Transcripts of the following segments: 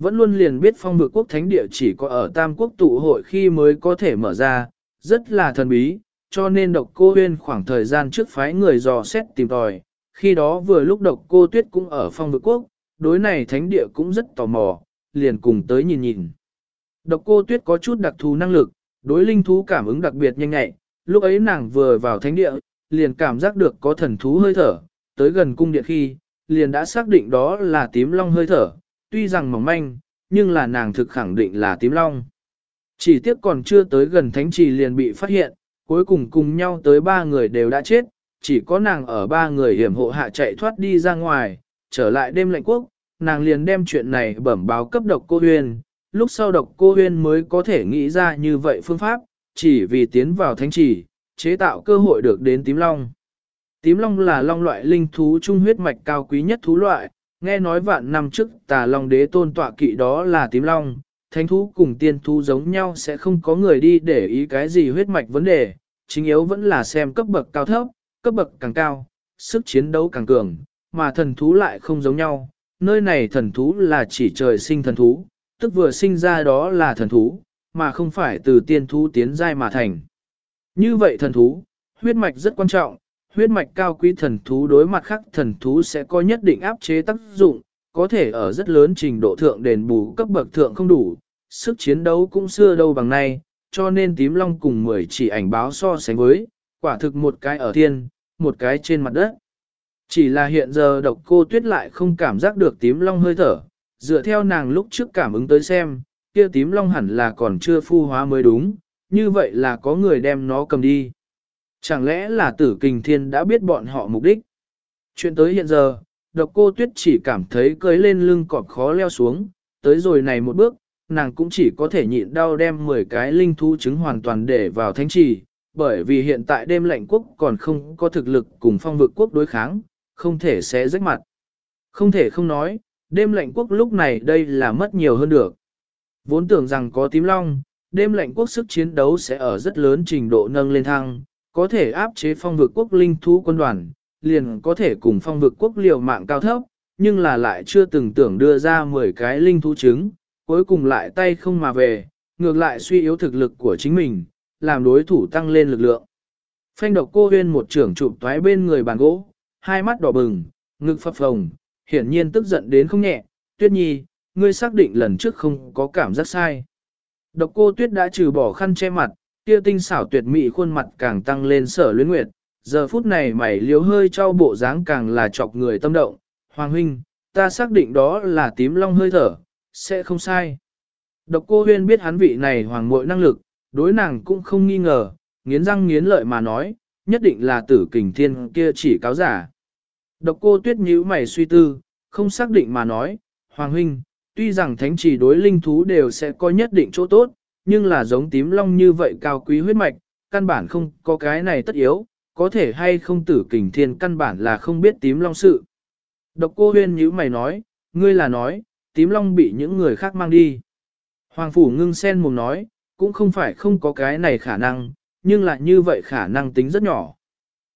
Vẫn luôn liền biết phong vực quốc thánh địa chỉ có ở Tam Quốc tụ hội khi mới có thể mở ra, rất là thần bí, cho nên độc cô huyên khoảng thời gian trước phái người dò xét tìm tòi, khi đó vừa lúc độc cô tuyết cũng ở phong vực quốc, đối này thánh địa cũng rất tò mò, liền cùng tới nhìn nhìn. Độc cô tuyết có chút đặc thù năng lực, đối linh thú cảm ứng đặc biệt nhanh nhạy, lúc ấy nàng vừa vào thánh địa, liền cảm giác được có thần thú hơi thở, tới gần cung điện khi, liền đã xác định đó là tím long hơi thở, tuy rằng mỏng manh, nhưng là nàng thực khẳng định là tím long. Chỉ tiếc còn chưa tới gần thánh trì liền bị phát hiện, cuối cùng cùng nhau tới ba người đều đã chết, chỉ có nàng ở ba người hiểm hộ hạ chạy thoát đi ra ngoài, trở lại đêm lệnh quốc, nàng liền đem chuyện này bẩm báo cấp độc cô huyên, lúc sau độc cô huyên mới có thể nghĩ ra như vậy phương pháp, chỉ vì tiến vào thánh trì, chế tạo cơ hội được đến tím long. Tím long là long loại linh thú trung huyết mạch cao quý nhất thú loại, nghe nói vạn năm trước tà long đế tôn tọa kỵ đó là tím long, thánh thú cùng tiên thú giống nhau sẽ không có người đi để ý cái gì huyết mạch vấn đề, chính yếu vẫn là xem cấp bậc cao thấp, cấp bậc càng cao, sức chiến đấu càng cường, mà thần thú lại không giống nhau, nơi này thần thú là chỉ trời sinh thần thú, tức vừa sinh ra đó là thần thú, mà không phải từ tiên thú tiến giai mà thành. Như vậy thần thú, huyết mạch rất quan trọng, huyết mạch cao quý thần thú đối mặt khác thần thú sẽ có nhất định áp chế tác dụng, có thể ở rất lớn trình độ thượng đền bù cấp bậc thượng không đủ, sức chiến đấu cũng xưa đâu bằng nay, cho nên tím long cùng 10 chỉ ảnh báo so sánh với, quả thực một cái ở thiên, một cái trên mặt đất. Chỉ là hiện giờ độc cô tuyết lại không cảm giác được tím long hơi thở, dựa theo nàng lúc trước cảm ứng tới xem, kia tím long hẳn là còn chưa phu hóa mới đúng, như vậy là có người đem nó cầm đi. Chẳng lẽ là tử kình thiên đã biết bọn họ mục đích? Chuyện tới hiện giờ, độc cô tuyết chỉ cảm thấy cưới lên lưng cọp khó leo xuống, tới rồi này một bước, nàng cũng chỉ có thể nhịn đau đem 10 cái linh thú trứng hoàn toàn để vào thánh trì, bởi vì hiện tại đêm lạnh quốc còn không có thực lực cùng phong vực quốc đối kháng, không thể sẽ rách mặt. Không thể không nói, đêm lạnh quốc lúc này đây là mất nhiều hơn được. Vốn tưởng rằng có tím long, đêm lạnh quốc sức chiến đấu sẽ ở rất lớn trình độ nâng lên thăng, có thể áp chế phong vực quốc linh thú quân đoàn, liền có thể cùng phong vực quốc liều mạng cao thấp, nhưng là lại chưa từng tưởng đưa ra 10 cái linh thú trứng, cuối cùng lại tay không mà về, ngược lại suy yếu thực lực của chính mình, làm đối thủ tăng lên lực lượng. Phanh độc cô huyên một trưởng chụp toái bên người bàn gỗ, hai mắt đỏ bừng, ngực phập phồng, hiển nhiên tức giận đến không nhẹ, tuyết nhi, ngươi xác định lần trước không có cảm giác sai. Độc cô tuyết đã trừ bỏ khăn che mặt, kia tinh xảo tuyệt mỹ khuôn mặt càng tăng lên sở luyến nguyệt, giờ phút này mày liếu hơi cho bộ dáng càng là chọc người tâm động. Hoàng huynh, ta xác định đó là tím long hơi thở, sẽ không sai. Độc cô huyên biết hắn vị này hoàng muội năng lực, đối nàng cũng không nghi ngờ, nghiến răng nghiến lợi mà nói, nhất định là tử kình thiên kia chỉ cáo giả. Độc cô tuyết nhíu mày suy tư, không xác định mà nói, Hoàng huynh, tuy rằng thánh chỉ đối linh thú đều sẽ có nhất định chỗ tốt, nhưng là giống tím long như vậy cao quý huyết mạch, căn bản không có cái này tất yếu, có thể hay không tử kình thiên căn bản là không biết tím long sự. Độc cô huyên nhíu mày nói, ngươi là nói, tím long bị những người khác mang đi. Hoàng phủ ngưng sen mồm nói, cũng không phải không có cái này khả năng, nhưng lại như vậy khả năng tính rất nhỏ.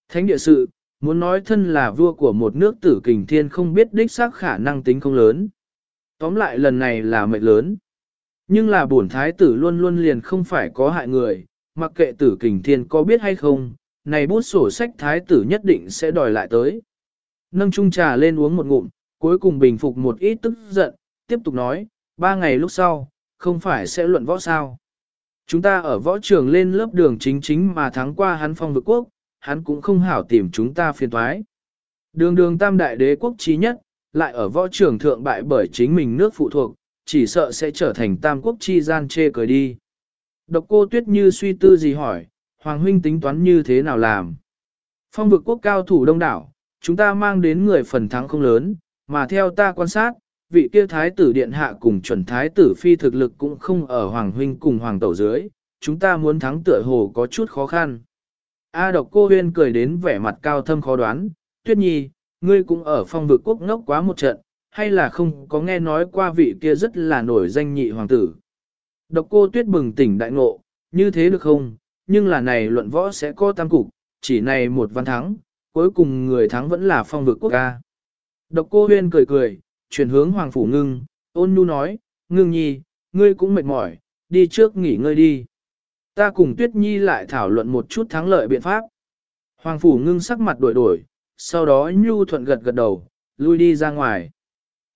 Thánh địa sự, muốn nói thân là vua của một nước tử kình thiên không biết đích xác khả năng tính không lớn. Tóm lại lần này là mệnh lớn. Nhưng là bổn thái tử luôn luôn liền không phải có hại người, mặc kệ tử kình thiên có biết hay không, này bút sổ sách thái tử nhất định sẽ đòi lại tới. Nâng chung trà lên uống một ngụm, cuối cùng bình phục một ít tức giận, tiếp tục nói, ba ngày lúc sau, không phải sẽ luận võ sao. Chúng ta ở võ trường lên lớp đường chính chính mà thắng qua hắn phong vực quốc, hắn cũng không hảo tìm chúng ta phiền thoái. Đường đường tam đại đế quốc trí nhất, lại ở võ trường thượng bại bởi chính mình nước phụ thuộc, chỉ sợ sẽ trở thành tam quốc chi gian chê cười đi. Độc cô tuyết như suy tư gì hỏi, Hoàng huynh tính toán như thế nào làm? Phong vực quốc cao thủ đông đảo, chúng ta mang đến người phần thắng không lớn, mà theo ta quan sát, vị kia thái tử điện hạ cùng chuẩn thái tử phi thực lực cũng không ở Hoàng huynh cùng Hoàng tẩu dưới, chúng ta muốn thắng tựa hồ có chút khó khăn. A độc cô huyên cười đến vẻ mặt cao thâm khó đoán, tuyết nhi, ngươi cũng ở phong vực quốc ngốc quá một trận, hay là không có nghe nói qua vị kia rất là nổi danh nhị hoàng tử. Độc cô tuyết bừng tỉnh đại ngộ, như thế được không, nhưng là này luận võ sẽ có tam cục, chỉ này một văn thắng, cuối cùng người thắng vẫn là phong vực quốc ca. Độc cô huyên cười cười, chuyển hướng hoàng phủ ngưng, ôn nhu nói, ngưng nhi, ngươi cũng mệt mỏi, đi trước nghỉ ngơi đi. Ta cùng Tuyết Nhi lại thảo luận một chút thắng lợi biện pháp. Hoàng Phủ ngưng sắc mặt đổi đổi, sau đó nhu thuận gật gật đầu, lui đi ra ngoài.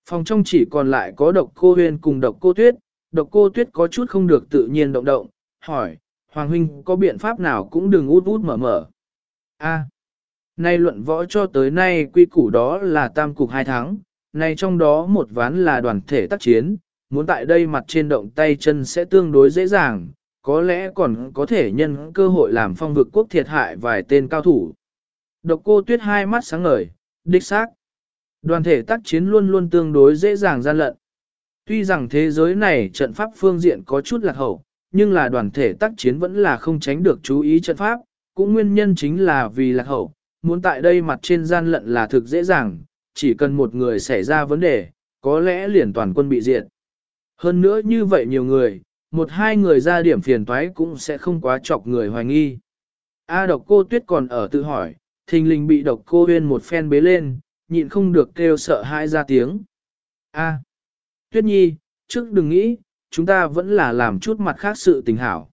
Phòng trong chỉ còn lại có độc cô huyên cùng độc cô tuyết, độc cô tuyết có chút không được tự nhiên động động, hỏi, Hoàng huynh có biện pháp nào cũng đừng út út mở mở. A. nay luận võ cho tới nay quy củ đó là tam cục hai tháng, nay trong đó một ván là đoàn thể tác chiến, muốn tại đây mặt trên động tay chân sẽ tương đối dễ dàng, có lẽ còn có thể nhân cơ hội làm phong vực quốc thiệt hại vài tên cao thủ. Độc cô tuyết hai mắt sáng ngời, đích xác. Đoàn thể tác chiến luôn luôn tương đối dễ dàng gian lận. Tuy rằng thế giới này trận pháp phương diện có chút lạc hậu, nhưng là đoàn thể tác chiến vẫn là không tránh được chú ý trận pháp, cũng nguyên nhân chính là vì lạc hậu, muốn tại đây mặt trên gian lận là thực dễ dàng, chỉ cần một người xảy ra vấn đề, có lẽ liền toàn quân bị diệt. Hơn nữa như vậy nhiều người, một hai người ra điểm phiền toái cũng sẽ không quá chọc người hoài nghi. A độc cô tuyết còn ở tự hỏi, thình lình bị độc cô huyên một phen bế lên, nhịn không được kêu sợ hãi ra tiếng. A tuyết nhi, trước đừng nghĩ, chúng ta vẫn là làm chút mặt khác sự tình hảo.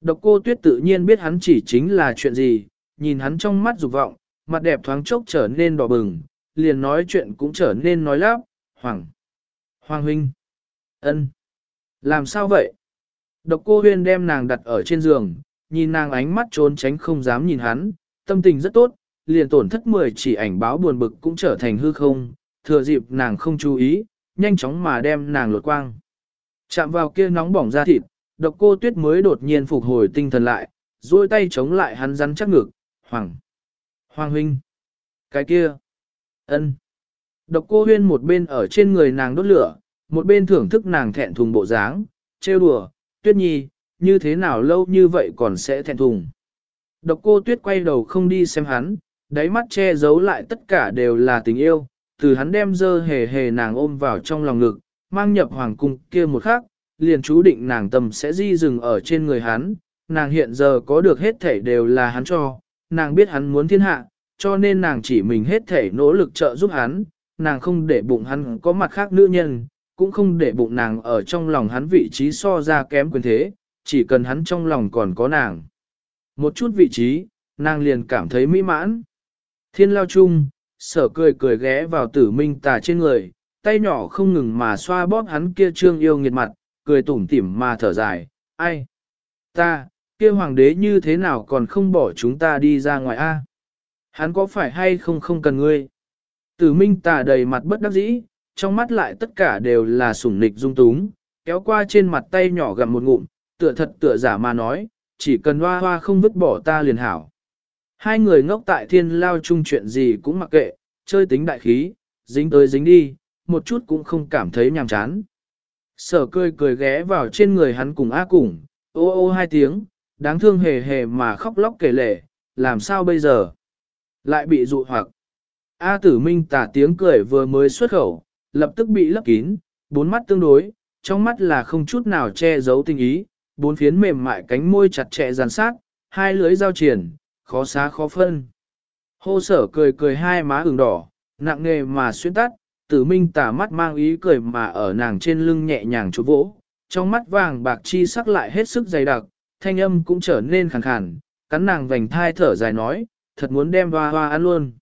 Độc cô tuyết tự nhiên biết hắn chỉ chính là chuyện gì, nhìn hắn trong mắt dục vọng, mặt đẹp thoáng chốc trở nên đỏ bừng, liền nói chuyện cũng trở nên nói lắp, hoàng. Hoàng huynh. ân, Làm sao vậy? Độc cô huyên đem nàng đặt ở trên giường, nhìn nàng ánh mắt trốn tránh không dám nhìn hắn, tâm tình rất tốt, liền tổn thất mười chỉ ảnh báo buồn bực cũng trở thành hư không, thừa dịp nàng không chú ý, nhanh chóng mà đem nàng lột quang. Chạm vào kia nóng bỏng da thịt, độc cô tuyết mới đột nhiên phục hồi tinh thần lại, duỗi tay chống lại hắn rắn chắc ngực, hoàng. Hoàng huynh. Cái kia. ân. Độc cô huyên một bên ở trên người nàng đốt lửa, một bên thưởng thức nàng thẹn thùng bộ dáng, trêu đùa, tuyết nhi, như thế nào lâu như vậy còn sẽ thẹn thùng. Độc cô tuyết quay đầu không đi xem hắn, đáy mắt che giấu lại tất cả đều là tình yêu, từ hắn đem dơ hề hề nàng ôm vào trong lòng ngực, mang nhập hoàng cung kia một khắc, liền chú định nàng tâm sẽ di dừng ở trên người hắn, nàng hiện giờ có được hết thể đều là hắn cho, nàng biết hắn muốn thiên hạ, cho nên nàng chỉ mình hết thể nỗ lực trợ giúp hắn, nàng không để bụng hắn có mặt khác nữ nhân, cũng không để bụng nàng ở trong lòng hắn vị trí so ra kém quyền thế, chỉ cần hắn trong lòng còn có nàng. Một chút vị trí, nàng liền cảm thấy mỹ mãn. Thiên lao chung, sở cười cười ghé vào tử minh tà trên người, tay nhỏ không ngừng mà xoa bóp hắn kia trương yêu nghiệt mặt, cười tủm tỉm mà thở dài, ai? Ta, kia hoàng đế như thế nào còn không bỏ chúng ta đi ra ngoài a? Hắn có phải hay không không cần ngươi? Tử minh tà đầy mặt bất đắc dĩ, trong mắt lại tất cả đều là sủng nịch dung túng, kéo qua trên mặt tay nhỏ gặm một ngụm, tựa thật tựa giả mà nói, chỉ cần hoa hoa không vứt bỏ ta liền hảo. Hai người ngốc tại thiên lao chung chuyện gì cũng mặc kệ, chơi tính đại khí, dính tới dính đi, một chút cũng không cảm thấy nhàm chán. Sở cười cười ghé vào trên người hắn cùng á cùng, ô ô hai tiếng, đáng thương hề hề mà khóc lóc kể lể, làm sao bây giờ? Lại bị dụ hoặc. A tử minh tả tiếng cười vừa mới xuất khẩu, lập tức bị lấp kín, bốn mắt tương đối, trong mắt là không chút nào che giấu tình ý, bốn phiến mềm mại cánh môi chặt chẽ giàn sát, hai lưới giao triển, khó xá khó phân. Hô sở cười cười hai má ửng đỏ, nặng nề mà xuyên tắt, tử minh tả mắt mang ý cười mà ở nàng trên lưng nhẹ nhàng chụp vỗ, trong mắt vàng bạc chi sắc lại hết sức dày đặc, thanh âm cũng trở nên khàn khàn, cắn nàng vành thai thở dài nói, thật muốn đem hoa hoa ăn luôn.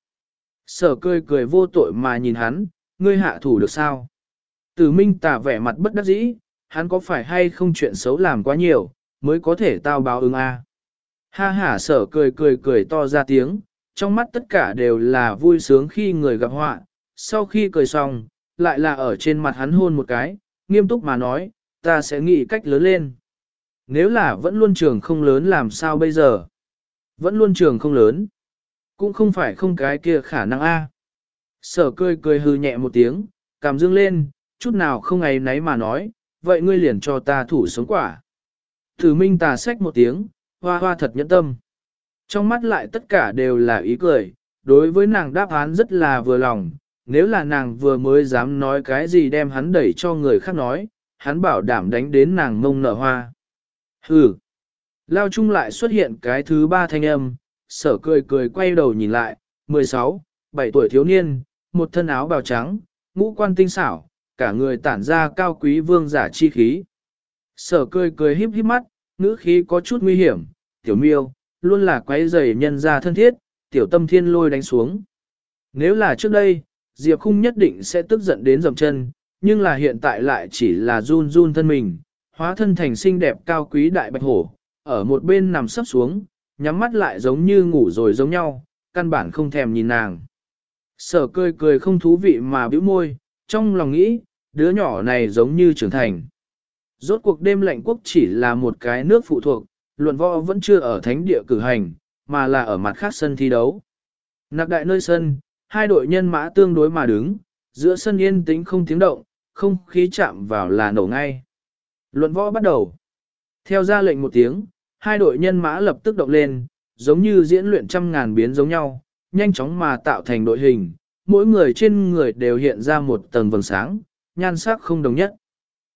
Sở cười cười vô tội mà nhìn hắn, ngươi hạ thủ được sao? Tử minh tả vẻ mặt bất đắc dĩ, hắn có phải hay không chuyện xấu làm quá nhiều, mới có thể tao báo ứng a. Ha ha sở cười cười cười to ra tiếng, trong mắt tất cả đều là vui sướng khi người gặp họa, sau khi cười xong, lại là ở trên mặt hắn hôn một cái, nghiêm túc mà nói, ta sẽ nghĩ cách lớn lên. Nếu là vẫn luôn trường không lớn làm sao bây giờ? Vẫn luôn trường không lớn. Cũng không phải không cái kia khả năng a. Sở cười cười hư nhẹ một tiếng, cảm dương lên, chút nào không ngày nấy mà nói, vậy ngươi liền cho ta thủ sống quả. Thử minh tà sách một tiếng, hoa hoa thật nhẫn tâm. Trong mắt lại tất cả đều là ý cười, đối với nàng đáp án rất là vừa lòng, nếu là nàng vừa mới dám nói cái gì đem hắn đẩy cho người khác nói, hắn bảo đảm đánh đến nàng mông nở hoa. Hừ. Lao chung lại xuất hiện cái thứ ba thanh âm, sở cười cười quay đầu nhìn lại, 16, 7 tuổi thiếu niên, một thân áo bào trắng, ngũ quan tinh xảo, cả người tản ra cao quý vương giả chi khí. Sở cười cười híp híp mắt, ngữ khí có chút nguy hiểm, tiểu miêu, luôn là quấy rầy nhân ra thân thiết, tiểu tâm thiên lôi đánh xuống. Nếu là trước đây, Diệp Khung nhất định sẽ tức giận đến dầm chân, nhưng là hiện tại lại chỉ là run run thân mình, hóa thân thành xinh đẹp cao quý đại bạch hổ, ở một bên nằm sấp xuống, nhắm mắt lại giống như ngủ rồi giống nhau, căn bản không thèm nhìn nàng. Sở cười cười không thú vị mà bĩu môi, trong lòng nghĩ, đứa nhỏ này giống như trưởng thành. Rốt cuộc đêm lạnh quốc chỉ là một cái nước phụ thuộc, luận võ vẫn chưa ở thánh địa cử hành, mà là ở mặt khác sân thi đấu. Nạc đại nơi sân, hai đội nhân mã tương đối mà đứng, giữa sân yên tĩnh không tiếng động, không khí chạm vào là nổ ngay. Luận võ bắt đầu. Theo ra lệnh một tiếng, hai đội nhân mã lập tức động lên, giống như diễn luyện trăm ngàn biến giống nhau, nhanh chóng mà tạo thành đội hình, mỗi người trên người đều hiện ra một tầng vầng sáng, nhan sắc không đồng nhất.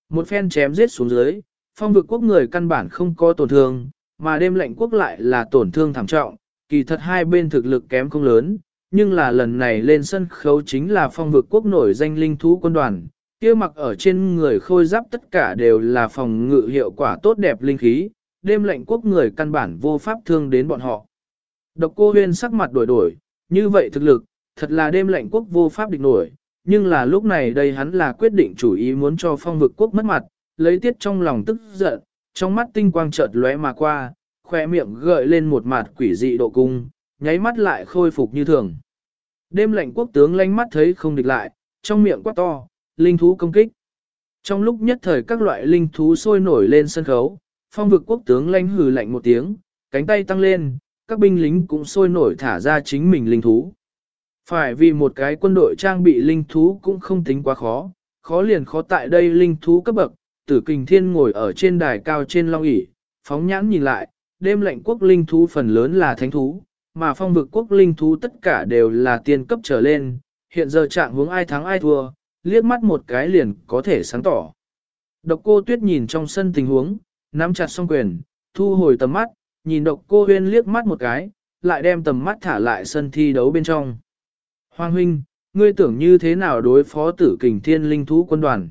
Một phen chém giết xuống dưới, phong vực quốc người căn bản không có tổn thương, mà đêm lệnh quốc lại là tổn thương thảm trọng, kỳ thật hai bên thực lực kém không lớn, nhưng là lần này lên sân khấu chính là phong vực quốc nổi danh linh thú quân đoàn, kia mặc ở trên người khôi giáp tất cả đều là phòng ngự hiệu quả tốt đẹp linh khí, đêm lệnh quốc người căn bản vô pháp thương đến bọn họ. Độc cô huyên sắc mặt đổi đổi, như vậy thực lực, thật là đêm lệnh quốc vô pháp địch nổi, nhưng là lúc này đây hắn là quyết định chủ ý muốn cho phong vực quốc mất mặt, lấy tiết trong lòng tức giận, trong mắt tinh quang chợt lóe mà qua, khoe miệng gợi lên một mặt quỷ dị độ cung, nháy mắt lại khôi phục như thường. Đêm lạnh quốc tướng lánh mắt thấy không địch lại, trong miệng quát to, linh thú công kích. Trong lúc nhất thời các loại linh thú sôi nổi lên sân khấu, phong vực quốc tướng lanh hừ lạnh một tiếng, cánh tay tăng lên, các binh lính cũng sôi nổi thả ra chính mình linh thú. Phải vì một cái quân đội trang bị linh thú cũng không tính quá khó, khó liền khó tại đây linh thú cấp bậc, tử kình thiên ngồi ở trên đài cao trên long ỷ phóng nhãn nhìn lại, đêm lệnh quốc linh thú phần lớn là thánh thú, mà phong vực quốc linh thú tất cả đều là tiên cấp trở lên, hiện giờ trạng hướng ai thắng ai thua, liếc mắt một cái liền có thể sáng tỏ. Độc cô tuyết nhìn trong sân tình huống, nắm chặt song quyền, thu hồi tầm mắt, nhìn độc cô huyên liếc mắt một cái, lại đem tầm mắt thả lại sân thi đấu bên trong. Hoàng huynh, ngươi tưởng như thế nào đối phó tử kình thiên linh thú quân đoàn?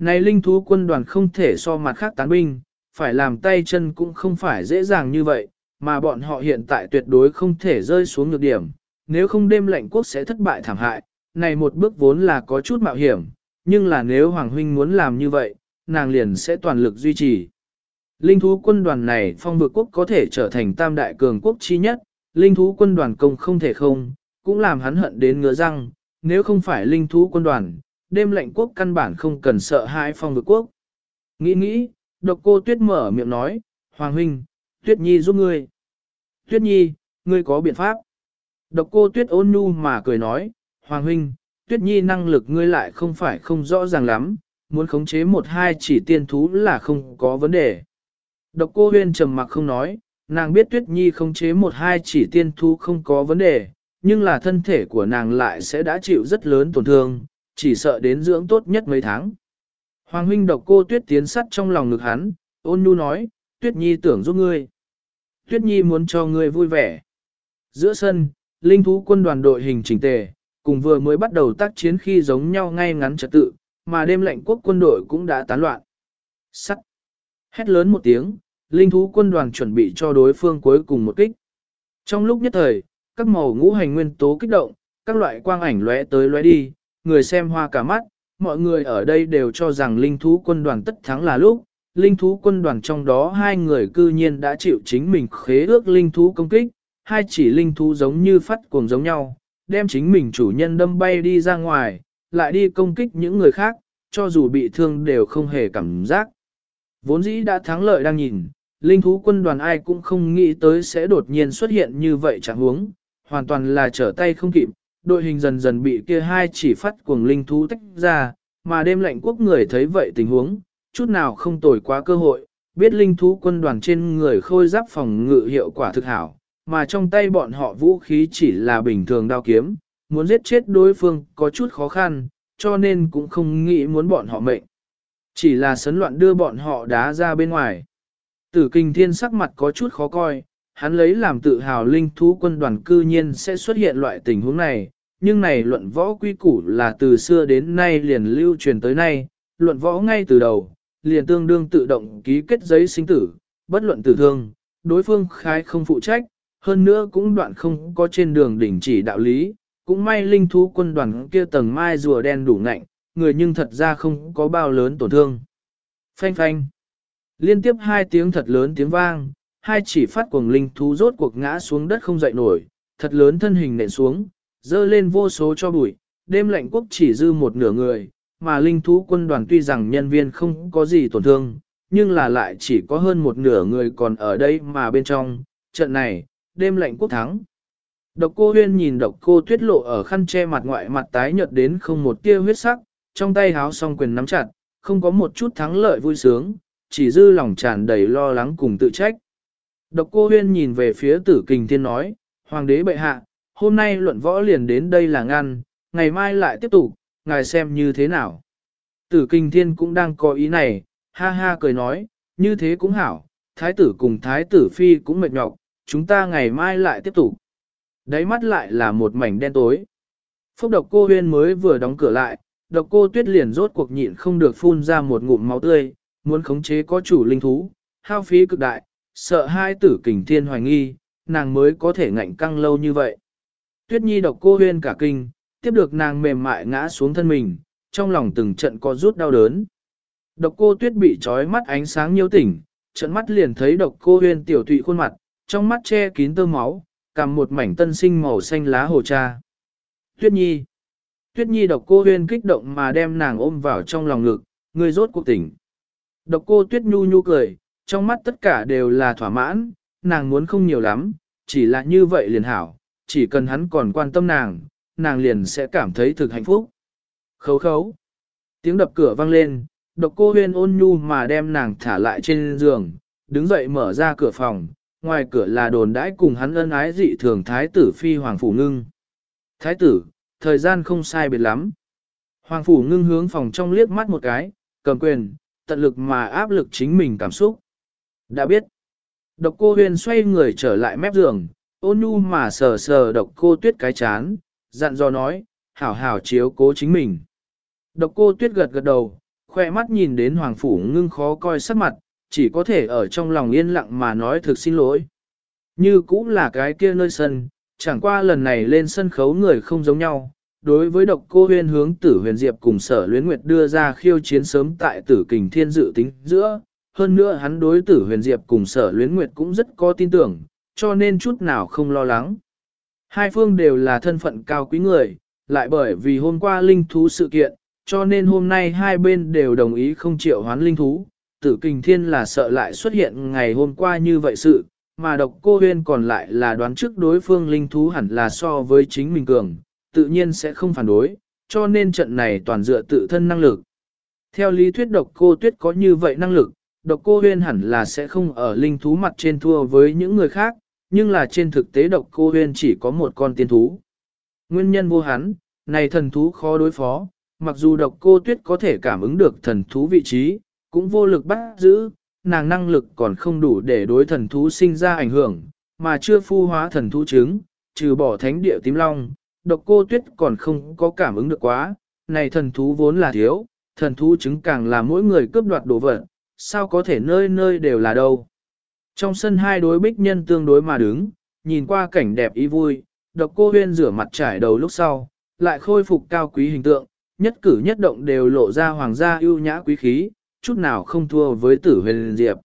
Này linh thú quân đoàn không thể so mặt khác tán binh, phải làm tay chân cũng không phải dễ dàng như vậy, mà bọn họ hiện tại tuyệt đối không thể rơi xuống nhược điểm, nếu không đêm lệnh quốc sẽ thất bại thảm hại, này một bước vốn là có chút mạo hiểm, nhưng là nếu Hoàng Huynh muốn làm như vậy, nàng liền sẽ toàn lực duy trì. Linh thú quân đoàn này phong vực quốc có thể trở thành tam đại cường quốc chi nhất, linh thú quân đoàn công không thể không, cũng làm hắn hận đến ngứa răng, nếu không phải linh thú quân đoàn, đêm lệnh quốc căn bản không cần sợ hãi phong vực quốc. Nghĩ nghĩ, độc cô tuyết mở miệng nói, Hoàng huynh, tuyết nhi giúp ngươi. Tuyết nhi, ngươi có biện pháp. Độc cô tuyết ôn nhu mà cười nói, Hoàng huynh, tuyết nhi năng lực ngươi lại không phải không rõ ràng lắm, muốn khống chế một hai chỉ tiên thú là không có vấn đề. Độc cô huyên trầm mặc không nói, nàng biết tuyết nhi khống chế một hai chỉ tiên thú không có vấn đề, nhưng là thân thể của nàng lại sẽ đã chịu rất lớn tổn thương, chỉ sợ đến dưỡng tốt nhất mấy tháng. Hoàng huynh độc cô tuyết tiến sắt trong lòng ngực hắn, ôn nhu nói, tuyết nhi tưởng giúp ngươi. Tuyết nhi muốn cho ngươi vui vẻ. Giữa sân, linh thú quân đoàn đội hình chỉnh tề, cùng vừa mới bắt đầu tác chiến khi giống nhau ngay ngắn trật tự, mà đêm lệnh quốc quân đội cũng đã tán loạn. Sắt. Hét lớn một tiếng, linh thú quân đoàn chuẩn bị cho đối phương cuối cùng một kích. Trong lúc nhất thời, các màu ngũ hành nguyên tố kích động, các loại quang ảnh lóe tới lóe đi, người xem hoa cả mắt, mọi người ở đây đều cho rằng linh thú quân đoàn tất thắng là lúc, linh thú quân đoàn trong đó hai người cư nhiên đã chịu chính mình khế ước linh thú công kích, hai chỉ linh thú giống như phát cuồng giống nhau, đem chính mình chủ nhân đâm bay đi ra ngoài, lại đi công kích những người khác, cho dù bị thương đều không hề cảm giác. Vốn dĩ đã thắng lợi đang nhìn, linh thú quân đoàn ai cũng không nghĩ tới sẽ đột nhiên xuất hiện như vậy chẳng huống, hoàn toàn là trở tay không kịp, đội hình dần dần bị kia hai chỉ phát cuồng linh thú tách ra, mà đêm lạnh quốc người thấy vậy tình huống, chút nào không tồi quá cơ hội, biết linh thú quân đoàn trên người khôi giáp phòng ngự hiệu quả thực hảo, mà trong tay bọn họ vũ khí chỉ là bình thường đao kiếm, muốn giết chết đối phương có chút khó khăn, cho nên cũng không nghĩ muốn bọn họ mệnh. Chỉ là sấn loạn đưa bọn họ đá ra bên ngoài. Tử kinh thiên sắc mặt có chút khó coi, hắn lấy làm tự hào linh thú quân đoàn cư nhiên sẽ xuất hiện loại tình huống này, nhưng này luận võ quy củ là từ xưa đến nay liền lưu truyền tới nay, luận võ ngay từ đầu, liền tương đương tự động ký kết giấy sinh tử, bất luận tử thương, đối phương khai không phụ trách, hơn nữa cũng đoạn không có trên đường đỉnh chỉ đạo lý, cũng may linh thú quân đoàn kia tầng mai rùa đen đủ ngạnh, người nhưng thật ra không có bao lớn tổn thương. Phanh phanh. Liên tiếp hai tiếng thật lớn tiếng vang, hai chỉ phát cuồng linh thú rốt cuộc ngã xuống đất không dậy nổi, thật lớn thân hình nện xuống, dơ lên vô số cho bụi, đêm lạnh quốc chỉ dư một nửa người, mà linh thú quân đoàn tuy rằng nhân viên không có gì tổn thương, nhưng là lại chỉ có hơn một nửa người còn ở đây mà bên trong, trận này, đêm lạnh quốc thắng. Độc cô huyên nhìn độc cô tuyết lộ ở khăn che mặt ngoại mặt tái nhợt đến không một tia huyết sắc, trong tay háo song quyền nắm chặt, không có một chút thắng lợi vui sướng, chỉ dư lòng tràn đầy lo lắng cùng tự trách. Độc cô huyên nhìn về phía tử kình thiên nói, Hoàng đế bệ hạ, hôm nay luận võ liền đến đây là ngăn, ngày mai lại tiếp tục, ngài xem như thế nào. Tử kinh thiên cũng đang có ý này, ha ha cười nói, như thế cũng hảo, thái tử cùng thái tử phi cũng mệt nhọc, chúng ta ngày mai lại tiếp tục. Đáy mắt lại là một mảnh đen tối. Phúc độc cô huyên mới vừa đóng cửa lại, độc cô tuyết liền rốt cuộc nhịn không được phun ra một ngụm máu tươi, muốn khống chế có chủ linh thú, hao phí cực đại, sợ hai tử kình thiên hoài nghi, nàng mới có thể ngạnh căng lâu như vậy. Tuyết nhi độc cô huyên cả kinh, tiếp được nàng mềm mại ngã xuống thân mình, trong lòng từng trận có rút đau đớn. Độc cô tuyết bị trói mắt ánh sáng nhiêu tỉnh, trận mắt liền thấy độc cô huyên tiểu tụy khuôn mặt, trong mắt che kín tơ máu, cầm một mảnh tân sinh màu xanh lá hồ cha. Tuyết nhi. Tuyết nhi độc cô huyên kích động mà đem nàng ôm vào trong lòng ngực, người rốt cuộc tỉnh. Độc cô tuyết nhu nhu cười, trong mắt tất cả đều là thỏa mãn, nàng muốn không nhiều lắm, chỉ là như vậy liền hảo, chỉ cần hắn còn quan tâm nàng, nàng liền sẽ cảm thấy thực hạnh phúc. Khấu khấu. Tiếng đập cửa vang lên, độc cô huyên ôn nhu mà đem nàng thả lại trên giường, đứng dậy mở ra cửa phòng, ngoài cửa là đồn đãi cùng hắn ân ái dị thường thái tử phi hoàng phủ ngưng. Thái tử, thời gian không sai biệt lắm. Hoàng phủ ngưng hướng phòng trong liếc mắt một cái, cầm quyền, tận lực mà áp lực chính mình cảm xúc. Đã biết. Độc cô huyền xoay người trở lại mép giường, ôn nhu mà sờ sờ độc cô tuyết cái chán, dặn dò nói, hảo hảo chiếu cố chính mình. Độc cô tuyết gật gật đầu, khoe mắt nhìn đến hoàng phủ ngưng khó coi sắc mặt, chỉ có thể ở trong lòng yên lặng mà nói thực xin lỗi. Như cũng là cái kia nơi sân, chẳng qua lần này lên sân khấu người không giống nhau. Đối với độc cô huyên hướng tử huyền diệp cùng sở luyến nguyệt đưa ra khiêu chiến sớm tại tử kình thiên dự tính giữa, hơn nữa hắn đối tử huyền diệp cùng sở luyến nguyệt cũng rất có tin tưởng, cho nên chút nào không lo lắng. Hai phương đều là thân phận cao quý người, lại bởi vì hôm qua linh thú sự kiện, cho nên hôm nay hai bên đều đồng ý không chịu hoán linh thú. Tử kình thiên là sợ lại xuất hiện ngày hôm qua như vậy sự, mà độc cô huyên còn lại là đoán trước đối phương linh thú hẳn là so với chính mình cường, tự nhiên sẽ không phản đối, cho nên trận này toàn dựa tự thân năng lực. Theo lý thuyết độc cô tuyết có như vậy năng lực, độc cô huyên hẳn là sẽ không ở linh thú mặt trên thua với những người khác, nhưng là trên thực tế độc cô huyên chỉ có một con tiên thú. Nguyên nhân vô hắn, này thần thú khó đối phó, mặc dù độc cô tuyết có thể cảm ứng được thần thú vị trí, cũng vô lực bắt giữ, nàng năng lực còn không đủ để đối thần thú sinh ra ảnh hưởng, mà chưa phu hóa thần thú trứng, trừ bỏ thánh địa tím long, độc cô tuyết còn không có cảm ứng được quá, này thần thú vốn là thiếu, thần thú trứng càng là mỗi người cướp đoạt đồ vật, sao có thể nơi nơi đều là đâu. Trong sân hai đối bích nhân tương đối mà đứng, nhìn qua cảnh đẹp ý vui, độc cô huyên rửa mặt trải đầu lúc sau, lại khôi phục cao quý hình tượng, nhất cử nhất động đều lộ ra hoàng gia ưu nhã quý khí, chút nào không thua với tử huyền diệp.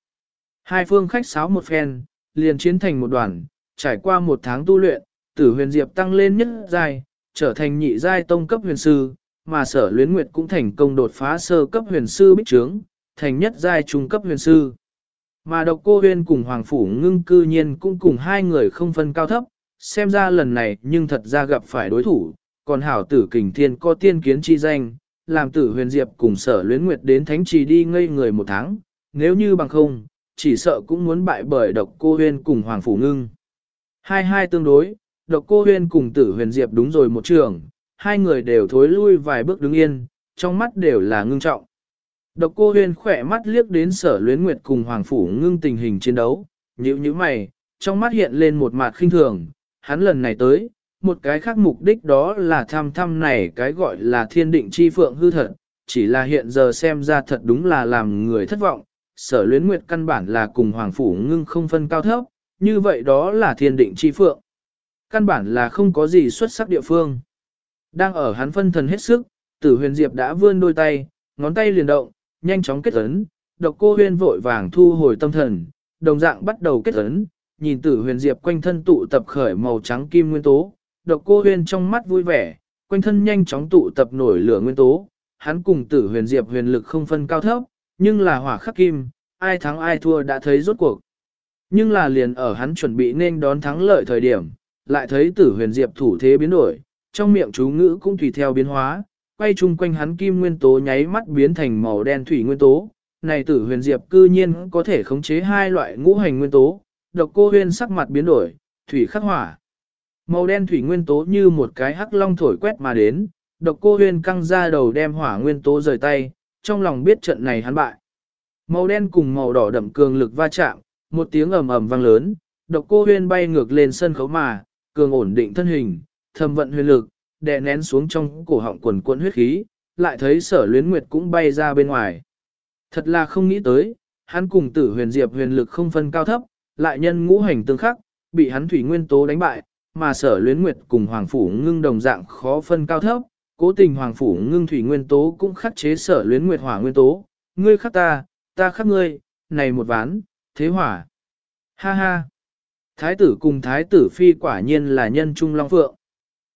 Hai phương khách sáo một phen, liền chiến thành một đoàn, trải qua một tháng tu luyện, tử huyền diệp tăng lên nhất giai, trở thành nhị giai tông cấp huyền sư, mà sở luyến nguyệt cũng thành công đột phá sơ cấp huyền sư bích trướng, thành nhất giai trung cấp huyền sư. Mà độc cô huyền cùng Hoàng Phủ ngưng cư nhiên cũng cùng hai người không phân cao thấp, xem ra lần này nhưng thật ra gặp phải đối thủ, còn hảo tử kình thiên có tiên kiến chi danh, làm tử huyền diệp cùng sở luyến nguyệt đến thánh trì đi ngây người một tháng, nếu như bằng không, chỉ sợ cũng muốn bại bởi độc cô huyền cùng Hoàng Phủ ngưng. Hai hai tương đối, độc cô huyền cùng tử huyền diệp đúng rồi một trường, hai người đều thối lui vài bước đứng yên, trong mắt đều là ngưng trọng. Độc cô huyên khỏe mắt liếc đến sở luyến nguyệt cùng hoàng phủ ngưng tình hình chiến đấu, nhíu nhíu mày, trong mắt hiện lên một mặt khinh thường, hắn lần này tới, một cái khác mục đích đó là tham thăm này cái gọi là thiên định chi phượng hư thật, chỉ là hiện giờ xem ra thật đúng là làm người thất vọng, sở luyến nguyệt căn bản là cùng hoàng phủ ngưng không phân cao thấp, như vậy đó là thiên định chi phượng. Căn bản là không có gì xuất sắc địa phương. Đang ở hắn phân thần hết sức, tử huyền diệp đã vươn đôi tay, ngón tay liền động, nhanh chóng kết ấn, độc cô huyên vội vàng thu hồi tâm thần, đồng dạng bắt đầu kết ấn, nhìn tử huyền diệp quanh thân tụ tập khởi màu trắng kim nguyên tố, độc cô huyên trong mắt vui vẻ, quanh thân nhanh chóng tụ tập nổi lửa nguyên tố, hắn cùng tử huyền diệp huyền lực không phân cao thấp, nhưng là hỏa khắc kim, ai thắng ai thua đã thấy rốt cuộc. Nhưng là liền ở hắn chuẩn bị nên đón thắng lợi thời điểm, lại thấy tử huyền diệp thủ thế biến đổi, trong miệng chú ngữ cũng tùy theo biến hóa, quay chung quanh hắn kim nguyên tố nháy mắt biến thành màu đen thủy nguyên tố. Này tử huyền diệp cư nhiên có thể khống chế hai loại ngũ hành nguyên tố, độc cô huyên sắc mặt biến đổi, thủy khắc hỏa. Màu đen thủy nguyên tố như một cái hắc long thổi quét mà đến, độc cô huyên căng ra đầu đem hỏa nguyên tố rời tay, trong lòng biết trận này hắn bại. Màu đen cùng màu đỏ đậm cường lực va chạm, một tiếng ầm ầm vang lớn, độc cô huyên bay ngược lên sân khấu mà, cường ổn định thân hình, thầm vận huyền lực, đè nén xuống trong cổ họng quần cuộn huyết khí, lại thấy sở luyến nguyệt cũng bay ra bên ngoài. Thật là không nghĩ tới, hắn cùng tử huyền diệp huyền lực không phân cao thấp, lại nhân ngũ hành tương khắc, bị hắn thủy nguyên tố đánh bại, mà sở luyến nguyệt cùng hoàng phủ ngưng đồng dạng khó phân cao thấp, cố tình hoàng phủ ngưng thủy nguyên tố cũng khắc chế sở luyến nguyệt hỏa nguyên tố, ngươi khắc ta, ta khắc ngươi, này một ván, thế hỏa. Ha ha. Thái tử cùng thái tử phi quả nhiên là nhân trung long phượng.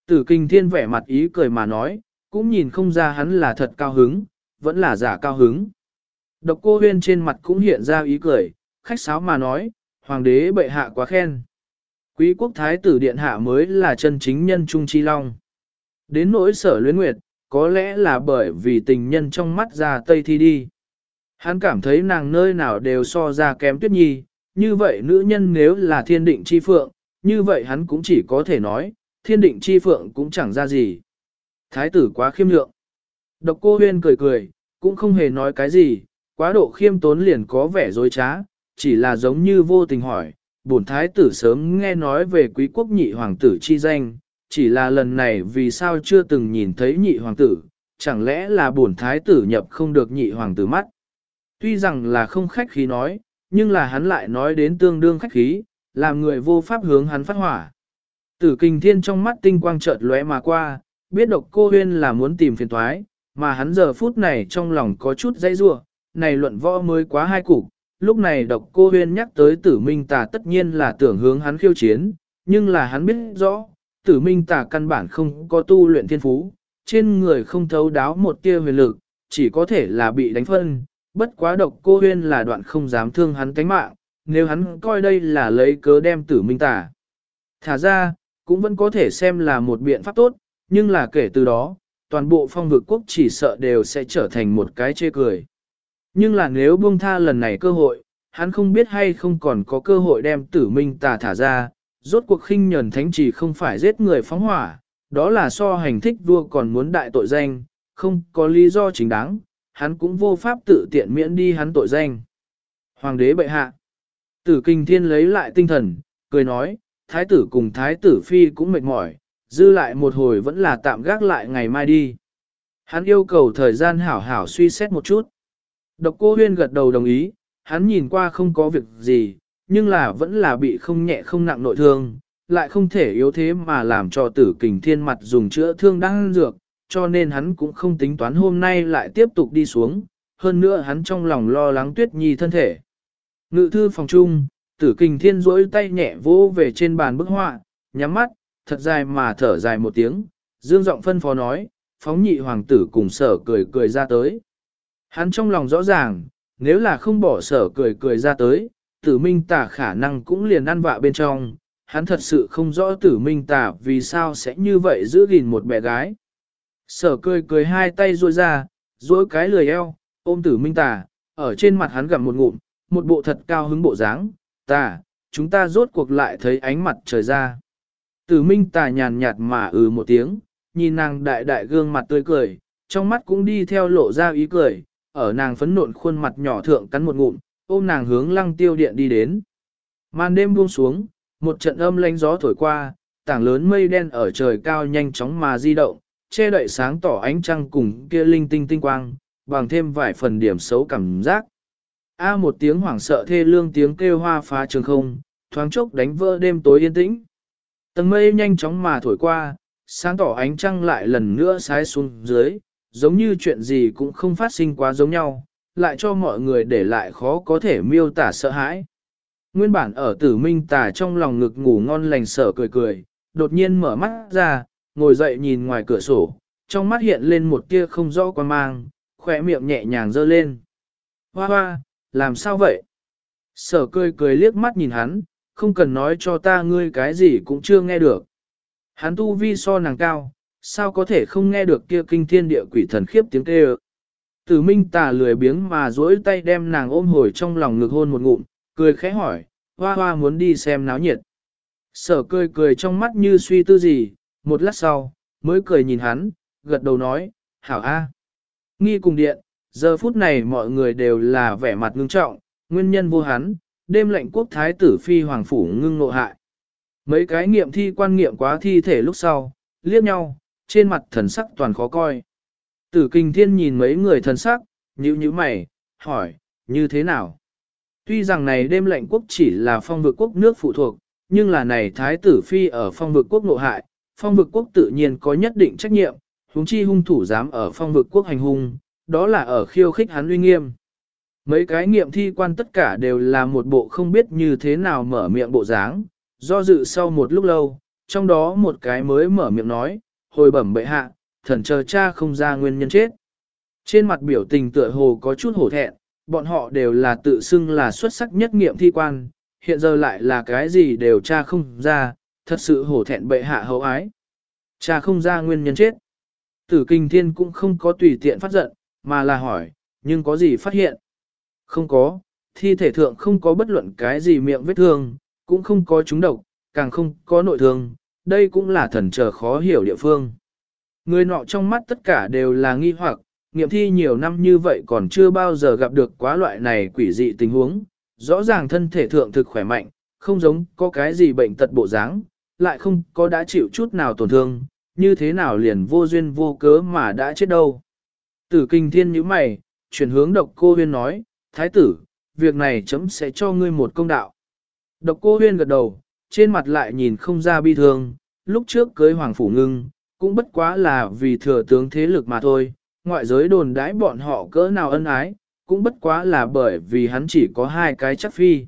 Tử kinh thiên vẻ mặt ý cười mà nói, cũng nhìn không ra hắn là thật cao hứng, vẫn là giả cao hứng. Độc cô huyên trên mặt cũng hiện ra ý cười, khách sáo mà nói, hoàng đế bệ hạ quá khen. Quý quốc thái tử điện hạ mới là chân chính nhân trung chi long. Đến nỗi sở luyến nguyệt, có lẽ là bởi vì tình nhân trong mắt ra tây thi đi. Hắn cảm thấy nàng nơi nào đều so ra kém tuyết nhi, như vậy nữ nhân nếu là thiên định chi phượng, như vậy hắn cũng chỉ có thể nói, thiên định chi phượng cũng chẳng ra gì. Thái tử quá khiêm lượng. Độc cô huyên cười cười, cũng không hề nói cái gì, quá độ khiêm tốn liền có vẻ dối trá, chỉ là giống như vô tình hỏi, bổn thái tử sớm nghe nói về quý quốc nhị hoàng tử chi danh, chỉ là lần này vì sao chưa từng nhìn thấy nhị hoàng tử, chẳng lẽ là bổn thái tử nhập không được nhị hoàng tử mắt. Tuy rằng là không khách khí nói, nhưng là hắn lại nói đến tương đương khách khí, làm người vô pháp hướng hắn phát hỏa. Tử kinh thiên trong mắt tinh quang chợt lóe mà qua, biết độc cô huyên là muốn tìm phiền thoái, mà hắn giờ phút này trong lòng có chút dây rua, này luận võ mới quá hai cục. Lúc này độc cô huyên nhắc tới tử minh tà tất nhiên là tưởng hướng hắn khiêu chiến, nhưng là hắn biết rõ, tử minh tà căn bản không có tu luyện thiên phú, trên người không thấu đáo một tia huyền lực, chỉ có thể là bị đánh phân, bất quá độc cô huyên là đoạn không dám thương hắn cánh mạng, nếu hắn coi đây là lấy cớ đem tử minh tà. Thả ra, cũng vẫn có thể xem là một biện pháp tốt, nhưng là kể từ đó, toàn bộ phong vực quốc chỉ sợ đều sẽ trở thành một cái chê cười. Nhưng là nếu buông tha lần này cơ hội, hắn không biết hay không còn có cơ hội đem tử minh tà thả ra, rốt cuộc khinh nhẫn thánh chỉ không phải giết người phóng hỏa, đó là so hành thích vua còn muốn đại tội danh, không có lý do chính đáng, hắn cũng vô pháp tự tiện miễn đi hắn tội danh. Hoàng đế bệ hạ. Tử kinh thiên lấy lại tinh thần, cười nói, thái tử cùng thái tử phi cũng mệt mỏi, dư lại một hồi vẫn là tạm gác lại ngày mai đi. Hắn yêu cầu thời gian hảo hảo suy xét một chút. Độc cô huyên gật đầu đồng ý, hắn nhìn qua không có việc gì, nhưng là vẫn là bị không nhẹ không nặng nội thương, lại không thể yếu thế mà làm cho tử kình thiên mặt dùng chữa thương đang dược, cho nên hắn cũng không tính toán hôm nay lại tiếp tục đi xuống, hơn nữa hắn trong lòng lo lắng tuyết nhi thân thể. Ngự thư phòng chung, tử kình thiên rỗi tay nhẹ vỗ về trên bàn bức họa, nhắm mắt, thật dài mà thở dài một tiếng, dương giọng phân phó nói, phóng nhị hoàng tử cùng sở cười cười ra tới. Hắn trong lòng rõ ràng, nếu là không bỏ sở cười cười ra tới, tử minh tả khả năng cũng liền ăn vạ bên trong, hắn thật sự không rõ tử minh tả vì sao sẽ như vậy giữ gìn một bé gái. Sở cười cười hai tay ruôi ra, duỗi cái lười eo, ôm tử minh tả, ở trên mặt hắn gặm một ngụm, một bộ thật cao hứng bộ dáng, ta, chúng ta rốt cuộc lại thấy ánh mặt trời ra. Tử minh tà nhàn nhạt mà ừ một tiếng, nhìn nàng đại đại gương mặt tươi cười, trong mắt cũng đi theo lộ ra ý cười, ở nàng phấn nộn khuôn mặt nhỏ thượng cắn một ngụm, ôm nàng hướng lăng tiêu điện đi đến. Màn đêm buông xuống, một trận âm lánh gió thổi qua, tảng lớn mây đen ở trời cao nhanh chóng mà di động, che đậy sáng tỏ ánh trăng cùng kia linh tinh tinh quang, bằng thêm vài phần điểm xấu cảm giác. A một tiếng hoảng sợ thê lương tiếng kêu hoa phá trường không, thoáng chốc đánh vỡ đêm tối yên tĩnh. Tầng mây nhanh chóng mà thổi qua, sáng tỏ ánh trăng lại lần nữa sái xuống dưới, giống như chuyện gì cũng không phát sinh quá giống nhau, lại cho mọi người để lại khó có thể miêu tả sợ hãi. Nguyên bản ở tử minh tà trong lòng ngực ngủ ngon lành sợ cười cười, đột nhiên mở mắt ra, ngồi dậy nhìn ngoài cửa sổ, trong mắt hiện lên một tia không rõ quan mang, khỏe miệng nhẹ nhàng dơ lên. Hoa hoa, làm sao vậy? Sở cười cười liếc mắt nhìn hắn, không cần nói cho ta ngươi cái gì cũng chưa nghe được. Hắn tu vi so nàng cao, sao có thể không nghe được kia kinh thiên địa quỷ thần khiếp tiếng kêu. Tử minh tà lười biếng mà duỗi tay đem nàng ôm hồi trong lòng ngực hôn một ngụm, cười khẽ hỏi, hoa hoa muốn đi xem náo nhiệt. Sở cười cười trong mắt như suy tư gì, một lát sau, mới cười nhìn hắn, gật đầu nói, hảo a. Nghi cùng điện, giờ phút này mọi người đều là vẻ mặt ngưng trọng, nguyên nhân vô hắn, đêm lệnh quốc thái tử phi hoàng phủ ngưng nộ hại. Mấy cái nghiệm thi quan nghiệm quá thi thể lúc sau, liếc nhau, trên mặt thần sắc toàn khó coi. Tử kinh thiên nhìn mấy người thần sắc, nhíu nhíu mày, hỏi, như thế nào? Tuy rằng này đêm lệnh quốc chỉ là phong vực quốc nước phụ thuộc, nhưng là này thái tử phi ở phong vực quốc nộ hại, phong vực quốc tự nhiên có nhất định trách nhiệm, huống chi hung thủ dám ở phong vực quốc hành hung, đó là ở khiêu khích hắn uy nghiêm. Mấy cái nghiệm thi quan tất cả đều là một bộ không biết như thế nào mở miệng bộ dáng, do dự sau một lúc lâu, trong đó một cái mới mở miệng nói, hồi bẩm bệ hạ, thần chờ cha không ra nguyên nhân chết. Trên mặt biểu tình tựa hồ có chút hổ thẹn, bọn họ đều là tự xưng là xuất sắc nhất nghiệm thi quan, hiện giờ lại là cái gì đều cha không ra, thật sự hổ thẹn bệ hạ hậu ái. Cha không ra nguyên nhân chết. Tử kinh thiên cũng không có tùy tiện phát giận, mà là hỏi, nhưng có gì phát hiện? Không có, thi thể thượng không có bất luận cái gì miệng vết thương, cũng không có trúng độc, càng không có nội thương, đây cũng là thần chờ khó hiểu địa phương. Người nọ trong mắt tất cả đều là nghi hoặc, nghiệm thi nhiều năm như vậy còn chưa bao giờ gặp được quá loại này quỷ dị tình huống, rõ ràng thân thể thượng thực khỏe mạnh, không giống có cái gì bệnh tật bộ dáng, lại không có đã chịu chút nào tổn thương, như thế nào liền vô duyên vô cớ mà đã chết đâu. Tử kinh thiên như mày, chuyển hướng độc cô huyên nói, thái tử, việc này chấm sẽ cho ngươi một công đạo. Độc cô huyên gật đầu, trên mặt lại nhìn không ra bi thương, lúc trước cưới hoàng phủ ngưng, cũng bất quá là vì thừa tướng thế lực mà thôi, ngoại giới đồn đãi bọn họ cỡ nào ân ái, cũng bất quá là bởi vì hắn chỉ có hai cái chắc phi.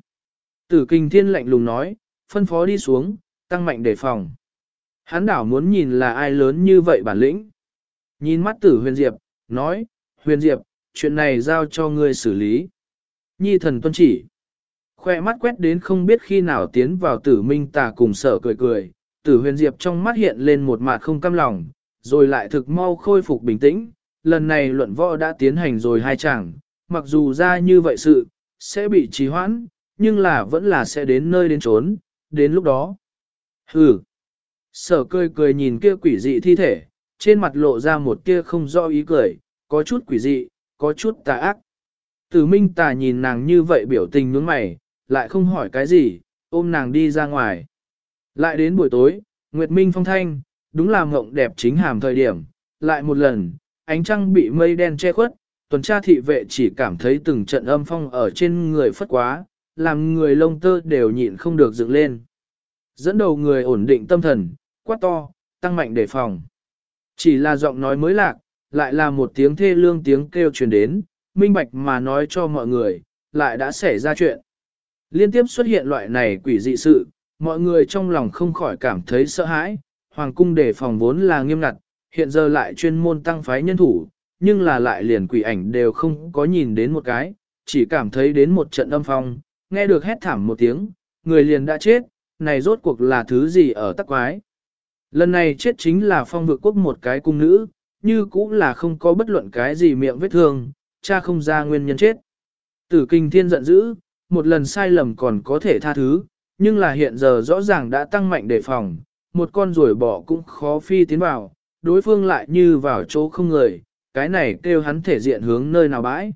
Tử kinh thiên lạnh lùng nói, phân phó đi xuống, tăng mạnh đề phòng. Hắn đảo muốn nhìn là ai lớn như vậy bản lĩnh. Nhìn mắt tử huyền diệp, nói, huyền diệp, chuyện này giao cho ngươi xử lý. Nhi thần tuân chỉ. Khoe mắt quét đến không biết khi nào tiến vào tử minh tà cùng sở cười cười, tử huyền diệp trong mắt hiện lên một mặt không cam lòng, rồi lại thực mau khôi phục bình tĩnh. Lần này luận võ đã tiến hành rồi hai chẳng, mặc dù ra như vậy sự, sẽ bị trì hoãn, nhưng là vẫn là sẽ đến nơi đến trốn, đến lúc đó. Hừ. Sở cười cười nhìn kia quỷ dị thi thể, trên mặt lộ ra một kia không rõ ý cười, có chút quỷ dị, có chút tà ác. Tử minh tà nhìn nàng như vậy biểu tình nhướng mày, lại không hỏi cái gì, ôm nàng đi ra ngoài. Lại đến buổi tối, Nguyệt Minh phong thanh, đúng là ngộng đẹp chính hàm thời điểm, lại một lần, ánh trăng bị mây đen che khuất, tuần tra thị vệ chỉ cảm thấy từng trận âm phong ở trên người phất quá, làm người lông tơ đều nhịn không được dựng lên. Dẫn đầu người ổn định tâm thần, quát to, tăng mạnh đề phòng. Chỉ là giọng nói mới lạc, lại là một tiếng thê lương tiếng kêu truyền đến, minh bạch mà nói cho mọi người, lại đã xảy ra chuyện. Liên tiếp xuất hiện loại này quỷ dị sự, mọi người trong lòng không khỏi cảm thấy sợ hãi, hoàng cung đề phòng vốn là nghiêm ngặt, hiện giờ lại chuyên môn tăng phái nhân thủ, nhưng là lại liền quỷ ảnh đều không có nhìn đến một cái, chỉ cảm thấy đến một trận âm phong, nghe được hét thảm một tiếng, người liền đã chết, này rốt cuộc là thứ gì ở tắc quái. Lần này chết chính là phong vực quốc một cái cung nữ, như cũng là không có bất luận cái gì miệng vết thương, cha không ra nguyên nhân chết. Tử kinh thiên giận dữ, một lần sai lầm còn có thể tha thứ, nhưng là hiện giờ rõ ràng đã tăng mạnh đề phòng, một con ruồi bỏ cũng khó phi tiến vào, đối phương lại như vào chỗ không người, cái này kêu hắn thể diện hướng nơi nào bãi.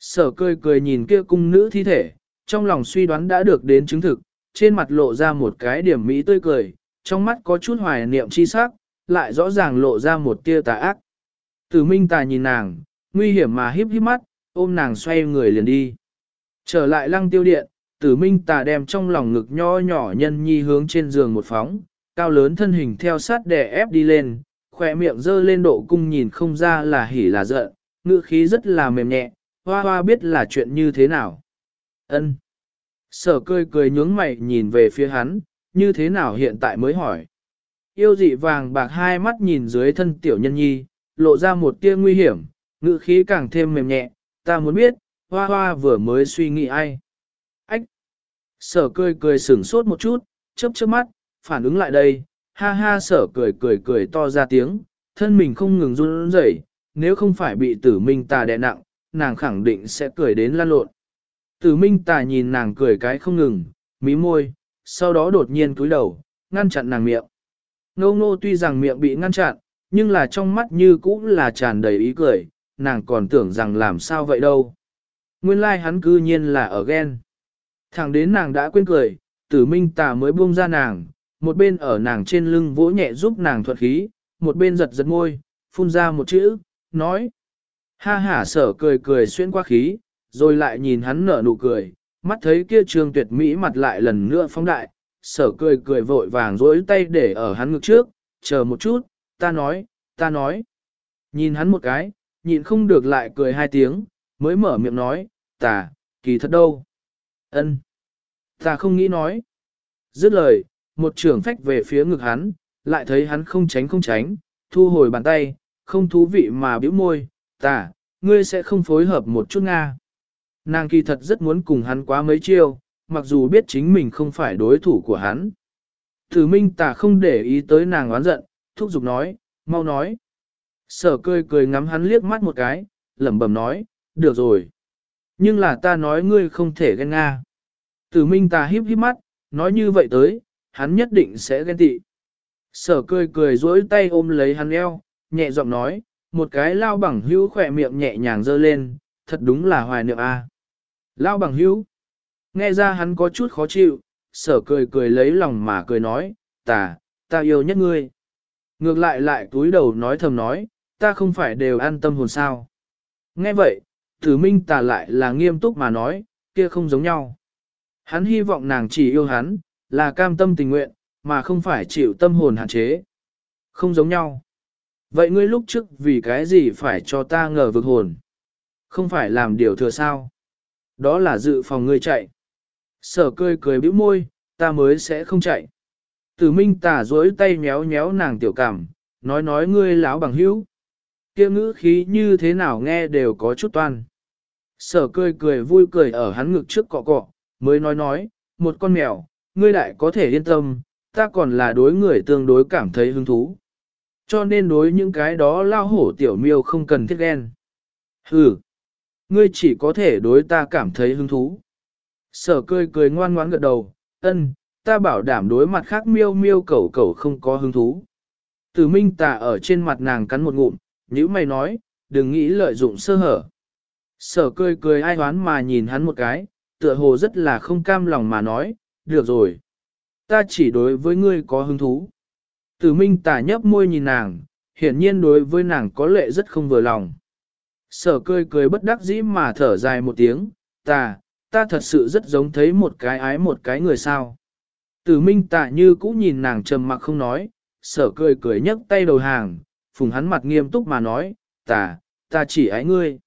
Sở cười cười nhìn kia cung nữ thi thể, trong lòng suy đoán đã được đến chứng thực, trên mặt lộ ra một cái điểm mỹ tươi cười, trong mắt có chút hoài niệm chi sắc, lại rõ ràng lộ ra một tia tà ác. Tử minh tà nhìn nàng, nguy hiểm mà híp híp mắt, ôm nàng xoay người liền đi. Trở lại lăng tiêu điện, tử minh tà đem trong lòng ngực nho nhỏ nhân nhi hướng trên giường một phóng, cao lớn thân hình theo sát đè ép đi lên, khỏe miệng dơ lên độ cung nhìn không ra là hỉ là giận, ngữ khí rất là mềm nhẹ, hoa hoa biết là chuyện như thế nào. ân Sở cười cười nhướng mày nhìn về phía hắn, như thế nào hiện tại mới hỏi. Yêu dị vàng bạc hai mắt nhìn dưới thân tiểu nhân nhi, lộ ra một tia nguy hiểm, ngữ khí càng thêm mềm nhẹ, ta muốn biết, hoa hoa vừa mới suy nghĩ ai. Ách! Sở cười cười sửng sốt một chút, chớp chớp mắt, phản ứng lại đây, ha ha sở cười cười cười to ra tiếng, thân mình không ngừng run rẩy, nếu không phải bị tử minh tà đè nặng, nàng khẳng định sẽ cười đến lan lộn. Tử minh tà nhìn nàng cười cái không ngừng, mí môi, sau đó đột nhiên cúi đầu, ngăn chặn nàng miệng. Ngô ngô tuy rằng miệng bị ngăn chặn, nhưng là trong mắt như cũ là tràn đầy ý cười, nàng còn tưởng rằng làm sao vậy đâu. Nguyên lai like hắn cư nhiên là ở ghen. Thẳng đến nàng đã quên cười, tử minh tà mới buông ra nàng, một bên ở nàng trên lưng vỗ nhẹ giúp nàng thuật khí, một bên giật giật môi, phun ra một chữ, nói. Ha hả sở cười cười xuyên qua khí, rồi lại nhìn hắn nở nụ cười, mắt thấy kia trường tuyệt mỹ mặt lại lần nữa phóng đại, sở cười cười vội vàng dối tay để ở hắn ngực trước, chờ một chút, ta nói, ta nói. Nhìn hắn một cái, nhịn không được lại cười hai tiếng, mới mở miệng nói, ta, kỳ thật đâu. ân, Ta không nghĩ nói. Dứt lời, một trưởng phách về phía ngực hắn, lại thấy hắn không tránh không tránh, thu hồi bàn tay, không thú vị mà bĩu môi, ta, ngươi sẽ không phối hợp một chút Nga. Nàng kỳ thật rất muốn cùng hắn quá mấy chiêu, mặc dù biết chính mình không phải đối thủ của hắn. Thử minh Tả không để ý tới nàng oán giận, thúc giục nói, mau nói. Sở cười cười ngắm hắn liếc mắt một cái, lẩm bẩm nói, được rồi. Nhưng là ta nói ngươi không thể ghen nga. Tử minh ta híp híp mắt, nói như vậy tới, hắn nhất định sẽ ghen tị. Sở cười cười duỗi tay ôm lấy hắn eo, nhẹ giọng nói, một cái lao bằng hữu khỏe miệng nhẹ nhàng dơ lên, thật đúng là hoài niệm a. Lao bằng hữu, nghe ra hắn có chút khó chịu, sở cười cười lấy lòng mà cười nói, ta, ta yêu nhất ngươi. Ngược lại lại túi đầu nói thầm nói, ta không phải đều an tâm hồn sao. Nghe vậy, tử minh ta lại là nghiêm túc mà nói, kia không giống nhau. Hắn hy vọng nàng chỉ yêu hắn, là cam tâm tình nguyện, mà không phải chịu tâm hồn hạn chế. Không giống nhau. Vậy ngươi lúc trước vì cái gì phải cho ta ngờ vực hồn? Không phải làm điều thừa sao? Đó là dự phòng ngươi chạy. Sở cười cười bĩu môi, ta mới sẽ không chạy. Tử minh tả dối tay méo méo nàng tiểu cảm, nói nói ngươi láo bằng hữu. kia ngữ khí như thế nào nghe đều có chút toan. Sở cười cười vui cười ở hắn ngực trước cọ cọ, mới nói nói, một con mèo, ngươi đại có thể yên tâm, ta còn là đối người tương đối cảm thấy hứng thú. Cho nên đối những cái đó lao hổ tiểu miêu không cần thiết ghen. Hừ, ngươi chỉ có thể đối ta cảm thấy hứng thú. Sở cười cười ngoan ngoãn gật đầu, ân, ta bảo đảm đối mặt khác miêu miêu cẩu cẩu không có hứng thú. Từ minh tà ở trên mặt nàng cắn một ngụm, nhữ mày nói, đừng nghĩ lợi dụng sơ hở. Sở cười cười ai hoán mà nhìn hắn một cái, tựa hồ rất là không cam lòng mà nói, được rồi. Ta chỉ đối với ngươi có hứng thú. Tử minh tà nhấp môi nhìn nàng, hiển nhiên đối với nàng có lệ rất không vừa lòng. Sở cười cười bất đắc dĩ mà thở dài một tiếng, ta, ta thật sự rất giống thấy một cái ái một cái người sao. Tử minh tạ như cũ nhìn nàng trầm mặc không nói, sở cười cười nhấc tay đầu hàng, phùng hắn mặt nghiêm túc mà nói, ta, ta chỉ ái ngươi.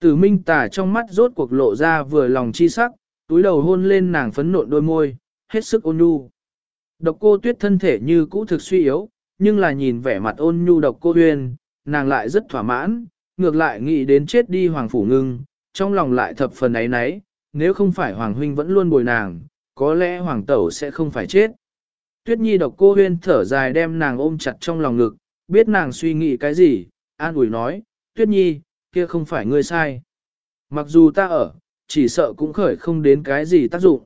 Tử minh tạ trong mắt rốt cuộc lộ ra vừa lòng chi sắc, túi đầu hôn lên nàng phấn nộn đôi môi, hết sức ôn nhu. Độc cô tuyết thân thể như cũ thực suy yếu, nhưng là nhìn vẻ mặt ôn nhu độc cô huyền, nàng lại rất thỏa mãn, ngược lại nghĩ đến chết đi hoàng phủ ngưng, trong lòng lại thập phần ấy nấy, nếu không phải hoàng huynh vẫn luôn bồi nàng, có lẽ hoàng tẩu sẽ không phải chết. Tuyết nhi độc cô huyên thở dài đem nàng ôm chặt trong lòng ngực, biết nàng suy nghĩ cái gì, an ủi nói, tuyết nhi, kia không phải ngươi sai. Mặc dù ta ở, chỉ sợ cũng khởi không đến cái gì tác dụng.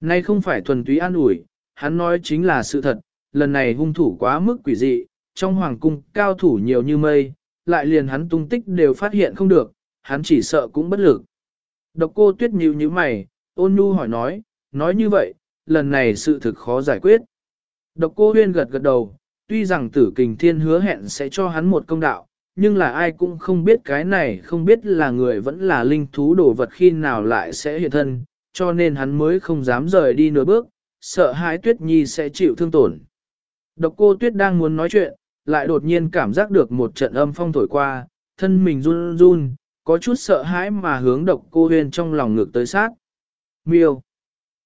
Nay không phải thuần túy an ủi, hắn nói chính là sự thật, lần này hung thủ quá mức quỷ dị, trong hoàng cung cao thủ nhiều như mây, lại liền hắn tung tích đều phát hiện không được, hắn chỉ sợ cũng bất lực. Độc cô tuyết nhíu như mày, ôn nhu hỏi nói, nói như vậy, lần này sự thực khó giải quyết. Độc cô huyên gật gật đầu, tuy rằng tử kình thiên hứa hẹn sẽ cho hắn một công đạo, nhưng là ai cũng không biết cái này không biết là người vẫn là linh thú đồ vật khi nào lại sẽ hiện thân, cho nên hắn mới không dám rời đi nửa bước, sợ hãi tuyết nhi sẽ chịu thương tổn. Độc cô tuyết đang muốn nói chuyện, lại đột nhiên cảm giác được một trận âm phong thổi qua, thân mình run run, có chút sợ hãi mà hướng độc cô huyên trong lòng ngược tới sát. Miêu.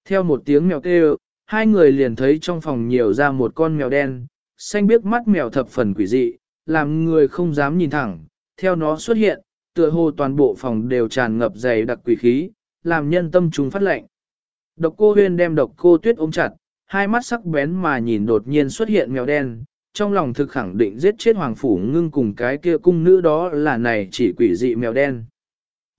Theo một tiếng mèo kêu, hai người liền thấy trong phòng nhiều ra một con mèo đen, xanh biếc mắt mèo thập phần quỷ dị, làm người không dám nhìn thẳng, theo nó xuất hiện, tựa hồ toàn bộ phòng đều tràn ngập dày đặc quỷ khí, làm nhân tâm chúng phát lệnh. Độc cô huyên đem độc cô tuyết ôm chặt, hai mắt sắc bén mà nhìn đột nhiên xuất hiện mèo đen, trong lòng thực khẳng định giết chết hoàng phủ ngưng cùng cái kia cung nữ đó là này chỉ quỷ dị mèo đen.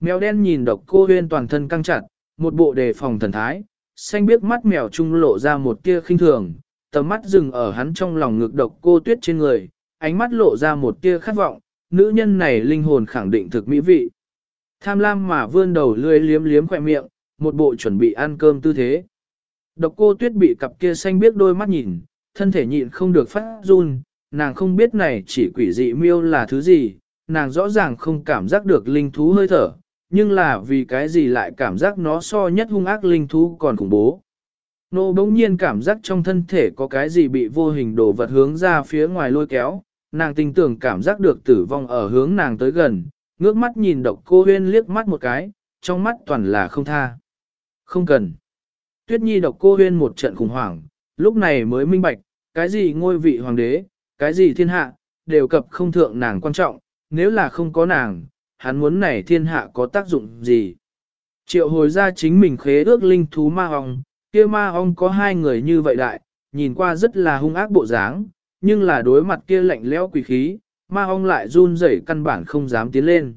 Mèo đen nhìn độc cô huyên toàn thân căng chặt, một bộ đề phòng thần thái, xanh biếc mắt mèo trung lộ ra một tia khinh thường, tầm mắt dừng ở hắn trong lòng ngực độc cô tuyết trên người, ánh mắt lộ ra một tia khát vọng, nữ nhân này linh hồn khẳng định thực mỹ vị. Tham lam mà vươn đầu lươi liếm liếm khỏe miệng, một bộ chuẩn bị ăn cơm tư thế. Độc cô tuyết bị cặp kia xanh biết đôi mắt nhìn, thân thể nhịn không được phát run, nàng không biết này chỉ quỷ dị miêu là thứ gì, nàng rõ ràng không cảm giác được linh thú hơi thở, nhưng là vì cái gì lại cảm giác nó so nhất hung ác linh thú còn khủng bố. Nô bỗng nhiên cảm giác trong thân thể có cái gì bị vô hình đổ vật hướng ra phía ngoài lôi kéo, nàng tình tưởng cảm giác được tử vong ở hướng nàng tới gần, ngước mắt nhìn độc cô huyên liếc mắt một cái, trong mắt toàn là không tha. Không cần. Tuyết nhi độc cô huyên một trận khủng hoảng, lúc này mới minh bạch, cái gì ngôi vị hoàng đế, cái gì thiên hạ, đều cập không thượng nàng quan trọng, nếu là không có nàng, hắn muốn này thiên hạ có tác dụng gì. Triệu hồi ra chính mình khế ước linh thú ma ong kia ma ong có hai người như vậy đại, nhìn qua rất là hung ác bộ dáng, nhưng là đối mặt kia lạnh lẽo quỷ khí, ma ong lại run rẩy căn bản không dám tiến lên.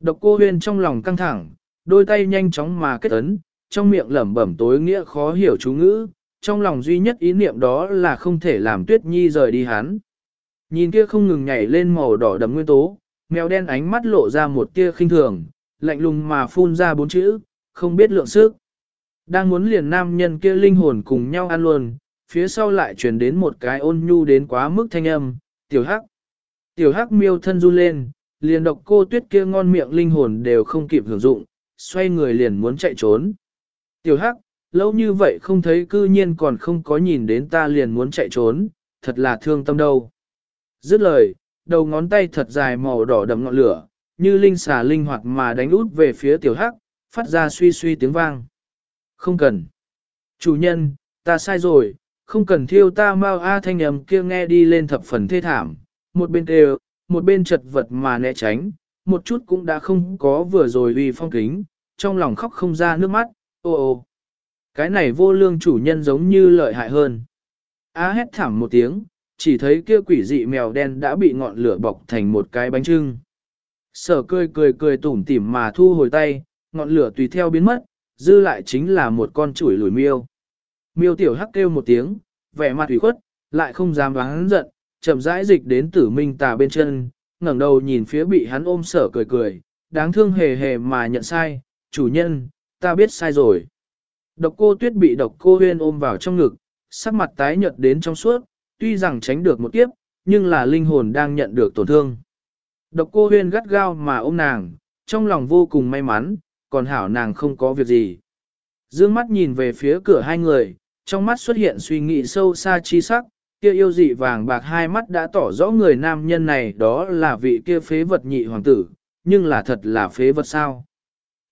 Độc cô huyên trong lòng căng thẳng, đôi tay nhanh chóng mà kết ấn, trong miệng lẩm bẩm tối nghĩa khó hiểu chú ngữ, trong lòng duy nhất ý niệm đó là không thể làm tuyết nhi rời đi hắn. Nhìn kia không ngừng nhảy lên màu đỏ đậm nguyên tố, mèo đen ánh mắt lộ ra một tia khinh thường, lạnh lùng mà phun ra bốn chữ, không biết lượng sức. Đang muốn liền nam nhân kia linh hồn cùng nhau ăn luôn, phía sau lại truyền đến một cái ôn nhu đến quá mức thanh âm, tiểu hắc. Tiểu hắc miêu thân run lên, liền độc cô tuyết kia ngon miệng linh hồn đều không kịp hưởng dụng, xoay người liền muốn chạy trốn. Tiểu hắc, lâu như vậy không thấy cư nhiên còn không có nhìn đến ta liền muốn chạy trốn, thật là thương tâm đâu. Dứt lời, đầu ngón tay thật dài màu đỏ đậm ngọn lửa, như linh xà linh hoạt mà đánh út về phía tiểu hắc, phát ra suy suy tiếng vang. Không cần. Chủ nhân, ta sai rồi, không cần thiêu ta mau a thanh âm kia nghe đi lên thập phần thê thảm, một bên đều, một bên chật vật mà né tránh, một chút cũng đã không có vừa rồi uy phong kính, trong lòng khóc không ra nước mắt, ô ô. Cái này vô lương chủ nhân giống như lợi hại hơn. á hét thảm một tiếng, chỉ thấy kia quỷ dị mèo đen đã bị ngọn lửa bọc thành một cái bánh trưng. Sở cười cười cười tủm tỉm mà thu hồi tay, ngọn lửa tùy theo biến mất, dư lại chính là một con chuỗi lùi miêu. Miêu tiểu hắc kêu một tiếng, vẻ mặt ủy khuất, lại không dám vắng giận, chậm rãi dịch đến tử minh tà bên chân, ngẩng đầu nhìn phía bị hắn ôm sở cười cười, đáng thương hề hề mà nhận sai, chủ nhân, ta biết sai rồi. Độc cô tuyết bị độc cô huyên ôm vào trong ngực, sắc mặt tái nhợt đến trong suốt, tuy rằng tránh được một kiếp, nhưng là linh hồn đang nhận được tổn thương. Độc cô huyên gắt gao mà ôm nàng, trong lòng vô cùng may mắn, còn hảo nàng không có việc gì. Dương mắt nhìn về phía cửa hai người, trong mắt xuất hiện suy nghĩ sâu xa chi sắc, kia yêu dị vàng bạc hai mắt đã tỏ rõ người nam nhân này đó là vị kia phế vật nhị hoàng tử, nhưng là thật là phế vật sao.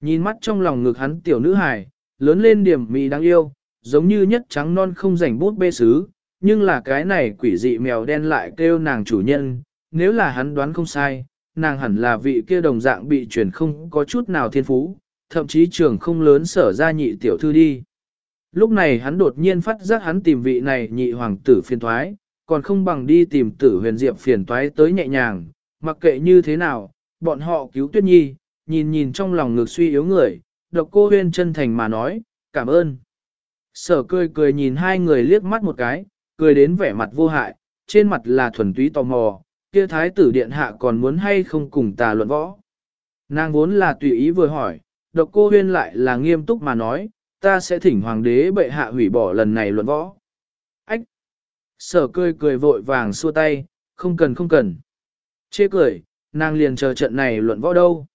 Nhìn mắt trong lòng ngực hắn tiểu nữ hài, lớn lên điểm mỹ đáng yêu, giống như nhất trắng non không rảnh bút bê sứ, nhưng là cái này quỷ dị mèo đen lại kêu nàng chủ nhân, nếu là hắn đoán không sai, nàng hẳn là vị kia đồng dạng bị truyền không có chút nào thiên phú, thậm chí trường không lớn sở ra nhị tiểu thư đi. Lúc này hắn đột nhiên phát giác hắn tìm vị này nhị hoàng tử phiền thoái, còn không bằng đi tìm tử huyền diệp phiền toái tới nhẹ nhàng, mặc kệ như thế nào, bọn họ cứu tuyết nhi, nhìn nhìn trong lòng ngược suy yếu người, độc cô huyên chân thành mà nói, cảm ơn. Sở cười cười nhìn hai người liếc mắt một cái, cười đến vẻ mặt vô hại, trên mặt là thuần túy tò mò, kia thái tử điện hạ còn muốn hay không cùng tà luận võ. Nàng vốn là tùy ý vừa hỏi, độc cô huyên lại là nghiêm túc mà nói, ta sẽ thỉnh hoàng đế bệ hạ hủy bỏ lần này luận võ. Ách! Sở cười cười vội vàng xua tay, không cần không cần. Chê cười, nàng liền chờ trận này luận võ đâu.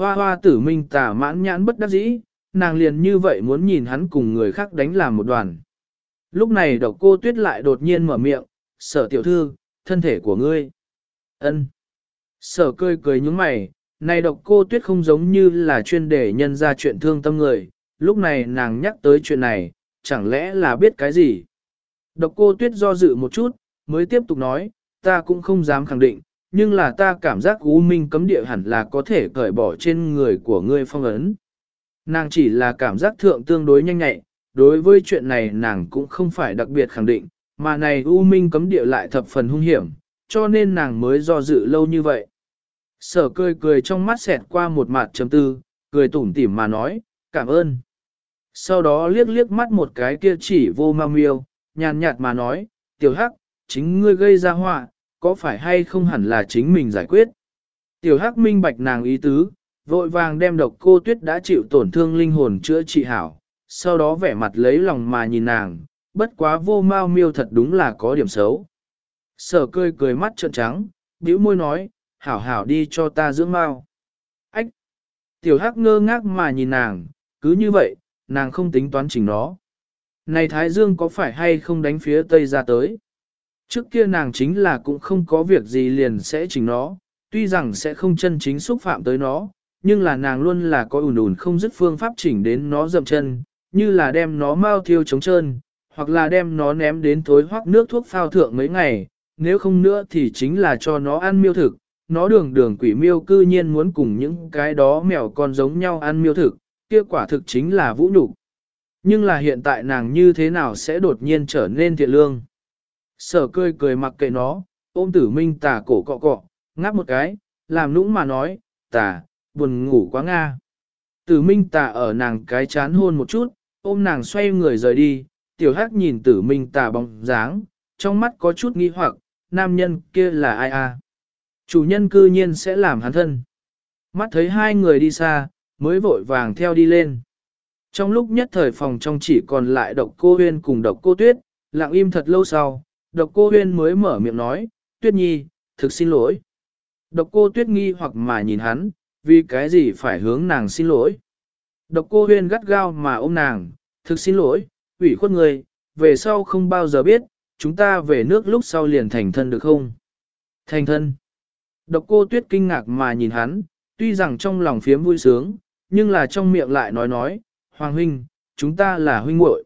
Hoa hoa tử minh tả mãn nhãn bất đắc dĩ, nàng liền như vậy muốn nhìn hắn cùng người khác đánh làm một đoàn. Lúc này độc cô tuyết lại đột nhiên mở miệng, sở tiểu thư, thân thể của ngươi. ân Sở cười cười nhúng mày, này độc cô tuyết không giống như là chuyên để nhân ra chuyện thương tâm người, lúc này nàng nhắc tới chuyện này, chẳng lẽ là biết cái gì. Độc cô tuyết do dự một chút, mới tiếp tục nói, ta cũng không dám khẳng định, nhưng là ta cảm giác U Minh cấm địa hẳn là có thể cởi bỏ trên người của ngươi phong ấn. Nàng chỉ là cảm giác thượng tương đối nhanh nhạy, đối với chuyện này nàng cũng không phải đặc biệt khẳng định, mà này U Minh cấm địa lại thập phần hung hiểm, cho nên nàng mới do dự lâu như vậy. Sở cười cười trong mắt xẹt qua một mặt chấm tư, cười tủm tỉm mà nói, cảm ơn. Sau đó liếc liếc mắt một cái kia chỉ vô ma miêu, nhàn nhạt mà nói, tiểu hắc, chính ngươi gây ra họa, có phải hay không hẳn là chính mình giải quyết. Tiểu hắc minh bạch nàng ý tứ, vội vàng đem độc cô tuyết đã chịu tổn thương linh hồn chữa trị hảo, sau đó vẻ mặt lấy lòng mà nhìn nàng, bất quá vô mau miêu thật đúng là có điểm xấu. Sở cười cười mắt trợn trắng, bĩu môi nói, hảo hảo đi cho ta dưỡng mau. Ách! Tiểu hắc ngơ ngác mà nhìn nàng, cứ như vậy, nàng không tính toán chỉnh nó. Này Thái Dương có phải hay không đánh phía Tây ra tới? Trước kia nàng chính là cũng không có việc gì liền sẽ chỉnh nó, tuy rằng sẽ không chân chính xúc phạm tới nó, nhưng là nàng luôn là có ủn ủn không dứt phương pháp chỉnh đến nó dậm chân, như là đem nó mau thiêu trống trơn, hoặc là đem nó ném đến tối hoác nước thuốc phao thượng mấy ngày, nếu không nữa thì chính là cho nó ăn miêu thực, nó đường đường quỷ miêu cư nhiên muốn cùng những cái đó mèo con giống nhau ăn miêu thực, kia quả thực chính là vũ nhục. Nhưng là hiện tại nàng như thế nào sẽ đột nhiên trở nên thiện lương. Sở cười cười mặc kệ nó, ôm tử minh tà cổ cọ cọ, ngáp một cái, làm nũng mà nói, tà, buồn ngủ quá nga. Tử minh tà ở nàng cái chán hôn một chút, ôm nàng xoay người rời đi, tiểu hắc nhìn tử minh tà bóng dáng, trong mắt có chút nghi hoặc, nam nhân kia là ai a? Chủ nhân cư nhiên sẽ làm hắn thân. Mắt thấy hai người đi xa, mới vội vàng theo đi lên. Trong lúc nhất thời phòng trong chỉ còn lại độc cô huyên cùng độc cô tuyết, lặng im thật lâu sau, độc cô huyên mới mở miệng nói, tuyết nhi, thực xin lỗi. Độc cô tuyết nghi hoặc mà nhìn hắn, vì cái gì phải hướng nàng xin lỗi. Độc cô huyên gắt gao mà ôm nàng, thực xin lỗi, ủy khuất người, về sau không bao giờ biết, chúng ta về nước lúc sau liền thành thân được không? Thành thân. Độc cô tuyết kinh ngạc mà nhìn hắn, tuy rằng trong lòng phiếm vui sướng, nhưng là trong miệng lại nói nói, Hoàng huynh, chúng ta là huynh muội,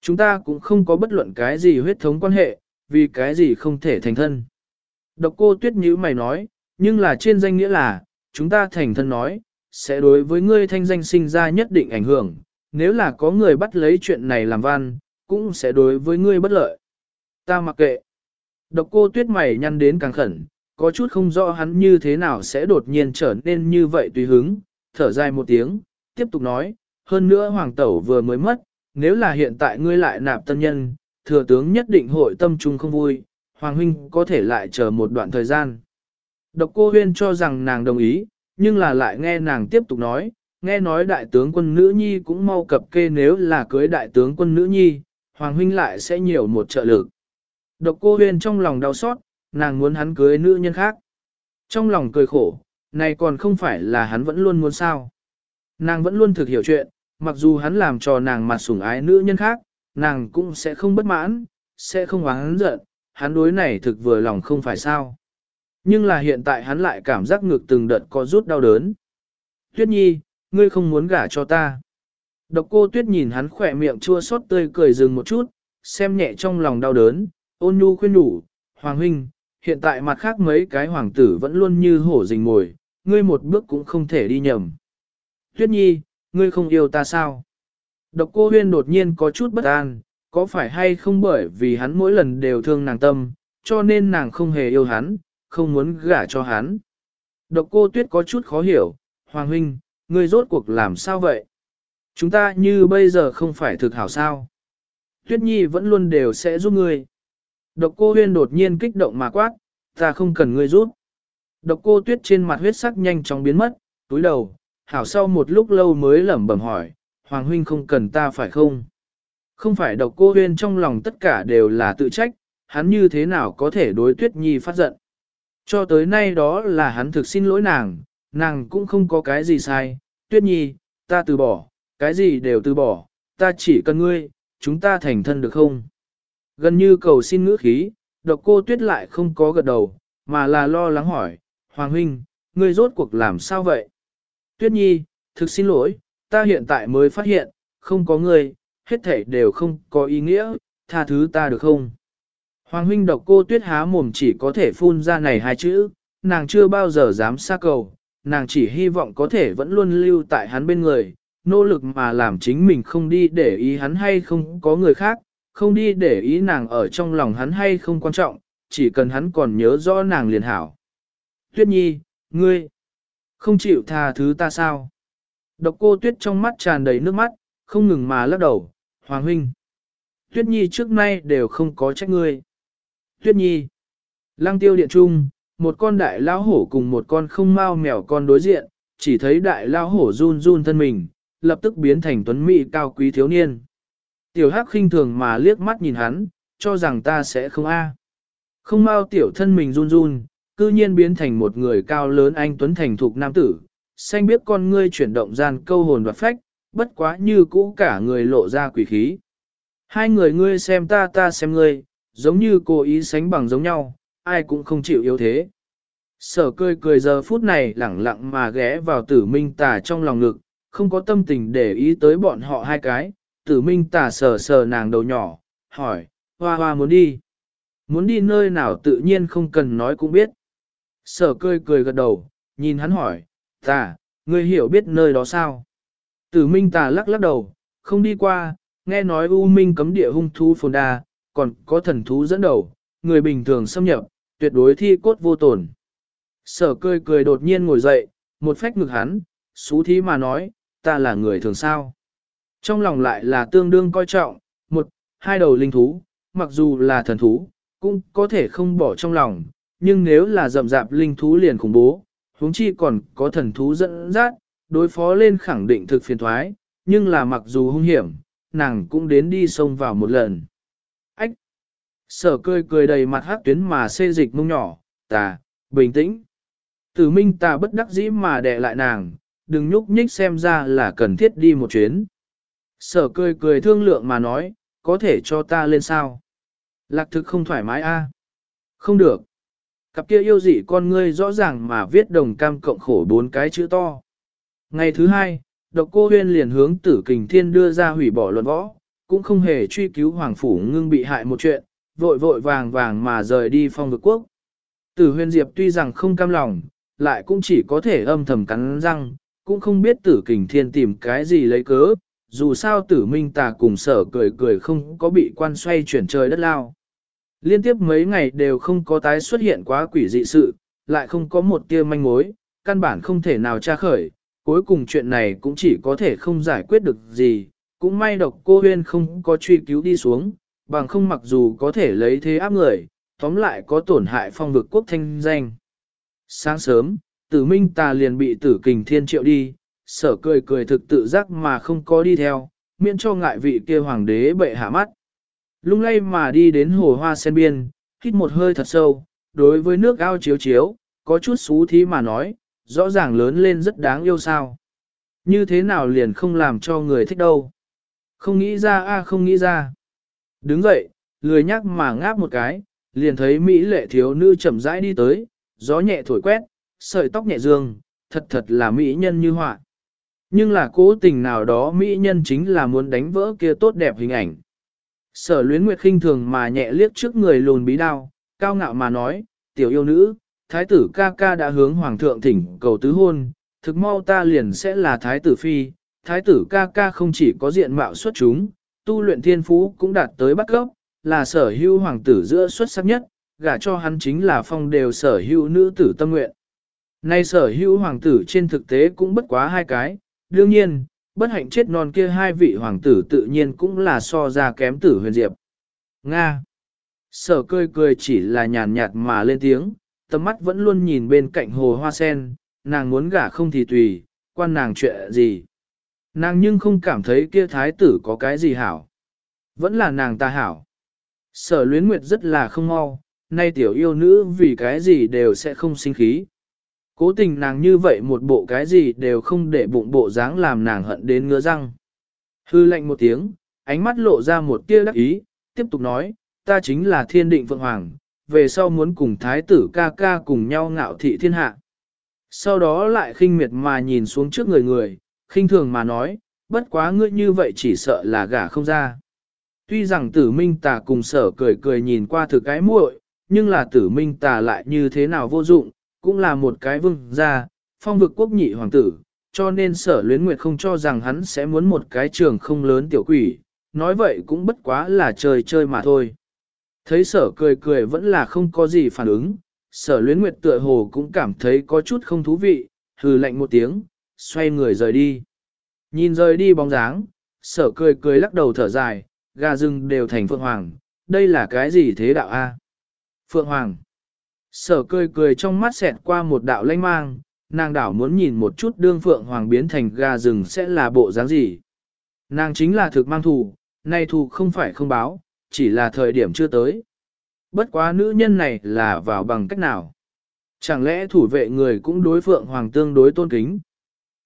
Chúng ta cũng không có bất luận cái gì huyết thống quan hệ, vì cái gì không thể thành thân. Độc cô tuyết nhữ mày nói, nhưng là trên danh nghĩa là, chúng ta thành thân nói, sẽ đối với ngươi thanh danh sinh ra nhất định ảnh hưởng, nếu là có người bắt lấy chuyện này làm văn, cũng sẽ đối với ngươi bất lợi. Ta mặc kệ. Độc cô tuyết mày nhăn đến càng khẩn, có chút không rõ hắn như thế nào sẽ đột nhiên trở nên như vậy tùy hứng, thở dài một tiếng, tiếp tục nói, hơn nữa hoàng tẩu vừa mới mất, nếu là hiện tại ngươi lại nạp tân nhân, thừa tướng nhất định hội tâm trung không vui, hoàng huynh có thể lại chờ một đoạn thời gian. Độc cô huyên cho rằng nàng đồng ý, nhưng là lại nghe nàng tiếp tục nói, nghe nói đại tướng quân nữ nhi cũng mau cập kê nếu là cưới đại tướng quân nữ nhi, hoàng huynh lại sẽ nhiều một trợ lực. Độc cô huyên trong lòng đau xót, nàng muốn hắn cưới nữ nhân khác. Trong lòng cười khổ, này còn không phải là hắn vẫn luôn muốn sao. Nàng vẫn luôn thực hiểu chuyện, mặc dù hắn làm cho nàng mặt sủng ái nữ nhân khác, nàng cũng sẽ không bất mãn, sẽ không oán giận, hắn đối này thực vừa lòng không phải sao. Nhưng là hiện tại hắn lại cảm giác ngược từng đợt có rút đau đớn. Tuyết nhi, ngươi không muốn gả cho ta. Độc cô tuyết nhìn hắn khỏe miệng chua xót tươi cười dừng một chút, xem nhẹ trong lòng đau đớn, ôn nhu khuyên đủ, Hoàng huynh, hiện tại mặt khác mấy cái hoàng tử vẫn luôn như hổ rình mồi, ngươi một bước cũng không thể đi nhầm. Tuyết nhi, ngươi không yêu ta sao? Độc cô huyên đột nhiên có chút bất an, có phải hay không bởi vì hắn mỗi lần đều thương nàng tâm, cho nên nàng không hề yêu hắn, không muốn gả cho hắn. Độc cô tuyết có chút khó hiểu, Hoàng huynh, ngươi rốt cuộc làm sao vậy? Chúng ta như bây giờ không phải thực hảo sao? Tuyết nhi vẫn luôn đều sẽ giúp ngươi. Độc cô huyên đột nhiên kích động mà quát, ta không cần ngươi giúp. Độc cô tuyết trên mặt huyết sắc nhanh chóng biến mất, túi đầu, hảo sau một lúc lâu mới lẩm bẩm hỏi, Hoàng huynh không cần ta phải không? Không phải độc cô huyên trong lòng tất cả đều là tự trách, hắn như thế nào có thể đối Tuyết Nhi phát giận. Cho tới nay đó là hắn thực xin lỗi nàng, nàng cũng không có cái gì sai, Tuyết Nhi, ta từ bỏ, cái gì đều từ bỏ, ta chỉ cần ngươi, chúng ta thành thân được không? Gần như cầu xin ngữ khí, độc cô Tuyết lại không có gật đầu, mà là lo lắng hỏi, Hoàng Huynh, ngươi rốt cuộc làm sao vậy? Tuyết Nhi, thực xin lỗi, ta hiện tại mới phát hiện, không có ngươi, hết thảy đều không có ý nghĩa, tha thứ ta được không? Hoàng huynh độc cô tuyết há mồm chỉ có thể phun ra này hai chữ, nàng chưa bao giờ dám xa cầu, nàng chỉ hy vọng có thể vẫn luôn lưu tại hắn bên người, nỗ lực mà làm chính mình không đi để ý hắn hay không có người khác, không đi để ý nàng ở trong lòng hắn hay không quan trọng, chỉ cần hắn còn nhớ rõ nàng liền hảo. Tuyết nhi, ngươi, không chịu tha thứ ta sao? Độc cô tuyết trong mắt tràn đầy nước mắt, không ngừng mà lắc đầu, Hoàng huynh. Tuyết nhi trước nay đều không có trách ngươi. Tuyết nhi. Lăng tiêu điện trung, một con đại lão hổ cùng một con không mau mèo con đối diện, chỉ thấy đại lão hổ run run thân mình, lập tức biến thành tuấn mỹ cao quý thiếu niên. Tiểu hắc khinh thường mà liếc mắt nhìn hắn, cho rằng ta sẽ không a. Không mau tiểu thân mình run run, cư nhiên biến thành một người cao lớn anh tuấn thành thục nam tử, xanh biết con ngươi chuyển động gian câu hồn đoạt phách, bất quá như cũ cả người lộ ra quỷ khí. Hai người ngươi xem ta ta xem ngươi, giống như cố ý sánh bằng giống nhau, ai cũng không chịu yếu thế. Sở cười cười giờ phút này lẳng lặng mà ghé vào tử minh tà trong lòng ngực, không có tâm tình để ý tới bọn họ hai cái, tử minh tà sờ sờ nàng đầu nhỏ, hỏi, hoa hoa muốn đi. Muốn đi nơi nào tự nhiên không cần nói cũng biết. Sở cười cười gật đầu, nhìn hắn hỏi, tà, ngươi hiểu biết nơi đó sao? Tử minh tà lắc lắc đầu, không đi qua, nghe nói U Minh cấm địa hung thú phồn đa, còn có thần thú dẫn đầu, người bình thường xâm nhập, tuyệt đối thi cốt vô tổn. Sở cười cười đột nhiên ngồi dậy, một phách ngực hắn, xú thí mà nói, ta là người thường sao. Trong lòng lại là tương đương coi trọng, một, hai đầu linh thú, mặc dù là thần thú, cũng có thể không bỏ trong lòng, nhưng nếu là rậm rạp linh thú liền khủng bố, huống chi còn có thần thú dẫn dắt, đối phó lên khẳng định thực phiền thoái, nhưng là mặc dù hung hiểm, nàng cũng đến đi sông vào một lần. Ách! Sở cười cười đầy mặt hát tuyến mà xê dịch mông nhỏ, ta, bình tĩnh. Tử minh ta bất đắc dĩ mà đè lại nàng, đừng nhúc nhích xem ra là cần thiết đi một chuyến. Sở cười cười thương lượng mà nói, có thể cho ta lên sao? Lạc thực không thoải mái a Không được. Cặp kia yêu dị con ngươi rõ ràng mà viết đồng cam cộng khổ bốn cái chữ to. Ngày thứ hai, độc cô huyên liền hướng tử kình thiên đưa ra hủy bỏ luận võ, cũng không hề truy cứu hoàng phủ ngưng bị hại một chuyện, vội vội vàng vàng mà rời đi phong vực quốc. Tử huyên diệp tuy rằng không cam lòng, lại cũng chỉ có thể âm thầm cắn răng, cũng không biết tử kình thiên tìm cái gì lấy cớ, dù sao tử minh tà cùng sở cười cười không có bị quan xoay chuyển trời đất lao. Liên tiếp mấy ngày đều không có tái xuất hiện quá quỷ dị sự, lại không có một tia manh mối, căn bản không thể nào tra khởi, cuối cùng chuyện này cũng chỉ có thể không giải quyết được gì, cũng may độc cô huyên không có truy cứu đi xuống, bằng không mặc dù có thể lấy thế áp người, tóm lại có tổn hại phong vực quốc thanh danh. Sáng sớm, tử minh tà liền bị tử kình thiên triệu đi, sở cười cười thực tự giác mà không có đi theo, miễn cho ngại vị kia hoàng đế bệ hạ mắt. Lung lay mà đi đến hồ hoa sen biên, hít một hơi thật sâu, đối với nước ao chiếu chiếu, có chút xú thí mà nói, rõ ràng lớn lên rất đáng yêu sao. Như thế nào liền không làm cho người thích đâu. Không nghĩ ra a không nghĩ ra. Đứng dậy, lười nhắc mà ngáp một cái, liền thấy Mỹ lệ thiếu nữ chậm rãi đi tới, gió nhẹ thổi quét, sợi tóc nhẹ dương, thật thật là Mỹ nhân như họa. Nhưng là cố tình nào đó Mỹ nhân chính là muốn đánh vỡ kia tốt đẹp hình ảnh. Sở luyến nguyệt khinh thường mà nhẹ liếc trước người lùn bí đao, cao ngạo mà nói, tiểu yêu nữ, thái tử ca ca đã hướng hoàng thượng thỉnh cầu tứ hôn, thực mau ta liền sẽ là thái tử phi, thái tử ca ca không chỉ có diện mạo xuất chúng, tu luyện thiên phú cũng đạt tới bắt gốc, là sở hữu hoàng tử giữa xuất sắc nhất, gả cho hắn chính là phong đều sở hữu nữ tử tâm nguyện. Nay sở hữu hoàng tử trên thực tế cũng bất quá hai cái, đương nhiên, bất hạnh chết non kia hai vị hoàng tử tự nhiên cũng là so ra kém tử huyền diệp. Nga. Sở cười cười chỉ là nhàn nhạt mà lên tiếng, tầm mắt vẫn luôn nhìn bên cạnh hồ hoa sen, nàng muốn gả không thì tùy, quan nàng chuyện gì. Nàng nhưng không cảm thấy kia thái tử có cái gì hảo. Vẫn là nàng ta hảo. Sở luyến nguyệt rất là không mau, nay tiểu yêu nữ vì cái gì đều sẽ không sinh khí. Cố tình nàng như vậy một bộ cái gì đều không để bụng bộ dáng làm nàng hận đến ngứa răng. Hư lệnh một tiếng, ánh mắt lộ ra một tia đắc ý, tiếp tục nói, ta chính là thiên định phượng hoàng, về sau muốn cùng thái tử ca ca cùng nhau ngạo thị thiên hạ. Sau đó lại khinh miệt mà nhìn xuống trước người người, khinh thường mà nói, bất quá ngươi như vậy chỉ sợ là gả không ra. Tuy rằng tử minh tà cùng sở cười cười nhìn qua thử cái muội, nhưng là tử minh tà lại như thế nào vô dụng, cũng là một cái vương gia, phong vực quốc nhị hoàng tử, cho nên sở luyến nguyệt không cho rằng hắn sẽ muốn một cái trường không lớn tiểu quỷ, nói vậy cũng bất quá là chơi chơi mà thôi. Thấy sở cười cười vẫn là không có gì phản ứng, sở luyến nguyệt tựa hồ cũng cảm thấy có chút không thú vị, hừ lạnh một tiếng, xoay người rời đi. Nhìn rời đi bóng dáng, sở cười cười lắc đầu thở dài, gà rừng đều thành phượng hoàng, đây là cái gì thế đạo a? Phượng hoàng. Sở cười cười trong mắt xẹt qua một đạo lanh mang, nàng đảo muốn nhìn một chút đương phượng hoàng biến thành gà rừng sẽ là bộ dáng gì. Nàng chính là thực mang thù, nay thù không phải không báo, chỉ là thời điểm chưa tới. Bất quá nữ nhân này là vào bằng cách nào? Chẳng lẽ thủ vệ người cũng đối phượng hoàng tương đối tôn kính?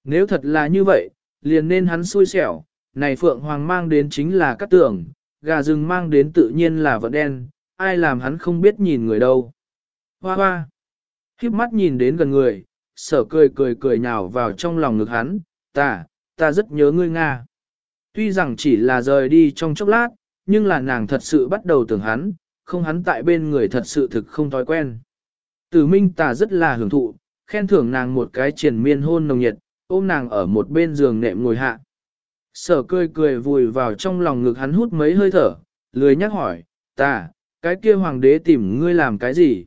Nếu thật là như vậy, liền nên hắn xui xẻo, này phượng hoàng mang đến chính là cắt tưởng, gà rừng mang đến tự nhiên là vận đen, ai làm hắn không biết nhìn người đâu. Hoa hoa! Khiếp mắt nhìn đến gần người, sở cười cười cười nhào vào trong lòng ngực hắn, ta, ta rất nhớ ngươi Nga. Tuy rằng chỉ là rời đi trong chốc lát, nhưng là nàng thật sự bắt đầu tưởng hắn, không hắn tại bên người thật sự thực không thói quen. Tử Minh ta rất là hưởng thụ, khen thưởng nàng một cái triền miên hôn nồng nhiệt, ôm nàng ở một bên giường nệm ngồi hạ. Sở cười cười vùi vào trong lòng ngực hắn hút mấy hơi thở, lười nhắc hỏi, ta, cái kia hoàng đế tìm ngươi làm cái gì?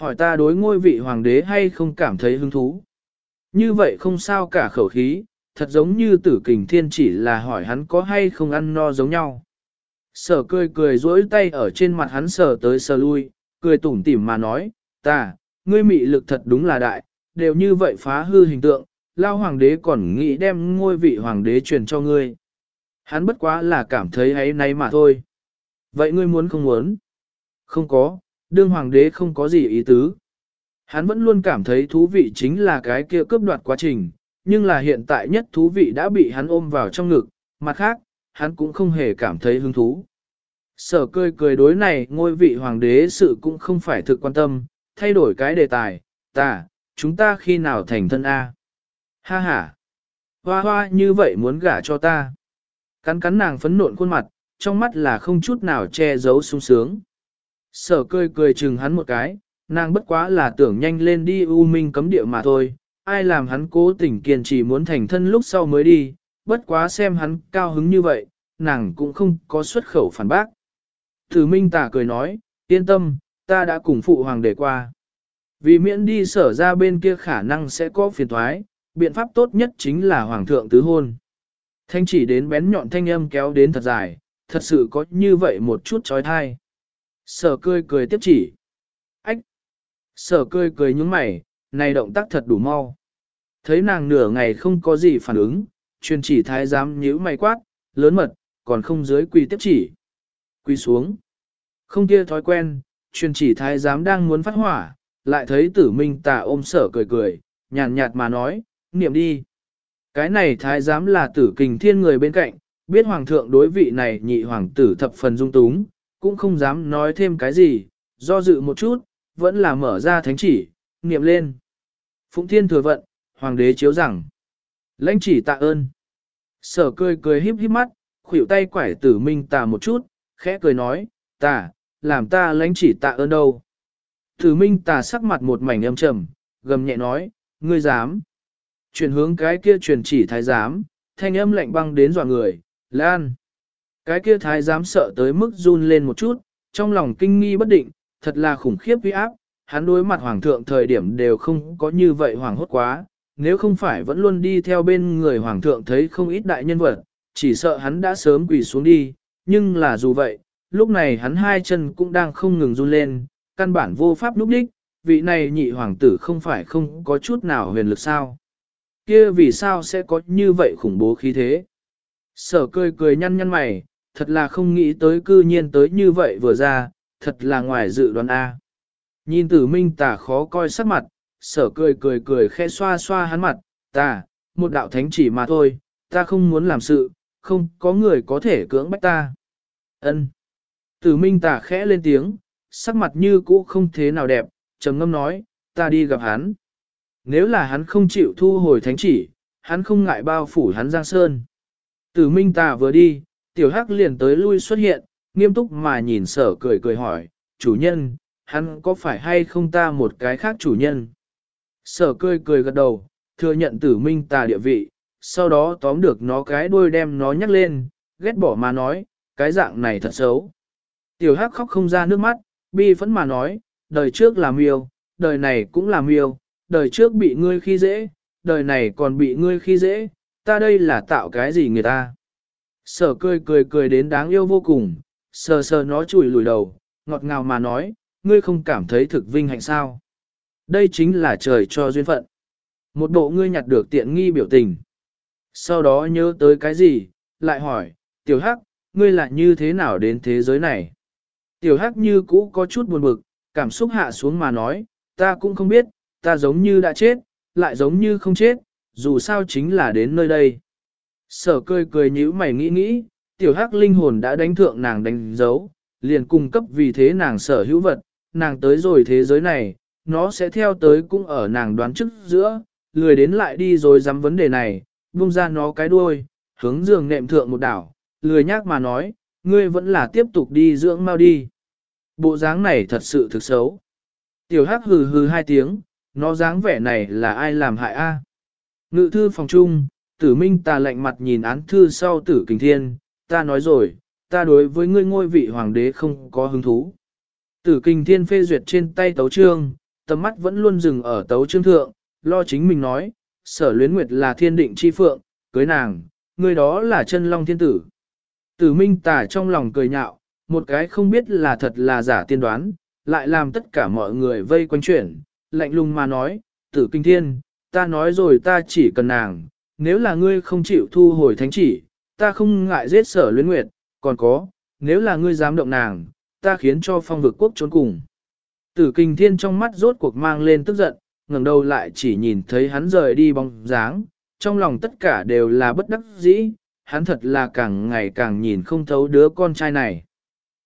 Hỏi ta đối ngôi vị hoàng đế hay không cảm thấy hứng thú? Như vậy không sao cả khẩu khí, thật giống như tử kình thiên chỉ là hỏi hắn có hay không ăn no giống nhau. Sở cười cười dỗi tay ở trên mặt hắn sờ tới sờ lui, cười tủm tỉm mà nói, ta, ngươi mị lực thật đúng là đại, đều như vậy phá hư hình tượng, lao hoàng đế còn nghĩ đem ngôi vị hoàng đế truyền cho ngươi. Hắn bất quá là cảm thấy ấy nay mà thôi. Vậy ngươi muốn không muốn? Không có, đương hoàng đế không có gì ý tứ. Hắn vẫn luôn cảm thấy thú vị chính là cái kia cướp đoạt quá trình, nhưng là hiện tại nhất thú vị đã bị hắn ôm vào trong ngực, mặt khác, hắn cũng không hề cảm thấy hứng thú. Sở cười cười đối này ngôi vị hoàng đế sự cũng không phải thực quan tâm, thay đổi cái đề tài, ta, chúng ta khi nào thành thân A. Ha ha, hoa hoa như vậy muốn gả cho ta. Cắn cắn nàng phấn nộn khuôn mặt, trong mắt là không chút nào che giấu sung sướng. Sở cười cười chừng hắn một cái, nàng bất quá là tưởng nhanh lên đi u minh cấm địa mà thôi, ai làm hắn cố tình kiên trì muốn thành thân lúc sau mới đi, bất quá xem hắn cao hứng như vậy, nàng cũng không có xuất khẩu phản bác. Thử Minh Tả cười nói, yên tâm, ta đã cùng phụ hoàng đề qua. Vì miễn đi sở ra bên kia khả năng sẽ có phiền thoái, biện pháp tốt nhất chính là hoàng thượng tứ hôn. Thanh chỉ đến bén nhọn thanh âm kéo đến thật dài, thật sự có như vậy một chút trói thai. Sở cười cười tiếp chỉ. Ách! Sở cười cười nhúng mày, này động tác thật đủ mau. Thấy nàng nửa ngày không có gì phản ứng, truyền chỉ thái giám nhíu mày quát, lớn mật, còn không dưới quỳ tiếp chỉ. Quỳ xuống. Không kia thói quen, truyền chỉ thái giám đang muốn phát hỏa, lại thấy tử minh tà ôm sở cười cười, nhàn nhạt mà nói, niệm đi. Cái này thái giám là tử kình thiên người bên cạnh, biết hoàng thượng đối vị này nhị hoàng tử thập phần dung túng, cũng không dám nói thêm cái gì, do dự một chút, vẫn là mở ra thánh chỉ, niệm lên. Phụng thiên thừa vận, hoàng đế chiếu rằng, lãnh chỉ tạ ơn. Sở cười cười híp híp mắt, khuỷu tay quải tử minh tà một chút, khẽ cười nói, tà, làm ta lãnh chỉ tạ ơn đâu. Tử minh tà sắc mặt một mảnh âm trầm, gầm nhẹ nói, ngươi dám. Chuyển hướng cái kia truyền chỉ thái giám, thanh âm lạnh băng đến dọa người, lan. Cái kia thái giám sợ tới mức run lên một chút, trong lòng kinh nghi bất định, thật là khủng khiếp uy áp, hắn đối mặt hoàng thượng thời điểm đều không có như vậy hoàng hốt quá, nếu không phải vẫn luôn đi theo bên người hoàng thượng thấy không ít đại nhân vật, chỉ sợ hắn đã sớm quỳ xuống đi, nhưng là dù vậy, lúc này hắn hai chân cũng đang không ngừng run lên, căn bản vô pháp lúc đích, vị này nhị hoàng tử không phải không có chút nào huyền lực sao. Kia vì sao sẽ có như vậy khủng bố khí thế? Sở cười cười nhăn nhăn mày, thật là không nghĩ tới cư nhiên tới như vậy vừa ra, thật là ngoài dự đoán A. Nhìn tử minh tà khó coi sắc mặt, sở cười cười cười khẽ xoa xoa hắn mặt, ta, một đạo thánh chỉ mà thôi, ta không muốn làm sự, không có người có thể cưỡng bách ta. Ân. Tử minh tà khẽ lên tiếng, sắc mặt như cũ không thế nào đẹp, trầm ngâm nói, ta đi gặp hắn. Nếu là hắn không chịu thu hồi thánh chỉ, hắn không ngại bao phủ hắn giang sơn. Tử minh tà vừa đi, tiểu hắc liền tới lui xuất hiện, nghiêm túc mà nhìn sở cười cười hỏi, chủ nhân, hắn có phải hay không ta một cái khác chủ nhân? Sở cười cười gật đầu, thừa nhận tử minh tà địa vị, sau đó tóm được nó cái đuôi đem nó nhắc lên, ghét bỏ mà nói, cái dạng này thật xấu. Tiểu hắc khóc không ra nước mắt, bi phẫn mà nói, đời trước làm miêu, đời này cũng làm miêu, đời trước bị ngươi khi dễ, đời này còn bị ngươi khi dễ, ta đây là tạo cái gì người ta. Sở cười cười cười đến đáng yêu vô cùng, sờ sờ nó chùi lùi đầu, ngọt ngào mà nói, ngươi không cảm thấy thực vinh hạnh sao. Đây chính là trời cho duyên phận. Một bộ ngươi nhặt được tiện nghi biểu tình. Sau đó nhớ tới cái gì, lại hỏi, tiểu hắc, ngươi là như thế nào đến thế giới này? Tiểu hắc như cũ có chút buồn bực, cảm xúc hạ xuống mà nói, ta cũng không biết, ta giống như đã chết, lại giống như không chết, dù sao chính là đến nơi đây. Sở cười cười nhíu mày nghĩ nghĩ, tiểu hắc linh hồn đã đánh thượng nàng đánh dấu, liền cung cấp vì thế nàng sở hữu vật, nàng tới rồi thế giới này, nó sẽ theo tới cũng ở nàng đoán trước giữa, lười đến lại đi rồi dám vấn đề này, buông ra nó cái đuôi, hướng giường nệm thượng một đảo, lười nhác mà nói, ngươi vẫn là tiếp tục đi dưỡng mau đi. Bộ dáng này thật sự thực xấu. Tiểu hắc hừ hừ hai tiếng, nó dáng vẻ này là ai làm hại a? Ngự thư phòng trung, tử minh ta lạnh mặt nhìn án thư sau tử kình thiên, ta nói rồi, ta đối với ngươi ngôi vị hoàng đế không có hứng thú. Tử kình thiên phê duyệt trên tay tấu trương, tầm mắt vẫn luôn dừng ở tấu trương thượng, lo chính mình nói, sở luyến nguyệt là thiên định chi phượng, cưới nàng, người đó là chân long thiên tử. Tử minh tả trong lòng cười nhạo, một cái không biết là thật là giả tiên đoán, lại làm tất cả mọi người vây quanh chuyển, lạnh lùng mà nói, tử kinh thiên, ta nói rồi ta chỉ cần nàng, nếu là ngươi không chịu thu hồi thánh chỉ, ta không ngại giết sở luyến nguyệt, còn có, nếu là ngươi dám động nàng, ta khiến cho phong vực quốc trốn cùng. Tử kinh thiên trong mắt rốt cuộc mang lên tức giận, ngẩng đầu lại chỉ nhìn thấy hắn rời đi bóng dáng, trong lòng tất cả đều là bất đắc dĩ, hắn thật là càng ngày càng nhìn không thấu đứa con trai này.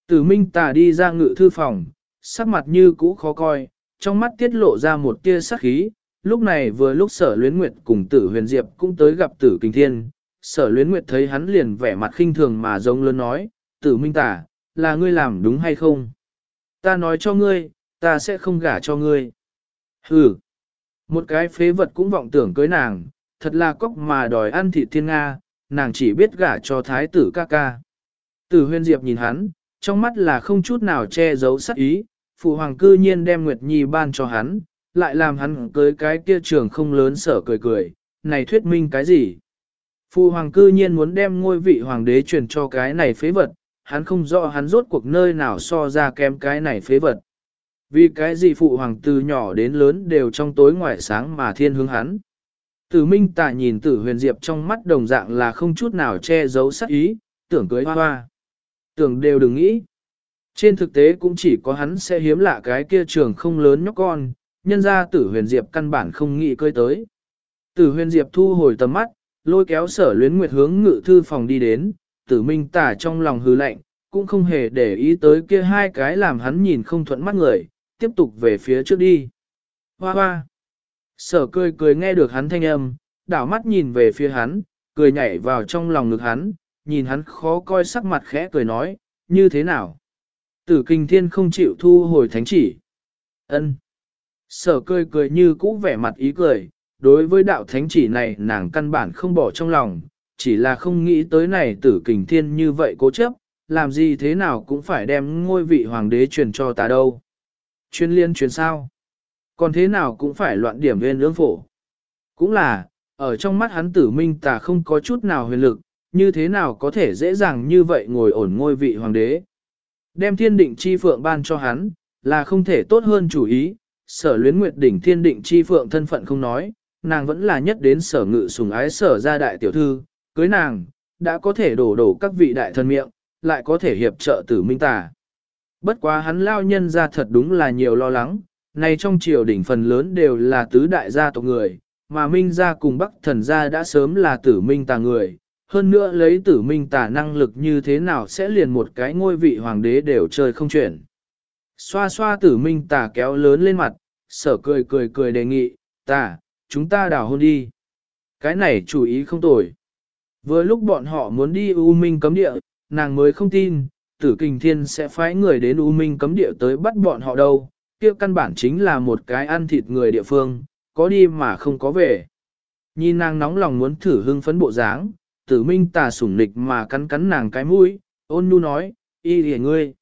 Tử minh tà đi ra ngự thư phòng, sắc mặt như cũ khó coi, trong mắt tiết lộ ra một tia sắc khí, lúc này vừa lúc sở luyến nguyệt cùng tử huyền diệp cũng tới gặp tử kinh thiên, sở luyến nguyệt thấy hắn liền vẻ mặt khinh thường mà giống lớn nói, tử minh tả, là ngươi làm đúng hay không? Ta nói cho ngươi, ta sẽ không gả cho ngươi. Hừ, một cái phế vật cũng vọng tưởng cưới nàng, thật là cóc mà đòi ăn thịt thiên Nga, nàng chỉ biết gả cho thái tử ca ca. Tử huyền diệp nhìn hắn, trong mắt là không chút nào che giấu sắc ý, phụ hoàng cư nhiên đem Nguyệt Nhi ban cho hắn, lại làm hắn cưới cái kia trường không lớn sở cười cười, này thuyết minh cái gì? Phụ hoàng cư nhiên muốn đem ngôi vị hoàng đế truyền cho cái này phế vật, hắn không rõ hắn rốt cuộc nơi nào so ra kém cái này phế vật. Vì cái gì phụ hoàng từ nhỏ đến lớn đều trong tối ngoài sáng mà thiên hướng hắn. Tử Minh Tả nhìn Tử Huyền Diệp trong mắt đồng dạng là không chút nào che giấu sắc ý, tưởng cưới hoa hoa. Tưởng đều đừng nghĩ. Trên thực tế cũng chỉ có hắn sẽ hiếm lạ cái kia trường không lớn nhóc con, nhân ra Tử Huyền Diệp căn bản không nghĩ cơi tới. Tử Huyền Diệp thu hồi tầm mắt, lôi kéo sở luyến nguyệt hướng ngự thư phòng đi đến, Tử Minh tả trong lòng hư lạnh, cũng không hề để ý tới kia hai cái làm hắn nhìn không thuận mắt người, tiếp tục về phía trước đi. Hoa hoa. Sở cười cười nghe được hắn thanh âm, đảo mắt nhìn về phía hắn, cười nhảy vào trong lòng ngực hắn, nhìn hắn khó coi sắc mặt khẽ cười nói, như thế nào? Tử kinh thiên không chịu thu hồi thánh chỉ. ân Sở cười cười như cũ vẻ mặt ý cười, đối với đạo thánh chỉ này nàng căn bản không bỏ trong lòng, chỉ là không nghĩ tới này tử kình thiên như vậy cố chấp, làm gì thế nào cũng phải đem ngôi vị hoàng đế truyền cho ta đâu. Chuyên liên truyền sao? Còn thế nào cũng phải loạn điểm viên ương phổ. Cũng là, ở trong mắt hắn tử minh ta không có chút nào huyền lực, như thế nào có thể dễ dàng như vậy ngồi ổn ngôi vị hoàng đế. Đem thiên định chi phượng ban cho hắn, là không thể tốt hơn chủ ý, sở luyến nguyệt đỉnh thiên định chi phượng thân phận không nói, nàng vẫn là nhất đến sở ngự sùng ái sở gia đại tiểu thư, cưới nàng, đã có thể đổ đổ các vị đại thân miệng, lại có thể hiệp trợ tử minh tà. Bất quá hắn lao nhân ra thật đúng là nhiều lo lắng, này trong triều đỉnh phần lớn đều là tứ đại gia tộc người, mà minh gia cùng bắc thần gia đã sớm là tử minh tà người, hơn nữa lấy tử minh tà năng lực như thế nào sẽ liền một cái ngôi vị hoàng đế đều chơi không chuyển. Xoa xoa tử minh tà kéo lớn lên mặt, sở cười cười cười đề nghị, tà, chúng ta đào hôn đi. Cái này chủ ý không tồi. Vừa lúc bọn họ muốn đi U Minh cấm địa, nàng mới không tin, tử kình thiên sẽ phái người đến U Minh cấm địa tới bắt bọn họ đâu, kia căn bản chính là một cái ăn thịt người địa phương, có đi mà không có về. Nhìn nàng nóng lòng muốn thử hưng phấn bộ dáng, tử minh tà sủng nịch mà cắn cắn nàng cái mũi, ôn nhu nói, y lìa ngươi.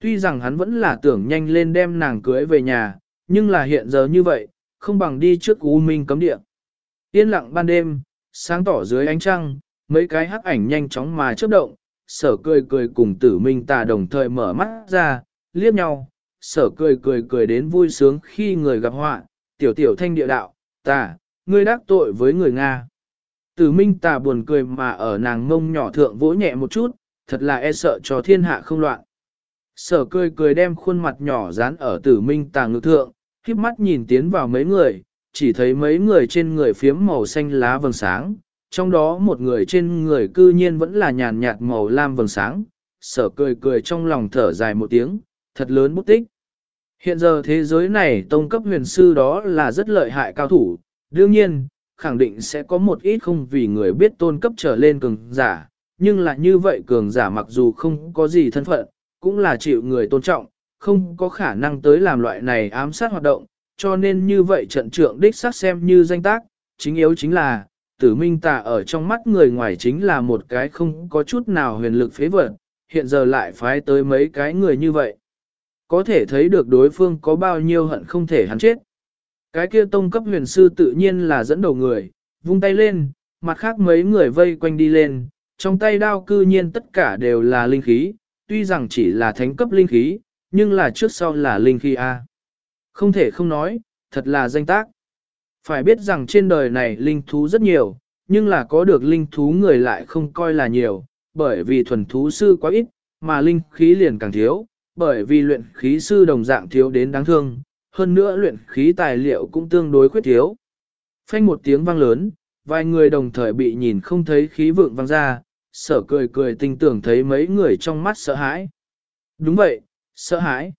Tuy rằng hắn vẫn là tưởng nhanh lên đem nàng cưới về nhà, nhưng là hiện giờ như vậy, không bằng đi trước U Minh cấm địa. Yên lặng ban đêm, sáng tỏ dưới ánh trăng, mấy cái hắc ảnh nhanh chóng mà chớp động, sở cười cười cùng tử minh tà đồng thời mở mắt ra, liếc nhau, sở cười cười cười đến vui sướng khi người gặp họa, tiểu tiểu thanh địa đạo, tà, ngươi đắc tội với người Nga. Tử minh tà buồn cười mà ở nàng ngông nhỏ thượng vỗ nhẹ một chút, thật là e sợ cho thiên hạ không loạn. Sở cười cười đem khuôn mặt nhỏ dán ở tử minh Tàng ngực thượng, khiếp mắt nhìn tiến vào mấy người, chỉ thấy mấy người trên người phiếm màu xanh lá vầng sáng, trong đó một người trên người cư nhiên vẫn là nhàn nhạt màu lam vầng sáng, sở cười cười trong lòng thở dài một tiếng, thật lớn bút tích. Hiện giờ thế giới này tông cấp huyền sư đó là rất lợi hại cao thủ, đương nhiên, khẳng định sẽ có một ít không vì người biết tôn cấp trở lên cường giả, nhưng là như vậy cường giả mặc dù không có gì thân phận, cũng là chịu người tôn trọng, không có khả năng tới làm loại này ám sát hoạt động, cho nên như vậy trận trưởng đích xác xem như danh tác, chính yếu chính là, tử minh tà ở trong mắt người ngoài chính là một cái không có chút nào huyền lực phế vật, hiện giờ lại phái tới mấy cái người như vậy. Có thể thấy được đối phương có bao nhiêu hận không thể hắn chết. Cái kia tông cấp huyền sư tự nhiên là dẫn đầu người, vung tay lên, mặt khác mấy người vây quanh đi lên, trong tay đao cư nhiên tất cả đều là linh khí, tuy rằng chỉ là thánh cấp linh khí, nhưng là trước sau là linh khí A. Không thể không nói, thật là danh tác. Phải biết rằng trên đời này linh thú rất nhiều, nhưng là có được linh thú người lại không coi là nhiều, bởi vì thuần thú sư quá ít, mà linh khí liền càng thiếu, bởi vì luyện khí sư đồng dạng thiếu đến đáng thương, hơn nữa luyện khí tài liệu cũng tương đối khuyết thiếu. Phanh một tiếng vang lớn, vài người đồng thời bị nhìn không thấy khí vượng vang ra, sở cười cười tình tưởng thấy mấy người trong mắt sợ hãi. Đúng vậy, sợ hãi.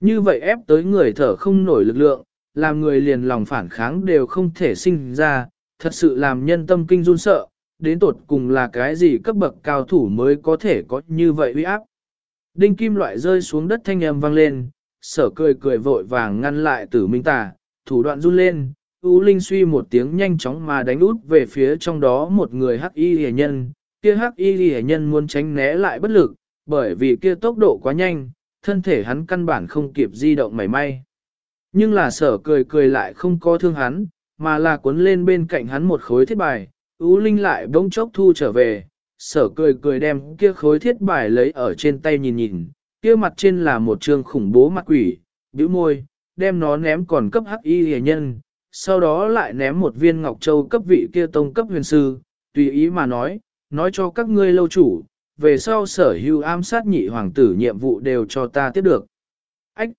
Như vậy ép tới người thở không nổi lực lượng, làm người liền lòng phản kháng đều không thể sinh ra, thật sự làm nhân tâm kinh run sợ, đến tột cùng là cái gì cấp bậc cao thủ mới có thể có như vậy uy áp. Đinh kim loại rơi xuống đất thanh âm vang lên, sở cười cười vội vàng ngăn lại tử minh tà, thủ đoạn run lên, U Linh suy một tiếng nhanh chóng mà đánh út về phía trong đó một người hắc y hề nhân, kia hắc y hề nhân muốn tránh né lại bất lực, bởi vì kia tốc độ quá nhanh, thân thể hắn căn bản không kịp di động mảy may. Nhưng là sở cười cười lại không có thương hắn, mà là cuốn lên bên cạnh hắn một khối thiết bài, Ú Linh lại bỗng chốc thu trở về, sở cười cười đem kia khối thiết bài lấy ở trên tay nhìn nhìn, kia mặt trên là một trường khủng bố mặt quỷ, bĩu môi, đem nó ném còn cấp hắc y hề nhân, sau đó lại ném một viên ngọc châu cấp vị kia tông cấp huyền sư, tùy ý mà nói, nói cho các ngươi lâu chủ, về sau sở hữu ám sát nhị hoàng tử nhiệm vụ đều cho ta tiếp được. Ách!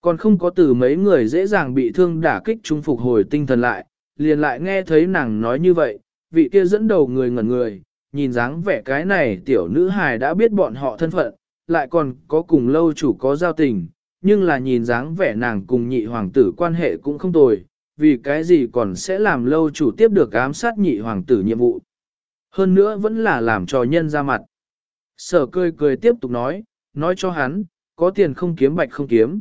Còn không có từ mấy người dễ dàng bị thương đả kích chúng phục hồi tinh thần lại, liền lại nghe thấy nàng nói như vậy, vị kia dẫn đầu người ngẩn người, nhìn dáng vẻ cái này tiểu nữ hài đã biết bọn họ thân phận, lại còn có cùng lâu chủ có giao tình, nhưng là nhìn dáng vẻ nàng cùng nhị hoàng tử quan hệ cũng không tồi, vì cái gì còn sẽ làm lâu chủ tiếp được ám sát nhị hoàng tử nhiệm vụ. Hơn nữa vẫn là làm cho nhân ra mặt. Sở cười cười tiếp tục nói, nói cho hắn, có tiền không kiếm bạch không kiếm.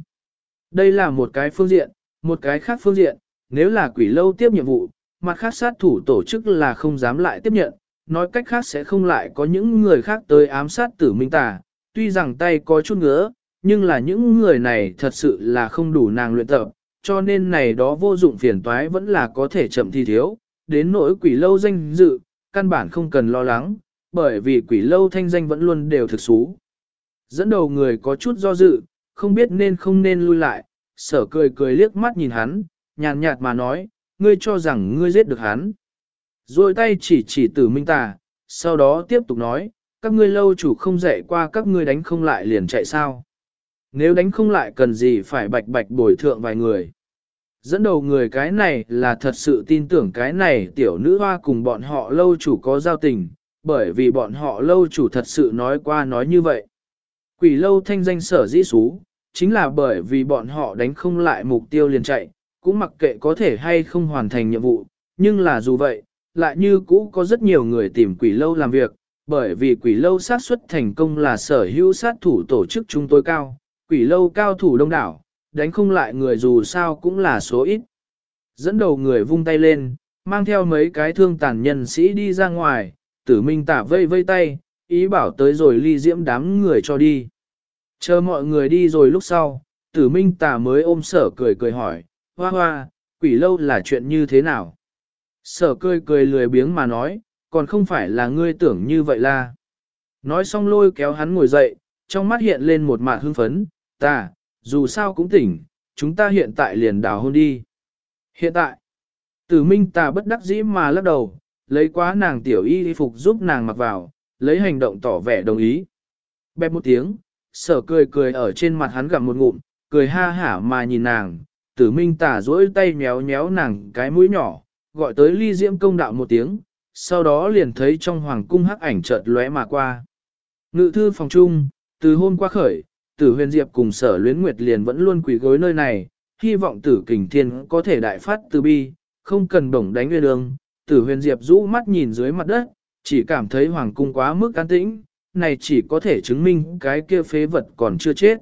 Đây là một cái phương diện, một cái khác phương diện, nếu là quỷ lâu tiếp nhiệm vụ, mặt khác sát thủ tổ chức là không dám lại tiếp nhận, nói cách khác sẽ không lại có những người khác tới ám sát tử minh tà, tuy rằng tay có chút ngứa, nhưng là những người này thật sự là không đủ nàng luyện tập, cho nên này đó vô dụng phiền toái vẫn là có thể chậm thi thiếu, đến nỗi quỷ lâu danh dự, căn bản không cần lo lắng, bởi vì quỷ lâu thanh danh vẫn luôn đều thực xú. Dẫn đầu người có chút do dự, không biết nên không nên lui lại, sở cười cười liếc mắt nhìn hắn, nhàn nhạt mà nói, ngươi cho rằng ngươi giết được hắn. Rồi tay chỉ chỉ tử minh tà, sau đó tiếp tục nói, các ngươi lâu chủ không dạy qua các ngươi đánh không lại liền chạy sao. Nếu đánh không lại cần gì phải bạch bạch bồi thượng vài người. Dẫn đầu người cái này là thật sự tin tưởng cái này tiểu nữ hoa cùng bọn họ lâu chủ có giao tình, bởi vì bọn họ lâu chủ thật sự nói qua nói như vậy. Quỷ lâu thanh danh sở dĩ xú, chính là bởi vì bọn họ đánh không lại mục tiêu liền chạy, cũng mặc kệ có thể hay không hoàn thành nhiệm vụ, nhưng là dù vậy, lại như cũ có rất nhiều người tìm quỷ lâu làm việc, bởi vì quỷ lâu sát xuất thành công là sở hữu sát thủ tổ chức chúng tôi cao, quỷ lâu cao thủ đông đảo, đánh không lại người dù sao cũng là số ít. Dẫn đầu người vung tay lên, mang theo mấy cái thương tàn nhân sĩ đi ra ngoài, tử minh tả vây vây tay, ý bảo tới rồi ly diễm đám người cho đi. Chờ mọi người đi rồi lúc sau, tử minh tả mới ôm sở cười cười hỏi, hoa hoa, quỷ lâu là chuyện như thế nào? Sở cười cười lười biếng mà nói, còn không phải là ngươi tưởng như vậy là. Nói xong lôi kéo hắn ngồi dậy, trong mắt hiện lên một mạt hưng phấn, ta, dù sao cũng tỉnh, chúng ta hiện tại liền đào hôn đi. Hiện tại, tử minh ta bất đắc dĩ mà lắc đầu, lấy quá nàng tiểu y phục giúp nàng mặc vào, lấy hành động tỏ vẻ đồng ý. Bẹp một tiếng, sở cười cười ở trên mặt hắn gặm một ngụm, cười ha hả mà nhìn nàng, tử minh tả duỗi tay nhéo nhéo nàng cái mũi nhỏ, gọi tới ly diễm công đạo một tiếng, sau đó liền thấy trong hoàng cung hắc ảnh chợt lóe mà qua. Ngự thư phòng trung, từ hôm qua khởi, tử huyền diệp cùng sở luyến nguyệt liền vẫn luôn quỳ gối nơi này, hy vọng tử kình thiên có thể đại phát từ bi, không cần bổng đánh nguyên đường. Tử huyền diệp rũ mắt nhìn dưới mặt đất, chỉ cảm thấy hoàng cung quá mức an tĩnh, này chỉ có thể chứng minh cái kia phế vật còn chưa chết.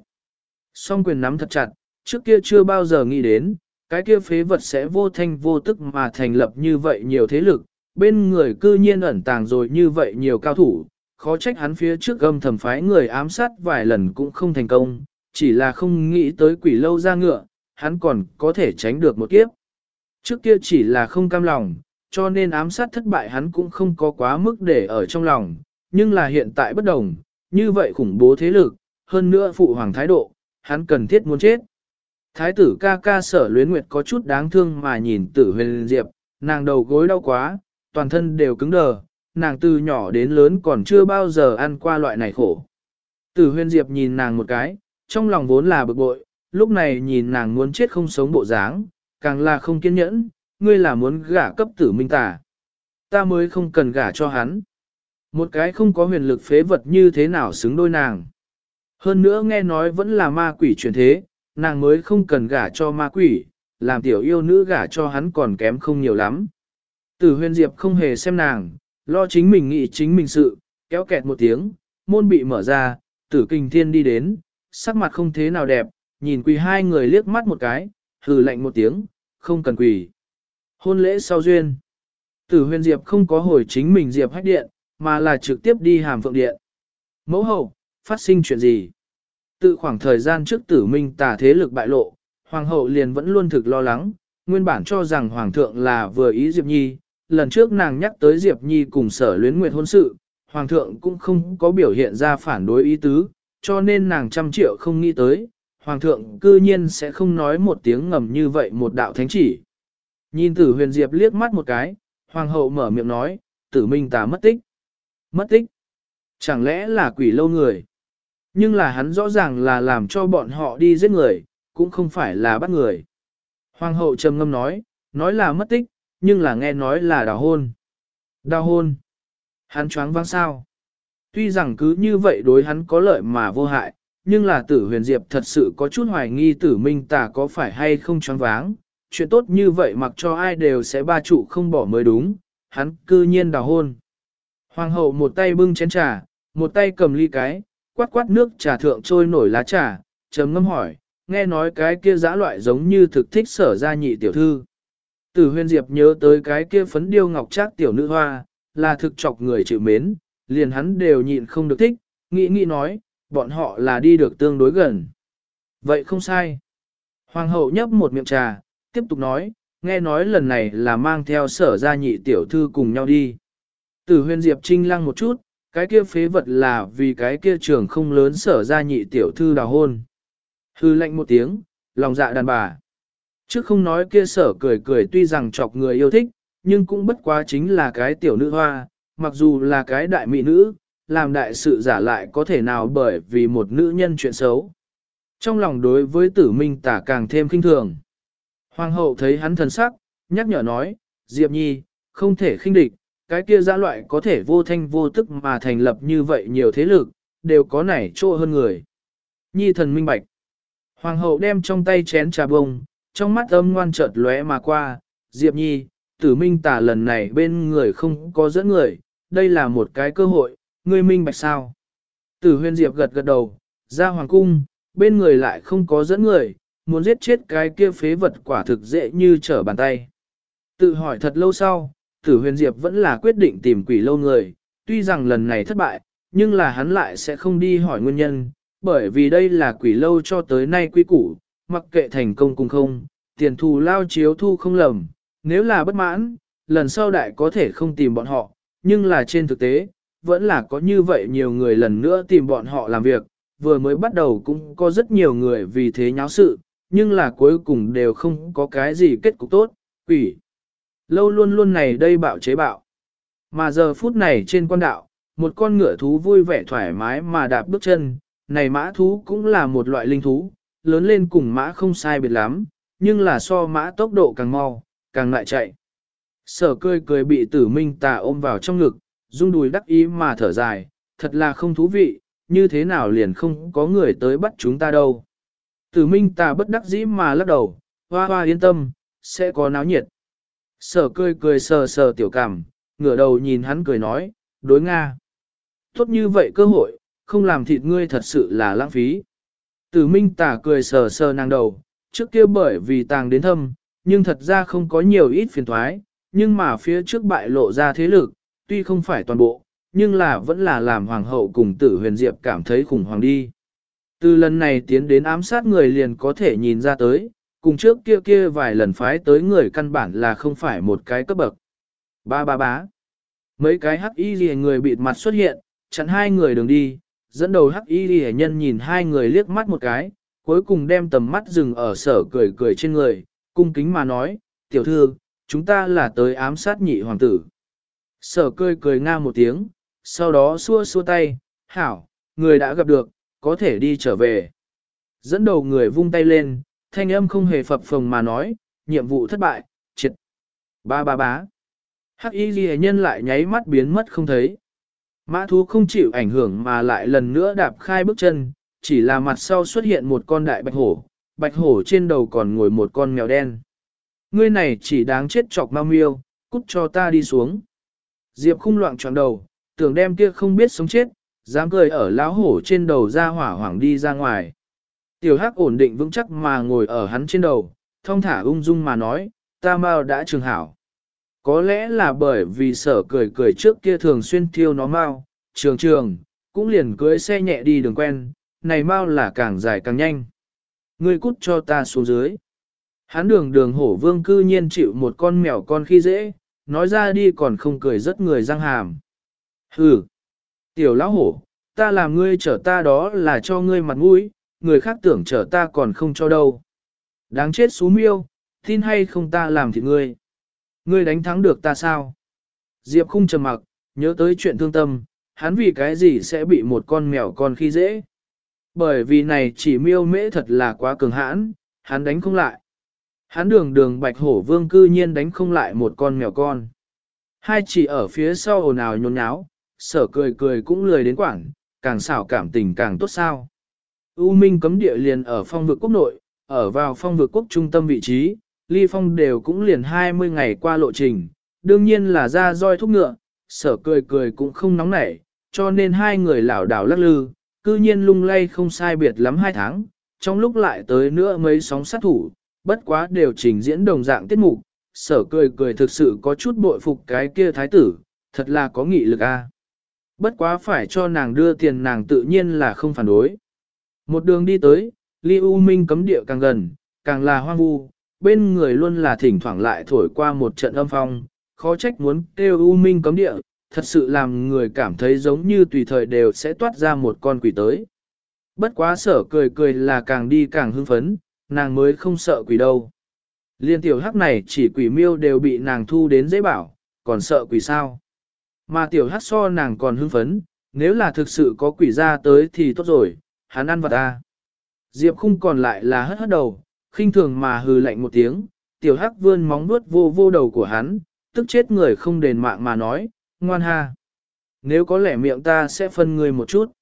Song quyền nắm thật chặt, trước kia chưa bao giờ nghĩ đến, cái kia phế vật sẽ vô thanh vô tức mà thành lập như vậy nhiều thế lực, bên người cư nhiên ẩn tàng rồi như vậy nhiều cao thủ, khó trách hắn phía trước gâm thầm phái người ám sát vài lần cũng không thành công, chỉ là không nghĩ tới quỷ lâu ra ngựa, hắn còn có thể tránh được một kiếp. Trước kia chỉ là không cam lòng, cho nên ám sát thất bại hắn cũng không có quá mức để ở trong lòng, nhưng là hiện tại bất đồng, như vậy khủng bố thế lực, hơn nữa phụ hoàng thái độ, hắn cần thiết muốn chết. Thái tử ca ca sở luyến nguyệt có chút đáng thương mà nhìn tử huyền diệp, nàng đầu gối đau quá, toàn thân đều cứng đờ, nàng từ nhỏ đến lớn còn chưa bao giờ ăn qua loại này khổ. Tử Huyên diệp nhìn nàng một cái, trong lòng vốn là bực bội, lúc này nhìn nàng muốn chết không sống bộ dáng, càng là không kiên nhẫn, ngươi là muốn gả cấp tử minh tà. Ta mới không cần gả cho hắn. Một cái không có huyền lực phế vật như thế nào xứng đôi nàng. Hơn nữa nghe nói vẫn là ma quỷ truyền thế, nàng mới không cần gả cho ma quỷ, làm tiểu yêu nữ gả cho hắn còn kém không nhiều lắm. Tử huyền diệp không hề xem nàng, lo chính mình nghĩ chính mình sự, kéo kẹt một tiếng, môn bị mở ra, tử kinh thiên đi đến, sắc mặt không thế nào đẹp, nhìn quỳ hai người liếc mắt một cái, hừ lạnh một tiếng, không cần quỳ. Hôn lễ sau duyên. Tử huyền diệp không có hồi chính mình diệp hách điện, mà là trực tiếp đi hàm phượng điện. Mẫu hậu, phát sinh chuyện gì? Tự khoảng thời gian trước tử minh tả thế lực bại lộ, hoàng hậu liền vẫn luôn thực lo lắng, nguyên bản cho rằng hoàng thượng là vừa ý Diệp Nhi, lần trước nàng nhắc tới Diệp Nhi cùng sở luyến nguyệt hôn sự, hoàng thượng cũng không có biểu hiện ra phản đối ý tứ, cho nên nàng trăm triệu không nghĩ tới, hoàng thượng cư nhiên sẽ không nói một tiếng ngầm như vậy một đạo thánh chỉ. Nhìn tử huyền Diệp liếc mắt một cái, hoàng hậu mở miệng nói, tử minh ta mất tích. Mất tích? Chẳng lẽ là quỷ lâu người? Nhưng là hắn rõ ràng là làm cho bọn họ đi giết người, cũng không phải là bắt người. Hoàng hậu trầm ngâm nói, nói là mất tích, nhưng là nghe nói là đào hôn. Đào hôn. Hắn choáng váng sao. Tuy rằng cứ như vậy đối hắn có lợi mà vô hại, nhưng là tử huyền diệp thật sự có chút hoài nghi tử minh tà có phải hay không choáng váng. Chuyện tốt như vậy mặc cho ai đều sẽ ba trụ không bỏ mới đúng, hắn cư nhiên đào hôn. Hoàng hậu một tay bưng chén trà, một tay cầm ly cái, quát quát nước trà thượng trôi nổi lá trà, chấm ngâm hỏi, nghe nói cái kia giã loại giống như thực thích sở gia nhị tiểu thư. Tử huyền diệp nhớ tới cái kia phấn điêu ngọc trác tiểu nữ hoa, là thực chọc người chịu mến, liền hắn đều nhịn không được thích, nghĩ nghĩ nói, bọn họ là đi được tương đối gần. Vậy không sai. Hoàng hậu nhấp một miệng trà, tiếp tục nói, nghe nói lần này là mang theo sở gia nhị tiểu thư cùng nhau đi. Tử huyền diệp trinh lăng một chút, cái kia phế vật là vì cái kia trường không lớn sở Gia nhị tiểu thư đào hôn. Hư lệnh một tiếng, lòng dạ đàn bà chứ không nói kia sở cười cười tuy rằng chọc người yêu thích, nhưng cũng bất quá chính là cái tiểu nữ hoa, mặc dù là cái đại mỹ nữ, làm đại sự giả lại có thể nào bởi vì một nữ nhân chuyện xấu. Trong lòng đối với tử minh tả càng thêm kinh thường. Hoàng hậu thấy hắn thần sắc, nhắc nhở nói, Diệp Nhi, không thể khinh địch, cái kia giã loại có thể vô thanh vô tức mà thành lập như vậy nhiều thế lực, đều có nảy trô hơn người. Nhi thần minh bạch. Hoàng hậu đem trong tay chén trà bông, trong mắt âm ngoan chợt lóe mà qua, Diệp Nhi, tử minh tả lần này bên người không có dẫn người, đây là một cái cơ hội, ngươi minh bạch sao. Tử huyên Diệp gật gật đầu, ra hoàng cung, bên người lại không có dẫn người, muốn giết chết cái kia phế vật quả thực dễ như trở bàn tay. Tự hỏi thật lâu sau, tử huyền Diệp vẫn là quyết định tìm quỷ lâu người, tuy rằng lần này thất bại, nhưng là hắn lại sẽ không đi hỏi nguyên nhân, bởi vì đây là quỷ lâu cho tới nay quy củ, mặc kệ thành công cùng không, tiền thù lao chiếu thu không lầm, nếu là bất mãn, lần sau đại có thể không tìm bọn họ, nhưng là trên thực tế, vẫn là có như vậy nhiều người lần nữa tìm bọn họ làm việc, vừa mới bắt đầu cũng có rất nhiều người vì thế nháo sự, nhưng là cuối cùng đều không có cái gì kết cục tốt, quỷ. Lâu luôn luôn này đây bạo chế bạo. Mà giờ phút này trên quan đạo, một con ngựa thú vui vẻ thoải mái mà đạp bước chân, này mã thú cũng là một loại linh thú, lớn lên cùng mã không sai biệt lắm, nhưng là so mã tốc độ càng mau, càng lại chạy. Sở cười cười bị tử minh tà ôm vào trong ngực, rung đùi đắc ý mà thở dài, thật là không thú vị, như thế nào liền không có người tới bắt chúng ta đâu. Tử minh tà bất đắc dĩ mà lắc đầu, hoa hoa yên tâm, sẽ có náo nhiệt. Sở cười cười sờ sờ tiểu cảm, ngửa đầu nhìn hắn cười nói, đối Nga. Tốt như vậy cơ hội, không làm thịt ngươi thật sự là lãng phí. Tử minh tả cười sờ sờ nàng đầu, trước kia bởi vì tàng đến thâm, nhưng thật ra không có nhiều ít phiền thoái, nhưng mà phía trước bại lộ ra thế lực, tuy không phải toàn bộ, nhưng là vẫn là làm hoàng hậu cùng tử huyền diệp cảm thấy khủng hoảng đi. Từ lần này tiến đến ám sát người liền có thể nhìn ra tới, cùng trước kia kia vài lần phái tới người căn bản là không phải một cái cấp bậc. Ba ba bá. Mấy cái hắc y gì người bịt mặt xuất hiện, chặn hai người đường đi, dẫn đầu hắc y gì nhân nhìn hai người liếc mắt một cái, cuối cùng đem tầm mắt dừng ở sở cười cười trên người, cung kính mà nói, tiểu thư, chúng ta là tới ám sát nhị hoàng tử. Sở cười cười nga một tiếng, sau đó xua xua tay, hảo, người đã gặp được, có thể đi trở về. Dẫn đầu người vung tay lên, thanh âm không hề phập phồng mà nói, nhiệm vụ thất bại, triệt. Ba ba bá. Hắc y ghi nhân lại nháy mắt biến mất không thấy. Mã thú không chịu ảnh hưởng mà lại lần nữa đạp khai bước chân, chỉ là mặt sau xuất hiện một con đại bạch hổ, bạch hổ trên đầu còn ngồi một con mèo đen. Ngươi này chỉ đáng chết chọc ma miêu, cút cho ta đi xuống. Diệp khung loạn tròn đầu, tưởng đem kia không biết sống chết, dám cười ở lão hổ trên đầu ra hỏa hoảng đi ra ngoài. Tiểu hắc ổn định vững chắc mà ngồi ở hắn trên đầu, thong thả ung dung mà nói, ta mau đã trường hảo. Có lẽ là bởi vì sở cười cười trước kia thường xuyên thiêu nó mau, trường trường, cũng liền cưới xe nhẹ đi đường quen, này mau là càng dài càng nhanh. Ngươi cút cho ta xuống dưới. Hắn đường đường hổ vương cư nhiên chịu một con mèo con khi dễ, nói ra đi còn không cười rất người răng hàm. Hừ, tiểu lão hổ, ta làm ngươi chở ta đó là cho ngươi mặt mũi, người khác tưởng chở ta còn không cho đâu. Đáng chết xú miêu, tin hay không ta làm thì ngươi. Ngươi đánh thắng được ta sao? Diệp khung trầm mặc, nhớ tới chuyện thương tâm, hắn vì cái gì sẽ bị một con mèo con khi dễ. Bởi vì này chỉ miêu mễ thật là quá cường hãn, hắn đánh không lại. Hắn đường đường bạch hổ vương cư nhiên đánh không lại một con mèo con. Hai chỉ ở phía sau ồn ào nhốn nháo, sở cười cười cũng lười đến quảng, càng xảo cảm tình càng tốt sao. U Minh cấm địa liền ở phong vực quốc nội, ở vào phong vực quốc trung tâm vị trí, ly phong đều cũng liền 20 ngày qua lộ trình, đương nhiên là ra roi thúc ngựa, sở cười cười cũng không nóng nảy, cho nên hai người lảo đảo lắc lư, cư nhiên lung lay không sai biệt lắm hai tháng, trong lúc lại tới nữa mấy sóng sát thủ, bất quá đều trình diễn đồng dạng tiết mục, sở cười cười thực sự có chút bội phục cái kia thái tử, thật là có nghị lực a. Bất quá phải cho nàng đưa tiền nàng tự nhiên là không phản đối. Một đường đi tới, ly u minh cấm địa càng gần, càng là hoang vu, bên người luôn là thỉnh thoảng lại thổi qua một trận âm phong, khó trách muốn kêu u minh cấm địa, thật sự làm người cảm thấy giống như tùy thời đều sẽ toát ra một con quỷ tới. Bất quá sở cười cười là càng đi càng hưng phấn, nàng mới không sợ quỷ đâu. Liên tiểu hắc này chỉ quỷ miêu đều bị nàng thu đến dễ bảo, còn sợ quỷ sao. Mà tiểu hắc so nàng còn hưng phấn, nếu là thực sự có quỷ ra tới thì tốt rồi, hắn ăn vật ta. Diệp khung còn lại là hất hất đầu, khinh thường mà hừ lạnh một tiếng, tiểu hắc vươn móng vuốt vô vô đầu của hắn, tức chết người không đền mạng mà nói, ngoan ha. Nếu có lẽ miệng ta sẽ phân người một chút.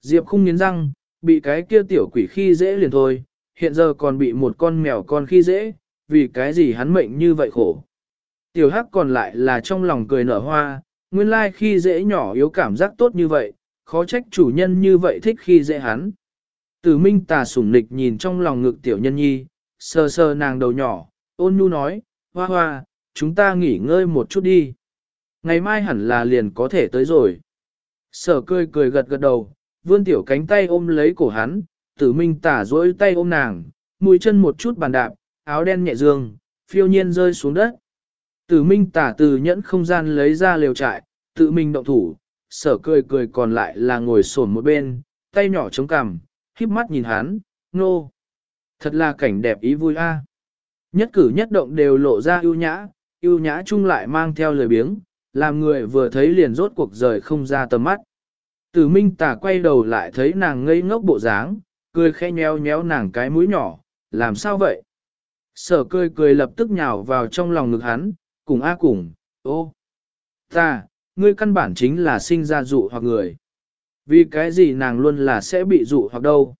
Diệp không nghiến răng, bị cái kia tiểu quỷ khi dễ liền thôi, hiện giờ còn bị một con mèo con khi dễ, vì cái gì hắn mệnh như vậy khổ. Tiểu hắc còn lại là trong lòng cười nở hoa, nguyên lai khi dễ nhỏ yếu cảm giác tốt như vậy, khó trách chủ nhân như vậy thích khi dễ hắn. Tử minh tà sủng nịch nhìn trong lòng ngực tiểu nhân nhi, sờ sờ nàng đầu nhỏ, ôn nhu nói, hoa hoa, chúng ta nghỉ ngơi một chút đi. Ngày mai hẳn là liền có thể tới rồi. Sở cười cười gật gật đầu, vươn tiểu cánh tay ôm lấy cổ hắn, tử minh tả duỗi tay ôm nàng, mũi chân một chút bàn đạp, áo đen nhẹ dương, phiêu nhiên rơi xuống đất. Tử minh tả từ nhẫn không gian lấy ra liều trại, tự mình động thủ, sở cười cười còn lại là ngồi sổn một bên, tay nhỏ chống cằm, híp mắt nhìn hắn, nô. Thật là cảnh đẹp ý vui a. Nhất cử nhất động đều lộ ra ưu nhã, ưu nhã chung lại mang theo lời biếng, làm người vừa thấy liền rốt cuộc rời không ra tầm mắt. Tử minh tả quay đầu lại thấy nàng ngây ngốc bộ dáng, cười khẽ nheo nhéo nàng cái mũi nhỏ, làm sao vậy? Sở cười cười lập tức nhào vào trong lòng ngực hắn, cùng a cùng, ô. Ta, ngươi căn bản chính là sinh ra dụ hoặc người. Vì cái gì nàng luôn là sẽ bị dụ hoặc đâu.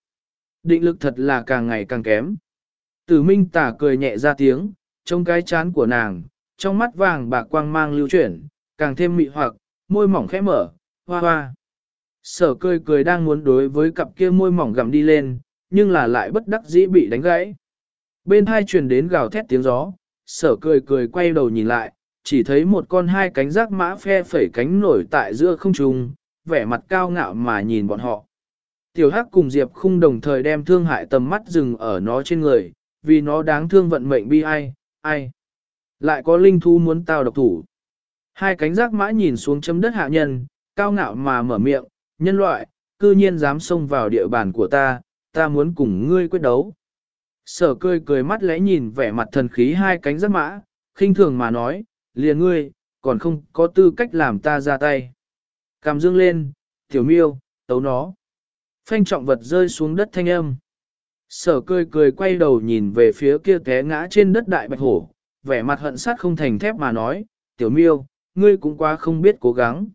Định lực thật là càng ngày càng kém. Tử minh tả cười nhẹ ra tiếng, trong cái chán của nàng, trong mắt vàng bạc quang mang lưu chuyển, càng thêm mị hoặc, môi mỏng khẽ mở, hoa hoa. Sở cười cười đang muốn đối với cặp kia môi mỏng gặm đi lên, nhưng là lại bất đắc dĩ bị đánh gãy. Bên hai truyền đến gào thét tiếng gió, sở cười cười quay đầu nhìn lại, chỉ thấy một con hai cánh rác mã phe phẩy cánh nổi tại giữa không trung, vẻ mặt cao ngạo mà nhìn bọn họ. Tiểu Hắc cùng Diệp khung đồng thời đem thương hại tầm mắt dừng ở nó trên người, vì nó đáng thương vận mệnh bi ai, ai. Lại có linh thú muốn tao độc thủ. Hai cánh rác mã nhìn xuống chấm đất hạ nhân, cao ngạo mà mở miệng, nhân loại, cư nhiên dám xông vào địa bàn của ta, ta muốn cùng ngươi quyết đấu. Sở cười cười mắt lẽ nhìn vẻ mặt thần khí hai cánh rác mã, khinh thường mà nói, liền ngươi, còn không có tư cách làm ta ra tay. Cầm dương lên, tiểu miêu, tấu nó. Phanh trọng vật rơi xuống đất thanh âm. Sở cười cười quay đầu nhìn về phía kia té ngã trên đất đại bạch hổ, vẻ mặt hận sát không thành thép mà nói, tiểu miêu, ngươi cũng quá không biết cố gắng.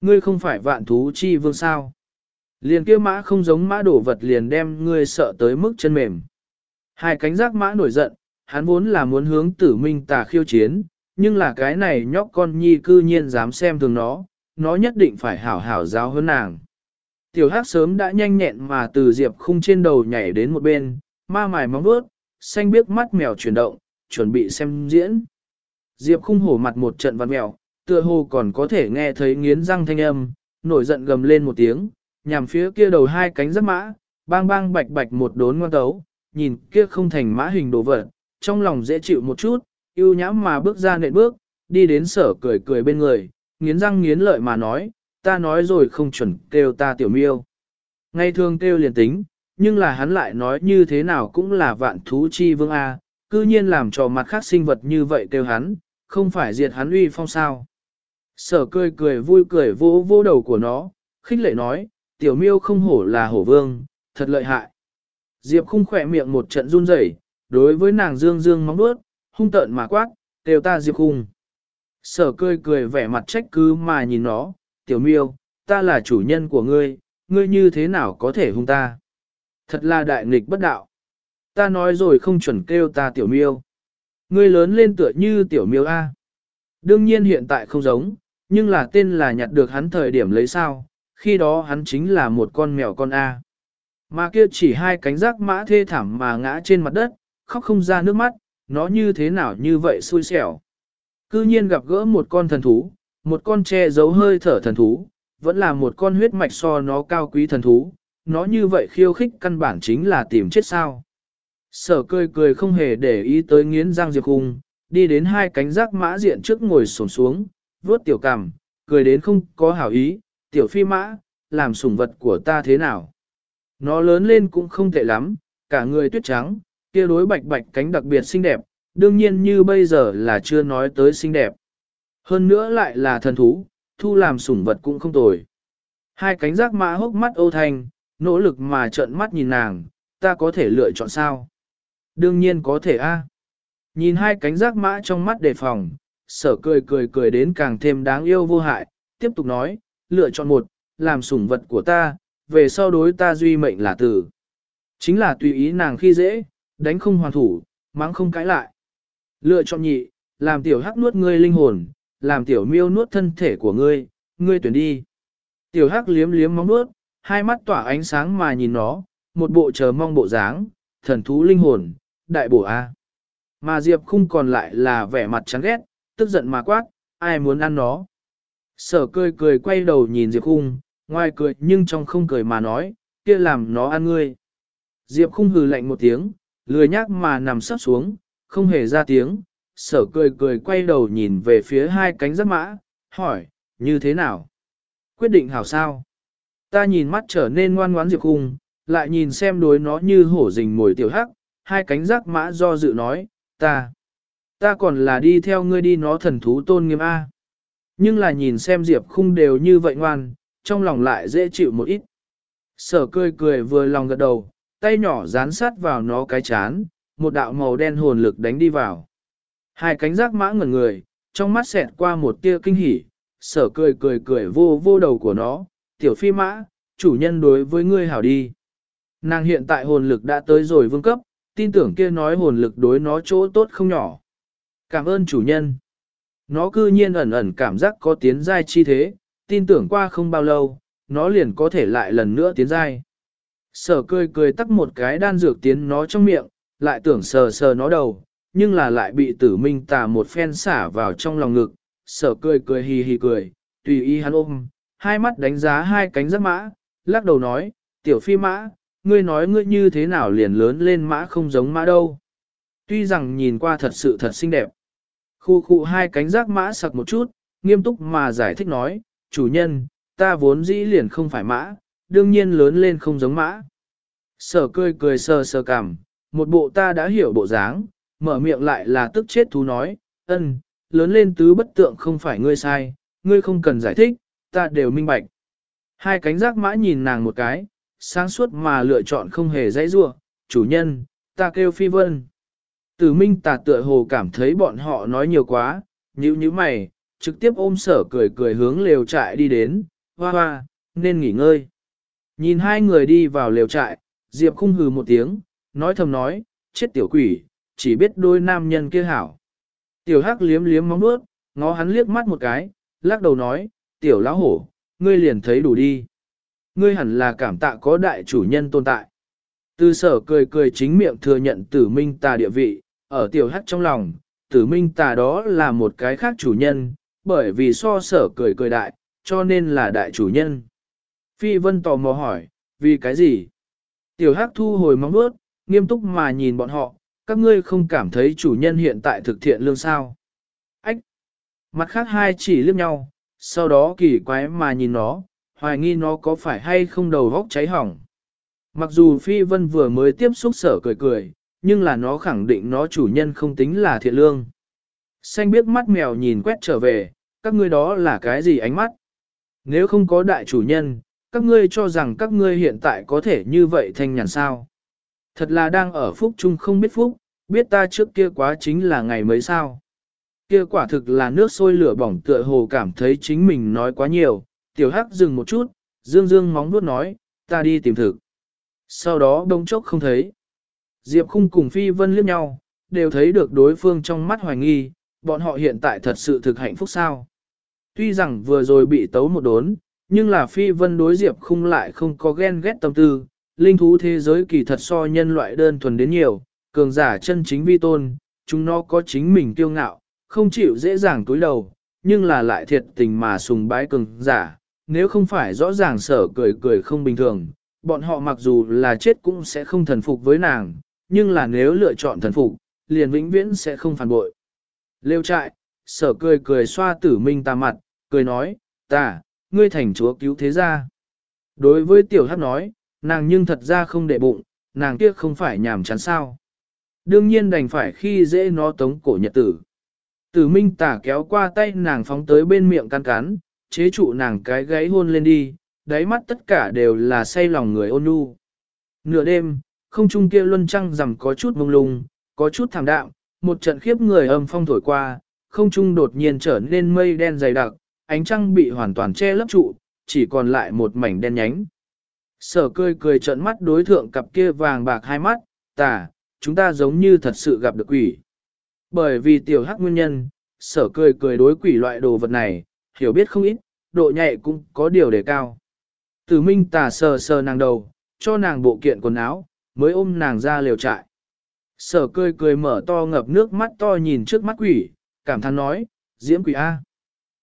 Ngươi không phải vạn thú chi vương sao. Liền kia mã không giống mã đổ vật liền đem ngươi sợ tới mức chân mềm. Hai cánh giác mã nổi giận, hắn vốn là muốn hướng tử minh tà khiêu chiến, nhưng là cái này nhóc con nhi cư nhiên dám xem thường nó, nó nhất định phải hảo hảo giáo hơn nàng. Tiểu hắc sớm đã nhanh nhẹn mà từ diệp khung trên đầu nhảy đến một bên, ma mài móng vuốt, xanh biếc mắt mèo chuyển động, chuẩn bị xem diễn. Diệp khung hổ mặt một trận văn mèo, tựa hồ còn có thể nghe thấy nghiến răng thanh âm, nổi giận gầm lên một tiếng, nhằm phía kia đầu hai cánh rất mã, bang bang bạch bạch một đốn ngoan tấu, nhìn kia không thành mã hình đồ vật, trong lòng dễ chịu một chút, yêu nhãm mà bước ra nện bước, đi đến sở cười cười bên người, nghiến răng nghiến lợi mà nói, ta nói rồi không chuẩn kêu ta tiểu miêu. Ngay thường kêu liền tính, nhưng là hắn lại nói như thế nào cũng là vạn thú chi vương A, cư nhiên làm cho mặt khác sinh vật như vậy kêu hắn, không phải diệt hắn uy phong sao. Sở cười cười vui cười vô vô đầu của nó, khích lệ nói, tiểu miêu không hổ là hổ vương, thật lợi hại. Diệp khung khỏe miệng một trận run rẩy, đối với nàng dương dương móng đuốt, hung tợn mà quát, kêu ta Diệp khung. Sở cười cười vẻ mặt trách cứ mà nhìn nó, tiểu miêu, ta là chủ nhân của ngươi, ngươi như thế nào có thể hung ta? Thật là đại nghịch bất đạo. Ta nói rồi không chuẩn kêu ta tiểu miêu. Ngươi lớn lên tựa như tiểu miêu A. Đương nhiên hiện tại không giống, nhưng là tên là nhặt được hắn thời điểm lấy sao, khi đó hắn chính là một con mèo con A. Mà kia chỉ hai cánh rác mã thê thảm mà ngã trên mặt đất, khóc không ra nước mắt, nó như thế nào như vậy xui xẻo. Cư nhiên gặp gỡ một con thần thú, một con che giấu hơi thở thần thú, vẫn là một con huyết mạch so nó cao quý thần thú, nó như vậy khiêu khích căn bản chính là tìm chết sao. Sở cười cười không hề để ý tới nghiến răng diệp hùng, đi đến hai cánh rác mã diện trước ngồi sổm xuống, vuốt tiểu cằm, cười đến không có hảo ý, tiểu phi mã, làm sủng vật của ta thế nào. Nó lớn lên cũng không tệ lắm, cả người tuyết trắng, kia đối bạch bạch cánh đặc biệt xinh đẹp, đương nhiên như bây giờ là chưa nói tới xinh đẹp. Hơn nữa lại là thần thú, thu làm sủng vật cũng không tồi. Hai cánh giác mã hốc mắt ô thành, nỗ lực mà trợn mắt nhìn nàng, ta có thể lựa chọn sao? Đương nhiên có thể a. Nhìn hai cánh giác mã trong mắt đề phòng, sở cười cười cười đến càng thêm đáng yêu vô hại, tiếp tục nói, lựa chọn một, làm sủng vật của ta, về sau đối ta duy mệnh là tử. Chính là tùy ý nàng khi dễ, đánh không hoàn thủ, mắng không cãi lại. Lựa chọn nhị, làm tiểu hắc nuốt ngươi linh hồn, làm tiểu miêu nuốt thân thể của ngươi, ngươi tuyển đi. Tiểu hắc liếm liếm móng nuốt, hai mắt tỏa ánh sáng mà nhìn nó, một bộ chờ mong bộ dáng, thần thú linh hồn, đại bổ A. Mà Diệp khung còn lại là vẻ mặt chán ghét, tức giận mà quát, ai muốn ăn nó. Sở cười cười quay đầu nhìn Diệp khung, ngoài cười nhưng trong không cười mà nói, kia làm nó ăn ngươi. Diệp khung hừ lạnh một tiếng, lười nhác mà nằm sắp xuống, không hề ra tiếng, sở cười cười quay đầu nhìn về phía hai cánh giáp mã, hỏi, như thế nào? Quyết định hảo sao? Ta nhìn mắt trở nên ngoan ngoãn Diệp khung, lại nhìn xem đối nó như hổ rình mồi tiểu hắc, hai cánh giác mã do dự nói, ta, ta còn là đi theo ngươi đi nó thần thú tôn nghiêm A. Nhưng là nhìn xem Diệp khung đều như vậy ngoan, trong lòng lại dễ chịu một ít. Sở cười cười vừa lòng gật đầu, tay nhỏ dán sát vào nó cái chán, một đạo màu đen hồn lực đánh đi vào. Hai cánh giác mã ngẩn người, trong mắt xẹt qua một tia kinh hỉ, sở cười cười cười vô vô đầu của nó, tiểu phi mã, chủ nhân đối với ngươi hảo đi. Nàng hiện tại hồn lực đã tới rồi vương cấp, tin tưởng kia nói hồn lực đối nó chỗ tốt không nhỏ. Cảm ơn chủ nhân. Nó cư nhiên ẩn ẩn cảm giác có tiến giai chi thế, tin tưởng qua không bao lâu, nó liền có thể lại lần nữa tiến giai. Sở cười cười tắc một cái đan dược tiến nó trong miệng, lại tưởng sờ sờ nó đầu, nhưng là lại bị tử minh tà một phen xả vào trong lòng ngực. Sở cười cười hì hì cười, tùy ý hắn ôm, hai mắt đánh giá hai cánh giáp mã, lắc đầu nói, tiểu phi mã, ngươi nói ngươi như thế nào liền lớn lên mã không giống mã đâu. Tuy rằng nhìn qua thật sự thật xinh đẹp. Khu khu hai cánh giác mã sặc một chút, nghiêm túc mà giải thích nói, chủ nhân, ta vốn dĩ liền không phải mã, đương nhiên lớn lên không giống mã. Sở cười cười sờ sờ cảm một bộ ta đã hiểu bộ dáng, mở miệng lại là tức chết thú nói, ân, lớn lên tứ bất tượng không phải ngươi sai, ngươi không cần giải thích, ta đều minh bạch. Hai cánh giác mã nhìn nàng một cái, sáng suốt mà lựa chọn không hề dãy rua, chủ nhân, ta kêu phi vân. Tử minh tà tựa hồ cảm thấy bọn họ nói nhiều quá, như như mày, trực tiếp ôm sở cười cười hướng lều trại đi đến, hoa hoa, nên nghỉ ngơi. Nhìn hai người đi vào lều trại, Diệp khung hừ một tiếng, nói thầm nói, chết tiểu quỷ, chỉ biết đôi nam nhân kia hảo. Tiểu hắc liếm liếm móng nuốt, ngó hắn liếc mắt một cái, lắc đầu nói, tiểu lão hổ, ngươi liền thấy đủ đi. Ngươi hẳn là cảm tạ có đại chủ nhân tồn tại. Từ sở cười cười chính miệng thừa nhận tử minh tà địa vị, ở tiểu hắc trong lòng, tử minh tà đó là một cái khác chủ nhân, bởi vì so sở cười cười đại, cho nên là đại chủ nhân. Phi vân tò mò hỏi, vì cái gì? Tiểu hắc thu hồi móng bước, nghiêm túc mà nhìn bọn họ, các ngươi không cảm thấy chủ nhân hiện tại thực thiện lương sao? Ách! Mặt khác hai chỉ liếc nhau, sau đó kỳ quái mà nhìn nó, hoài nghi nó có phải hay không đầu vóc cháy hỏng. Mặc dù Phi Vân vừa mới tiếp xúc sở cười cười, nhưng là nó khẳng định nó chủ nhân không tính là thiện lương. Xanh biết mắt mèo nhìn quét trở về, các ngươi đó là cái gì ánh mắt? Nếu không có đại chủ nhân, các ngươi cho rằng các ngươi hiện tại có thể như vậy thanh nhàn sao? Thật là đang ở phúc chung không biết phúc, biết ta trước kia quá chính là ngày mấy sao. Kia quả thực là nước sôi lửa bỏng tựa hồ cảm thấy chính mình nói quá nhiều, tiểu hắc dừng một chút, dương dương móng nuốt nói, ta đi tìm thực. Sau đó đông chốc không thấy. Diệp khung cùng Phi Vân liếc nhau, đều thấy được đối phương trong mắt hoài nghi, bọn họ hiện tại thật sự thực hạnh phúc sao. Tuy rằng vừa rồi bị tấu một đốn, nhưng là Phi Vân đối Diệp khung lại không có ghen ghét tâm tư, linh thú thế giới kỳ thật so nhân loại đơn thuần đến nhiều, cường giả chân chính vi tôn, chúng nó có chính mình kiêu ngạo, không chịu dễ dàng túi đầu, nhưng là lại thiệt tình mà sùng bái cường giả, nếu không phải rõ ràng sở cười cười không bình thường, bọn họ mặc dù là chết cũng sẽ không thần phục với nàng, nhưng là nếu lựa chọn thần phục, liền vĩnh viễn sẽ không phản bội. Lêu trại, sở cười cười xoa tử minh ta mặt, cười nói, ta, ngươi thành chúa cứu thế gia. Đối với tiểu hắc nói, nàng nhưng thật ra không để bụng, nàng kia không phải nhảm chán sao. Đương nhiên đành phải khi dễ nó tống cổ nhật tử. Tử minh tả kéo qua tay nàng phóng tới bên miệng căn cắn, chế trụ nàng cái gáy hôn lên đi, đáy mắt tất cả đều là say lòng người ôn nhu. Nửa đêm, không trung kia luân trăng rằm có chút mông lung, có chút thảm đạm, một trận khiếp người âm phong thổi qua, không trung đột nhiên trở nên mây đen dày đặc, ánh trăng bị hoàn toàn che lấp trụ, chỉ còn lại một mảnh đen nhánh. Sở cười cười trợn mắt đối thượng cặp kia vàng bạc hai mắt, tà, chúng ta giống như thật sự gặp được quỷ. Bởi vì tiểu hắc nguyên nhân, sở cười cười đối quỷ loại đồ vật này, hiểu biết không ít, độ nhạy cũng có điều đề cao. Tử minh tà sờ sờ nàng đầu, cho nàng bộ kiện quần áo, mới ôm nàng ra liều trại. Sở cười cười mở to ngập nước mắt to nhìn trước mắt quỷ, cảm thán nói, diễm quỷ A.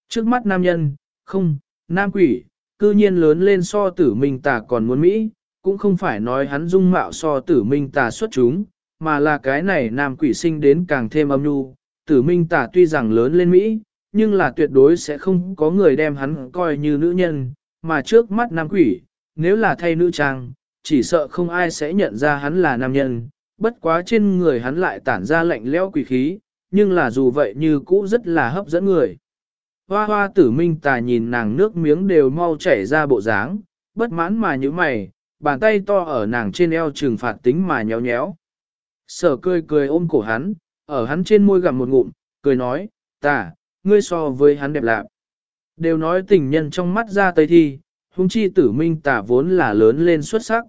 Trước mắt nam nhân, không, nam quỷ, cư nhiên lớn lên so tử minh tà còn muốn Mỹ, cũng không phải nói hắn dung mạo so tử minh tà xuất chúng, mà là cái này nam quỷ sinh đến càng thêm âm nhu. Tử minh tà tuy rằng lớn lên Mỹ, nhưng là tuyệt đối sẽ không có người đem hắn coi như nữ nhân, mà trước mắt nam quỷ, nếu là thay nữ trang, chỉ sợ không ai sẽ nhận ra hắn là nam nhân, bất quá trên người hắn lại tản ra lạnh lẽo quỷ khí, nhưng là dù vậy như cũ rất là hấp dẫn người. Hoa hoa tử minh tà nhìn nàng nước miếng đều mau chảy ra bộ dáng, bất mãn mà như mày, bàn tay to ở nàng trên eo trừng phạt tính mà nhéo nhéo. Sở cười cười ôm cổ hắn, ở hắn trên môi gặm một ngụm, cười nói, tà, ngươi so với hắn đẹp lạc. Đều nói tình nhân trong mắt ra tây thi, hung chi tử minh tà vốn là lớn lên xuất sắc.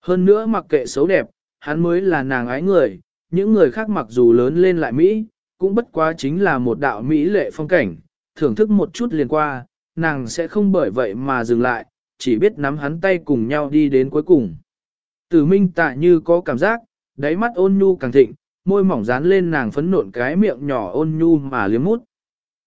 Hơn nữa mặc kệ xấu đẹp, hắn mới là nàng ái người, những người khác mặc dù lớn lên lại Mỹ, cũng bất quá chính là một đạo Mỹ lệ phong cảnh, thưởng thức một chút liền qua, nàng sẽ không bởi vậy mà dừng lại, chỉ biết nắm hắn tay cùng nhau đi đến cuối cùng. Tử minh tạ như có cảm giác, đáy mắt ôn nhu càng thịnh, môi mỏng dán lên nàng phấn nộn cái miệng nhỏ ôn nhu mà liếm mút.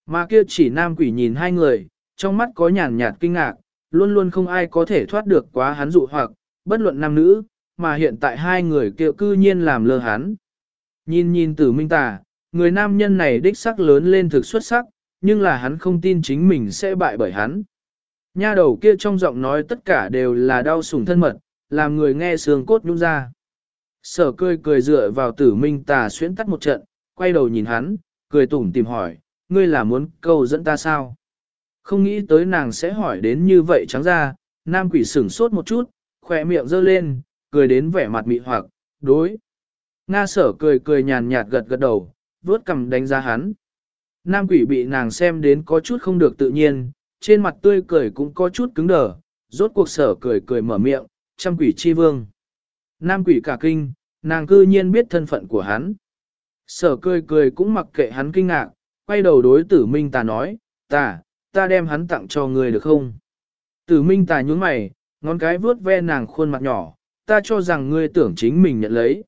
Mà kia chỉ nam quỷ nhìn hai người, trong mắt có nhàn nhạt kinh ngạc, luôn luôn không ai có thể thoát được quá hắn dụ hoặc, bất luận nam nữ, mà hiện tại hai người kia cư nhiên làm lơ hắn. Nhìn nhìn tử minh tà, người nam nhân này đích sắc lớn lên thực xuất sắc, nhưng là hắn không tin chính mình sẽ bại bởi hắn. Nha đầu kia trong giọng nói tất cả đều là đau sủng thân mật, làm người nghe xương cốt nhung ra. Sở cười cười dựa vào tử minh tà xuyến tắt một trận, quay đầu nhìn hắn, cười tủm tìm hỏi, ngươi là muốn câu dẫn ta sao? Không nghĩ tới nàng sẽ hỏi đến như vậy trắng ra, nam quỷ sửng sốt một chút, khỏe miệng giơ lên, cười đến vẻ mặt mị hoặc, đối. Nga sở cười cười nhàn nhạt gật gật đầu, vuốt cầm đánh giá hắn. Nam quỷ bị nàng xem đến có chút không được tự nhiên, trên mặt tươi cười cũng có chút cứng đờ, rốt cuộc sở cười cười mở miệng, trăm quỷ chi vương. Nam quỷ cả kinh, nàng cư nhiên biết thân phận của hắn. Sở cười cười cũng mặc kệ hắn kinh ngạc, quay đầu đối tử minh ta nói, ta, ta đem hắn tặng cho người được không? Tử minh ta nhún mày, ngón cái vuốt ve nàng khuôn mặt nhỏ, ta cho rằng ngươi tưởng chính mình nhận lấy.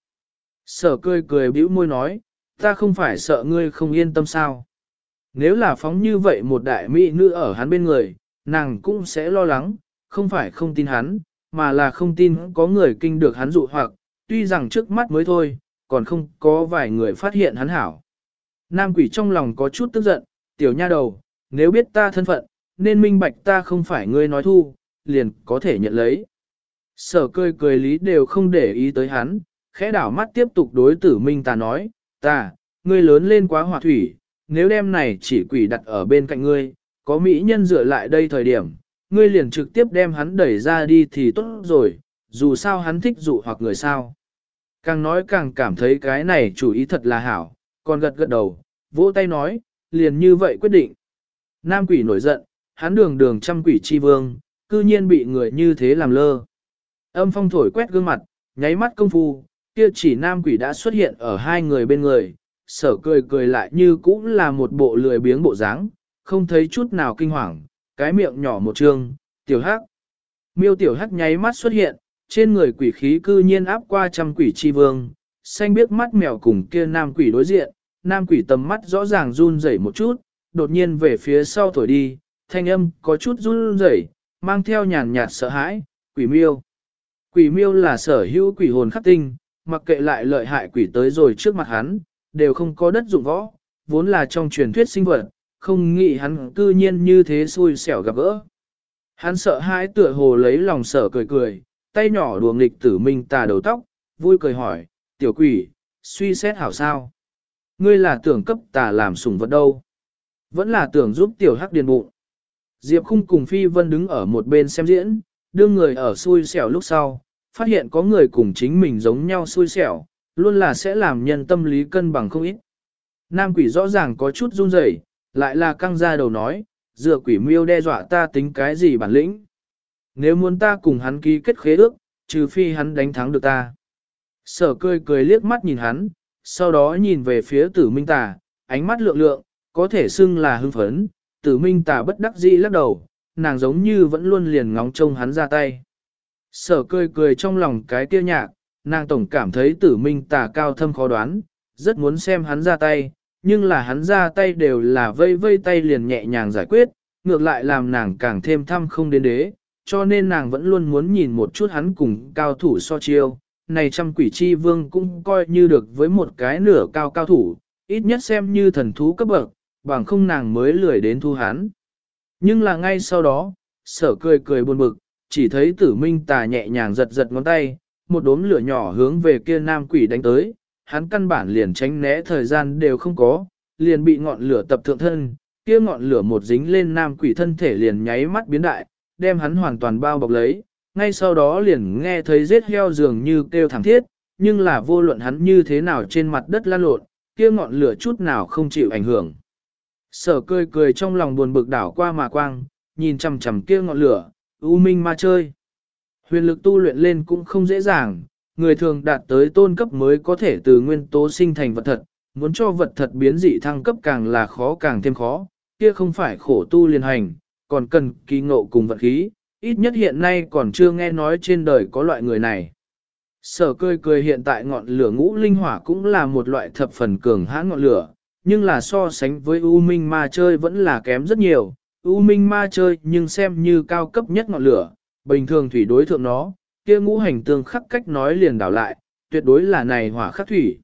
Sở cười cười bĩu môi nói, ta không phải sợ ngươi không yên tâm sao. Nếu là phóng như vậy một đại mỹ nữ ở hắn bên người, nàng cũng sẽ lo lắng, không phải không tin hắn, mà là không tin có người kinh được hắn dụ hoặc, tuy rằng trước mắt mới thôi, còn không có vài người phát hiện hắn hảo. Nam quỷ trong lòng có chút tức giận, tiểu nha đầu, nếu biết ta thân phận, nên minh bạch ta không phải ngươi nói thu, liền có thể nhận lấy. Sở cười cười lý đều không để ý tới hắn, khẽ đảo mắt tiếp tục đối tử minh ta nói, ta, ngươi lớn lên quá hòa thủy, nếu đem này chỉ quỷ đặt ở bên cạnh ngươi, có mỹ nhân dựa lại đây thời điểm, ngươi liền trực tiếp đem hắn đẩy ra đi thì tốt rồi, dù sao hắn thích dụ hoặc người sao. Càng nói càng cảm thấy cái này chủ ý thật là hảo, còn gật gật đầu, vỗ tay nói, liền như vậy quyết định. Nam quỷ nổi giận, hắn đường đường trăm quỷ chi vương, cư nhiên bị người như thế làm lơ. Âm phong thổi quét gương mặt, nháy mắt công phu, kia chỉ nam quỷ đã xuất hiện ở hai người bên người, sở cười cười lại như cũng là một bộ lười biếng bộ dáng, không thấy chút nào kinh hoàng, cái miệng nhỏ một trương, tiểu hắc. Miêu tiểu hắc nháy mắt xuất hiện, trên người quỷ khí cư nhiên áp qua trăm quỷ chi vương, xanh biếc mắt mèo cùng kia nam quỷ đối diện, nam quỷ tầm mắt rõ ràng run rẩy một chút, đột nhiên về phía sau thổi đi, thanh âm có chút run rẩy, mang theo nhàn nhạt sợ hãi, quỷ miêu. Quỷ miêu là sở hữu quỷ hồn khắc tinh, mặc kệ lại lợi hại quỷ tới rồi trước mặt hắn, đều không có đất dụng võ, vốn là trong truyền thuyết sinh vật, không nghĩ hắn cư nhiên như thế xui xẻo gặp gỡ. Hắn sợ hãi tựa hồ lấy lòng sở cười cười, tay nhỏ đùa nghịch tử minh tà đầu tóc, vui cười hỏi, tiểu quỷ, suy xét hảo sao? Ngươi là tưởng cấp tà làm sủng vật đâu? Vẫn là tưởng giúp tiểu hắc điền bụng. Diệp khung cùng Phi Vân đứng ở một bên xem diễn, đưa người ở xui xẻo lúc sau, phát hiện có người cùng chính mình giống nhau xui xẻo, luôn là sẽ làm nhân tâm lý cân bằng không ít. Nam quỷ rõ ràng có chút run rẩy, lại là căng ra đầu nói, dựa quỷ miêu đe dọa ta tính cái gì bản lĩnh. Nếu muốn ta cùng hắn ký kết khế ước, trừ phi hắn đánh thắng được ta. Sở cười cười liếc mắt nhìn hắn, sau đó nhìn về phía tử minh tà, ánh mắt lượng lượng, có thể xưng là hưng phấn, tử minh tà bất đắc dĩ lắc đầu, nàng giống như vẫn luôn liền ngóng trông hắn ra tay. Sở cười cười trong lòng cái tiêu nhạc, nàng tổng cảm thấy tử minh tà cao thâm khó đoán, rất muốn xem hắn ra tay, nhưng là hắn ra tay đều là vây vây tay liền nhẹ nhàng giải quyết, ngược lại làm nàng càng thêm thăm không đến đế, cho nên nàng vẫn luôn muốn nhìn một chút hắn cùng cao thủ so chiêu. Này trăm quỷ chi vương cũng coi như được với một cái nửa cao cao thủ, ít nhất xem như thần thú cấp bậc, bằng không nàng mới lười đến thu hắn. Nhưng là ngay sau đó, sở cười cười buồn bực, chỉ thấy tử minh tà nhẹ nhàng giật giật ngón tay, một đốm lửa nhỏ hướng về kia nam quỷ đánh tới, hắn căn bản liền tránh né thời gian đều không có, liền bị ngọn lửa tập thượng thân, kia ngọn lửa một dính lên nam quỷ thân thể liền nháy mắt biến đại, đem hắn hoàn toàn bao bọc lấy, ngay sau đó liền nghe thấy giết heo dường như kêu thẳng thiết, nhưng là vô luận hắn như thế nào trên mặt đất lan lộn, kia ngọn lửa chút nào không chịu ảnh hưởng. Sở cười cười trong lòng buồn bực đảo qua mà quang, nhìn chằm chằm kia ngọn lửa, u minh ma chơi. Huyền lực tu luyện lên cũng không dễ dàng, người thường đạt tới tôn cấp mới có thể từ nguyên tố sinh thành vật thật, muốn cho vật thật biến dị thăng cấp càng là khó càng thêm khó, kia không phải khổ tu liên hành, còn cần kỳ ngộ cùng vật khí, ít nhất hiện nay còn chưa nghe nói trên đời có loại người này. Sở cười cười hiện tại ngọn lửa ngũ linh hỏa cũng là một loại thập phần cường hãn ngọn lửa, nhưng là so sánh với U Minh ma chơi vẫn là kém rất nhiều. U Minh ma chơi nhưng xem như cao cấp nhất ngọn lửa, bình thường thủy đối thượng nó, kia ngũ hành tương khắc cách nói liền đảo lại, tuyệt đối là này hỏa khắc thủy.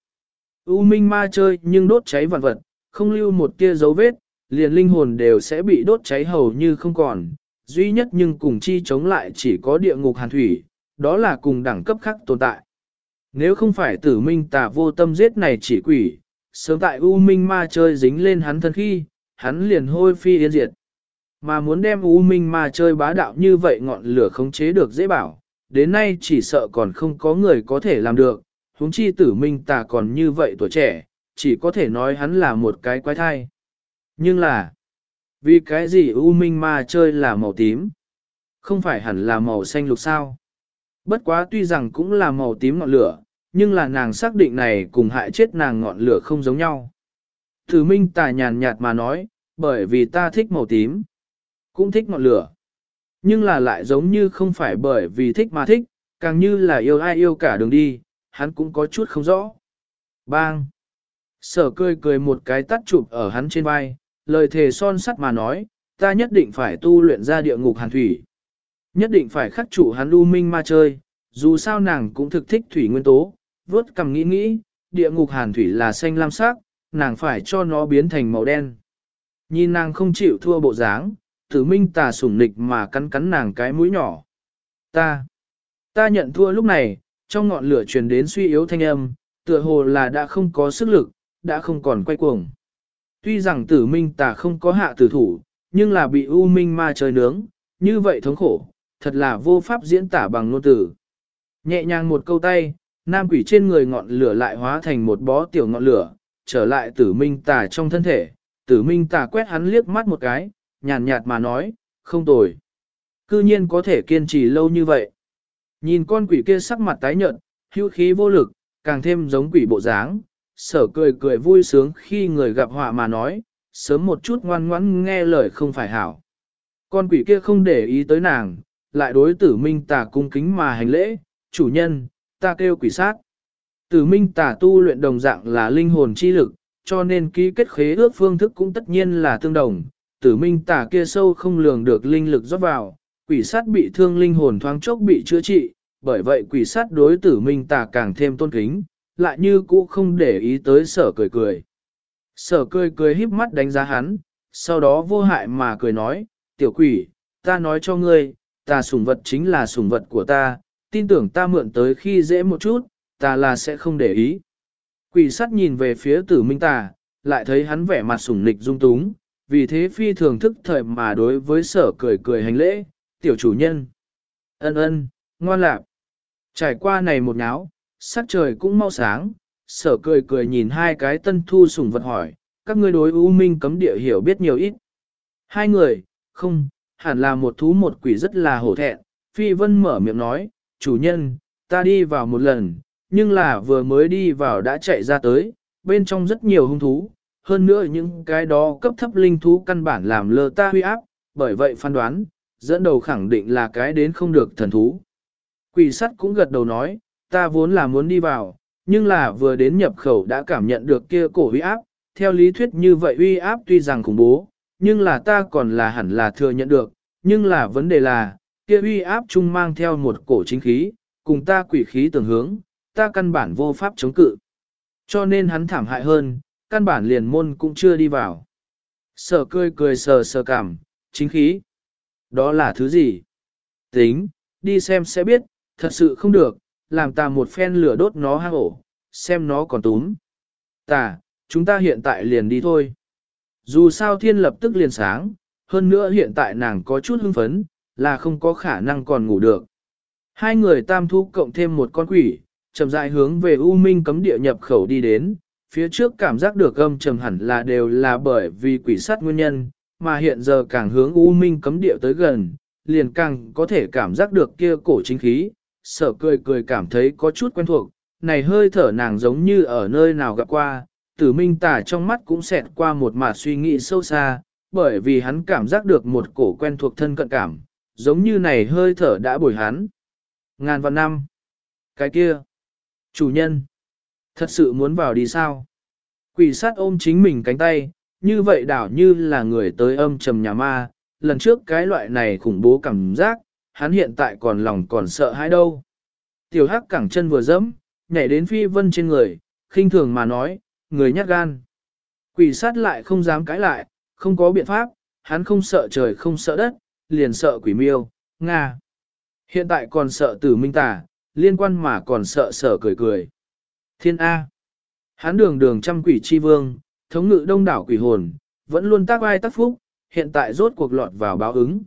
U Minh ma chơi nhưng đốt cháy vạn vật, không lưu một tia dấu vết, liền linh hồn đều sẽ bị đốt cháy hầu như không còn, duy nhất nhưng cùng chi chống lại chỉ có địa ngục hàn thủy, đó là cùng đẳng cấp khác tồn tại. Nếu không phải tử minh tà vô tâm giết này chỉ quỷ, sớm tại U Minh ma chơi dính lên hắn thân khi, hắn liền hôi phi yên diệt. Mà muốn đem U Minh ma chơi bá đạo như vậy ngọn lửa khống chế được dễ bảo, đến nay chỉ sợ còn không có người có thể làm được, huống chi tử minh tà còn như vậy tuổi trẻ, chỉ có thể nói hắn là một cái quái thai. Nhưng là, vì cái gì U Minh ma chơi là màu tím? Không phải hẳn là màu xanh lục sao? Bất quá tuy rằng cũng là màu tím ngọn lửa, nhưng là nàng xác định này cùng hại chết nàng ngọn lửa không giống nhau. Tử Minh tà nhàn nhạt mà nói, bởi vì ta thích màu tím, cũng thích ngọn lửa. Nhưng là lại giống như không phải bởi vì thích mà thích, càng như là yêu ai yêu cả đường đi, hắn cũng có chút không rõ. Bang! Sở cười cười một cái tắt chụp ở hắn trên vai, lời thề son sắt mà nói, ta nhất định phải tu luyện ra địa ngục hàn thủy. Nhất định phải khắc chủ hắn u minh ma chơi, dù sao nàng cũng thực thích thủy nguyên tố, vớt cầm nghĩ nghĩ, địa ngục hàn thủy là xanh lam sắc, nàng phải cho nó biến thành màu đen. Nhìn nàng không chịu thua bộ dáng, tử minh tà sủng nịch mà cắn cắn nàng cái mũi nhỏ. Ta, ta nhận thua lúc này, trong ngọn lửa truyền đến suy yếu thanh âm, tựa hồ là đã không có sức lực, đã không còn quay cuồng. Tuy rằng tử minh tà không có hạ tử thủ, nhưng là bị u minh ma trời nướng, như vậy thống khổ, thật là vô pháp diễn tả bằng ngôn từ. Nhẹ nhàng một câu tay, nam quỷ trên người ngọn lửa lại hóa thành một bó tiểu ngọn lửa, trở lại tử minh tà trong thân thể. Tử minh tà quét hắn liếc mắt một cái, nhàn nhạt mà nói, không tồi. Cư nhiên có thể kiên trì lâu như vậy. Nhìn con quỷ kia sắc mặt tái nhợt, hữu khí vô lực, càng thêm giống quỷ bộ dáng, sở cười cười vui sướng khi người gặp họa mà nói, sớm một chút ngoan ngoãn nghe lời không phải hảo. Con quỷ kia không để ý tới nàng, lại đối tử minh tà cung kính mà hành lễ, chủ nhân, ta kêu quỷ sát. Tử minh tà tu luyện đồng dạng là linh hồn chi lực, cho nên ký kết khế ước phương thức cũng tất nhiên là tương đồng. Tử minh tà kia sâu không lường được linh lực rót vào, quỷ sát bị thương linh hồn thoáng chốc bị chữa trị, bởi vậy quỷ sát đối tử minh tà càng thêm tôn kính, lại như cũ không để ý tới sở cười cười. Sở cười cười híp mắt đánh giá hắn, sau đó vô hại mà cười nói, tiểu quỷ, ta nói cho ngươi, ta sủng vật chính là sủng vật của ta, tin tưởng ta mượn tới khi dễ một chút, ta là sẽ không để ý. Quỷ sắt nhìn về phía tử minh tà, lại thấy hắn vẻ mặt sủng nịch dung túng, vì thế phi thường thức thời mà đối với sở cười cười hành lễ, tiểu chủ nhân. Ân ân, ngoan lạc. Trải qua này một náo, sắc trời cũng mau sáng, sở cười cười nhìn hai cái tân thu sủng vật hỏi, các ngươi đối U Minh cấm địa hiểu biết nhiều ít. Hai người, không, hẳn là một thú một quỷ rất là hổ thẹn, Phi Vân mở miệng nói, chủ nhân, ta đi vào một lần, nhưng là vừa mới đi vào đã chạy ra tới, bên trong rất nhiều hung thú, hơn nữa những cái đó cấp thấp linh thú căn bản làm lơ ta huy áp, bởi vậy phán đoán, dẫn đầu khẳng định là cái đến không được thần thú. Quỷ sắt cũng gật đầu nói, ta vốn là muốn đi vào, nhưng là vừa đến nhập khẩu đã cảm nhận được kia cổ huy áp, theo lý thuyết như vậy huy áp tuy rằng khủng bố, nhưng là ta còn là hẳn là thừa nhận được, nhưng là vấn đề là, kia huy áp chung mang theo một cổ chính khí, cùng ta quỷ khí tưởng hướng, ta căn bản vô pháp chống cự. Cho nên hắn thảm hại hơn, căn bản liền môn cũng chưa đi vào. Sở cười cười sờ sờ cảm, chính khí. Đó là thứ gì? Tính, đi xem sẽ biết, thật sự không được, làm ta một phen lửa đốt nó hang ổ, xem nó còn túm. Ta, chúng ta hiện tại liền đi thôi. Dù sao thiên lập tức liền sáng, hơn nữa hiện tại nàng có chút hưng phấn, là không có khả năng còn ngủ được. Hai người tam thu cộng thêm một con quỷ, chậm rãi hướng về U Minh cấm địa nhập khẩu đi đến, phía trước cảm giác được âm trầm hẳn là đều là bởi vì quỷ sát nguyên nhân, mà hiện giờ càng hướng U Minh cấm địa tới gần, liền càng có thể cảm giác được kia cổ chính khí, sợ cười cười cảm thấy có chút quen thuộc, này hơi thở nàng giống như ở nơi nào gặp qua, tử minh tả trong mắt cũng xẹt qua một mạt suy nghĩ sâu xa, bởi vì hắn cảm giác được một cổ quen thuộc thân cận cảm, giống như này hơi thở đã bồi hắn. Ngàn vạn năm. Cái kia. Chủ nhân. Thật sự muốn vào đi sao? Quỷ sát ôm chính mình cánh tay, như vậy đảo như là người tới âm trầm nhà ma, lần trước cái loại này khủng bố cảm giác, hắn hiện tại còn lòng còn sợ hãi đâu. Tiểu hắc cẳng chân vừa dẫm, nhảy đến phi vân trên người, khinh thường mà nói, người nhát gan. Quỷ sát lại không dám cãi lại, không có biện pháp, hắn không sợ trời không sợ đất, liền sợ quỷ miêu, Nga. Hiện tại còn sợ tử minh tà, liên quan mà còn sợ sợ cười cười. Thiên A. Hắn đường đường trăm quỷ chi vương, thống ngự đông đảo quỷ hồn, vẫn luôn tác ai tác phúc, hiện tại rốt cuộc lọt vào báo ứng.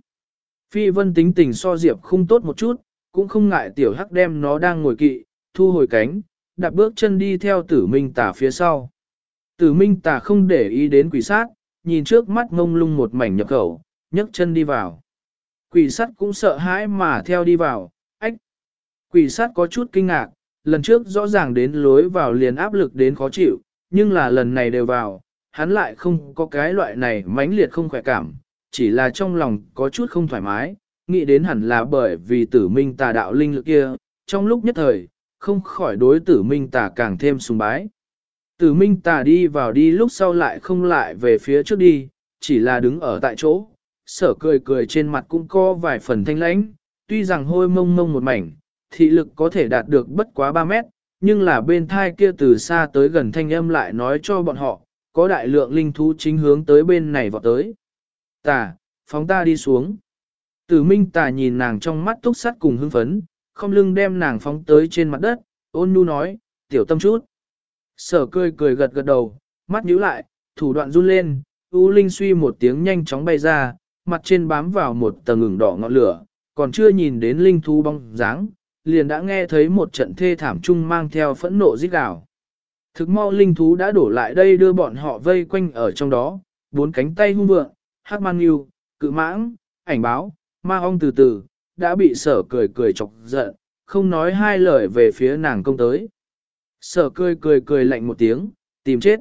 Phi vân tính tình so diệp không tốt một chút, cũng không ngại tiểu hắc đem nó đang ngồi kỵ, thu hồi cánh, đạp bước chân đi theo tử minh Tả phía sau. Tử minh Tả không để ý đến quỷ sát, nhìn trước mắt ngông lung một mảnh nhập khẩu, nhấc chân đi vào. Quỷ sát cũng sợ hãi mà theo đi vào, ách. Quỷ sát có chút kinh ngạc, lần trước rõ ràng đến lối vào liền áp lực đến khó chịu, nhưng là lần này đều vào, hắn lại không có cái loại này mãnh liệt không khỏe cảm, chỉ là trong lòng có chút không thoải mái, nghĩ đến hẳn là bởi vì tử minh tà đạo linh lực kia, trong lúc nhất thời, không khỏi đối tử minh tà càng thêm sùng bái. Tử minh tà đi vào đi lúc sau lại không lại về phía trước đi, chỉ là đứng ở tại chỗ, sở cười cười trên mặt cũng có vài phần thanh lãnh, tuy rằng hôi mông mông một mảnh, thị lực có thể đạt được bất quá 3 mét, nhưng là bên thai kia từ xa tới gần thanh âm lại nói cho bọn họ, có đại lượng linh thú chính hướng tới bên này vọt tới. Tà, phóng ta đi xuống. Tử minh tà nhìn nàng trong mắt túc sắt cùng hưng phấn, không lưng đem nàng phóng tới trên mặt đất, ôn nhu nói, tiểu tâm chút. Sở cười cười gật gật đầu, mắt nhíu lại, thủ đoạn run lên, U Linh suy một tiếng nhanh chóng bay ra, mặt trên bám vào một tầng ngừng đỏ ngọn lửa, còn chưa nhìn đến linh thú bóng dáng, liền đã nghe thấy một trận thê thảm chung mang theo phẫn nộ rít gào. Thực mau linh thú đã đổ lại đây đưa bọn họ vây quanh ở trong đó, bốn cánh tay hung vượng, hát mang yêu, cự mãng, ảnh báo, ma ong từ từ, đã bị sở cười cười chọc giận, không nói hai lời về phía nàng công tới. Sở cười cười cười lạnh một tiếng, tìm chết.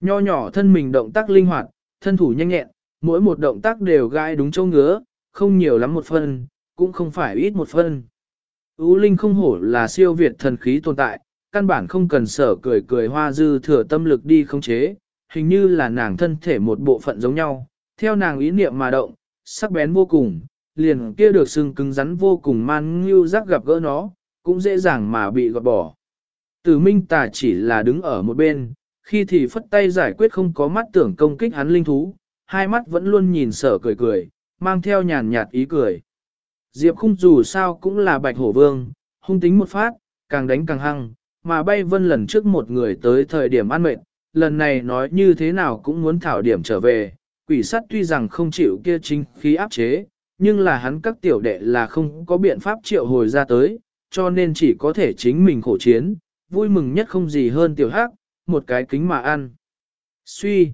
Nho nhỏ thân mình động tác linh hoạt, thân thủ nhanh nhẹn, mỗi một động tác đều gai đúng châu ngứa, không nhiều lắm một phân, cũng không phải ít một phân. Ú Linh không hổ là siêu việt thần khí tồn tại, căn bản không cần sở cười cười hoa dư thừa tâm lực đi khống chế, hình như là nàng thân thể một bộ phận giống nhau, theo nàng ý niệm mà động, sắc bén vô cùng, liền kia được xương cứng rắn vô cùng man như rắc gặp gỡ nó, cũng dễ dàng mà bị gọt bỏ. Tử Minh Tà chỉ là đứng ở một bên, khi thì phất tay giải quyết không có mắt tưởng công kích hắn linh thú, hai mắt vẫn luôn nhìn sở cười cười, mang theo nhàn nhạt ý cười. Diệp khung dù sao cũng là bạch hổ vương, hung tính một phát, càng đánh càng hăng, mà bay vân lần trước một người tới thời điểm ăn mệt, lần này nói như thế nào cũng muốn thảo điểm trở về, quỷ sắt tuy rằng không chịu kia chính khí áp chế, nhưng là hắn các tiểu đệ là không có biện pháp triệu hồi ra tới, cho nên chỉ có thể chính mình khổ chiến, vui mừng nhất không gì hơn tiểu hắc, một cái kính mà ăn. Suy,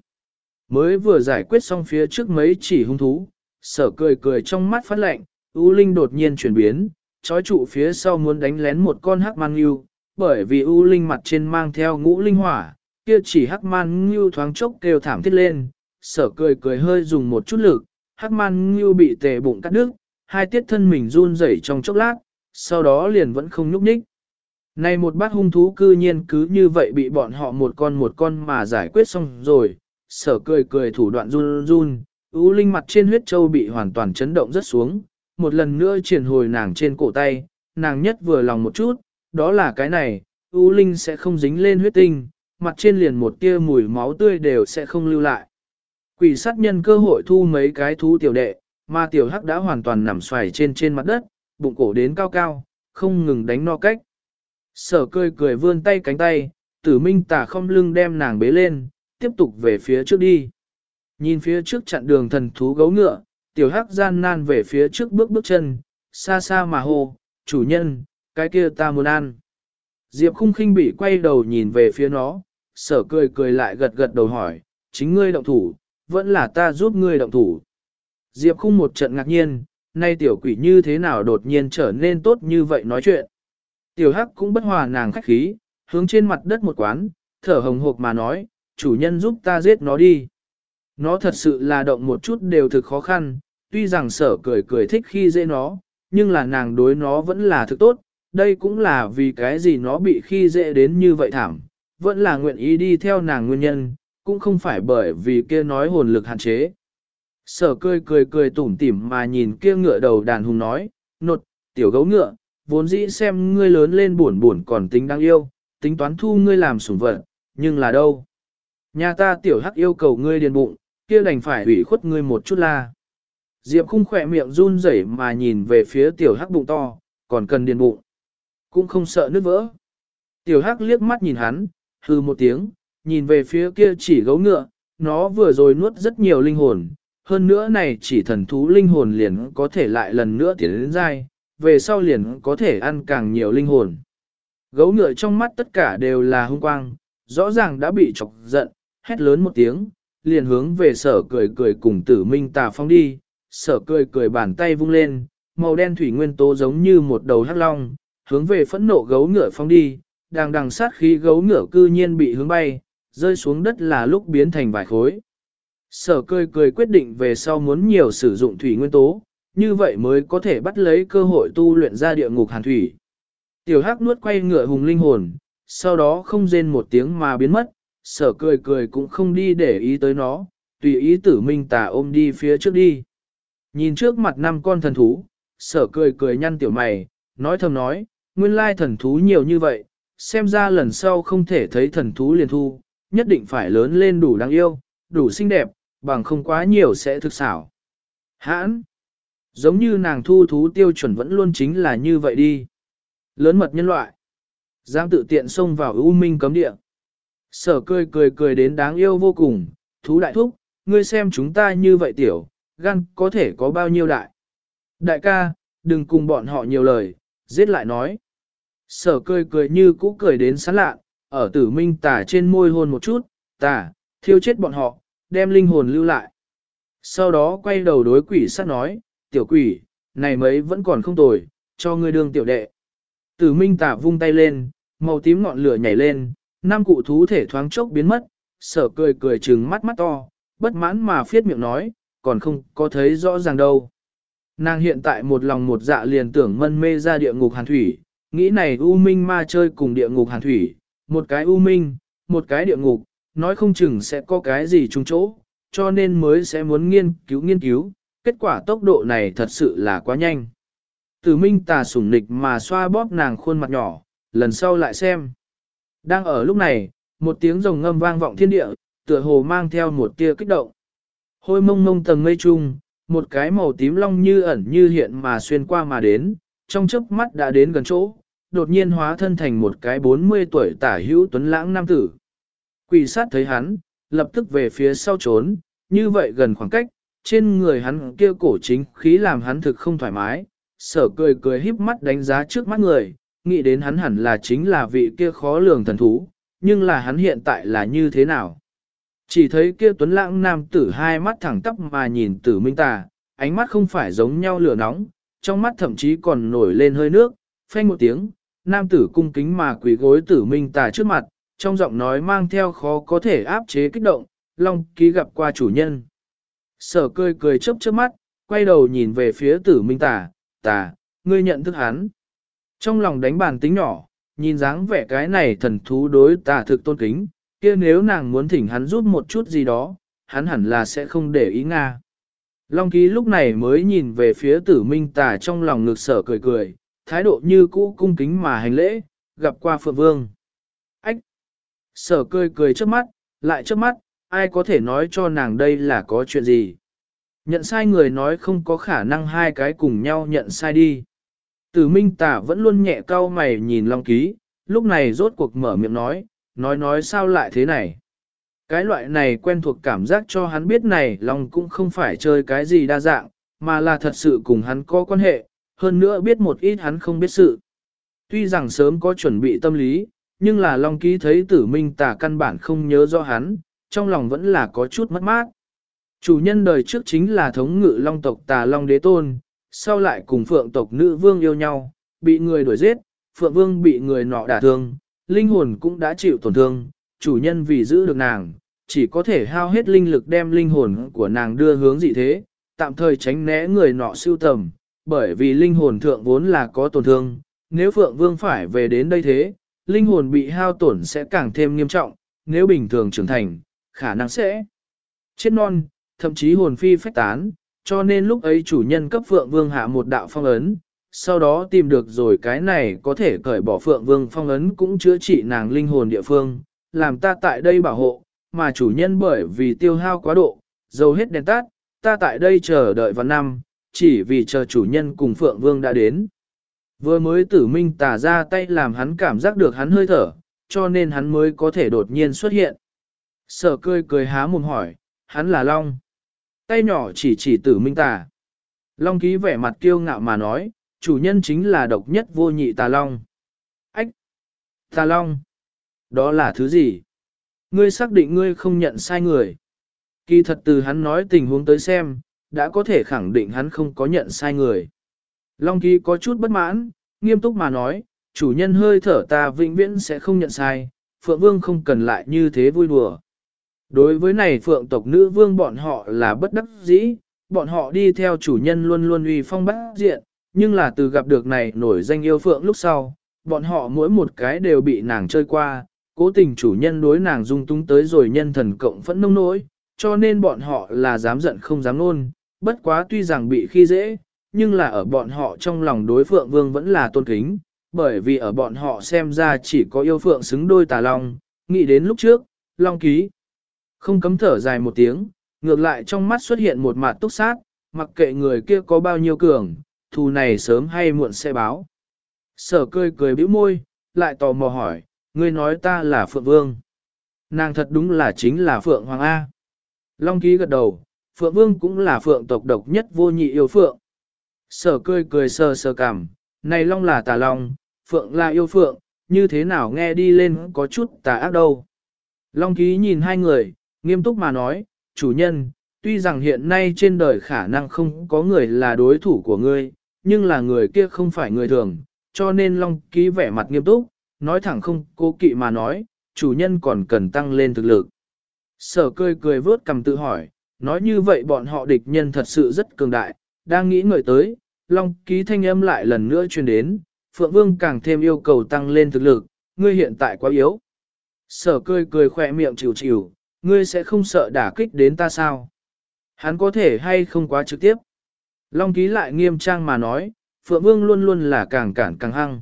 mới vừa giải quyết xong phía trước mấy chỉ hung thú, sở cười cười trong mắt phát lạnh, U Linh đột nhiên chuyển biến, trói trụ phía sau muốn đánh lén một con hắc man ngưu, bởi vì U Linh mặt trên mang theo ngũ linh hỏa, kia chỉ hắc man ngưu thoáng chốc kêu thảm thiết lên, sở cười cười hơi dùng một chút lực, hắc man ngưu bị tề bụng cắt đứt, hai tiết thân mình run rẩy trong chốc lát, sau đó liền vẫn không nhúc nhích. Này một bát hung thú cư nhiên cứ như vậy bị bọn họ một con một con mà giải quyết xong rồi, sở cười cười thủ đoạn run run, U linh mặt trên huyết châu bị hoàn toàn chấn động rất xuống, một lần nữa triển hồi nàng trên cổ tay, nàng nhất vừa lòng một chút, đó là cái này, u linh sẽ không dính lên huyết tinh, mặt trên liền một tia mùi máu tươi đều sẽ không lưu lại. Quỷ sát nhân cơ hội thu mấy cái thú tiểu đệ, mà tiểu hắc đã hoàn toàn nằm xoài trên trên mặt đất, bụng cổ đến cao cao, không ngừng đánh no cách. Sở cười cười vươn tay cánh tay, tử minh tả không lưng đem nàng bế lên, tiếp tục về phía trước đi. Nhìn phía trước chặn đường thần thú gấu ngựa, tiểu hắc gian nan về phía trước bước bước chân, xa xa mà hô, chủ nhân, cái kia ta muốn ăn. Diệp khung khinh bị quay đầu nhìn về phía nó, sở cười cười lại gật gật đầu hỏi, chính ngươi động thủ, vẫn là ta giúp ngươi động thủ. Diệp khung một trận ngạc nhiên, nay tiểu quỷ như thế nào đột nhiên trở nên tốt như vậy nói chuyện. Tiểu hắc cũng bất hòa nàng khách khí, hướng trên mặt đất một quán, thở hồng hộc mà nói, chủ nhân giúp ta giết nó đi. Nó thật sự là động một chút đều thực khó khăn, tuy rằng sở cười cười thích khi dễ nó, nhưng là nàng đối nó vẫn là thực tốt, đây cũng là vì cái gì nó bị khi dễ đến như vậy thảm, vẫn là nguyện ý đi theo nàng nguyên nhân, cũng không phải bởi vì kia nói hồn lực hạn chế. Sở cười cười cười tủm tỉm mà nhìn kia ngựa đầu đàn hùng nói, nột, tiểu gấu ngựa, vốn dĩ xem ngươi lớn lên buồn buồn còn tính đáng yêu, tính toán thu ngươi làm sủng vật, nhưng là đâu? Nhà ta tiểu hắc yêu cầu ngươi điền bụng, kia đành phải ủy khuất ngươi một chút la. Diệp khung khỏe miệng run rẩy mà nhìn về phía tiểu hắc bụng to, còn cần điền bụng. Cũng không sợ nứt vỡ. Tiểu hắc liếc mắt nhìn hắn, hư một tiếng, nhìn về phía kia chỉ gấu ngựa, nó vừa rồi nuốt rất nhiều linh hồn, hơn nữa này chỉ thần thú linh hồn liền có thể lại lần nữa tiến đến dai, về sau liền có thể ăn càng nhiều linh hồn. Gấu ngựa trong mắt tất cả đều là hung quang, rõ ràng đã bị chọc giận, hét lớn một tiếng, liền hướng về sở cười cười cùng tử minh tà phong đi, sở cười cười bàn tay vung lên, màu đen thủy nguyên tố giống như một đầu hắc long, hướng về phẫn nộ gấu ngựa phong đi, đang đằng sát khí gấu ngựa cư nhiên bị hướng bay, rơi xuống đất là lúc biến thành vài khối. Sở cười cười quyết định về sau muốn nhiều sử dụng thủy nguyên tố, như vậy mới có thể bắt lấy cơ hội tu luyện ra địa ngục hàn thủy. Tiểu hắc nuốt quay ngựa hùng linh hồn, sau đó không rên một tiếng mà biến mất, sở cười cười cũng không đi để ý tới nó, tùy ý tử minh tà ôm đi phía trước đi. Nhìn trước mặt năm con thần thú, sở cười cười nhăn tiểu mày, nói thầm nói, nguyên lai thần thú nhiều như vậy, xem ra lần sau không thể thấy thần thú liền thu, nhất định phải lớn lên đủ đáng yêu, đủ xinh đẹp, bằng không quá nhiều sẽ thực xảo. Hãn! Giống như nàng thu thú tiêu chuẩn vẫn luôn chính là như vậy đi. Lớn mật nhân loại. Giang tự tiện xông vào ưu minh cấm địa. Sở cười cười cười đến đáng yêu vô cùng, thú đại thúc, ngươi xem chúng ta như vậy tiểu, gan có thể có bao nhiêu đại. Đại ca, đừng cùng bọn họ nhiều lời, giết lại nói. Sở cười cười như cũ cười đến sán lạ, ở tử minh tả trên môi hôn một chút, tả, thiêu chết bọn họ, đem linh hồn lưu lại. Sau đó quay đầu đối quỷ sát nói, tiểu quỷ, này mấy vẫn còn không tồi, cho ngươi đương tiểu đệ. Tử minh tả vung tay lên, màu tím ngọn lửa nhảy lên, năm cụ thú thể thoáng chốc biến mất, sở cười cười trừng mắt mắt to, bất mãn mà phiết miệng nói, còn không có thấy rõ ràng đâu. Nàng hiện tại một lòng một dạ liền tưởng mân mê ra địa ngục hàn thủy, nghĩ này U Minh ma chơi cùng địa ngục hàn thủy, một cái U Minh, một cái địa ngục, nói không chừng sẽ có cái gì chung chỗ, cho nên mới sẽ muốn nghiên cứu nghiên cứu, kết quả tốc độ này thật sự là quá nhanh. Tử Minh tà sủng nịch mà xoa bóp nàng khuôn mặt nhỏ, lần sau lại xem. Đang ở lúc này, một tiếng rồng ngâm vang vọng thiên địa, tựa hồ mang theo một tia kích động. Hôi mông mông tầng mây trung, một cái màu tím long như ẩn như hiện mà xuyên qua mà đến, trong chớp mắt đã đến gần chỗ, đột nhiên hóa thân thành một cái 40 tuổi tả hữu tuấn lãng nam tử. Quỷ sát thấy hắn, lập tức về phía sau trốn, như vậy gần khoảng cách, trên người hắn kia cổ chính khí làm hắn thực không thoải mái, sở cười cười híp mắt đánh giá trước mắt người, nghĩ đến hắn hẳn là chính là vị kia khó lường thần thú, nhưng là hắn hiện tại là như thế nào. Chỉ thấy kia tuấn lãng nam tử hai mắt thẳng tắp mà nhìn tử minh tà, ánh mắt không phải giống nhau lửa nóng, trong mắt thậm chí còn nổi lên hơi nước, phanh một tiếng, nam tử cung kính mà quỳ gối tử minh tà trước mặt, trong giọng nói mang theo khó có thể áp chế kích động, long ký gặp qua chủ nhân. Sở cười cười chớp chớp mắt, quay đầu nhìn về phía tử minh tà, tà, ngươi nhận thức hắn. Trong lòng đánh bàn tính nhỏ, nhìn dáng vẻ cái này thần thú đối tà thực tôn kính, kia nếu nàng muốn thỉnh hắn giúp một chút gì đó, hắn hẳn là sẽ không để ý Nga. Long ký lúc này mới nhìn về phía tử minh tà trong lòng ngực sở cười cười, thái độ như cũ cung kính mà hành lễ, gặp qua phượng vương. Ách! Sở cười cười trước mắt, lại trước mắt, ai có thể nói cho nàng đây là có chuyện gì? Nhận sai người nói không có khả năng hai cái cùng nhau nhận sai đi. Tử minh tả vẫn luôn nhẹ cau mày nhìn Long Ký, lúc này rốt cuộc mở miệng nói, nói nói sao lại thế này. Cái loại này quen thuộc cảm giác cho hắn biết này Long cũng không phải chơi cái gì đa dạng, mà là thật sự cùng hắn có quan hệ, hơn nữa biết một ít hắn không biết sự. Tuy rằng sớm có chuẩn bị tâm lý, nhưng là Long Ký thấy tử minh tả căn bản không nhớ rõ hắn, trong lòng vẫn là có chút mất mát. Chủ nhân đời trước chính là thống ngự long tộc tà long đế tôn, sau lại cùng phượng tộc nữ vương yêu nhau, bị người đuổi giết, phượng vương bị người nọ đả thương, linh hồn cũng đã chịu tổn thương, chủ nhân vì giữ được nàng, chỉ có thể hao hết linh lực đem linh hồn của nàng đưa hướng dị thế, tạm thời tránh né người nọ siêu tầm, bởi vì linh hồn thượng vốn là có tổn thương, nếu phượng vương phải về đến đây thế, linh hồn bị hao tổn sẽ càng thêm nghiêm trọng, nếu bình thường trưởng thành, khả năng sẽ chết non, thậm chí hồn phi phách tán, cho nên lúc ấy chủ nhân cấp Phượng Vương hạ một đạo phong ấn, sau đó tìm được rồi cái này có thể cởi bỏ Phượng Vương phong ấn cũng chữa trị nàng linh hồn địa phương, làm ta tại đây bảo hộ, mà chủ nhân bởi vì tiêu hao quá độ, dầu hết đèn tắt, ta tại đây chờ đợi vào năm, chỉ vì chờ chủ nhân cùng Phượng Vương đã đến. Vừa mới tử minh tả ra tay làm hắn cảm giác được hắn hơi thở, cho nên hắn mới có thể đột nhiên xuất hiện. Sở cười cười há mồm hỏi, hắn là Long tay nhỏ chỉ chỉ tử minh tả Long ký vẻ mặt kiêu ngạo mà nói, chủ nhân chính là độc nhất vô nhị tà long. Ách! Tà long! Đó là thứ gì? Ngươi xác định ngươi không nhận sai người. Kỳ thật từ hắn nói tình huống tới xem, đã có thể khẳng định hắn không có nhận sai người. Long ký có chút bất mãn, nghiêm túc mà nói, chủ nhân hơi thở ta vĩnh viễn sẽ không nhận sai, Phượng Vương không cần lại như thế vui đùa. Đối với này phượng tộc nữ vương bọn họ là bất đắc dĩ, bọn họ đi theo chủ nhân luôn luôn uy phong bác diện, nhưng là từ gặp được này nổi danh yêu phượng lúc sau, bọn họ mỗi một cái đều bị nàng chơi qua, cố tình chủ nhân đối nàng dung túng tới rồi nhân thần cộng phẫn nông nỗi, cho nên bọn họ là dám giận không dám nôn, bất quá tuy rằng bị khi dễ, nhưng là ở bọn họ trong lòng đối phượng vương vẫn là tôn kính, bởi vì ở bọn họ xem ra chỉ có yêu phượng xứng đôi tà long, nghĩ đến lúc trước, long ký. Không cấm thở dài một tiếng, ngược lại trong mắt xuất hiện một mặt túc sát, mặc kệ người kia có bao nhiêu cường, thù này sớm hay muộn sẽ báo. Sở cười cười bĩu môi, lại tò mò hỏi, ngươi nói ta là Phượng Vương. Nàng thật đúng là chính là Phượng Hoàng A. Long ký gật đầu, Phượng Vương cũng là Phượng tộc độc nhất vô nhị yêu Phượng. Sở cười cười sờ sờ cằm, này Long là tà Long, Phượng là yêu Phượng, như thế nào nghe đi lên có chút tà ác đâu. Long ký nhìn hai người, Nghiêm túc mà nói, chủ nhân, tuy rằng hiện nay trên đời khả năng không có người là đối thủ của ngươi, nhưng là người kia không phải người thường, cho nên Long ký vẻ mặt nghiêm túc, nói thẳng không cố kỵ mà nói, chủ nhân còn cần tăng lên thực lực. Sở cười cười vớt cầm tự hỏi, nói như vậy bọn họ địch nhân thật sự rất cường đại, đang nghĩ ngợi tới, Long ký thanh âm lại lần nữa truyền đến, Phượng Vương càng thêm yêu cầu tăng lên thực lực, ngươi hiện tại quá yếu. Sở cười cười khỏe miệng chịu chịu, Ngươi sẽ không sợ đả kích đến ta sao? Hắn có thể hay không quá trực tiếp? Long ký lại nghiêm trang mà nói, Phượng Vương luôn luôn là càng cản càng hăng.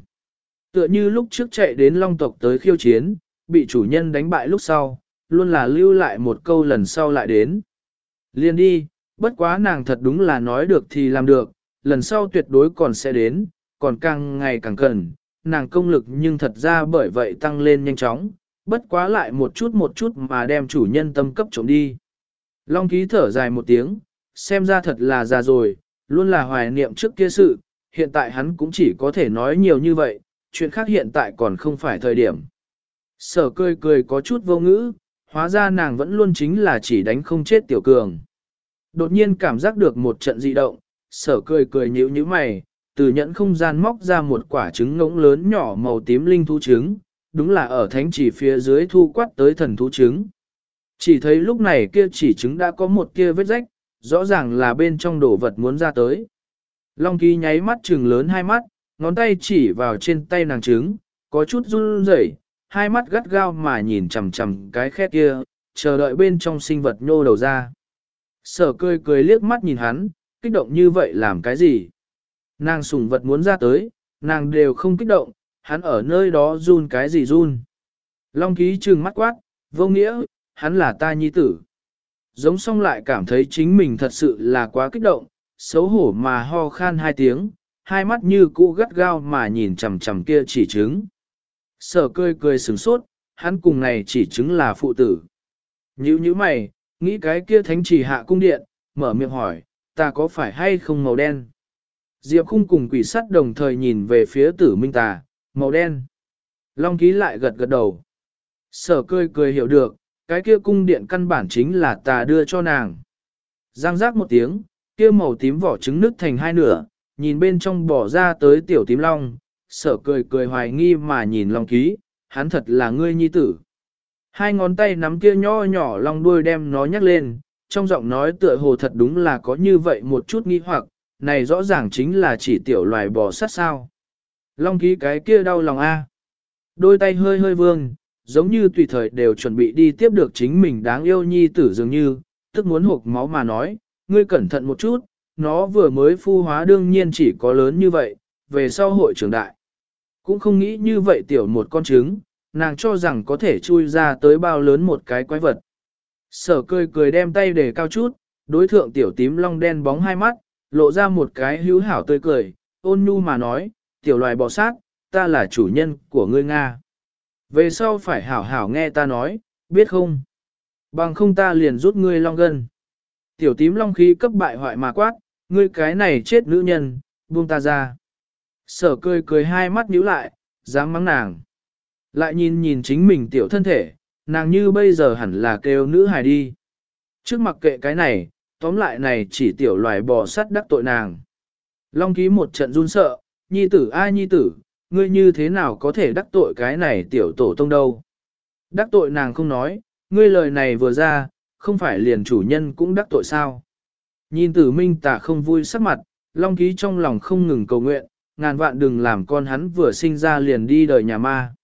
Tựa như lúc trước chạy đến Long tộc tới khiêu chiến, bị chủ nhân đánh bại lúc sau, luôn là lưu lại một câu lần sau lại đến. Liên đi, bất quá nàng thật đúng là nói được thì làm được, lần sau tuyệt đối còn sẽ đến, còn càng ngày càng cần, nàng công lực nhưng thật ra bởi vậy tăng lên nhanh chóng, bất quá lại một chút một chút mà đem chủ nhân tâm cấp trộm đi. Long ký thở dài một tiếng, xem ra thật là già rồi, luôn là hoài niệm trước kia sự, hiện tại hắn cũng chỉ có thể nói nhiều như vậy, chuyện khác hiện tại còn không phải thời điểm. Sở cười cười có chút vô ngữ, hóa ra nàng vẫn luôn chính là chỉ đánh không chết tiểu cường. Đột nhiên cảm giác được một trận dị động, sở cười cười nhíu nhíu mày, từ nhẫn không gian móc ra một quả trứng ngỗng lớn nhỏ màu tím linh thú trứng, đúng là ở thánh chỉ phía dưới thu quát tới thần thú trứng. Chỉ thấy lúc này kia chỉ trứng đã có một kia vết rách, rõ ràng là bên trong đồ vật muốn ra tới. Long ký nháy mắt trừng lớn hai mắt, ngón tay chỉ vào trên tay nàng trứng, có chút run rẩy, hai mắt gắt gao mà nhìn chằm chằm cái khe kia, chờ đợi bên trong sinh vật nhô đầu ra. Sở cười cười liếc mắt nhìn hắn, kích động như vậy làm cái gì? Nàng sùng vật muốn ra tới, nàng đều không kích động, hắn ở nơi đó run cái gì run. Long ký trừng mắt quát, vô nghĩa, hắn là ta nhi tử. Giống xong lại cảm thấy chính mình thật sự là quá kích động, xấu hổ mà ho khan hai tiếng, hai mắt như cũ gắt gao mà nhìn chằm chằm kia chỉ trứng. Sở cười cười sừng sốt, hắn cùng này chỉ chứng là phụ tử. Nhữ như mày, nghĩ cái kia thánh chỉ hạ cung điện, mở miệng hỏi, ta có phải hay không màu đen? Diệp khung cùng quỷ sắt đồng thời nhìn về phía tử minh tà, màu đen. Long ký lại gật gật đầu. Sở cười cười hiểu được, cái kia cung điện căn bản chính là tà đưa cho nàng. Giang giác một tiếng, kia màu tím vỏ trứng nứt thành hai nửa, nhìn bên trong bỏ ra tới tiểu tím long, sở cười cười hoài nghi mà nhìn long ký, hắn thật là ngươi nhi tử. Hai ngón tay nắm kia nho nhỏ long đuôi đem nó nhắc lên, trong giọng nói tựa hồ thật đúng là có như vậy một chút nghi hoặc, này rõ ràng chính là chỉ tiểu loài bò sát sao. Long ký cái kia đau lòng a. Đôi tay hơi hơi vương, giống như tùy thời đều chuẩn bị đi tiếp được chính mình đáng yêu nhi tử dường như, tức muốn hộp máu mà nói, ngươi cẩn thận một chút, nó vừa mới phu hóa đương nhiên chỉ có lớn như vậy, về sau hội trưởng đại. Cũng không nghĩ như vậy tiểu một con trứng, nàng cho rằng có thể chui ra tới bao lớn một cái quái vật. Sở cười cười đem tay để cao chút, đối thượng tiểu tím long đen bóng hai mắt, lộ ra một cái hữu hảo tươi cười, ôn nhu mà nói, tiểu loài bò sát, ta là chủ nhân của ngươi Nga. Về sau phải hảo hảo nghe ta nói, biết không? Bằng không ta liền rút ngươi long gân. Tiểu tím long khí cấp bại hoại mà quát, ngươi cái này chết nữ nhân, buông ta ra. Sở cười cười hai mắt nhíu lại, dám mắng nàng. Lại nhìn nhìn chính mình tiểu thân thể, nàng như bây giờ hẳn là kêu nữ hài đi. Trước mặc kệ cái này, tóm lại này chỉ tiểu loài bò sắt đắc tội nàng. Long ký một trận run sợ, nhi tử ai nhi tử, ngươi như thế nào có thể đắc tội cái này tiểu tổ tông đâu. Đắc tội nàng không nói, ngươi lời này vừa ra, không phải liền chủ nhân cũng đắc tội sao. Nhìn tử minh Tả không vui sắc mặt, Long ký trong lòng không ngừng cầu nguyện, ngàn vạn đừng làm con hắn vừa sinh ra liền đi đời nhà ma.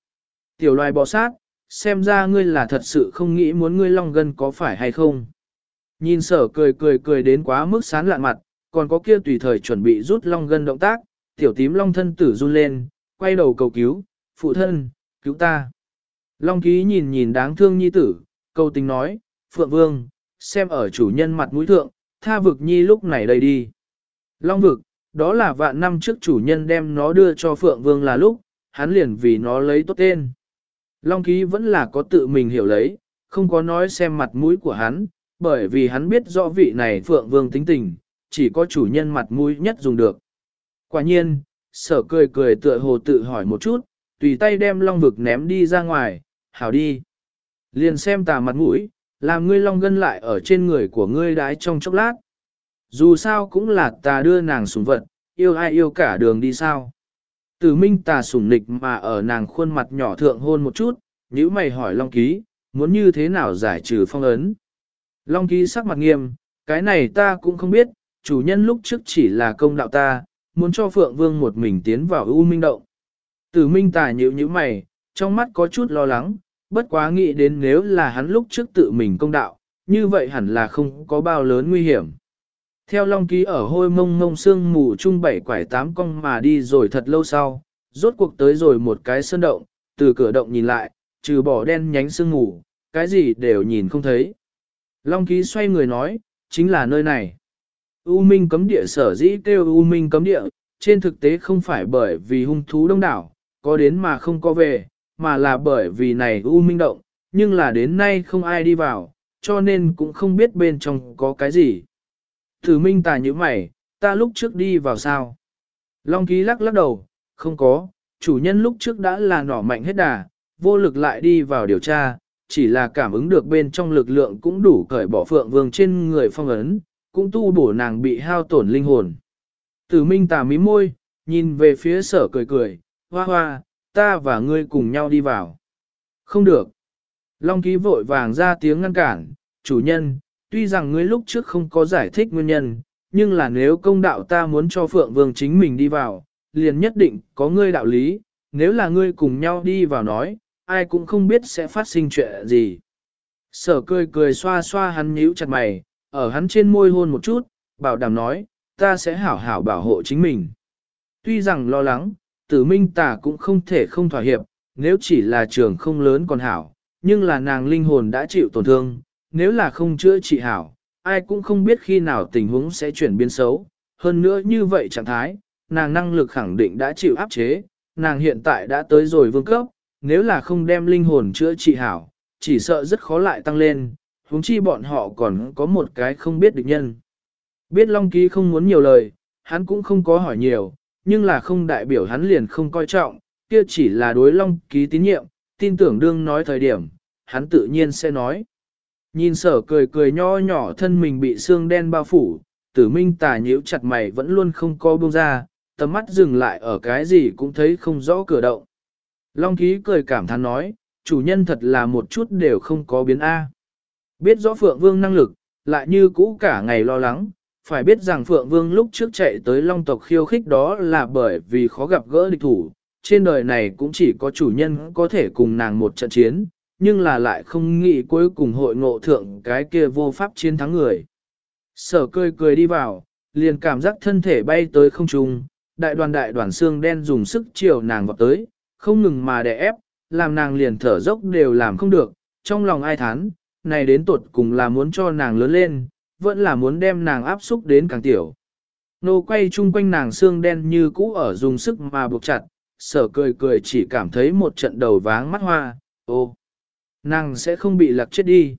Tiểu loài bò sát, xem ra ngươi là thật sự không nghĩ muốn ngươi long gân có phải hay không. Nhìn sở cười cười cười đến quá mức sán lạn mặt, còn có kia tùy thời chuẩn bị rút long gân động tác, tiểu tím long thân tử run lên, quay đầu cầu cứu, phụ thân, cứu ta. Long ký nhìn nhìn đáng thương nhi tử, câu tình nói, Phượng Vương, xem ở chủ nhân mặt mũi thượng, tha vực nhi lúc này đây đi. Long vực, đó là vạn năm trước chủ nhân đem nó đưa cho Phượng Vương là lúc, hắn liền vì nó lấy tốt tên. Long ký vẫn là có tự mình hiểu lấy, không có nói xem mặt mũi của hắn, bởi vì hắn biết rõ vị này Phượng Vương tính tình, chỉ có chủ nhân mặt mũi nhất dùng được. Quả nhiên, sở cười cười tựa hồ tự hỏi một chút, tùy tay đem long vực ném đi ra ngoài, hảo đi. Liền xem tà mặt mũi, làm ngươi long gân lại ở trên người của ngươi đái trong chốc lát. Dù sao cũng là tà đưa nàng xuống vật, yêu ai yêu cả đường đi sao. Tử minh tà sủng nịch mà ở nàng khuôn mặt nhỏ thượng hôn một chút, nếu mày hỏi Long Ký, muốn như thế nào giải trừ phong ấn. Long Ký sắc mặt nghiêm, cái này ta cũng không biết, chủ nhân lúc trước chỉ là công đạo ta, muốn cho Phượng Vương một mình tiến vào U Minh Động. Tử Minh Tà nhíu nhíu mày, trong mắt có chút lo lắng, bất quá nghĩ đến nếu là hắn lúc trước tự mình công đạo, như vậy hẳn là không có bao lớn nguy hiểm. Theo Long Ký ở hôi mông mông sương mù chung bảy quải tám cong mà đi rồi thật lâu sau, rốt cuộc tới rồi một cái sơn động, từ cửa động nhìn lại, trừ bỏ đen nhánh sương mù, cái gì đều nhìn không thấy. Long Ký xoay người nói, chính là nơi này. U Minh cấm địa sở dĩ kêu U Minh cấm địa, trên thực tế không phải bởi vì hung thú đông đảo, có đến mà không có về, mà là bởi vì này U Minh động, nhưng là đến nay không ai đi vào, cho nên cũng không biết bên trong có cái gì. Thử minh tà như mày, ta lúc trước đi vào sao? Long ký lắc lắc đầu, không có, chủ nhân lúc trước đã là nỏ mạnh hết đà, vô lực lại đi vào điều tra, chỉ là cảm ứng được bên trong lực lượng cũng đủ cởi bỏ phượng vương trên người phong ấn, cũng tu bổ nàng bị hao tổn linh hồn. Tử minh tà mí môi, nhìn về phía sở cười cười, hoa hoa, ta và ngươi cùng nhau đi vào. Không được. Long ký vội vàng ra tiếng ngăn cản, chủ nhân, tuy rằng ngươi lúc trước không có giải thích nguyên nhân, nhưng là nếu công đạo ta muốn cho Phượng Vương chính mình đi vào, liền nhất định có ngươi đạo lý, nếu là ngươi cùng nhau đi vào nói, ai cũng không biết sẽ phát sinh chuyện gì. Sở cười cười xoa xoa hắn nhíu chặt mày, ở hắn trên môi hôn một chút, bảo đảm nói, ta sẽ hảo hảo bảo hộ chính mình. Tuy rằng lo lắng, tử minh tà cũng không thể không thỏa hiệp, nếu chỉ là trường không lớn còn hảo, nhưng là nàng linh hồn đã chịu tổn thương, nếu là không chữa trị hảo, ai cũng không biết khi nào tình huống sẽ chuyển biến xấu. Hơn nữa như vậy trạng thái, nàng năng lực khẳng định đã chịu áp chế, nàng hiện tại đã tới rồi vương cấp, nếu là không đem linh hồn chữa trị hảo, chỉ sợ rất khó lại tăng lên, huống chi bọn họ còn có một cái không biết địch nhân. Biết Long Ký không muốn nhiều lời, hắn cũng không có hỏi nhiều, nhưng là không đại biểu hắn liền không coi trọng, kia chỉ là đối Long Ký tín nhiệm, tin tưởng đương nói thời điểm, hắn tự nhiên sẽ nói. Nhìn sở cười cười nho nhỏ thân mình bị xương đen bao phủ, tử minh tà nhíu chặt mày vẫn luôn không co buông ra, tầm mắt dừng lại ở cái gì cũng thấy không rõ cửa động. Long ký cười cảm thán nói, chủ nhân thật là một chút đều không có biến A. Biết rõ Phượng Vương năng lực, lại như cũ cả ngày lo lắng, phải biết rằng Phượng Vương lúc trước chạy tới Long tộc khiêu khích đó là bởi vì khó gặp gỡ địch thủ, trên đời này cũng chỉ có chủ nhân có thể cùng nàng một trận chiến, nhưng là lại không nghĩ cuối cùng hội ngộ thượng cái kia vô pháp chiến thắng người. Sở cười cười đi vào, liền cảm giác thân thể bay tới không trung, đại đoàn đại đoàn xương đen dùng sức chiều nàng vào tới, không ngừng mà đè ép, làm nàng liền thở dốc đều làm không được, trong lòng ai thán, này đến tuột cùng là muốn cho nàng lớn lên, vẫn là muốn đem nàng áp xúc đến càng tiểu. Nô quay chung quanh nàng xương đen như cũ ở dùng sức mà buộc chặt, sở cười cười chỉ cảm thấy một trận đầu váng mắt hoa, ô, nàng sẽ không bị lạc chết đi.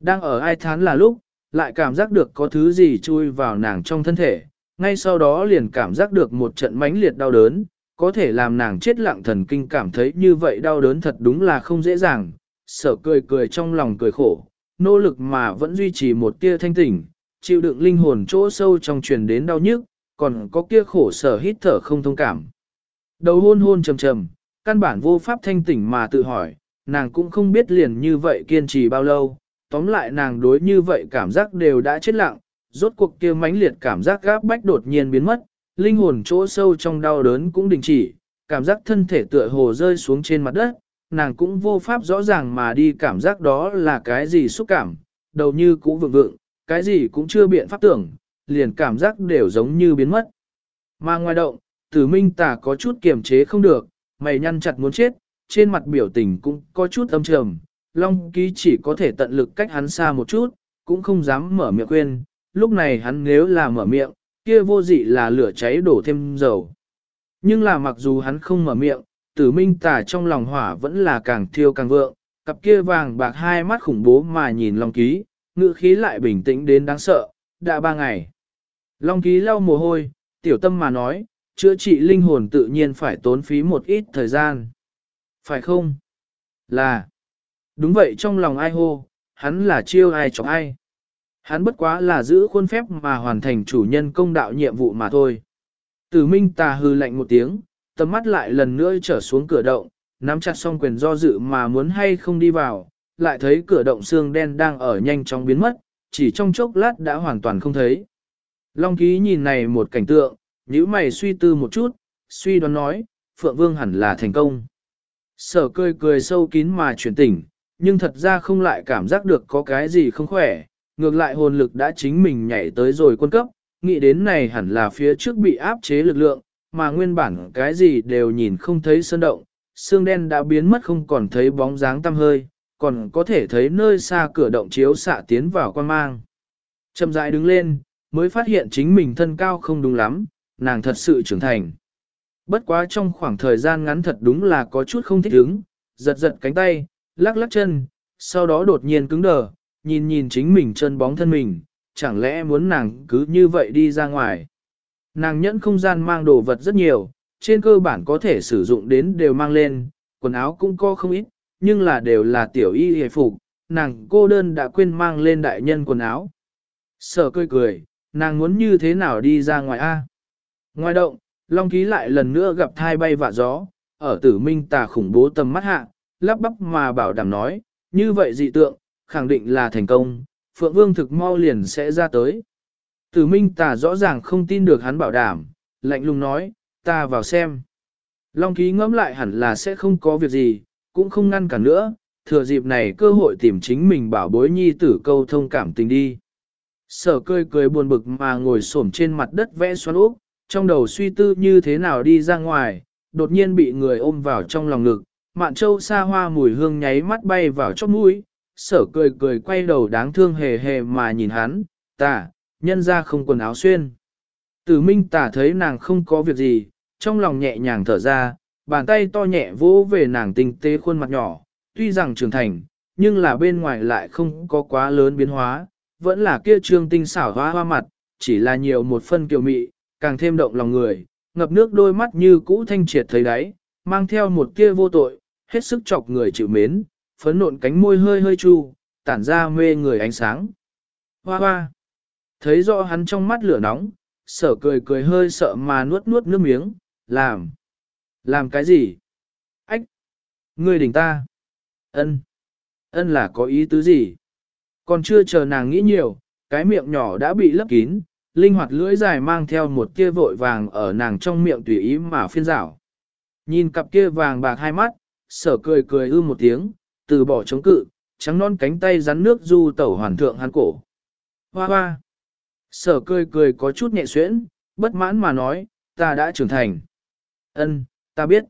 Đang ở ai thán là lúc, lại cảm giác được có thứ gì chui vào nàng trong thân thể, ngay sau đó liền cảm giác được một trận mãnh liệt đau đớn, có thể làm nàng chết lặng thần kinh cảm thấy như vậy đau đớn thật đúng là không dễ dàng, sở cười cười trong lòng cười khổ, nỗ lực mà vẫn duy trì một tia thanh tỉnh, chịu đựng linh hồn chỗ sâu trong truyền đến đau nhức, còn có kia khổ sở hít thở không thông cảm. Đầu hôn hôn trầm trầm, căn bản vô pháp thanh tỉnh mà tự hỏi, nàng cũng không biết liền như vậy kiên trì bao lâu, tóm lại nàng đối như vậy cảm giác đều đã chết lặng, rốt cuộc kia mãnh liệt cảm giác gáp bách đột nhiên biến mất, linh hồn chỗ sâu trong đau đớn cũng đình chỉ, cảm giác thân thể tựa hồ rơi xuống trên mặt đất, nàng cũng vô pháp rõ ràng mà đi cảm giác đó là cái gì xúc cảm, đầu như cũ vượng vượng, cái gì cũng chưa biện pháp tưởng, liền cảm giác đều giống như biến mất. Mà ngoài động, tử minh tả có chút kiềm chế không được, mày nhăn chặt muốn chết, trên mặt biểu tình cũng có chút âm trầm, Long ký chỉ có thể tận lực cách hắn xa một chút, cũng không dám mở miệng khuyên, lúc này hắn nếu là mở miệng, kia vô dị là lửa cháy đổ thêm dầu. Nhưng là mặc dù hắn không mở miệng, tử minh tả trong lòng hỏa vẫn là càng thiêu càng vượng, cặp kia vàng bạc hai mắt khủng bố mà nhìn Long Ký, ngữ khí lại bình tĩnh đến đáng sợ, đã ba ngày. Long Ký lau mồ hôi, tiểu tâm mà nói, chữa trị linh hồn tự nhiên phải tốn phí một ít thời gian. Phải không? Là. Đúng vậy trong lòng ai hô, hắn là chiêu ai chọc ai. Hắn bất quá là giữ khuôn phép mà hoàn thành chủ nhân công đạo nhiệm vụ mà thôi. Tử Minh tà hư lạnh một tiếng, tầm mắt lại lần nữa trở xuống cửa động, nắm chặt song quyền do dự mà muốn hay không đi vào, lại thấy cửa động xương đen đang ở nhanh chóng biến mất, chỉ trong chốc lát đã hoàn toàn không thấy. Long ký nhìn này một cảnh tượng, nhíu mày suy tư một chút, suy đoán nói, Phượng Vương hẳn là thành công. Sở cười cười sâu kín mà chuyển tỉnh, nhưng thật ra không lại cảm giác được có cái gì không khỏe, ngược lại hồn lực đã chính mình nhảy tới rồi quân cấp, nghĩ đến này hẳn là phía trước bị áp chế lực lượng, mà nguyên bản cái gì đều nhìn không thấy sơn động, xương đen đã biến mất không còn thấy bóng dáng tăm hơi, còn có thể thấy nơi xa cửa động chiếu xạ tiến vào quan mang. Chậm rãi đứng lên, mới phát hiện chính mình thân cao không đúng lắm, nàng thật sự trưởng thành. Bất quá trong khoảng thời gian ngắn thật đúng là có chút không thích ứng, giật giật cánh tay, lắc lắc chân, sau đó đột nhiên cứng đờ, nhìn nhìn chính mình chân bóng thân mình, chẳng lẽ muốn nàng cứ như vậy đi ra ngoài. Nàng nhẫn không gian mang đồ vật rất nhiều, trên cơ bản có thể sử dụng đến đều mang lên, quần áo cũng có không ít, nhưng là đều là tiểu y hề phục, nàng cô đơn đã quên mang lên đại nhân quần áo. Sở cười cười, nàng muốn như thế nào đi ra ngoài A. Ngoài động, Long Ký lại lần nữa gặp thai bay vạ gió, ở tử minh tà khủng bố tầm mắt hạ, lắp bắp mà bảo đảm nói, như vậy dị tượng, khẳng định là thành công, Phượng Vương thực mau liền sẽ ra tới. Tử minh tà rõ ràng không tin được hắn bảo đảm, lạnh lùng nói, ta vào xem. Long ký ngẫm lại hẳn là sẽ không có việc gì, cũng không ngăn cản nữa, thừa dịp này cơ hội tìm chính mình bảo bối nhi tử câu thông cảm tình đi. Sở cười cười buồn bực mà ngồi xổm trên mặt đất vẽ xoắn úp, trong đầu suy tư như thế nào đi ra ngoài, đột nhiên bị người ôm vào trong lòng ngực, mạn châu xa hoa mùi hương nháy mắt bay vào chóp mũi, sở cười cười quay đầu đáng thương hề hề mà nhìn hắn, ta, nhân ra không quần áo xuyên. Tử minh tả thấy nàng không có việc gì, trong lòng nhẹ nhàng thở ra, bàn tay to nhẹ vỗ về nàng tinh tế khuôn mặt nhỏ, tuy rằng trưởng thành, nhưng là bên ngoài lại không có quá lớn biến hóa, vẫn là kia trương tinh xảo hoa hoa mặt, chỉ là nhiều một phân kiều mị, càng thêm động lòng người, ngập nước đôi mắt như cũ thanh triệt thấy đáy, mang theo một kia vô tội, hết sức chọc người chịu mến, phấn nộn cánh môi hơi hơi chu, tản ra mê người ánh sáng. Hoa hoa! Thấy rõ hắn trong mắt lửa nóng, sở cười cười hơi sợ mà nuốt nuốt nước miếng, làm. Làm cái gì? Ách! Ngươi đỉnh ta! Ân! Ân là có ý tứ gì? Còn chưa chờ nàng nghĩ nhiều, cái miệng nhỏ đã bị lấp kín, linh hoạt lưỡi dài mang theo một kia vội vàng ở nàng trong miệng tùy ý mà phiên rảo. Nhìn cặp kia vàng bạc hai mắt, sở cười cười ư một tiếng, từ bỏ chống cự, trắng non cánh tay rắn nước du tẩu hoàn thượng hắn cổ. Hoa hoa! Sở cười cười có chút nhẹ xuyễn, bất mãn mà nói, ta đã trưởng thành. Ân, ta biết.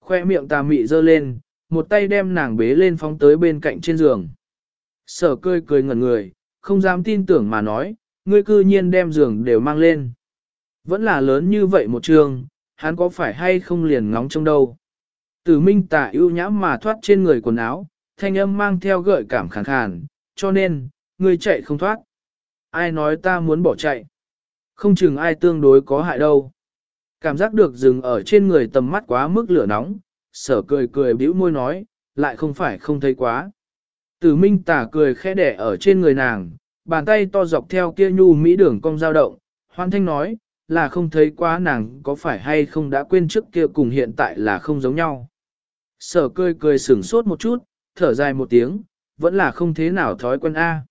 Khoe miệng ta mị dơ lên, một tay đem nàng bế lên phóng tới bên cạnh trên giường. Sở cười cười ngẩn người, không dám tin tưởng mà nói, ngươi cư nhiên đem giường đều mang lên. Vẫn là lớn như vậy một trường, hắn có phải hay không liền ngóng trong đâu. Tử minh tả ưu nhã mà thoát trên người quần áo, thanh âm mang theo gợi cảm khàn khàn, cho nên, ngươi chạy không thoát. Ai nói ta muốn bỏ chạy? Không chừng ai tương đối có hại đâu. Cảm giác được dừng ở trên người tầm mắt quá mức lửa nóng, sở cười cười bĩu môi nói, lại không phải không thấy quá. Tử minh tả cười khẽ đẻ ở trên người nàng, bàn tay to dọc theo kia nhu mỹ đường cong dao động, hoan thanh nói, là không thấy quá nàng có phải hay không đã quên trước kia cùng hiện tại là không giống nhau. Sở cười cười sửng sốt một chút, thở dài một tiếng, vẫn là không thế nào thói quen A.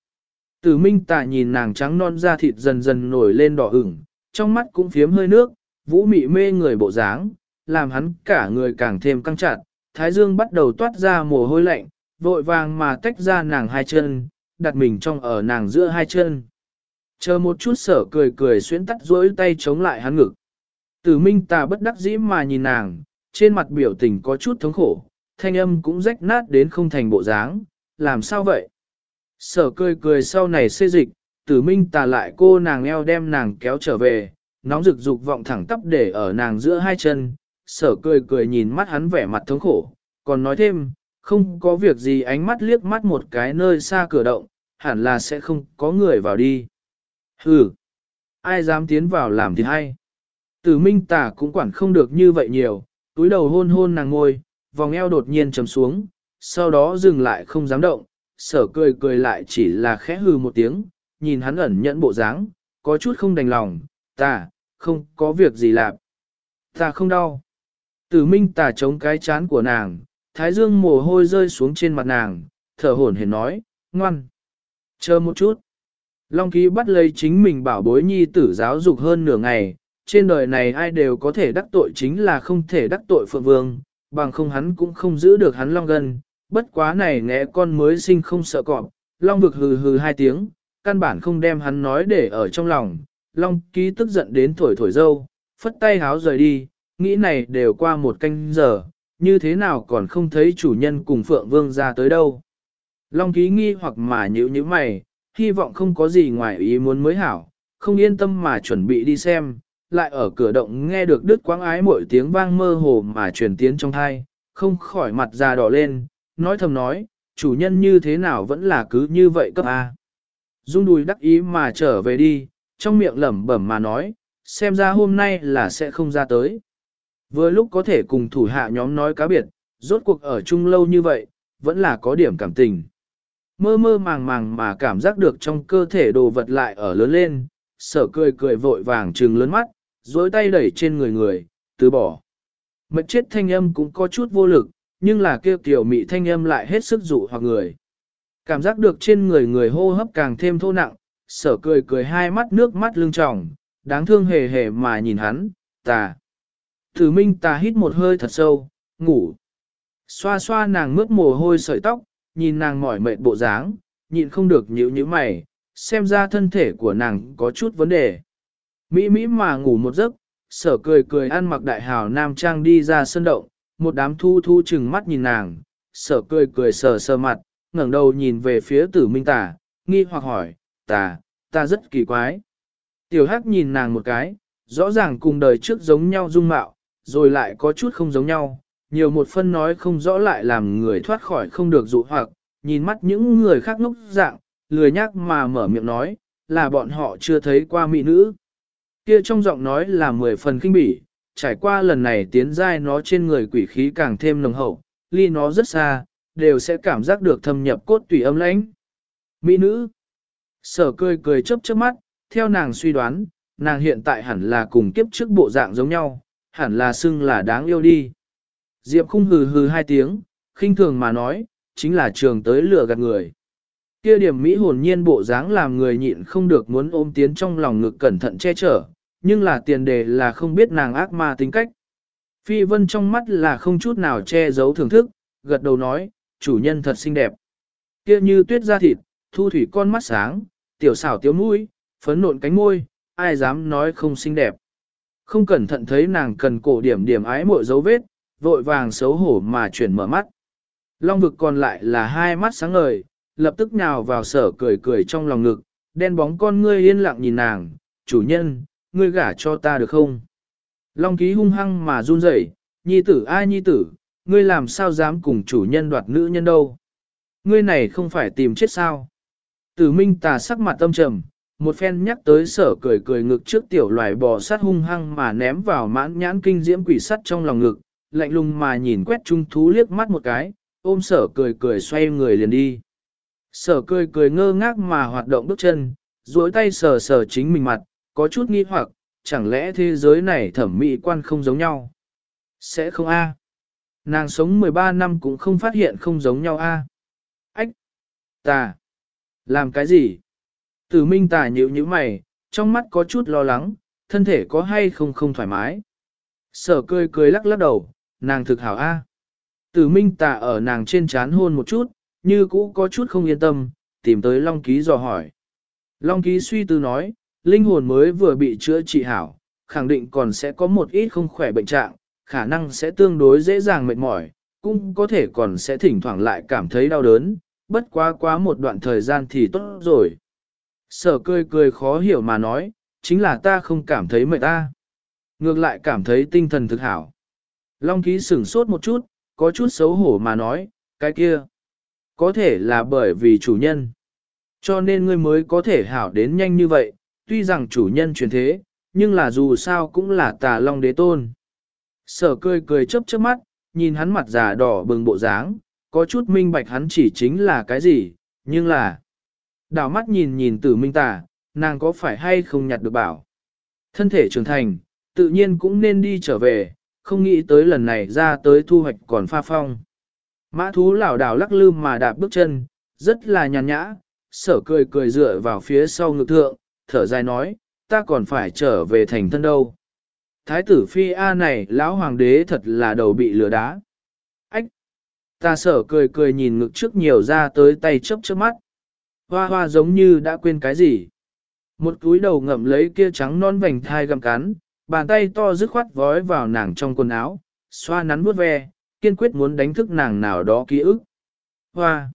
Tử minh tà nhìn nàng trắng non da thịt dần dần nổi lên đỏ ửng, trong mắt cũng phiếm hơi nước, vũ mị mê người bộ dáng, làm hắn cả người càng thêm căng chặt, thái dương bắt đầu toát ra mồ hôi lạnh, vội vàng mà tách ra nàng hai chân, đặt mình trong ở nàng giữa hai chân. Chờ một chút sở cười cười xuyến tắt rỗi tay chống lại hắn ngực. Tử minh tà bất đắc dĩ mà nhìn nàng, trên mặt biểu tình có chút thống khổ, thanh âm cũng rách nát đến không thành bộ dáng, làm sao vậy? Sở cười cười sau này xê dịch, tử minh tà lại cô nàng eo đem nàng kéo trở về, nóng rực dục vọng thẳng tắp để ở nàng giữa hai chân, sở cười cười nhìn mắt hắn vẻ mặt thống khổ, còn nói thêm, không có việc gì ánh mắt liếc mắt một cái nơi xa cửa động, hẳn là sẽ không có người vào đi. Hừ, ai dám tiến vào làm thì hay. Tử minh tà cũng quản không được như vậy nhiều, túi đầu hôn hôn nàng ngôi, vòng eo đột nhiên chầm xuống, sau đó dừng lại không dám động, sở cười cười lại chỉ là khẽ hừ một tiếng, nhìn hắn ẩn nhẫn bộ dáng, có chút không đành lòng, ta, không có việc gì làm. Ta không đau. Tử minh tà chống cái chán của nàng, thái dương mồ hôi rơi xuống trên mặt nàng, thở hổn hển nói, ngoan. Chờ một chút. Long ký bắt lấy chính mình bảo bối nhi tử giáo dục hơn nửa ngày, trên đời này ai đều có thể đắc tội chính là không thể đắc tội phượng vương, bằng không hắn cũng không giữ được hắn long gần bất quá này nghe con mới sinh không sợ cọp, long vực hừ hừ hai tiếng, căn bản không đem hắn nói để ở trong lòng, long ký tức giận đến thổi thổi dâu, phất tay háo rời đi, nghĩ này đều qua một canh giờ, như thế nào còn không thấy chủ nhân cùng Phượng Vương ra tới đâu. Long ký nghi hoặc mà nhữ như mày, hy vọng không có gì ngoài ý muốn mới hảo, không yên tâm mà chuẩn bị đi xem, lại ở cửa động nghe được đứt quáng ái mỗi tiếng vang mơ hồ mà truyền tiến trong thai, không khỏi mặt già đỏ lên, nói thầm nói, chủ nhân như thế nào vẫn là cứ như vậy cấp A. Dung đùi đắc ý mà trở về đi, trong miệng lẩm bẩm mà nói, xem ra hôm nay là sẽ không ra tới. Vừa lúc có thể cùng thủ hạ nhóm nói cá biệt, rốt cuộc ở chung lâu như vậy, vẫn là có điểm cảm tình. Mơ mơ màng màng mà cảm giác được trong cơ thể đồ vật lại ở lớn lên, sở cười cười vội vàng trừng lớn mắt, dối tay đẩy trên người người, từ bỏ. Mật chết thanh âm cũng có chút vô lực, nhưng là kêu tiểu mị thanh âm lại hết sức dụ hoặc người. Cảm giác được trên người người hô hấp càng thêm thô nặng, sở cười cười hai mắt nước mắt lưng tròng, đáng thương hề hề mà nhìn hắn, tà. Tử minh tà hít một hơi thật sâu, ngủ. Xoa xoa nàng mướt mồ hôi sợi tóc, nhìn nàng mỏi mệt bộ dáng, nhịn không được nhíu nhíu mày, xem ra thân thể của nàng có chút vấn đề. Mỹ Mỹ mà ngủ một giấc, sở cười cười ăn mặc đại hào nam trang đi ra sân động, một đám thu thu chừng mắt nhìn nàng, sở cười cười sờ sờ mặt, ngẩng đầu nhìn về phía tử minh tà, nghi hoặc hỏi, tà, ta rất kỳ quái. Tiểu hắc nhìn nàng một cái, rõ ràng cùng đời trước giống nhau dung mạo, rồi lại có chút không giống nhau, nhiều một phân nói không rõ lại làm người thoát khỏi không được dụ hoặc, nhìn mắt những người khác ngốc dạng, lười nhác mà mở miệng nói, là bọn họ chưa thấy qua mỹ nữ. Kia trong giọng nói là mười phần kinh bỉ, trải qua lần này tiến giai nó trên người quỷ khí càng thêm nồng hậu, ly nó rất xa, đều sẽ cảm giác được thâm nhập cốt tủy âm lãnh. Mỹ nữ. Sở cười cười chớp chớp mắt, theo nàng suy đoán, nàng hiện tại hẳn là cùng kiếp trước bộ dạng giống nhau, hẳn là xưng là đáng yêu đi. Diệp khung hừ hừ hai tiếng, khinh thường mà nói, chính là trường tới lửa gạt người. Kia điểm Mỹ hồn nhiên bộ dáng làm người nhịn không được muốn ôm tiến trong lòng ngực cẩn thận che chở, nhưng là tiền đề là không biết nàng ác ma tính cách. Phi vân trong mắt là không chút nào che giấu thưởng thức, gật đầu nói, chủ nhân thật xinh đẹp. Kia như tuyết da thịt, thu thủy con mắt sáng, tiểu xảo tiếu mũi, phấn nộn cánh môi, ai dám nói không xinh đẹp. Không cẩn thận thấy nàng cần cổ điểm điểm ái mội dấu vết, vội vàng xấu hổ mà chuyển mở mắt. Long vực còn lại là hai mắt sáng ngời, lập tức nhào vào sở cười cười trong lòng ngực, đen bóng con ngươi yên lặng nhìn nàng, chủ nhân, ngươi gả cho ta được không? Long ký hung hăng mà run rẩy, nhi tử ai nhi tử, ngươi làm sao dám cùng chủ nhân đoạt nữ nhân đâu? Ngươi này không phải tìm chết sao? Tử minh tà sắc mặt tâm trầm, một phen nhắc tới sở cười cười ngực trước tiểu loài bò sát hung hăng mà ném vào mãn nhãn kinh diễm quỷ sắt trong lòng ngực, lạnh lùng mà nhìn quét trung thú liếc mắt một cái, ôm sở cười cười xoay người liền đi. Sở cười cười ngơ ngác mà hoạt động bước chân, duỗi tay sờ sờ chính mình mặt, có chút nghi hoặc, chẳng lẽ thế giới này thẩm mỹ quan không giống nhau? Sẽ không a? Nàng sống 13 năm cũng không phát hiện không giống nhau a. Ách! Tà! Làm cái gì? Tử minh tà nhíu nhíu mày, trong mắt có chút lo lắng, thân thể có hay không không thoải mái. Sở cười cười lắc lắc đầu, nàng thực hảo a. Tử minh tà ở nàng trên chán hôn một chút, như cũ có chút không yên tâm, tìm tới Long Ký dò hỏi. Long Ký suy tư nói, linh hồn mới vừa bị chữa trị hảo, khẳng định còn sẽ có một ít không khỏe bệnh trạng, khả năng sẽ tương đối dễ dàng mệt mỏi, cũng có thể còn sẽ thỉnh thoảng lại cảm thấy đau đớn, bất quá quá một đoạn thời gian thì tốt rồi. Sở cười cười khó hiểu mà nói, chính là ta không cảm thấy mệt ta. Ngược lại cảm thấy tinh thần thực hảo. Long ký sửng sốt một chút, có chút xấu hổ mà nói, cái kia. Có thể là bởi vì chủ nhân. Cho nên ngươi mới có thể hảo đến nhanh như vậy, tuy rằng chủ nhân truyền thế, nhưng là dù sao cũng là tà long đế tôn. Sở cười cười chớp chớp mắt, nhìn hắn mặt già đỏ bừng bộ dáng, có chút minh bạch hắn chỉ chính là cái gì, nhưng là... Đảo mắt nhìn nhìn tử minh tà, nàng có phải hay không nhặt được bảo. Thân thể trưởng thành, tự nhiên cũng nên đi trở về, không nghĩ tới lần này ra tới thu hoạch còn pha phong. Mã thú lảo đảo lắc lư mà đạp bước chân, rất là nhàn nhã, sở cười cười dựa vào phía sau ngực thượng, thở dài nói, ta còn phải trở về thành thân đâu. Thái tử phi A này lão hoàng đế thật là đầu bị lừa đá. Ách! Ta sở cười cười nhìn ngực trước nhiều ra tới tay chớp chớp mắt. Hoa hoa giống như đã quên cái gì. Một túi đầu ngậm lấy kia trắng non vành thai găm cắn, bàn tay to dứt khoát vói vào nàng trong quần áo, xoa nắn vuốt ve, kiên quyết muốn đánh thức nàng nào đó ký ức. Hoa!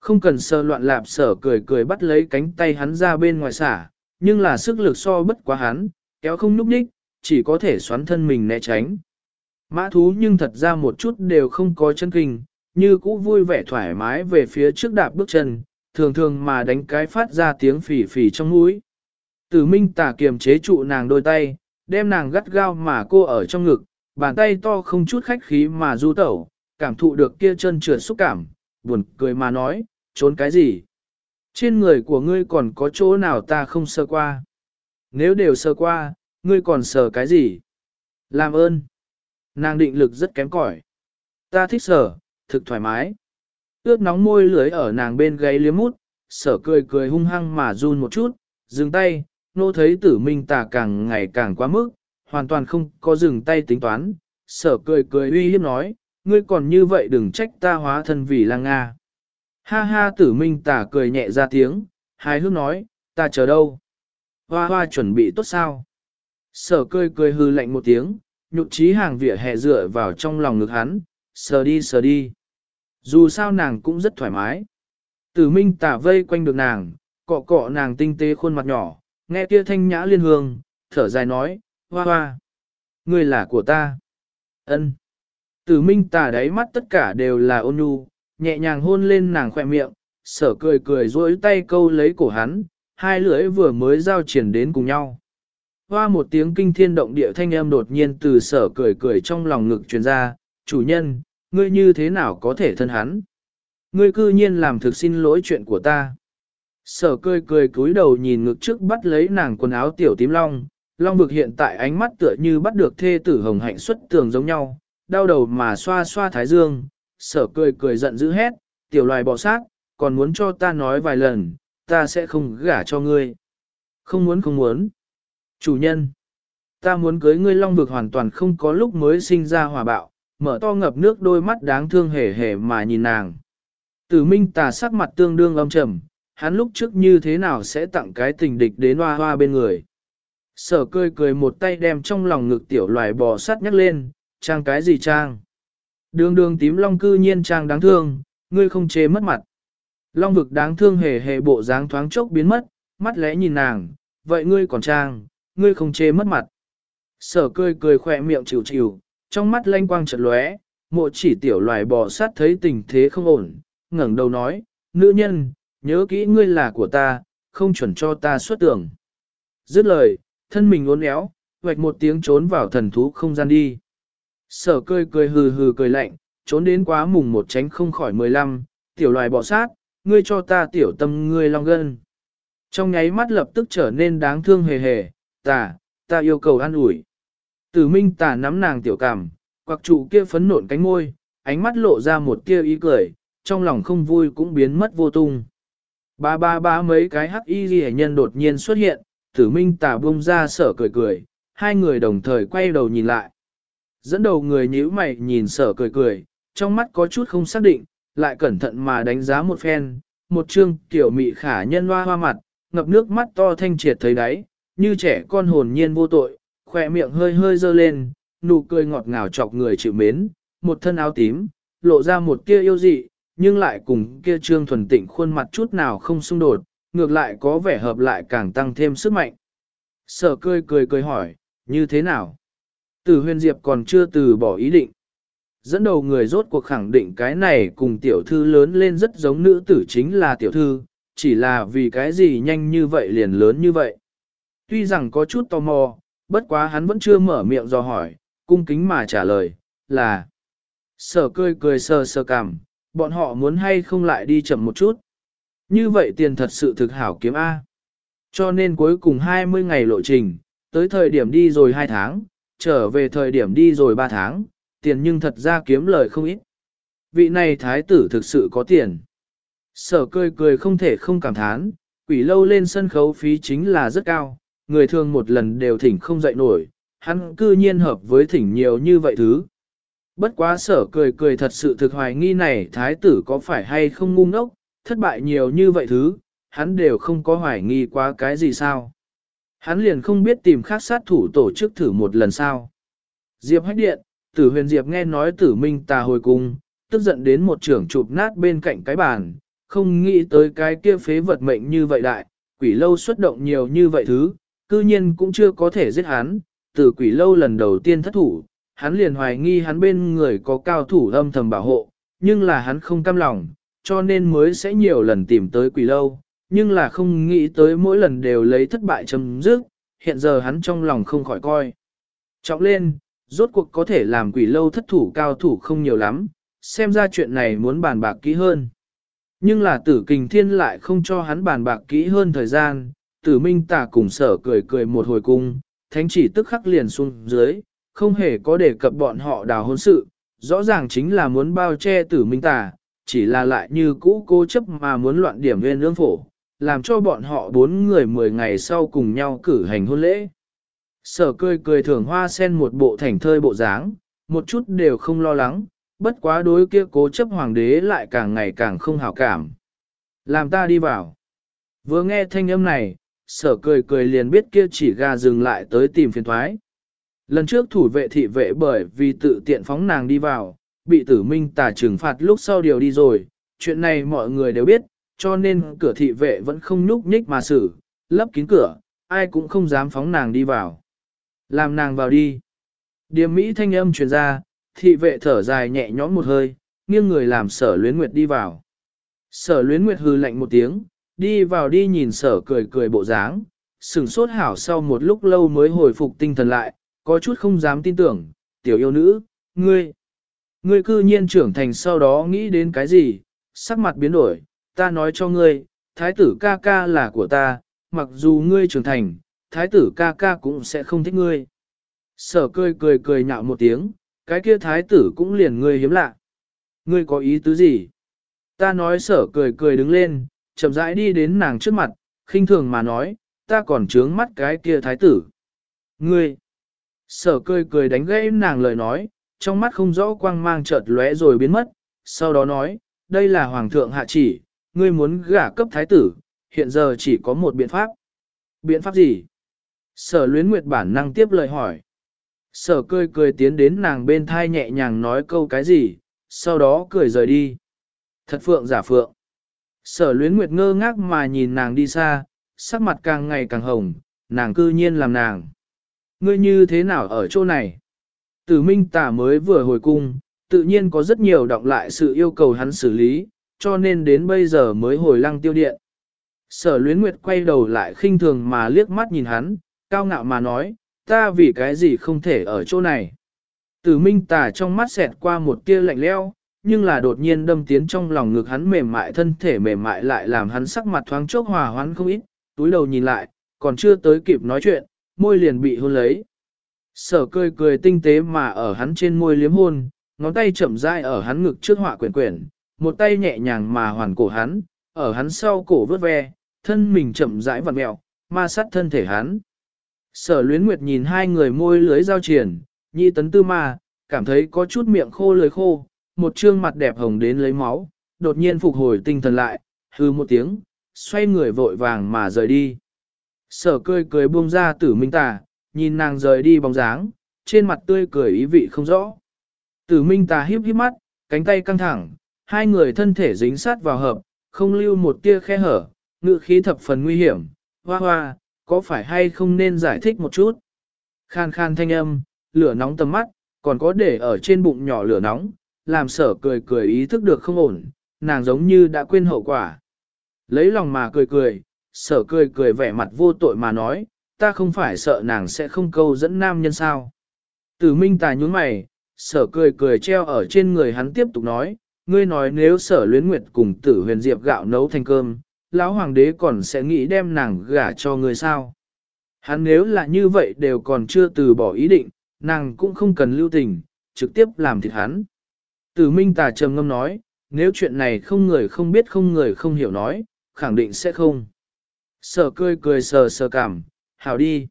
Không cần sơ loạn lạp sở cười cười bắt lấy cánh tay hắn ra bên ngoài xả, nhưng là sức lực so bất quá hắn, kéo không núp đích, chỉ có thể xoắn thân mình né tránh. Mã thú nhưng thật ra một chút đều không có chân kinh, như cũ vui vẻ thoải mái về phía trước đạp bước chân, thường thường mà đánh cái phát ra tiếng phỉ phỉ trong mũi. Tử minh tả kiềm chế trụ nàng đôi tay, đem nàng gắt gao mà cô ở trong ngực, bàn tay to không chút khách khí mà du tẩu, cảm thụ được kia chân trượt xúc cảm, buồn cười mà nói, trốn cái gì? Trên người của ngươi còn có chỗ nào ta không sơ qua? Nếu đều sơ qua, ngươi còn sờ cái gì? Làm ơn. Nàng định lực rất kém cỏi. Ta thích sở, thực thoải mái. Ướt nóng môi lưới ở nàng bên gáy liếm mút, sở cười cười hung hăng mà run một chút, dừng tay, nô thấy tử minh tà càng ngày càng quá mức, hoàn toàn không có dừng tay tính toán, sở cười cười uy hiếp nói, ngươi còn như vậy đừng trách ta hóa thân vì lang Nga. Ha ha tử minh Tả cười nhẹ ra tiếng, hài hước nói, ta chờ đâu? Hoa hoa chuẩn bị tốt sao? Sở cười cười hư lạnh một tiếng, nhụt trí hàng vỉa hè dựa vào trong lòng ngực hắn, sờ đi sờ đi. Dù sao nàng cũng rất thoải mái. Tử minh tả vây quanh được nàng, cọ cọ nàng tinh tế khuôn mặt nhỏ, nghe kia thanh nhã liên hương, thở dài nói, hoa hoa. Ngươi là của ta. ân Tử minh tả đáy mắt tất cả đều là ôn nhu, nhẹ nhàng hôn lên nàng khỏe miệng, sở cười cười dối tay câu lấy cổ hắn, hai lưỡi vừa mới giao triển đến cùng nhau. Hoa một tiếng kinh thiên động địa thanh âm đột nhiên từ sở cười cười trong lòng ngực truyền ra, chủ nhân, ngươi như thế nào có thể thân hắn? Ngươi cư nhiên làm thực xin lỗi chuyện của ta. Sở cười cười cúi đầu nhìn ngực trước bắt lấy nàng quần áo tiểu tím long, long vực hiện tại ánh mắt tựa như bắt được thê tử hồng hạnh xuất tường giống nhau, đau đầu mà xoa xoa thái dương, sở cười cười giận dữ hét, tiểu loài bò sát, còn muốn cho ta nói vài lần, ta sẽ không gả cho ngươi. Không muốn không muốn. Chủ nhân, ta muốn cưới ngươi long vực hoàn toàn không có lúc mới sinh ra hòa bạo, mở to ngập nước đôi mắt đáng thương hề hề mà nhìn nàng. Tử minh tà sắc mặt tương đương âm trầm, hắn lúc trước như thế nào sẽ tặng cái tình địch đến hoa hoa bên người. Sở cười cười một tay đem trong lòng ngực tiểu loài bò sắt nhắc lên, trang cái gì trang. Đường đường tím long cư nhiên trang đáng thương, ngươi không chế mất mặt. Long vực đáng thương hề hề bộ dáng thoáng chốc biến mất, mắt lẽ nhìn nàng, vậy ngươi còn trang, ngươi không chế mất mặt. Sở cười cười khỏe miệng chịu chịu, trong mắt lanh quang chợt lóe, mộ chỉ tiểu loài bò sát thấy tình thế không ổn, ngẩng đầu nói, nữ nhân, nhớ kỹ ngươi là của ta, không chuẩn cho ta xuất tưởng. Dứt lời, thân mình uốn éo, vạch một tiếng trốn vào thần thú không gian đi. Sở cười cười hừ hừ cười lạnh, trốn đến quá mùng một tránh không khỏi mười lăm, tiểu loài bỏ sát, ngươi cho ta tiểu tâm ngươi long gân. Trong nháy mắt lập tức trở nên đáng thương hề hề, ta, ta yêu cầu an ủi. Tử minh tả nắm nàng tiểu cảm, quặc trụ kia phấn nộn cánh môi, ánh mắt lộ ra một tia ý cười, trong lòng không vui cũng biến mất vô tung. Ba ba ba mấy cái hắc y ghi nhân đột nhiên xuất hiện, tử minh tả bông ra sở cười cười, hai người đồng thời quay đầu nhìn lại. Dẫn đầu người nhíu mày nhìn sở cười cười, trong mắt có chút không xác định, lại cẩn thận mà đánh giá một phen, một chương tiểu mị khả nhân hoa hoa mặt, ngập nước mắt to thanh triệt thấy đáy, như trẻ con hồn nhiên vô tội, khỏe miệng hơi hơi dơ lên, nụ cười ngọt ngào chọc người chịu mến, một thân áo tím, lộ ra một kia yêu dị, nhưng lại cùng kia trương thuần tịnh khuôn mặt chút nào không xung đột, ngược lại có vẻ hợp lại càng tăng thêm sức mạnh. Sở cười cười cười hỏi, như thế nào? Từ huyền diệp còn chưa từ bỏ ý định. Dẫn đầu người rốt cuộc khẳng định cái này cùng tiểu thư lớn lên rất giống nữ tử chính là tiểu thư, chỉ là vì cái gì nhanh như vậy liền lớn như vậy. Tuy rằng có chút tò mò, bất quá hắn vẫn chưa mở miệng do hỏi, cung kính mà trả lời, là Sở cười cười sờ sờ cằm, bọn họ muốn hay không lại đi chậm một chút. Như vậy tiền thật sự thực hảo kiếm A. Cho nên cuối cùng 20 ngày lộ trình, tới thời điểm đi rồi 2 tháng, trở về thời điểm đi rồi 3 tháng, tiền nhưng thật ra kiếm lời không ít. Vị này thái tử thực sự có tiền. Sở cười cười không thể không cảm thán, quỷ lâu lên sân khấu phí chính là rất cao, người thường một lần đều thỉnh không dậy nổi, hắn cư nhiên hợp với thỉnh nhiều như vậy thứ. Bất quá sở cười cười thật sự thực hoài nghi này thái tử có phải hay không ngu ngốc, thất bại nhiều như vậy thứ, hắn đều không có hoài nghi quá cái gì sao. Hắn liền không biết tìm khác sát thủ tổ chức thử một lần sao. Diệp hách điện, tử huyền Diệp nghe nói tử minh tà hồi cung, tức giận đến một trưởng chụp nát bên cạnh cái bàn, không nghĩ tới cái kia phế vật mệnh như vậy đại, quỷ lâu xuất động nhiều như vậy thứ, cư nhiên cũng chưa có thể giết hắn, từ quỷ lâu lần đầu tiên thất thủ, hắn liền hoài nghi hắn bên người có cao thủ âm thầm bảo hộ, nhưng là hắn không cam lòng, cho nên mới sẽ nhiều lần tìm tới quỷ lâu, nhưng là không nghĩ tới mỗi lần đều lấy thất bại chấm dứt, hiện giờ hắn trong lòng không khỏi coi. Trọng lên, rốt cuộc có thể làm quỷ lâu thất thủ cao thủ không nhiều lắm, xem ra chuyện này muốn bàn bạc kỹ hơn. Nhưng là tử kình thiên lại không cho hắn bàn bạc kỹ hơn thời gian, tử minh tả cùng sở cười cười một hồi cung, thánh chỉ tức khắc liền xuống dưới, không hề có đề cập bọn họ đào hôn sự, rõ ràng chính là muốn bao che tử minh tả, chỉ là lại như cũ cố chấp mà muốn loạn điểm nguyên lương phổ, làm cho bọn họ bốn người mười ngày sau cùng nhau cử hành hôn lễ. Sở cười cười thưởng hoa sen một bộ thành thơi bộ dáng, một chút đều không lo lắng, bất quá đối kia cố chấp hoàng đế lại càng ngày càng không hảo cảm. Làm ta đi vào. Vừa nghe thanh âm này, sở cười cười liền biết kia chỉ gà dừng lại tới tìm phiền thoái. Lần trước thủ vệ thị vệ bởi vì tự tiện phóng nàng đi vào, bị tử minh tà trừng phạt lúc sau điều đi rồi, chuyện này mọi người đều biết, cho nên cửa thị vệ vẫn không nhúc nhích mà xử, lấp kín cửa, ai cũng không dám phóng nàng đi vào. Làm nàng vào đi. Điềm Mỹ thanh âm truyền ra, thị vệ thở dài nhẹ nhõm một hơi, nghiêng người làm sở luyến nguyệt đi vào. Sở luyến nguyệt hư lạnh một tiếng, đi vào đi nhìn sở cười cười bộ dáng, sừng sốt hảo sau một lúc lâu mới hồi phục tinh thần lại, có chút không dám tin tưởng, tiểu yêu nữ, ngươi, ngươi cư nhiên trưởng thành sau đó nghĩ đến cái gì, sắc mặt biến đổi, ta nói cho ngươi, thái tử ca ca là của ta, mặc dù ngươi trưởng thành, thái tử ca ca cũng sẽ không thích ngươi. Sở cười cười cười nhạo một tiếng, cái kia thái tử cũng liền ngươi hiếm lạ. Ngươi có ý tứ gì? Ta nói sở cười cười đứng lên, chậm rãi đi đến nàng trước mặt, khinh thường mà nói, ta còn trướng mắt cái kia thái tử. Ngươi! Sở cười cười đánh gãy nàng lời nói, trong mắt không rõ quang mang chợt lóe rồi biến mất, sau đó nói, đây là hoàng thượng hạ chỉ, ngươi muốn gả cấp thái tử, hiện giờ chỉ có một biện pháp. Biện pháp gì? Sở luyến nguyệt bản năng tiếp lời hỏi. Sở cười cười tiến đến nàng bên thai nhẹ nhàng nói câu cái gì, sau đó cười rời đi. Thật phượng giả phượng. Sở luyến nguyệt ngơ ngác mà nhìn nàng đi xa, sắc mặt càng ngày càng hồng, nàng cư nhiên làm nàng. Ngươi như thế nào ở chỗ này? Tử minh tả mới vừa hồi cung, tự nhiên có rất nhiều động lại sự yêu cầu hắn xử lý, cho nên đến bây giờ mới hồi lăng tiêu điện. Sở luyến nguyệt quay đầu lại khinh thường mà liếc mắt nhìn hắn, cao ngạo mà nói, ta vì cái gì không thể ở chỗ này. Tử minh tà trong mắt xẹt qua một tia lạnh leo, nhưng là đột nhiên đâm tiến trong lòng ngực hắn mềm mại thân thể mềm mại lại làm hắn sắc mặt thoáng chốc hòa hoãn không ít, túi đầu nhìn lại, còn chưa tới kịp nói chuyện, môi liền bị hôn lấy. Sở cười cười tinh tế mà ở hắn trên môi liếm hôn, ngón tay chậm rãi ở hắn ngực trước họa quyển quyển, một tay nhẹ nhàng mà hoàn cổ hắn, ở hắn sau cổ vớt ve, thân mình chậm rãi vặn mẹo, ma sát thân thể hắn. Sở luyến nguyệt nhìn hai người môi lưới giao triển, nhi tấn tư ma, cảm thấy có chút miệng khô lưới khô, một trương mặt đẹp hồng đến lấy máu, đột nhiên phục hồi tinh thần lại, hư một tiếng, xoay người vội vàng mà rời đi. Sở cười cười buông ra tử minh tà, nhìn nàng rời đi bóng dáng, trên mặt tươi cười ý vị không rõ. Tử minh tà hiếp hiếp mắt, cánh tay căng thẳng, hai người thân thể dính sát vào hợp, không lưu một tia khe hở, ngự khí thập phần nguy hiểm, hoa hoa, có phải hay không nên giải thích một chút? Khan khan thanh âm, lửa nóng tầm mắt, còn có để ở trên bụng nhỏ lửa nóng, làm sở cười cười ý thức được không ổn, nàng giống như đã quên hậu quả. Lấy lòng mà cười cười, sở cười cười vẻ mặt vô tội mà nói, ta không phải sợ nàng sẽ không câu dẫn nam nhân sao. Tử minh tài nhún mày, sở cười cười treo ở trên người hắn tiếp tục nói, ngươi nói nếu sở luyến nguyệt cùng tử huyền diệp gạo nấu thành cơm, lão hoàng đế còn sẽ nghĩ đem nàng gả cho ngươi sao. Hắn nếu là như vậy đều còn chưa từ bỏ ý định, nàng cũng không cần lưu tình, trực tiếp làm thịt hắn. Tử minh tà trầm ngâm nói, nếu chuyện này không người không biết không người không hiểu nói, khẳng định sẽ không. Sở cười cười sờ sờ cảm, hảo đi.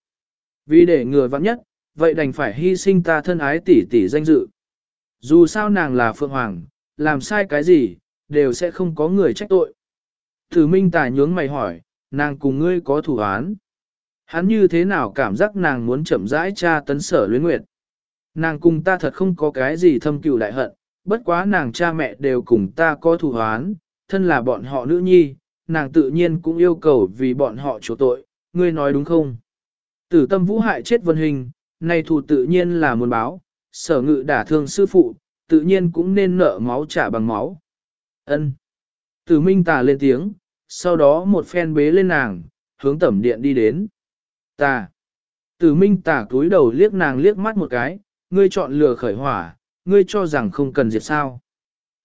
Vì để ngừa vắng nhất, vậy đành phải hy sinh ta thân ái tỷ tỷ danh dự. Dù sao nàng là Phượng Hoàng, làm sai cái gì, đều sẽ không có người trách tội. Thử minh tài nhướng mày hỏi, nàng cùng ngươi có thủ án. Hắn như thế nào cảm giác nàng muốn chậm rãi tra tấn sở luyến nguyệt. Nàng cùng ta thật không có cái gì thâm cừu đại hận, bất quá nàng cha mẹ đều cùng ta có thủ án, thân là bọn họ nữ nhi, nàng tự nhiên cũng yêu cầu vì bọn họ chỗ tội, ngươi nói đúng không? Tử tâm vũ hại chết vân hình, nay thủ tự nhiên là muốn báo, sở ngự đả thương sư phụ, tự nhiên cũng nên nợ máu trả bằng máu. Ân. Tử Minh tà lên tiếng, sau đó một phen bế lên nàng, hướng tẩm điện đi đến. Tà. Tử Minh tà cúi đầu liếc nàng liếc mắt một cái, ngươi chọn lừa khởi hỏa, ngươi cho rằng không cần diệt sao.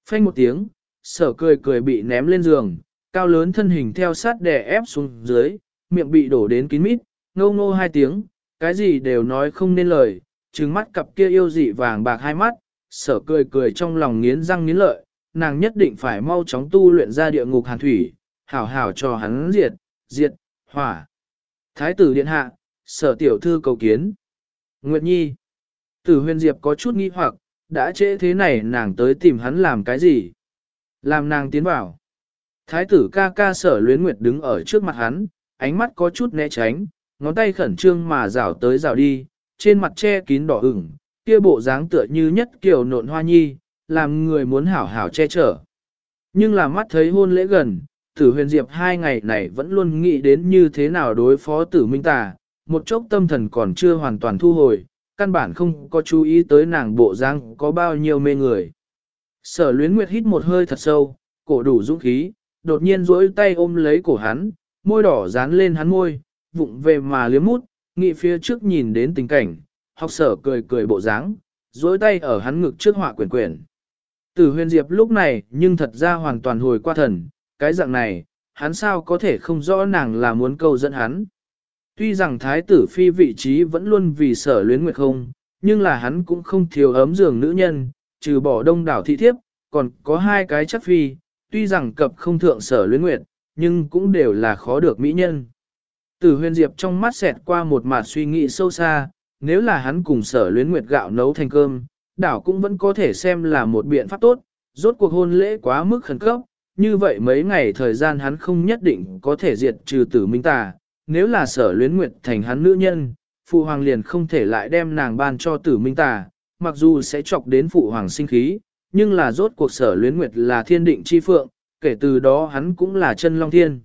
Phanh một tiếng, sở cười cười bị ném lên giường, cao lớn thân hình theo sát đè ép xuống dưới, miệng bị đổ đến kín mít, ngô ngô hai tiếng, cái gì đều nói không nên lời, trừng mắt cặp kia yêu dị vàng bạc hai mắt, sở cười cười trong lòng nghiến răng nghiến lợi, nàng nhất định phải mau chóng tu luyện ra địa ngục hàn thủy, hảo hảo cho hắn diệt, diệt, hỏa. Thái tử điện hạ, sở tiểu thư cầu kiến. Nguyệt Nhi. Tử huyền diệp có chút nghi hoặc, đã trễ thế này nàng tới tìm hắn làm cái gì? Làm nàng tiến vào. Thái tử ca ca sở luyến nguyệt đứng ở trước mặt hắn, ánh mắt có chút né tránh, ngón tay khẩn trương mà rảo tới rảo đi, trên mặt che kín đỏ ửng, kia bộ dáng tựa như nhất kiểu nộn hoa nhi, làm người muốn hảo hảo che chở. Nhưng là mắt thấy hôn lễ gần, tử huyền diệp hai ngày này vẫn luôn nghĩ đến như thế nào đối phó tử minh tà, một chốc tâm thần còn chưa hoàn toàn thu hồi, căn bản không có chú ý tới nàng bộ dáng có bao nhiêu mê người. Sở luyến nguyệt hít một hơi thật sâu, cổ đủ dũng khí, đột nhiên duỗi tay ôm lấy cổ hắn, môi đỏ dán lên hắn môi, vụng về mà liếm mút, nghị phía trước nhìn đến tình cảnh, học sở cười cười bộ dáng, duỗi tay ở hắn ngực trước họa quyển quyển. Tử huyền diệp lúc này nhưng thật ra hoàn toàn hồi qua thần, cái dạng này, hắn sao có thể không rõ nàng là muốn câu dẫn hắn. Tuy rằng thái tử phi vị trí vẫn luôn vì sở luyến nguyệt không, nhưng là hắn cũng không thiếu ấm giường nữ nhân, trừ bỏ đông đảo thị thiếp, còn có hai cái chắc phi, tuy rằng cập không thượng sở luyến nguyệt, nhưng cũng đều là khó được mỹ nhân. Tử huyền diệp trong mắt xẹt qua một mặt suy nghĩ sâu xa, nếu là hắn cùng sở luyến nguyệt gạo nấu thành cơm, đảo cũng vẫn có thể xem là một biện pháp tốt, rốt cuộc hôn lễ quá mức khẩn cấp, như vậy mấy ngày thời gian hắn không nhất định có thể diệt trừ tử minh tà, nếu là sở luyến nguyệt thành hắn nữ nhân, phụ hoàng liền không thể lại đem nàng ban cho tử minh tà, mặc dù sẽ chọc đến phụ hoàng sinh khí, nhưng là rốt cuộc sở luyến nguyệt là thiên định chi phượng, kể từ đó hắn cũng là chân long thiên.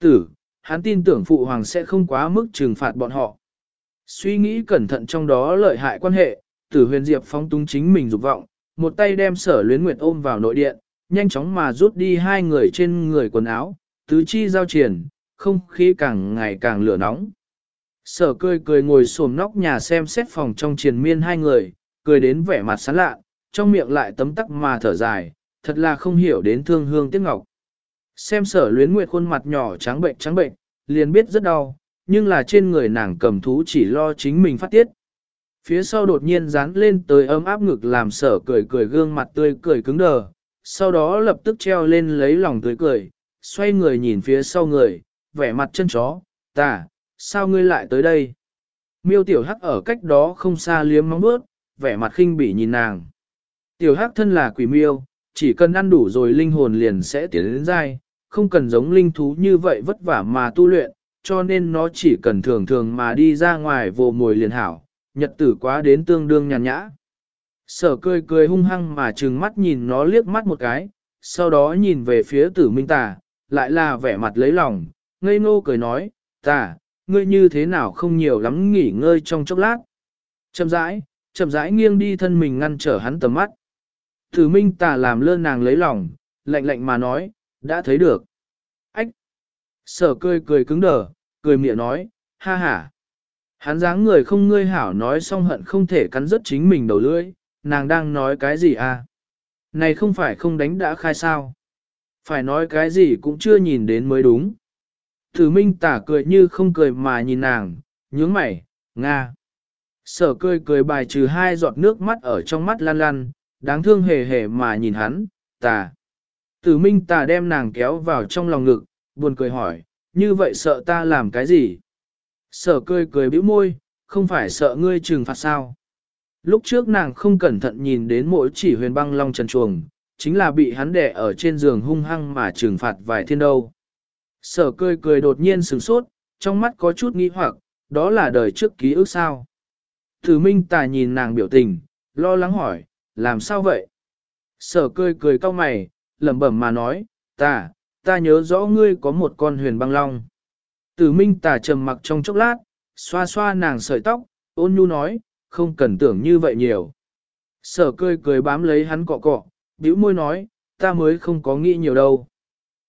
Tử, hắn tin tưởng phụ hoàng sẽ không quá mức trừng phạt bọn họ. Suy nghĩ cẩn thận trong đó lợi hại quan hệ, tử huyền diệp phóng túng chính mình dục vọng, một tay đem sở luyến nguyệt ôm vào nội điện, nhanh chóng mà rút đi hai người trên người quần áo, tứ chi giao triển, không khí càng ngày càng lửa nóng. Sở cười cười ngồi xổm nóc nhà xem xét phòng trong triền miên hai người, cười đến vẻ mặt sán lạ, trong miệng lại tấm tắc mà thở dài, thật là không hiểu đến thương hương tiếc ngọc. Xem sở luyến nguyệt khuôn mặt nhỏ trắng bệnh trắng bệnh, liền biết rất đau, nhưng là trên người nàng cầm thú chỉ lo chính mình phát tiết. Phía sau đột nhiên dán lên tới ấm áp ngực làm sở cười cười gương mặt tươi cười cứng đờ, sau đó lập tức treo lên lấy lòng tươi cười, xoay người nhìn phía sau người, vẻ mặt chân chó, tà, sao ngươi lại tới đây? Miêu tiểu hắc ở cách đó không xa liếm móng bước, vẻ mặt khinh bỉ nhìn nàng. Tiểu hắc thân là quỷ miêu, chỉ cần ăn đủ rồi linh hồn liền sẽ tiến đến dai, không cần giống linh thú như vậy vất vả mà tu luyện, cho nên nó chỉ cần thường thường mà đi ra ngoài vồ mồi liền hảo, nhật tử quá đến tương đương nhàn nhã. Sở cười cười hung hăng mà trừng mắt nhìn nó liếc mắt một cái, sau đó nhìn về phía tử minh tà, lại là vẻ mặt lấy lòng, ngây ngô cười nói, tà, ngươi như thế nào không nhiều lắm nghỉ ngơi trong chốc lát. Chậm rãi, chậm rãi nghiêng đi thân mình ngăn trở hắn tầm mắt. Tử minh tà làm lơ nàng lấy lòng, lạnh lạnh mà nói, đã thấy được. Sở cười cười cứng đờ, cười miệng nói, ha ha. Hắn dáng người không ngươi hảo nói xong hận không thể cắn rứt chính mình đầu lưỡi, nàng đang nói cái gì à? Này không phải không đánh đã khai sao? Phải nói cái gì cũng chưa nhìn đến mới đúng. Thử minh tả cười như không cười mà nhìn nàng, nhướng mày, Nga. Sở cười cười bài trừ hai giọt nước mắt ở trong mắt lan lan, đáng thương hề hề mà nhìn hắn, tà. Tử minh tà đem nàng kéo vào trong lòng ngực, buồn cười hỏi, như vậy sợ ta làm cái gì? Sở cười cười bĩu môi, không phải sợ ngươi trừng phạt sao? Lúc trước nàng không cẩn thận nhìn đến mỗi chỉ huyền băng long trần chuồng, chính là bị hắn đè ở trên giường hung hăng mà trừng phạt vài thiên đâu. Sở cười cười đột nhiên sửng sốt, trong mắt có chút nghi hoặc, đó là đời trước ký ức sao. Thử minh tài nhìn nàng biểu tình, lo lắng hỏi, làm sao vậy? Sở cười cười cau mày, lẩm bẩm mà nói, ta, ta nhớ rõ ngươi có một con huyền băng long. Tử minh tà trầm mặc trong chốc lát, xoa xoa nàng sợi tóc, ôn nhu nói, không cần tưởng như vậy nhiều. Sở cười cười bám lấy hắn cọ cọ, bĩu môi nói, ta mới không có nghĩ nhiều đâu.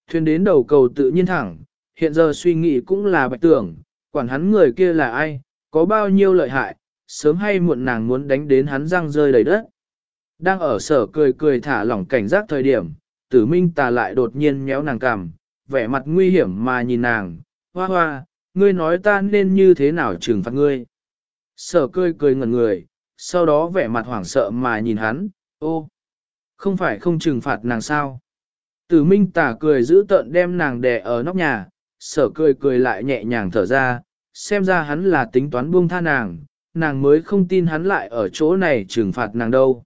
Thuyền đến đầu cầu tự nhiên thẳng, hiện giờ suy nghĩ cũng là bạch tưởng, quản hắn người kia là ai, có bao nhiêu lợi hại, sớm hay muộn nàng muốn đánh đến hắn răng rơi đầy đất. Đang ở sở cười cười thả lỏng cảnh giác thời điểm, tử minh tà lại đột nhiên nhéo nàng cằm, vẻ mặt nguy hiểm mà nhìn nàng, hoa hoa, ngươi nói ta nên như thế nào trừng phạt ngươi. Sở cười cười ngẩn người, sau đó vẻ mặt hoảng sợ mà nhìn hắn, ô, không phải không trừng phạt nàng sao. Tử minh tà cười giữ tợn đem nàng đè ở nóc nhà, sở cười cười lại nhẹ nhàng thở ra, xem ra hắn là tính toán buông tha nàng, nàng mới không tin hắn lại ở chỗ này trừng phạt nàng đâu.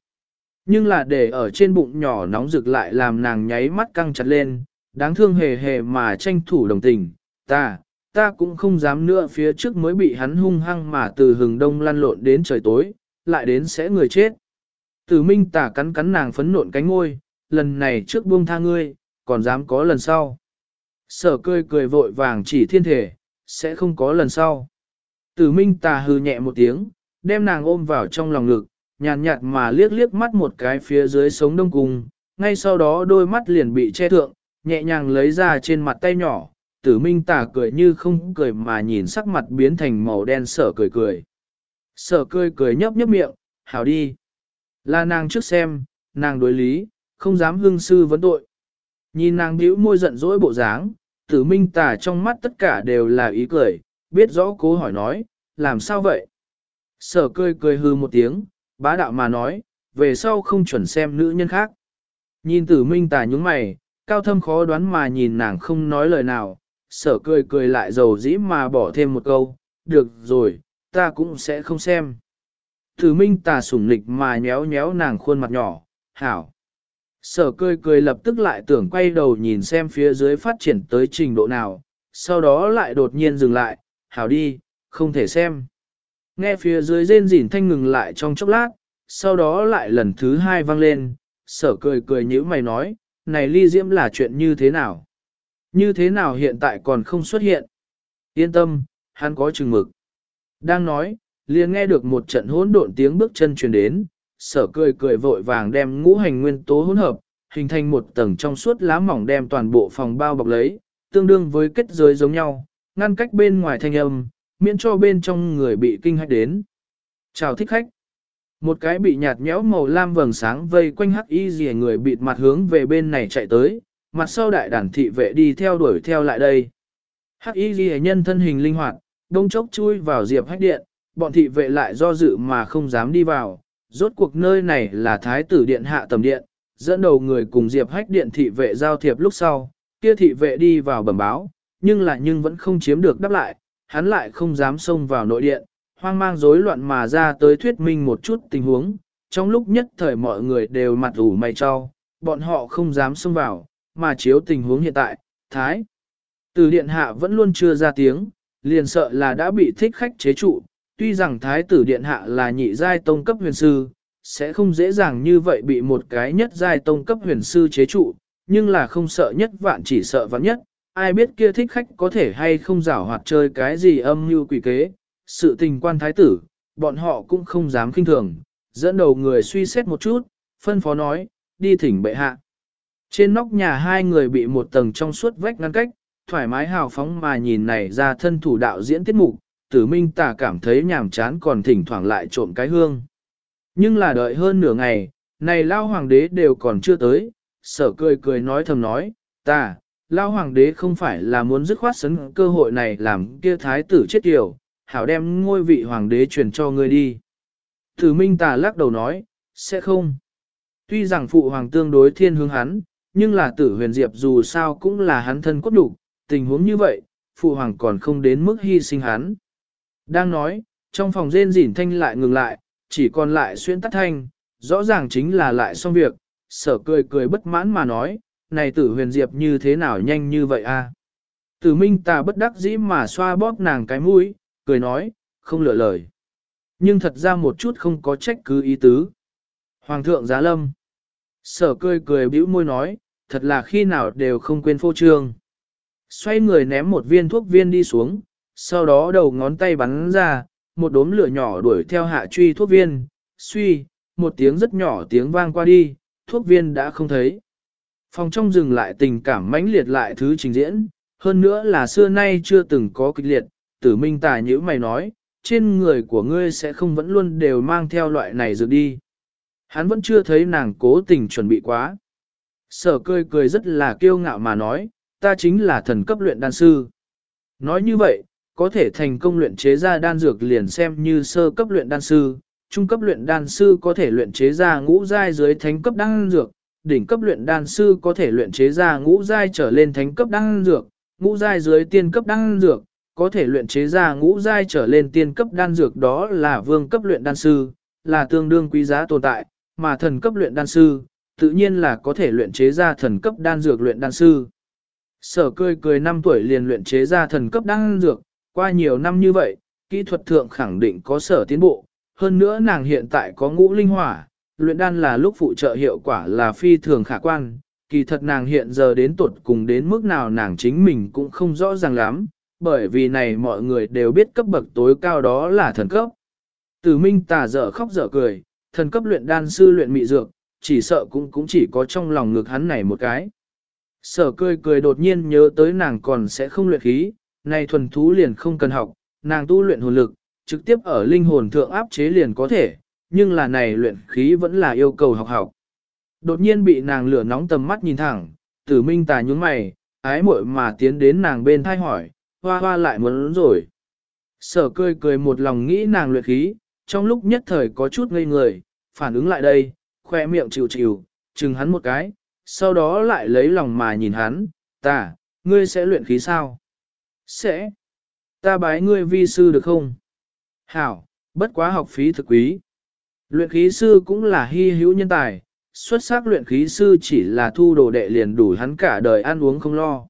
Nhưng là để ở trên bụng nhỏ nóng rực lại làm nàng nháy mắt căng chặt lên, đáng thương hề hề mà tranh thủ đồng tình, ta, ta cũng không dám nữa phía trước mới bị hắn hung hăng mà từ hừng đông lăn lộn đến trời tối, lại đến sẽ người chết. Tử minh tả cắn cắn nàng phấn nộn cánh ngôi, lần này trước buông tha ngươi, còn dám có lần sau. Sở cười cười vội vàng chỉ thiên thể, sẽ không có lần sau. Tử minh tà hừ nhẹ một tiếng, đem nàng ôm vào trong lòng ngực, nhàn nhạt, mà liếc liếc mắt một cái phía dưới sống đông cung, ngay sau đó đôi mắt liền bị che thượng, nhẹ nhàng lấy ra trên mặt tay nhỏ, tử minh Tả cười như không cười mà nhìn sắc mặt biến thành màu đen sở cười cười. Sở cười cười nhấp nhấp miệng, hảo đi. Là nàng trước xem, nàng đối lý, không dám hương sư vấn tội. Nhìn nàng bĩu môi giận dỗi bộ dáng, tử minh Tả trong mắt tất cả đều là ý cười, biết rõ cố hỏi nói, làm sao vậy? Sở cười cười hư một tiếng, bá đạo mà nói, về sau không chuẩn xem nữ nhân khác. Nhìn tử minh tà nhúng mày, cao thâm khó đoán mà nhìn nàng không nói lời nào, sở cười cười lại dầu dĩ mà bỏ thêm một câu, được rồi, ta cũng sẽ không xem. Tử minh tà sủng lịch mà nhéo nhéo nàng khuôn mặt nhỏ, hảo. Sở cười cười lập tức lại tưởng quay đầu nhìn xem phía dưới phát triển tới trình độ nào, sau đó lại đột nhiên dừng lại, hảo đi, không thể xem. Nghe phía dưới rên rỉn thanh ngừng lại trong chốc lát, sau đó lại lần thứ hai vang lên, sở cười cười nhữ mày nói, này ly diễm là chuyện như thế nào? Như thế nào hiện tại còn không xuất hiện? Yên tâm, hắn có chừng mực. Đang nói, liền nghe được một trận hỗn độn tiếng bước chân truyền đến, sở cười cười vội vàng đem ngũ hành nguyên tố hỗn hợp, hình thành một tầng trong suốt lá mỏng đem toàn bộ phòng bao bọc lấy, tương đương với kết giới giống nhau, ngăn cách bên ngoài thanh âm, miễn cho bên trong người bị kinh hách đến. Chào thích khách. Một cái bị nhạt nhẽo màu lam vầng sáng vây quanh hắc y rìa người bịt mặt hướng về bên này chạy tới, mặt sau đại đàn thị vệ đi theo đuổi theo lại đây. Hắc y rìa nhân thân hình linh hoạt, đông chốc chui vào diệp hách điện, bọn thị vệ lại do dự mà không dám đi vào. Rốt cuộc nơi này là thái tử điện hạ tầm điện, dẫn đầu người cùng diệp hách điện thị vệ giao thiệp lúc sau, kia thị vệ đi vào bẩm báo, nhưng là nhưng vẫn không chiếm được đáp lại, hắn lại không dám xông vào nội điện, hoang mang rối loạn mà ra tới thuyết minh một chút tình huống, trong lúc nhất thời mọi người đều mặt ủ mày cho, bọn họ không dám xông vào, mà chiếu tình huống hiện tại, thái. Từ điện hạ vẫn luôn chưa ra tiếng, liền sợ là đã bị thích khách chế trụ, tuy rằng thái tử điện hạ là nhị giai tông cấp huyền sư, sẽ không dễ dàng như vậy bị một cái nhất giai tông cấp huyền sư chế trụ, nhưng là không sợ nhất vạn chỉ sợ vạn nhất, ai biết kia thích khách có thể hay không rảo hoạt chơi cái gì âm mưu quỷ kế, sự tình quan thái tử, bọn họ cũng không dám kinh thường, dẫn đầu người suy xét một chút, phân phó nói, đi thỉnh bệ hạ. Trên nóc nhà hai người bị một tầng trong suốt vách ngăn cách, thoải mái hào phóng mà nhìn này ra thân thủ đạo diễn tiết mục, tử minh tả cảm thấy nhàm chán còn thỉnh thoảng lại trộm cái hương. Nhưng là đợi hơn nửa ngày, này lao hoàng đế đều còn chưa tới, sở cười cười nói thầm nói, ta, lao hoàng đế không phải là muốn dứt khoát sấn cơ hội này làm kia thái tử chết tiểu, hảo đem ngôi vị hoàng đế truyền cho ngươi đi. Tử minh tà lắc đầu nói, sẽ không. Tuy rằng phụ hoàng tương đối thiên hướng hắn, nhưng là tử huyền diệp dù sao cũng là hắn thân cốt đủ, tình huống như vậy, phụ hoàng còn không đến mức hy sinh hắn. Đang nói, trong phòng rên rỉn thanh lại ngừng lại, chỉ còn lại xuyên tắt thanh, rõ ràng chính là lại xong việc, sở cười cười bất mãn mà nói, này tử huyền diệp như thế nào nhanh như vậy a? Tử minh ta bất đắc dĩ mà xoa bóp nàng cái mũi, cười nói, không lựa lời. Nhưng thật ra một chút không có trách cứ ý tứ. Hoàng thượng giá lâm. Sở cười cười bĩu môi nói, thật là khi nào đều không quên phô trương. Xoay người ném một viên thuốc viên đi xuống, sau đó đầu ngón tay bắn ra, một đốm lửa nhỏ đuổi theo hạ truy thuốc viên, suy, một tiếng rất nhỏ tiếng vang qua đi, thuốc viên đã không thấy. Phòng trong dừng lại tình cảm mãnh liệt lại thứ trình diễn, hơn nữa là xưa nay chưa từng có kịch liệt, tử minh tà như mày nói, trên người của ngươi sẽ không vẫn luôn đều mang theo loại này dược đi. Hắn vẫn chưa thấy nàng cố tình chuẩn bị quá. Sở cười cười rất là kiêu ngạo mà nói, ta chính là thần cấp luyện đan sư. Nói như vậy, có thể thành công luyện chế ra đan dược liền xem như sơ cấp luyện đan sư, trung cấp luyện đan sư có thể luyện chế ra ngũ giai dưới thánh cấp đan dược, đỉnh cấp luyện đan sư có thể luyện chế ra ngũ giai trở lên thánh cấp đan dược, ngũ giai dưới tiên cấp đan dược, có thể luyện chế ra ngũ giai trở lên tiên cấp đan dược đó là vương cấp luyện đan sư, là tương đương quý giá tồn tại, mà thần cấp luyện đan sư, tự nhiên là có thể luyện chế ra thần cấp đan dược luyện đan sư. Sở cười cười năm tuổi liền luyện chế ra thần cấp đan dược, qua nhiều năm như vậy, kỹ thuật thượng khẳng định có sở tiến bộ, hơn nữa nàng hiện tại có ngũ linh hỏa, luyện đan là lúc phụ trợ hiệu quả là phi thường khả quan, kỳ thật nàng hiện giờ đến tuột cùng đến mức nào nàng chính mình cũng không rõ ràng lắm, bởi vì này mọi người đều biết cấp bậc tối cao đó là thần cấp. Tử Minh tà dở khóc dở cười, thần cấp luyện đan sư luyện mị dược, chỉ sợ cũng cũng chỉ có trong lòng ngực hắn này một cái. Sở cười cười đột nhiên nhớ tới nàng còn sẽ không luyện khí, này thuần thú liền không cần học, nàng tu luyện hồn lực, trực tiếp ở linh hồn thượng áp chế liền có thể, nhưng là này luyện khí vẫn là yêu cầu học học. Đột nhiên bị nàng lửa nóng tầm mắt nhìn thẳng, tử minh tà nhún mày, ái muội mà tiến đến nàng bên thay hỏi, hoa hoa lại muốn rồi. Sở cười cười một lòng nghĩ nàng luyện khí, trong lúc nhất thời có chút ngây người, phản ứng lại đây, khoe miệng chịu chịu, chừng hắn một cái, sau đó lại lấy lòng mà nhìn hắn, ta, ngươi sẽ luyện khí sao? Sẽ. Ta bái ngươi vi sư được không? Hảo, bất quá học phí thực quý. Luyện khí sư cũng là hy hữu nhân tài, xuất sắc luyện khí sư chỉ là thu đồ đệ liền đủ hắn cả đời ăn uống không lo.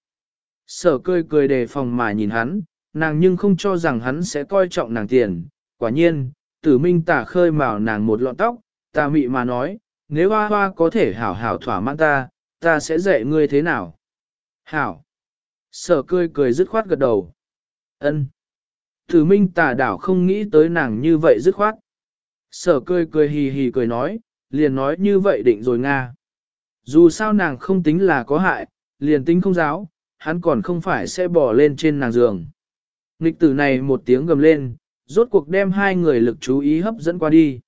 Sở cười cười đề phòng mà nhìn hắn, nàng nhưng không cho rằng hắn sẽ coi trọng nàng tiền. Quả nhiên, tử minh tả khơi mào nàng một lọn tóc, ta mị mà nói, nếu hoa hoa có thể hảo hảo thỏa mãn ta, ta sẽ dạy ngươi thế nào. Hảo. Sở cười cười dứt khoát gật đầu. ân Tử minh Tả đảo không nghĩ tới nàng như vậy dứt khoát. Sở cười cười hì hì cười nói, liền nói như vậy định rồi Nga. Dù sao nàng không tính là có hại, liền tính không giáo, hắn còn không phải sẽ bỏ lên trên nàng giường. Nghịch tử này một tiếng gầm lên, rốt cuộc đem hai người lực chú ý hấp dẫn qua đi.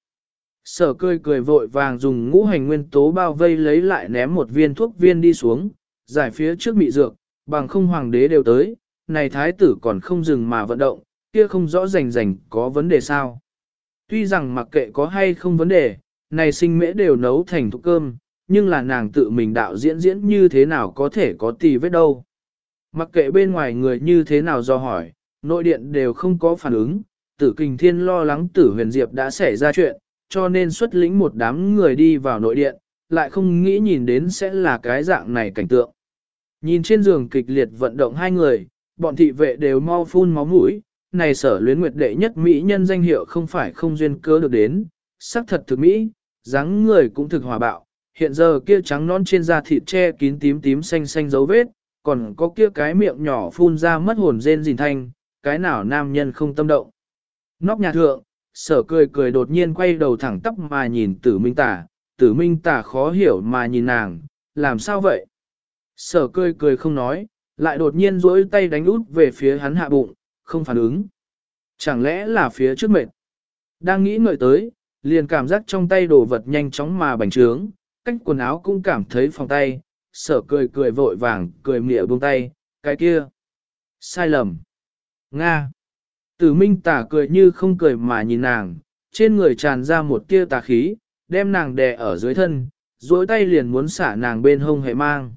Sở cười cười vội vàng dùng ngũ hành nguyên tố bao vây lấy lại ném một viên thuốc viên đi xuống, giải phía trước mị dược, bằng không hoàng đế đều tới, này thái tử còn không dừng mà vận động, kia không rõ rành rành có vấn đề sao. Tuy rằng mặc kệ có hay không vấn đề, này sinh mễ đều nấu thành thuốc cơm, nhưng là nàng tự mình đạo diễn diễn như thế nào có thể có tì vết đâu. Mặc kệ bên ngoài người như thế nào do hỏi, nội điện đều không có phản ứng, tử kình thiên lo lắng tử huyền diệp đã xảy ra chuyện, cho nên xuất lĩnh một đám người đi vào nội điện, lại không nghĩ nhìn đến sẽ là cái dạng này cảnh tượng. Nhìn trên giường kịch liệt vận động hai người, bọn thị vệ đều mau phun máu mũi, này sở luyến nguyệt đệ nhất Mỹ nhân danh hiệu không phải không duyên cớ được đến, sắc thật thực Mỹ, dáng người cũng thực hòa bạo, hiện giờ kia trắng non trên da thịt che kín tím tím xanh xanh dấu vết, còn có kia cái miệng nhỏ phun ra mất hồn rên rìn thanh, cái nào nam nhân không tâm động. Nóc nhà thượng, sở cười cười đột nhiên quay đầu thẳng tắp mà nhìn tử minh tả, tử minh tả khó hiểu mà nhìn nàng, làm sao vậy? Sở cười cười không nói, lại đột nhiên duỗi tay đánh út về phía hắn hạ bụng, không phản ứng. Chẳng lẽ là phía trước mệt? Đang nghĩ ngợi tới, liền cảm giác trong tay đồ vật nhanh chóng mà bành trướng, cách quần áo cũng cảm thấy phòng tay, sở cười cười vội vàng, cười mỉa buông tay, cái kia. Sai lầm. Nga. Tử minh tả cười như không cười mà nhìn nàng, trên người tràn ra một tia tà khí, đem nàng đè ở dưới thân, duỗi tay liền muốn xả nàng bên hông hệ mang.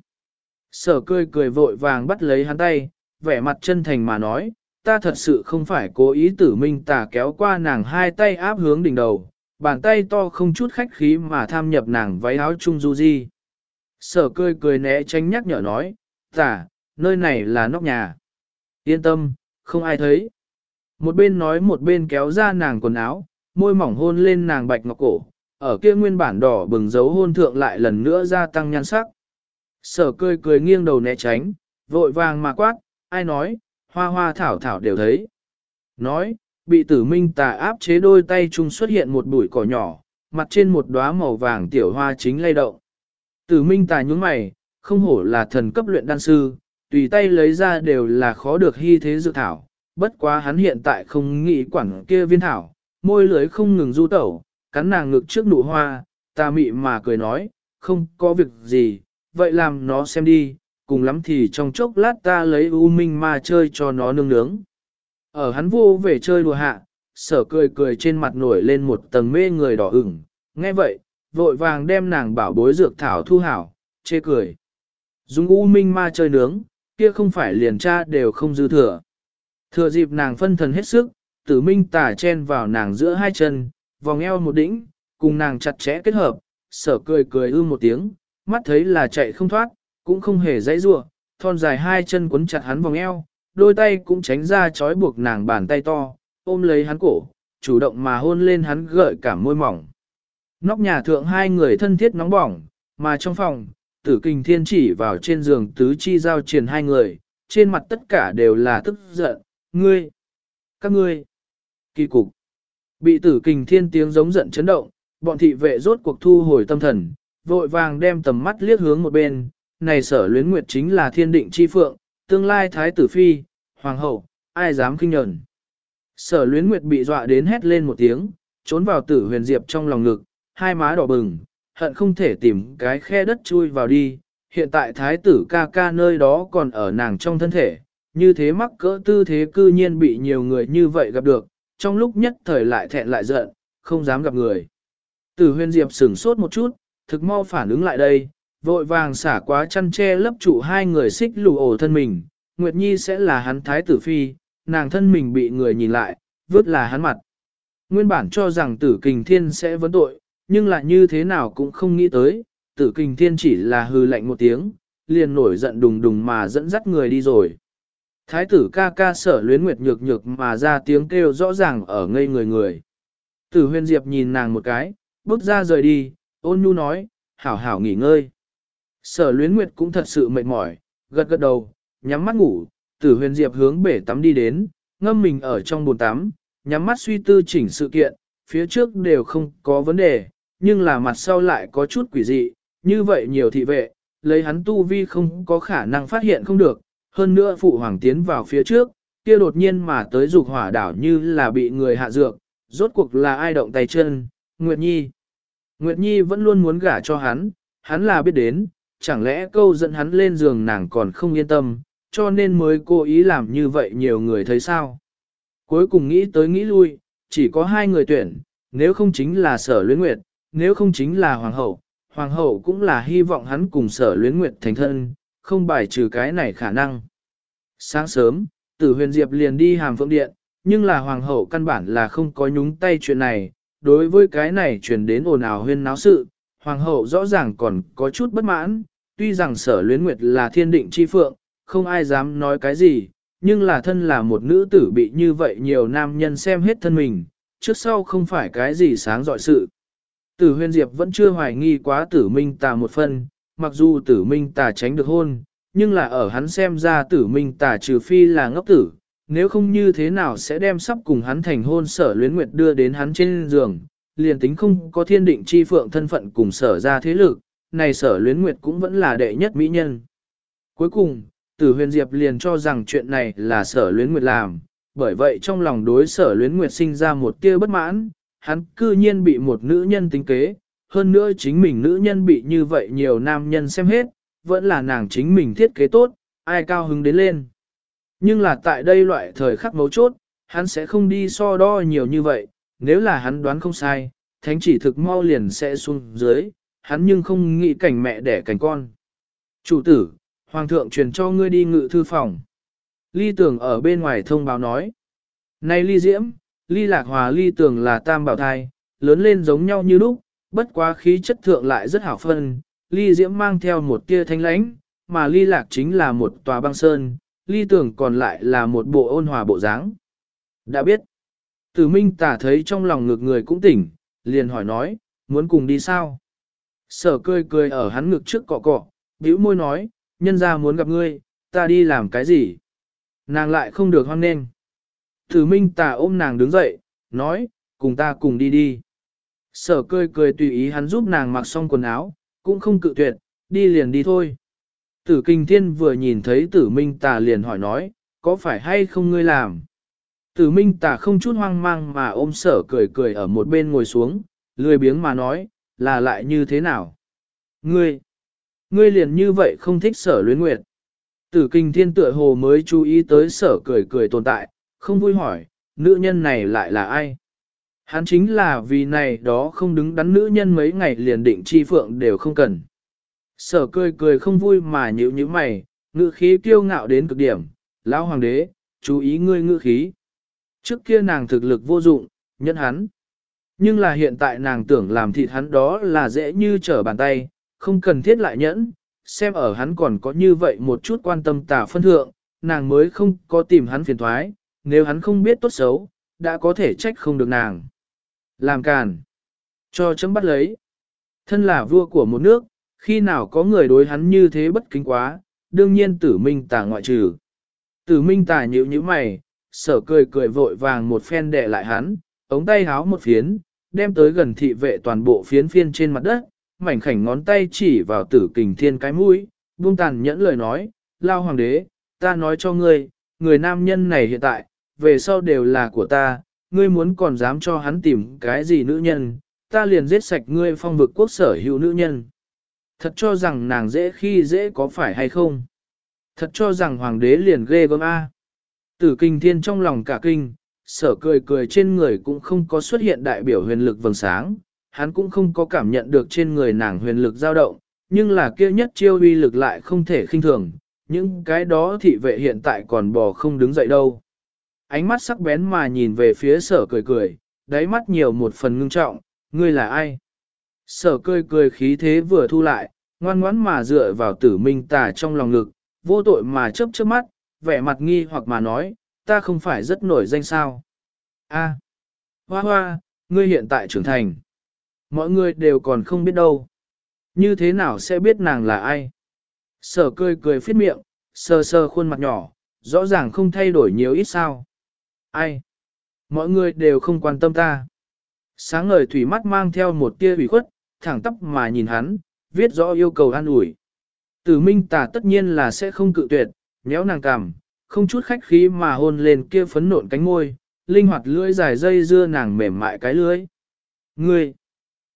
Sở cười cười vội vàng bắt lấy hắn tay, vẻ mặt chân thành mà nói, ta thật sự không phải cố ý tử minh tà kéo qua nàng hai tay áp hướng đỉnh đầu, bàn tay to không chút khách khí mà tham nhập nàng váy áo trung du di. Sở cười cười né tránh nhắc nhở nói, tà, nơi này là nóc nhà. Yên tâm, không ai thấy. Một bên nói một bên kéo ra nàng quần áo, môi mỏng hôn lên nàng bạch ngọc cổ, ở kia nguyên bản đỏ bừng dấu hôn thượng lại lần nữa gia tăng nhan sắc. Sở cười cười nghiêng đầu né tránh, vội vàng mà quát, ai nói, hoa hoa thảo thảo đều thấy. Nói, bị tử minh tà áp chế đôi tay chung xuất hiện một bụi cỏ nhỏ, mặt trên một đóa màu vàng tiểu hoa chính lay động. Tử minh Tà nhúng mày, không hổ là thần cấp luyện đan sư, tùy tay lấy ra đều là khó được hy thế dự thảo, bất quá hắn hiện tại không nghĩ quản kia viên thảo, môi lưới không ngừng du tẩu, cắn nàng ngực trước nụ hoa, ta mị mà cười nói, không có việc gì, vậy làm nó xem đi, cùng lắm thì trong chốc lát ta lấy u minh ma chơi cho nó nương nướng. Ở hắn vô về chơi đùa hạ, sở cười cười trên mặt nổi lên một tầng mê người đỏ ửng, nghe vậy, vội vàng đem nàng bảo bối dược thảo thu hảo, chê cười. Dùng u minh ma chơi nướng, kia không phải liền cha đều không dư thừa. Thừa dịp nàng phân thần hết sức, tử minh tả chen vào nàng giữa hai chân, vòng eo một đỉnh, cùng nàng chặt chẽ kết hợp, sở cười cười ư một tiếng, mắt thấy là chạy không thoát, cũng không hề dãy rua, thon dài hai chân quấn chặt hắn vòng eo, đôi tay cũng tránh ra trói buộc nàng bàn tay to, ôm lấy hắn cổ, chủ động mà hôn lên hắn gợi cả môi mỏng. Nóc nhà thượng hai người thân thiết nóng bỏng, mà trong phòng, tử kinh thiên chỉ vào trên giường tứ chi giao triển hai người, trên mặt tất cả đều là tức giận, ngươi, các ngươi, kỳ cục. Bị tử kinh thiên tiếng giống giận chấn động, bọn thị vệ rốt cuộc thu hồi tâm thần, vội vàng đem tầm mắt liếc hướng một bên, này sở luyến nguyệt chính là thiên định chi phượng, tương lai thái tử phi, hoàng hậu, ai dám kinh nhẫn. Sở luyến nguyệt bị dọa đến hét lên một tiếng, trốn vào tử huyền diệp trong lòng ngực, hai má đỏ bừng, hận không thể tìm cái khe đất chui vào đi. Hiện tại thái tử ca ca nơi đó còn ở nàng trong thân thể, như thế mắc cỡ tư thế cư nhiên bị nhiều người như vậy gặp được, trong lúc nhất thời lại thẹn lại giận, không dám gặp người. Tử huyền diệp sửng sốt một chút, thực mau phản ứng lại đây, vội vàng xả quá chăn che lấp trụ hai người xích lù ổ thân mình, Nguyệt Nhi sẽ là hắn thái tử phi, nàng thân mình bị người nhìn lại, vứt là hắn mặt. Nguyên bản cho rằng tử kình thiên sẽ vấn tội, nhưng lại như thế nào cũng không nghĩ tới, tử kình thiên chỉ là hư lạnh một tiếng, liền nổi giận đùng đùng mà dẫn dắt người đi rồi. Thái tử ca ca sở luyến nguyệt nhược nhược mà ra tiếng kêu rõ ràng ở ngây người người. Tử huyền diệp nhìn nàng một cái, bước ra rời đi, ôn nhu nói, hảo hảo nghỉ ngơi. Sở luyến nguyệt cũng thật sự mệt mỏi, gật gật đầu, nhắm mắt ngủ, tử huyền diệp hướng bể tắm đi đến, ngâm mình ở trong bồn tắm, nhắm mắt suy tư chỉnh sự kiện, phía trước đều không có vấn đề, nhưng là mặt sau lại có chút quỷ dị, như vậy nhiều thị vệ, lấy hắn tu vi không có khả năng phát hiện không được, hơn nữa phụ hoàng tiến vào phía trước, kia đột nhiên mà tới dục hỏa đảo như là bị người hạ dược, rốt cuộc là ai động tay chân, Nguyệt Nhi. Nguyệt Nhi vẫn luôn muốn gả cho hắn, hắn là biết đến, chẳng lẽ câu dẫn hắn lên giường nàng còn không yên tâm, cho nên mới cố ý làm như vậy nhiều người thấy sao. Cuối cùng nghĩ tới nghĩ lui, chỉ có hai người tuyển, nếu không chính là sở luyến nguyệt, nếu không chính là hoàng hậu, hoàng hậu cũng là hy vọng hắn cùng sở luyến nguyệt thành thân, không bài trừ cái này khả năng. Sáng sớm, tử huyền diệp liền đi hàm phượng điện, nhưng là hoàng hậu căn bản là không có nhúng tay chuyện này, đối với cái này truyền đến ồn ào huyên náo sự, hoàng hậu rõ ràng còn có chút bất mãn, tuy rằng sở luyến nguyệt là thiên định chi phượng, không ai dám nói cái gì, nhưng là thân là một nữ tử bị như vậy nhiều nam nhân xem hết thân mình, trước sau không phải cái gì sáng dọi sự. Tử huyền diệp vẫn chưa hoài nghi quá tử minh tà một phần, mặc dù tử minh tà tránh được hôn, nhưng là ở hắn xem ra tử minh tà trừ phi là ngốc tử, nếu không như thế nào sẽ đem sắp cùng hắn thành hôn sở luyến nguyệt đưa đến hắn trên giường, liền tính không có thiên định chi phượng thân phận cùng sở ra thế lực, này sở luyến nguyệt cũng vẫn là đệ nhất mỹ nhân. Cuối cùng, tử huyền diệp liền cho rằng chuyện này là sở luyến nguyệt làm, bởi vậy trong lòng đối sở luyến nguyệt sinh ra một tia bất mãn, hắn cư nhiên bị một nữ nhân tính kế, hơn nữa chính mình nữ nhân bị như vậy nhiều nam nhân xem hết, vẫn là nàng chính mình thiết kế tốt, ai cao hứng đến lên. Nhưng là tại đây loại thời khắc mấu chốt, hắn sẽ không đi so đo nhiều như vậy, nếu là hắn đoán không sai, thánh chỉ thực mau liền sẽ xuống dưới, hắn nhưng không nghĩ cảnh mẹ đẻ cảnh con. Chủ tử, Hoàng thượng truyền cho ngươi đi ngự thư phòng. Ly tưởng ở bên ngoài thông báo nói. Này ly diễm, ly lạc hòa ly tường là tam bảo thai, lớn lên giống nhau như lúc, bất quá khí chất thượng lại rất hảo phân. Ly diễm mang theo một tia thanh lãnh, mà ly lạc chính là một tòa băng sơn, ly tường còn lại là một bộ ôn hòa bộ dáng. Đã biết, tử minh tả thấy trong lòng ngược người cũng tỉnh, liền hỏi nói, muốn cùng đi sao? Sở cười cười ở hắn ngực trước cọ cọ, bĩu môi nói, nhân ra muốn gặp ngươi, ta đi làm cái gì? Nàng lại không được hoan nên. Tử minh tà ôm nàng đứng dậy, nói, cùng ta cùng đi đi. Sở cười cười tùy ý hắn giúp nàng mặc xong quần áo, cũng không cự tuyệt, đi liền đi thôi. Tử kinh thiên vừa nhìn thấy tử minh tà liền hỏi nói, có phải hay không ngươi làm? Tử minh tà không chút hoang mang mà ôm sở cười cười ở một bên ngồi xuống, lười biếng mà nói, là lại như thế nào? Ngươi, ngươi liền như vậy không thích sở luyến nguyệt. Tử kinh thiên tựa hồ mới chú ý tới sở cười cười tồn tại, không vui hỏi, nữ nhân này lại là ai? Hắn chính là vì này đó không đứng đắn nữ nhân mấy ngày liền định chi phượng đều không cần. Sở cười cười không vui mà nhíu nhíu mày, ngữ khí kiêu ngạo đến cực điểm, lão hoàng đế, chú ý ngươi ngữ khí. Trước kia nàng thực lực vô dụng, nhận hắn. Nhưng là hiện tại nàng tưởng làm thịt hắn đó là dễ như trở bàn tay, không cần thiết lại nhẫn, xem ở hắn còn có như vậy một chút quan tâm tả phân thượng, nàng mới không có tìm hắn phiền thoái, nếu hắn không biết tốt xấu, đã có thể trách không được nàng. Làm càn, cho chấm bắt lấy. Thân là vua của một nước, khi nào có người đối hắn như thế bất kính quá, đương nhiên tử minh tả ngoại trừ. Tử minh tả nhíu như mày, sở cười cười vội vàng một phen đè lại hắn, ống tay háo một phiến, đem tới gần thị vệ toàn bộ phiến phiên trên mặt đất, mảnh khảnh ngón tay chỉ vào tử kình thiên cái mũi, buông tàn nhẫn lời nói, lao hoàng đế, ta nói cho ngươi, người nam nhân này hiện tại, về sau đều là của ta, ngươi muốn còn dám cho hắn tìm cái gì nữ nhân, ta liền giết sạch ngươi phong vực quốc sở hữu nữ nhân. Thật cho rằng nàng dễ khi dễ có phải hay không? Thật cho rằng hoàng đế liền ghê gớm A. Tử kinh thiên trong lòng cả kinh, sở cười cười trên người cũng không có xuất hiện đại biểu huyền lực vầng sáng, hắn cũng không có cảm nhận được trên người nàng huyền lực dao động, nhưng là kia nhất chiêu uy lực lại không thể khinh thường, những cái đó thị vệ hiện tại còn bò không đứng dậy đâu. Ánh mắt sắc bén mà nhìn về phía sở cười cười, đáy mắt nhiều một phần ngưng trọng, ngươi là ai? Sở cười cười khí thế vừa thu lại, ngoan ngoãn mà dựa vào tử minh tà trong lòng ngực, vô tội mà chớp chớp mắt, vẻ mặt nghi hoặc mà nói, ta không phải rất nổi danh sao. A, hoa hoa, ngươi hiện tại trưởng thành. Mọi người đều còn không biết đâu. Như thế nào sẽ biết nàng là ai? Sở cười cười phết miệng, sờ sờ khuôn mặt nhỏ, rõ ràng không thay đổi nhiều ít sao. Ai? Mọi người đều không quan tâm ta. Sáng ngời thủy mắt mang theo một tia ủy khuất, thẳng tóc mà nhìn hắn, viết rõ yêu cầu an ủi. Tử minh tà tất nhiên là sẽ không cự tuyệt, nhéo nàng cằm, không chút khách khí mà hôn lên kia phấn nộn cánh môi, linh hoạt lưỡi dài dây dưa nàng mềm mại cái lưỡi. Ngươi!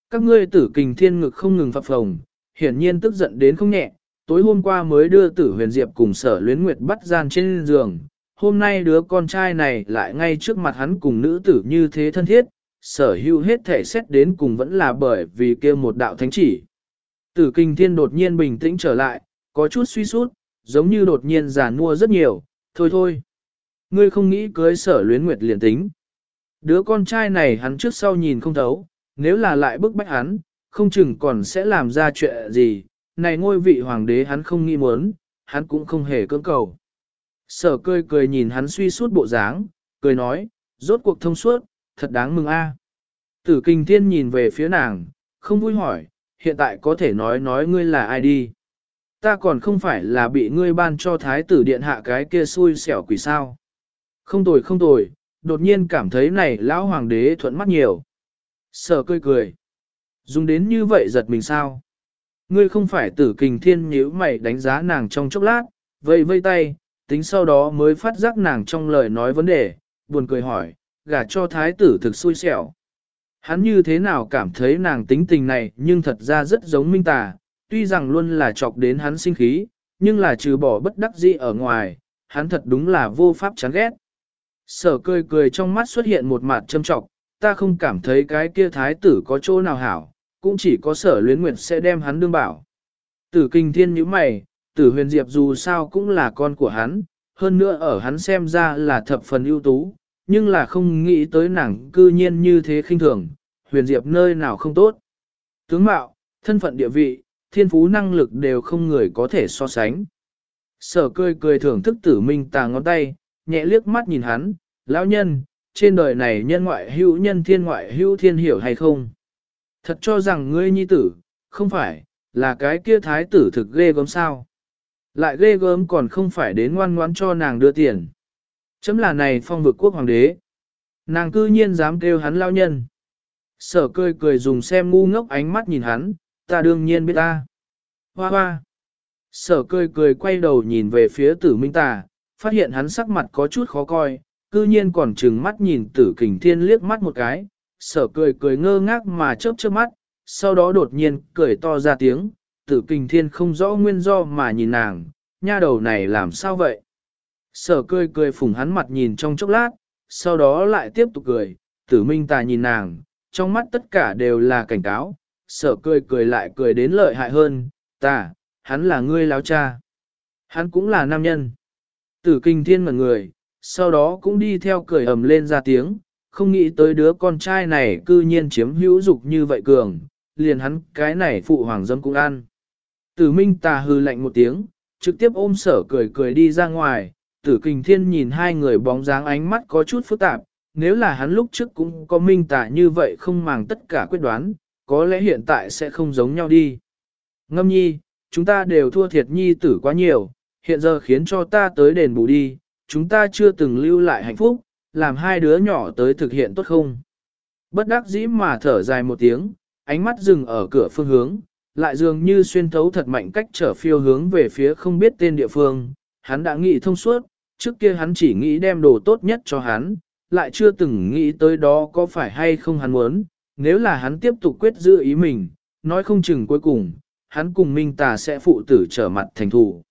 Các ngươi tử kình thiên ngực không ngừng phập phồng, hiển nhiên tức giận đến không nhẹ, tối hôm qua mới đưa tử huyền diệp cùng sở luyến nguyệt bắt gian trên giường, hôm nay đứa con trai này lại ngay trước mặt hắn cùng nữ tử như thế thân thiết, sở hữu hết thể xét đến cùng vẫn là bởi vì kia một đạo thánh chỉ. Tử kinh thiên đột nhiên bình tĩnh trở lại, có chút suy sút, giống như đột nhiên giả nua rất nhiều, thôi thôi. Ngươi không nghĩ cưới sở luyến nguyệt liền tính. Đứa con trai này hắn trước sau nhìn không thấu, nếu là lại bức bách hắn, không chừng còn sẽ làm ra chuyện gì, này ngôi vị hoàng đế hắn không nghĩ muốn, hắn cũng không hề cưỡng cầu. Sở cười cười nhìn hắn suy suốt bộ dáng, cười nói, rốt cuộc thông suốt, thật đáng mừng a. Tử kinh thiên nhìn về phía nàng, không vui hỏi, hiện tại có thể nói nói ngươi là ai đi. Ta còn không phải là bị ngươi ban cho thái tử điện hạ cái kia xui xẻo quỷ sao. Không tồi không tồi, đột nhiên cảm thấy này lão hoàng đế thuận mắt nhiều. Sở cười cười. Dùng đến như vậy giật mình sao? Ngươi không phải tử kình thiên nhíu mày đánh giá nàng trong chốc lát, vây vây tay, tính sau đó mới phát giác nàng trong lời nói vấn đề, buồn cười hỏi, gả cho thái tử thực xui xẻo. Hắn như thế nào cảm thấy nàng tính tình này nhưng thật ra rất giống minh tà, tuy rằng luôn là chọc đến hắn sinh khí, nhưng là trừ bỏ bất đắc dĩ ở ngoài, hắn thật đúng là vô pháp chán ghét. Sở cười cười trong mắt xuất hiện một mặt châm trọng, ta không cảm thấy cái kia thái tử có chỗ nào hảo, cũng chỉ có sở luyến nguyệt sẽ đem hắn đương bảo. Tử kinh thiên như mày, tử huyền diệp dù sao cũng là con của hắn, hơn nữa ở hắn xem ra là thập phần ưu tú, nhưng là không nghĩ tới nàng cư nhiên như thế khinh thường, huyền diệp nơi nào không tốt. Tướng mạo, thân phận địa vị, thiên phú năng lực đều không người có thể so sánh. Sở cười cười thưởng thức tử minh tà ngón tay, nhẹ liếc mắt nhìn hắn, lão nhân, trên đời này nhân ngoại hữu nhân thiên ngoại hữu thiên hiểu hay không? Thật cho rằng ngươi nhi tử, không phải, là cái kia thái tử thực ghê gớm sao? Lại ghê gớm còn không phải đến ngoan ngoãn cho nàng đưa tiền. Chấm là này phong vực quốc hoàng đế. Nàng cư nhiên dám kêu hắn lao nhân. Sở cười cười dùng xem ngu ngốc ánh mắt nhìn hắn, ta đương nhiên biết ta. Hoa hoa. Sở cười cười quay đầu nhìn về phía tử minh tà, phát hiện hắn sắc mặt có chút khó coi, cư nhiên còn trừng mắt nhìn tử kình thiên liếc mắt một cái, sở cười cười ngơ ngác mà chớp chớp mắt, sau đó đột nhiên cười to ra tiếng, tử kình thiên không rõ nguyên do mà nhìn nàng, nha đầu này làm sao vậy? Sở cười cười phủng hắn mặt nhìn trong chốc lát, sau đó lại tiếp tục cười, tử minh tà nhìn nàng, trong mắt tất cả đều là cảnh cáo, sở cười cười lại cười đến lợi hại hơn, ta, hắn là ngươi láo cha. Hắn cũng là nam nhân. Tử kinh thiên mật người, sau đó cũng đi theo cười ầm lên ra tiếng, không nghĩ tới đứa con trai này cư nhiên chiếm hữu dục như vậy cường, liền hắn cái này phụ hoàng dâm cũng ăn. Tử minh tà hư lạnh một tiếng, trực tiếp ôm sở cười cười đi ra ngoài, tử kinh thiên nhìn hai người bóng dáng ánh mắt có chút phức tạp, nếu là hắn lúc trước cũng có minh tà như vậy không màng tất cả quyết đoán, có lẽ hiện tại sẽ không giống nhau đi. Ngâm nhi, chúng ta đều thua thiệt nhi tử quá nhiều, hiện giờ khiến cho ta tới đền bù đi, chúng ta chưa từng lưu lại hạnh phúc, làm hai đứa nhỏ tới thực hiện tốt không. Bất đắc dĩ mà thở dài một tiếng, ánh mắt dừng ở cửa phương hướng, lại dường như xuyên thấu thật mạnh cách trở phiêu hướng về phía không biết tên địa phương, hắn đã nghĩ thông suốt, trước kia hắn chỉ nghĩ đem đồ tốt nhất cho hắn, lại chưa từng nghĩ tới đó có phải hay không hắn muốn, nếu là hắn tiếp tục quyết giữ ý mình, nói không chừng cuối cùng, hắn cùng Minh Tà sẽ phụ tử trở mặt thành thủ.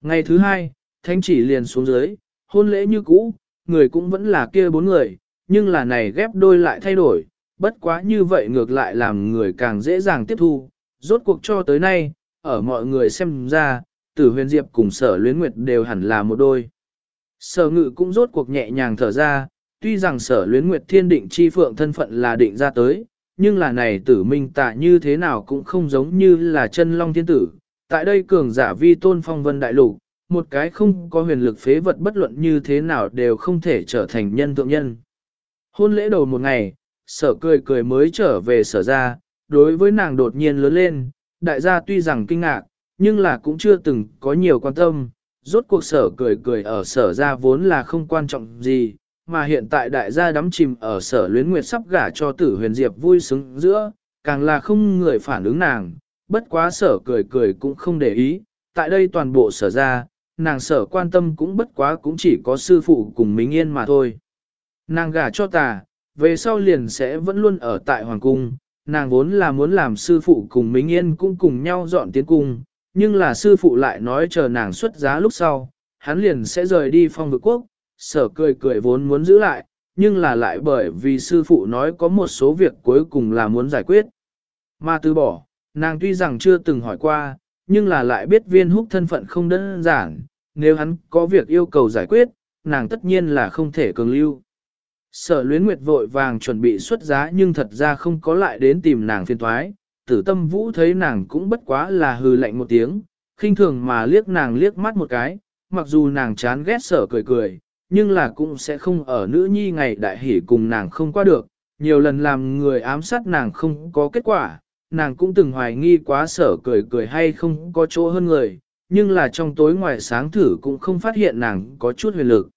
Ngày thứ hai, thanh chỉ liền xuống dưới, hôn lễ như cũ, người cũng vẫn là kia bốn người, nhưng là này ghép đôi lại thay đổi, bất quá như vậy ngược lại làm người càng dễ dàng tiếp thu. Rốt cuộc cho tới nay, ở mọi người xem ra, tử huyền diệp cùng sở luyến nguyệt đều hẳn là một đôi. Sở ngự cũng rốt cuộc nhẹ nhàng thở ra, tuy rằng sở luyến nguyệt thiên định chi phượng thân phận là định ra tới, nhưng là này tử minh tạ như thế nào cũng không giống như là chân long thiên tử. Tại đây cường giả vi tôn phong vân đại lục, một cái không có huyền lực phế vật bất luận như thế nào đều không thể trở thành nhân thượng nhân. Hôn lễ đầu một ngày, sở cười cười mới trở về sở ra, đối với nàng đột nhiên lớn lên, đại gia tuy rằng kinh ngạc, nhưng là cũng chưa từng có nhiều quan tâm, rốt cuộc sở cười cười ở sở ra vốn là không quan trọng gì, mà hiện tại đại gia đắm chìm ở sở luyến nguyệt sắp gả cho tử huyền diệp vui sướng giữa, càng là không người phản ứng nàng, bất quá sở cười cười cũng không để ý, tại đây toàn bộ sở ra, nàng sở quan tâm cũng bất quá cũng chỉ có sư phụ cùng minh Yên mà thôi. Nàng gả cho ta, về sau liền sẽ vẫn luôn ở tại Hoàng Cung, nàng vốn là muốn làm sư phụ cùng minh Yên cũng cùng nhau dọn tiến cung, nhưng là sư phụ lại nói chờ nàng xuất giá lúc sau, hắn liền sẽ rời đi phong vực quốc, sở cười cười vốn muốn giữ lại, nhưng là lại bởi vì sư phụ nói có một số việc cuối cùng là muốn giải quyết. Mà từ bỏ, nàng tuy rằng chưa từng hỏi qua, nhưng là lại biết viên húc thân phận không đơn giản, nếu hắn có việc yêu cầu giải quyết, nàng tất nhiên là không thể cường lưu. Sở luyến nguyệt vội vàng chuẩn bị xuất giá nhưng thật ra không có lại đến tìm nàng phiên thoái, tử tâm vũ thấy nàng cũng bất quá là hừ lạnh một tiếng, khinh thường mà liếc nàng liếc mắt một cái, mặc dù nàng chán ghét sở cười cười, nhưng là cũng sẽ không ở nữ nhi ngày đại hỷ cùng nàng không qua được, nhiều lần làm người ám sát nàng không có kết quả, nàng cũng từng hoài nghi quá sở cười cười hay không có chỗ hơn người, nhưng là trong tối ngoài sáng thử cũng không phát hiện nàng có chút huyền lực.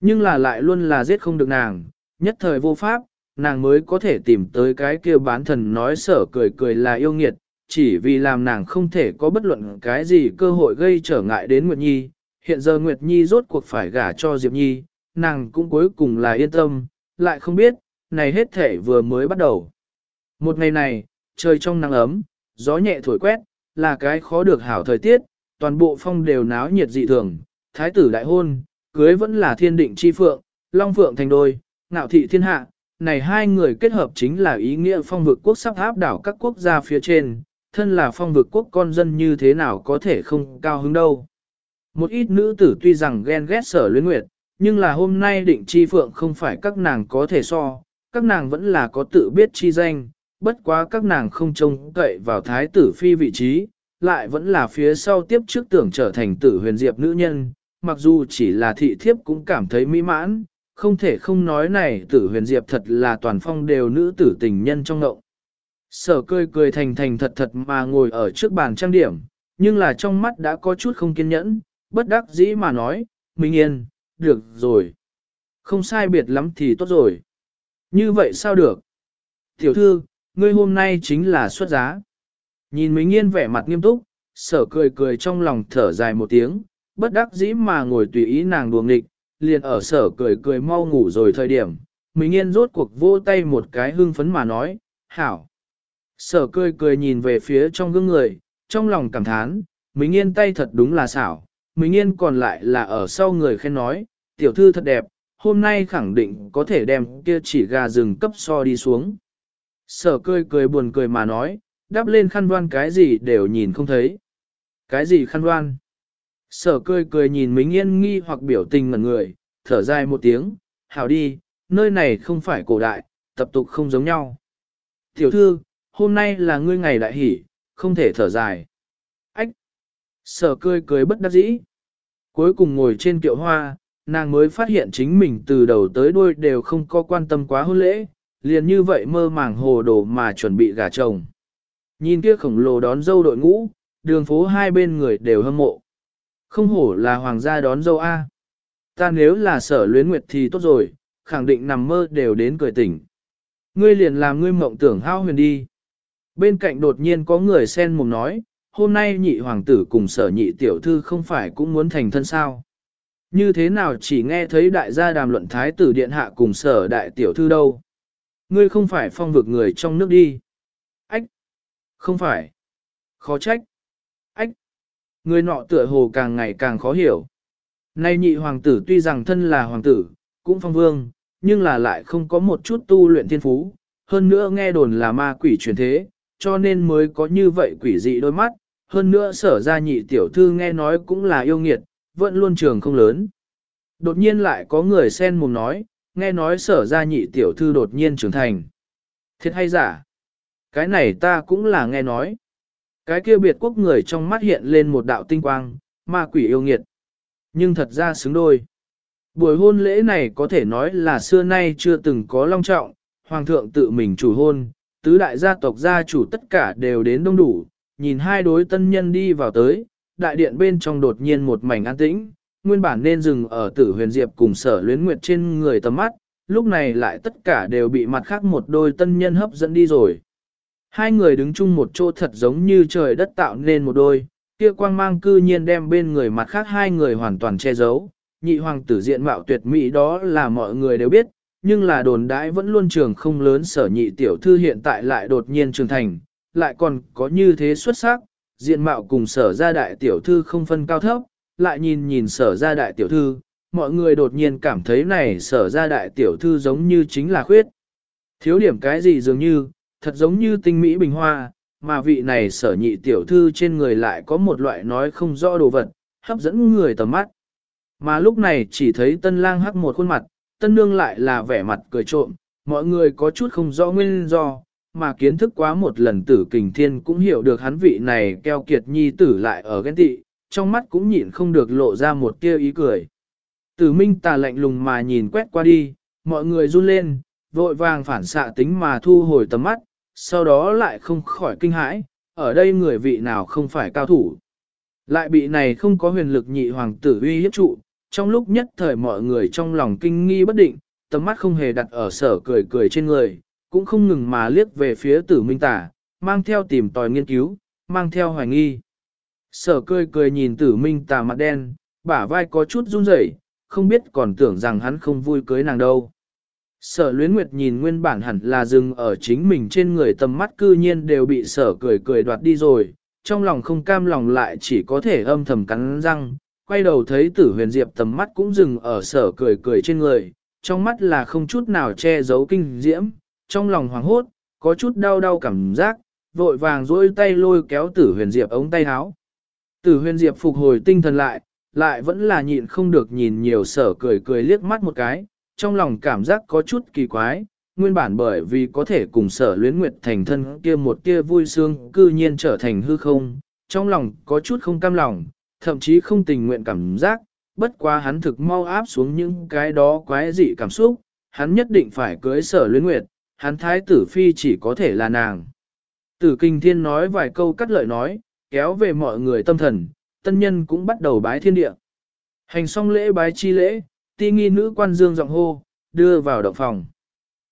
Nhưng là lại luôn là giết không được nàng, nhất thời vô pháp, nàng mới có thể tìm tới cái kia bán thần nói sở cười cười là yêu nghiệt, chỉ vì làm nàng không thể có bất luận cái gì cơ hội gây trở ngại đến Nguyệt Nhi. Hiện giờ Nguyệt Nhi rốt cuộc phải gả cho Diệp Nhi, nàng cũng cuối cùng là yên tâm, lại không biết, này hết thể vừa mới bắt đầu. Một ngày này, trời trong nắng ấm, gió nhẹ thổi quét, là cái khó được hảo thời tiết, toàn bộ phong đều náo nhiệt dị thường, thái tử đại hôn, cưới vẫn là thiên định chi phượng, long phượng thành đôi, ngạo thị thiên hạ, này hai người kết hợp chính là ý nghĩa phong vực quốc sắp áp đảo các quốc gia phía trên, thân là phong vực quốc con dân như thế nào có thể không cao hứng đâu. Một ít nữ tử tuy rằng ghen ghét sở luyến nguyệt, nhưng là hôm nay định chi phượng không phải các nàng có thể so, các nàng vẫn là có tự biết chi danh, bất quá các nàng không trông cậy vào thái tử phi vị trí, lại vẫn là phía sau tiếp trước tưởng trở thành tử huyền diệp nữ nhân, mặc dù chỉ là thị thiếp cũng cảm thấy mỹ mãn, không thể không nói này tử huyền diệp thật là toàn phong đều nữ tử tình nhân trong ngộng. Sở cười cười thành thành thật thật mà ngồi ở trước bàn trang điểm, nhưng là trong mắt đã có chút không kiên nhẫn, bất đắc dĩ mà nói, Minh Yên, được rồi. Không sai biệt lắm thì tốt rồi. Như vậy sao được? Tiểu thư, ngươi hôm nay chính là xuất giá. Nhìn minh Yên vẻ mặt nghiêm túc, sở cười cười trong lòng thở dài một tiếng, bất đắc dĩ mà ngồi tùy ý nàng đùa nghịch, liền ở sở cười cười mau ngủ rồi thời điểm. minh Yên rốt cuộc vô tay một cái hưng phấn mà nói, hảo. Sở cười cười nhìn về phía trong gương người, trong lòng cảm thán, minh Yên tay thật đúng là xảo, mình Yên còn lại là ở sau người khen nói, tiểu thư thật đẹp, hôm nay khẳng định có thể đem kia chỉ gà rừng cấp so đi xuống. Sở cười cười buồn cười mà nói, đáp lên khăn đoan cái gì đều nhìn không thấy. Cái gì khăn đoan? Sở cười cười nhìn Mính Yên nghi hoặc biểu tình ngẩn người, thở dài một tiếng, hảo đi, nơi này không phải cổ đại, tập tục không giống nhau. Tiểu thư, hôm nay là ngươi ngày đại hỷ, không thể thở dài. Sở cười cười bất đắc dĩ. Cuối cùng ngồi trên kiệu hoa, nàng mới phát hiện chính mình từ đầu tới đuôi đều không có quan tâm quá hôn lễ, liền như vậy mơ màng hồ đồ mà chuẩn bị gả chồng. Nhìn kia khổng lồ đón dâu đội ngũ, đường phố hai bên người đều hâm mộ. Không hổ là hoàng gia đón dâu A. Ta nếu là sở luyến nguyệt thì tốt rồi, khẳng định nằm mơ đều đến cười tỉnh. Ngươi liền làm ngươi mộng tưởng hao huyền đi. Bên cạnh đột nhiên có người sen mồm nói, hôm nay nhị hoàng tử cùng sở nhị tiểu thư không phải cũng muốn thành thân sao. Như thế nào chỉ nghe thấy đại gia đàm luận thái tử điện hạ cùng sở đại tiểu thư đâu. Ngươi không phải phong vực người trong nước đi. Ách! Không phải. Khó trách. Ách! Người nọ tựa hồ càng ngày càng khó hiểu. Nay nhị hoàng tử tuy rằng thân là hoàng tử, cũng phong vương, nhưng là lại không có một chút tu luyện thiên phú. Hơn nữa nghe đồn là ma quỷ truyền thế, cho nên mới có như vậy quỷ dị đôi mắt. Hơn nữa sở ra nhị tiểu thư nghe nói cũng là yêu nghiệt, vẫn luôn trường không lớn. Đột nhiên lại có người sen mồm nói, nghe nói sở ra nhị tiểu thư đột nhiên trưởng thành. Thiệt hay giả? Cái này ta cũng là nghe nói. Cái kia biệt quốc người trong mắt hiện lên một đạo tinh quang, ma quỷ yêu nghiệt. Nhưng thật ra xứng đôi. Buổi hôn lễ này có thể nói là xưa nay chưa từng có long trọng, hoàng thượng tự mình chủ hôn, tứ đại gia tộc gia chủ tất cả đều đến đông đủ, nhìn hai đối tân nhân đi vào tới, đại điện bên trong đột nhiên một mảnh an tĩnh, nguyên bản nên dừng ở tử huyền diệp cùng sở luyến nguyệt trên người tầm mắt, lúc này lại tất cả đều bị mặt khác một đôi tân nhân hấp dẫn đi rồi. Hai người đứng chung một chỗ thật giống như trời đất tạo nên một đôi, kia quang mang cư nhiên đem bên người mặt khác hai người hoàn toàn che giấu, nhị hoàng tử diện mạo tuyệt mỹ đó là mọi người đều biết, nhưng là đồn đãi vẫn luôn trường không lớn sở nhị tiểu thư hiện tại lại đột nhiên trưởng thành, lại còn có như thế xuất sắc, diện mạo cùng sở gia đại tiểu thư không phân cao thấp, lại nhìn nhìn sở gia đại tiểu thư, mọi người đột nhiên cảm thấy này sở gia đại tiểu thư giống như chính là khuyết. Thiếu điểm cái gì dường như, thật giống như tinh mỹ bình hoa, mà vị này sở nhị tiểu thư trên người lại có một loại nói không rõ đồ vật, hấp dẫn người tầm mắt. Mà lúc này chỉ thấy tân lang hắc một khuôn mặt, tân nương lại là vẻ mặt cười trộm, mọi người có chút không rõ nguyên do, mà kiến thức quá một lần tử kình thiên cũng hiểu được hắn vị này keo kiệt nhi tử lại ở ghen tị, trong mắt cũng nhịn không được lộ ra một tia ý cười. Tử minh tà lạnh lùng mà nhìn quét qua đi, mọi người run lên, vội vàng phản xạ tính mà thu hồi tầm mắt, sau đó lại không khỏi kinh hãi, ở đây người vị nào không phải cao thủ. Lại bị này không có huyền lực nhị hoàng tử uy hiếp trụ, trong lúc nhất thời mọi người trong lòng kinh nghi bất định, tầm mắt không hề đặt ở sở cười cười trên người, cũng không ngừng mà liếc về phía tử minh tả, mang theo tìm tòi nghiên cứu, mang theo hoài nghi. Sở cười cười nhìn tử minh Tả mặt đen, bả vai có chút run rẩy, không biết còn tưởng rằng hắn không vui cưới nàng đâu. Sở luyến nguyệt nhìn nguyên bản hẳn là dừng ở chính mình trên người tầm mắt cư nhiên đều bị sở cười cười đoạt đi rồi, trong lòng không cam lòng lại chỉ có thể âm thầm cắn răng, quay đầu thấy tử huyền diệp tầm mắt cũng dừng ở sở cười cười trên người, trong mắt là không chút nào che giấu kinh diễm, trong lòng hoảng hốt, có chút đau đau cảm giác, vội vàng duỗi tay lôi kéo tử huyền diệp ống tay áo. Tử huyền diệp phục hồi tinh thần lại, lại vẫn là nhịn không được nhìn nhiều sở cười cười liếc mắt một cái, trong lòng cảm giác có chút kỳ quái, nguyên bản bởi vì có thể cùng sở luyến nguyệt thành thân kia một kia vui sướng cư nhiên trở thành hư không, trong lòng có chút không cam lòng, thậm chí không tình nguyện cảm giác, bất quá hắn thực mau áp xuống những cái đó quái dị cảm xúc, hắn nhất định phải cưới sở luyến nguyệt, hắn thái tử phi chỉ có thể là nàng. Tử kinh thiên nói vài câu cắt lợi nói, kéo về mọi người tâm thần, tân nhân cũng bắt đầu bái thiên địa. Hành xong lễ bái chi lễ, ti nghi nữ quan dương giọng hô, đưa vào động phòng.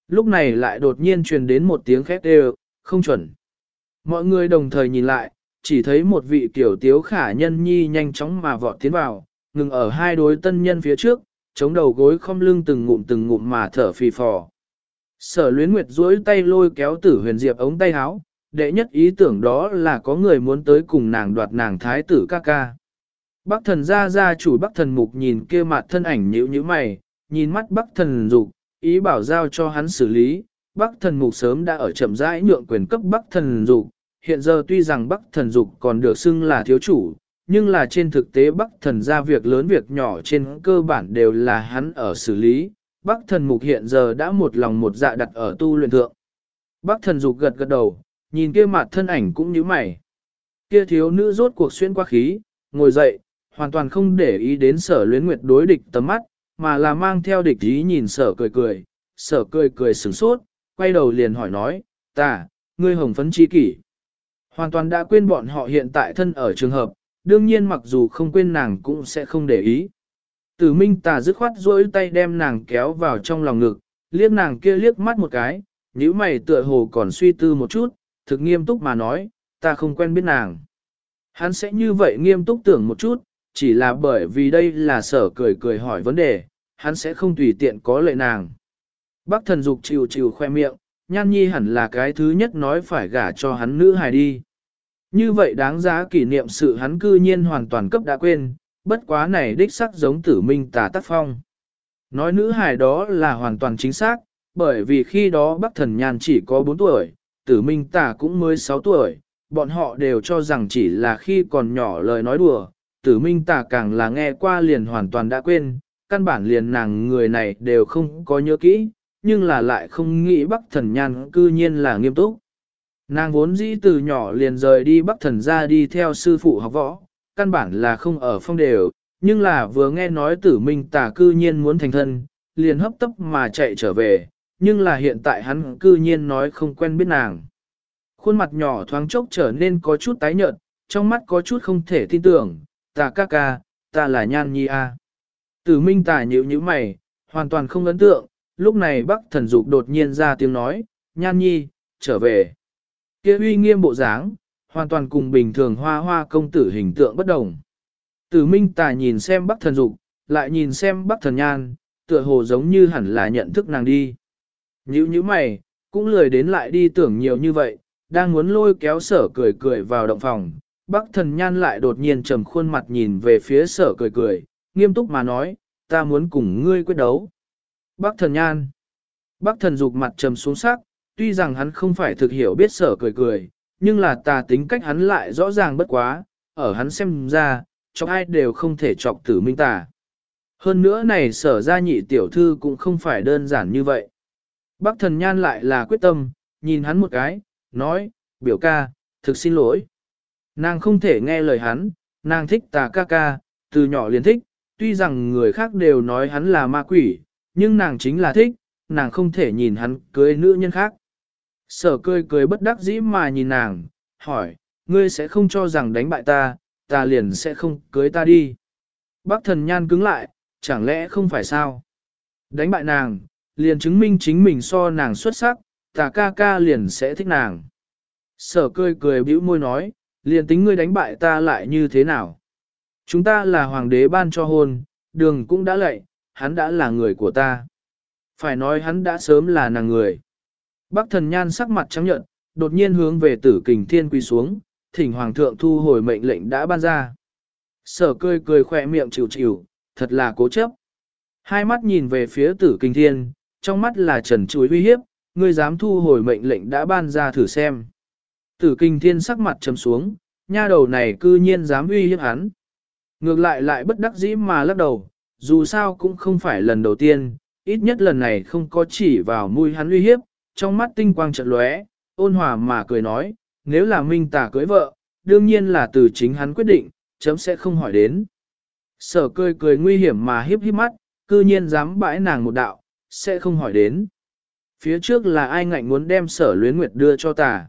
Lúc này lại đột nhiên truyền đến một tiếng khét đều, không chuẩn. Mọi người đồng thời nhìn lại, chỉ thấy một vị tiểu tiếu khả nhân nhi nhanh chóng mà vọt tiến vào, ngừng ở hai đối tân nhân phía trước, chống đầu gối không lưng từng ngụm từng ngụm mà thở phì phò. Sở luyến nguyệt duỗi tay lôi kéo tử huyền diệp ống tay áo, đệ nhất ý tưởng đó là có người muốn tới cùng nàng đoạt nàng thái tử ca ca. Bắc thần ra ra chủ bắc thần mục nhìn kia mặt thân ảnh nhíu nhíu mày, nhìn mắt bắc thần dục, ý bảo giao cho hắn xử lý. Bắc thần mục sớm đã ở chậm rãi nhượng quyền cấp bắc thần dục, hiện giờ tuy rằng bắc thần dục còn được xưng là thiếu chủ, nhưng là trên thực tế bắc thần ra việc lớn việc nhỏ trên cơ bản đều là hắn ở xử lý. Bắc thần mục hiện giờ đã một lòng một dạ đặt ở tu luyện thượng. Bắc thần dục gật gật đầu, nhìn kia mặt thân ảnh cũng như mày. Kia thiếu nữ rốt cuộc xuyên qua khí, ngồi dậy, hoàn toàn không để ý đến sở luyến nguyệt đối địch tầm mắt, mà là mang theo địch ý nhìn sở cười cười, sở cười cười sửng sốt, quay đầu liền hỏi nói, ta, ngươi hồng phấn chi kỷ. Hoàn toàn đã quên bọn họ hiện tại thân ở trường hợp, đương nhiên mặc dù không quên nàng cũng sẽ không để ý. Tử minh tà dứt khoát rỗi tay đem nàng kéo vào trong lòng ngực, liếc nàng kia liếc mắt một cái, nhíu mày tựa hồ còn suy tư một chút, thực nghiêm túc mà nói, ta không quen biết nàng. Hắn sẽ như vậy nghiêm túc tưởng một chút, chỉ là bởi vì đây là sở cười cười hỏi vấn đề, hắn sẽ không tùy tiện có lệ nàng. Bác thần dục chịu chịu khoe miệng, nhan nhi hẳn là cái thứ nhất nói phải gả cho hắn nữ hài đi. Như vậy đáng giá kỷ niệm sự hắn cư nhiên hoàn toàn cấp đã quên, bất quá này đích sắc giống tử minh tà tác phong. Nói nữ hài đó là hoàn toàn chính xác, bởi vì khi đó bác thần nhan chỉ có 4 tuổi, tử minh tà cũng mới 6 tuổi, bọn họ đều cho rằng chỉ là khi còn nhỏ lời nói đùa, tử minh tà càng là nghe qua liền hoàn toàn đã quên, căn bản liền nàng người này đều không có nhớ kỹ, nhưng là lại không nghĩ bắc thần nhan cư nhiên là nghiêm túc. Nàng vốn dĩ từ nhỏ liền rời đi bắc thần ra đi theo sư phụ học võ, căn bản là không ở phong đều, nhưng là vừa nghe nói tử minh tà cư nhiên muốn thành thân, liền hấp tấp mà chạy trở về, nhưng là hiện tại hắn cư nhiên nói không quen biết nàng. Khuôn mặt nhỏ thoáng chốc trở nên có chút tái nhợt, trong mắt có chút không thể tin tưởng, ta ca ca, ta là nhan nhi a. Tử minh tà nhíu nhíu mày, hoàn toàn không ấn tượng, lúc này bác thần dục đột nhiên ra tiếng nói, nhan nhi, trở về. kia uy nghiêm bộ dáng, hoàn toàn cùng bình thường hoa hoa công tử hình tượng bất đồng. Tử minh tà nhìn xem bác thần dục, lại nhìn xem bác thần nhan, tựa hồ giống như hẳn là nhận thức nàng đi. Nhíu như mày, cũng lười đến lại đi tưởng nhiều như vậy, đang muốn lôi kéo sở cười cười vào động phòng, Bắc thần nhan lại đột nhiên trầm khuôn mặt nhìn về phía sở cười cười, nghiêm túc mà nói, ta muốn cùng ngươi quyết đấu. Bắc thần nhan. Bắc thần dục mặt trầm xuống sắc, tuy rằng hắn không phải thực hiểu biết sở cười cười, nhưng là tà tính cách hắn lại rõ ràng bất quá, ở hắn xem ra, chọc ai đều không thể chọc tử minh tà. Hơn nữa này sở ra nhị tiểu thư cũng không phải đơn giản như vậy. Bắc thần nhan lại là quyết tâm, nhìn hắn một cái, nói, biểu ca, thực xin lỗi. Nàng không thể nghe lời hắn, nàng thích tà ca ca, từ nhỏ liền thích, tuy rằng người khác đều nói hắn là ma quỷ, nhưng nàng chính là thích, nàng không thể nhìn hắn cưới nữ nhân khác. Sở cười cười bất đắc dĩ mà nhìn nàng, hỏi, ngươi sẽ không cho rằng đánh bại ta, ta liền sẽ không cưới ta đi. Bác thần nhan cứng lại, chẳng lẽ không phải sao? Đánh bại nàng, liền chứng minh chính mình so nàng xuất sắc, ta ca ca liền sẽ thích nàng. Sở cười cười bĩu môi nói, liền tính ngươi đánh bại ta lại như thế nào? Chúng ta là hoàng đế ban cho hôn, đường cũng đã lệ, hắn đã là người của ta. Phải nói hắn đã sớm là nàng người. Bác thần nhan sắc mặt trắng nhận, đột nhiên hướng về tử kình thiên quỳ xuống, thỉnh hoàng thượng thu hồi mệnh lệnh đã ban ra. Sở cười cười khỏe miệng chịu chịu, thật là cố chấp. Hai mắt nhìn về phía tử kình thiên, trong mắt là trần chuối uy hiếp, ngươi dám thu hồi mệnh lệnh đã ban ra thử xem. Tử kinh thiên sắc mặt trầm xuống, nha đầu này cư nhiên dám uy hiếp hắn. Ngược lại lại bất đắc dĩ mà lắc đầu, dù sao cũng không phải lần đầu tiên, ít nhất lần này không có chỉ vào mũi hắn uy hiếp, trong mắt tinh quang trận lóe, ôn hòa mà cười nói, nếu là minh tà cưới vợ, đương nhiên là từ chính hắn quyết định, chấm sẽ không hỏi đến. Sở cười cười nguy hiểm mà hiếp hiếp mắt, cư nhiên dám bãi nàng một đạo, sẽ không hỏi đến. Phía trước là ai ngạnh muốn đem sở luyến nguyệt đưa cho tà.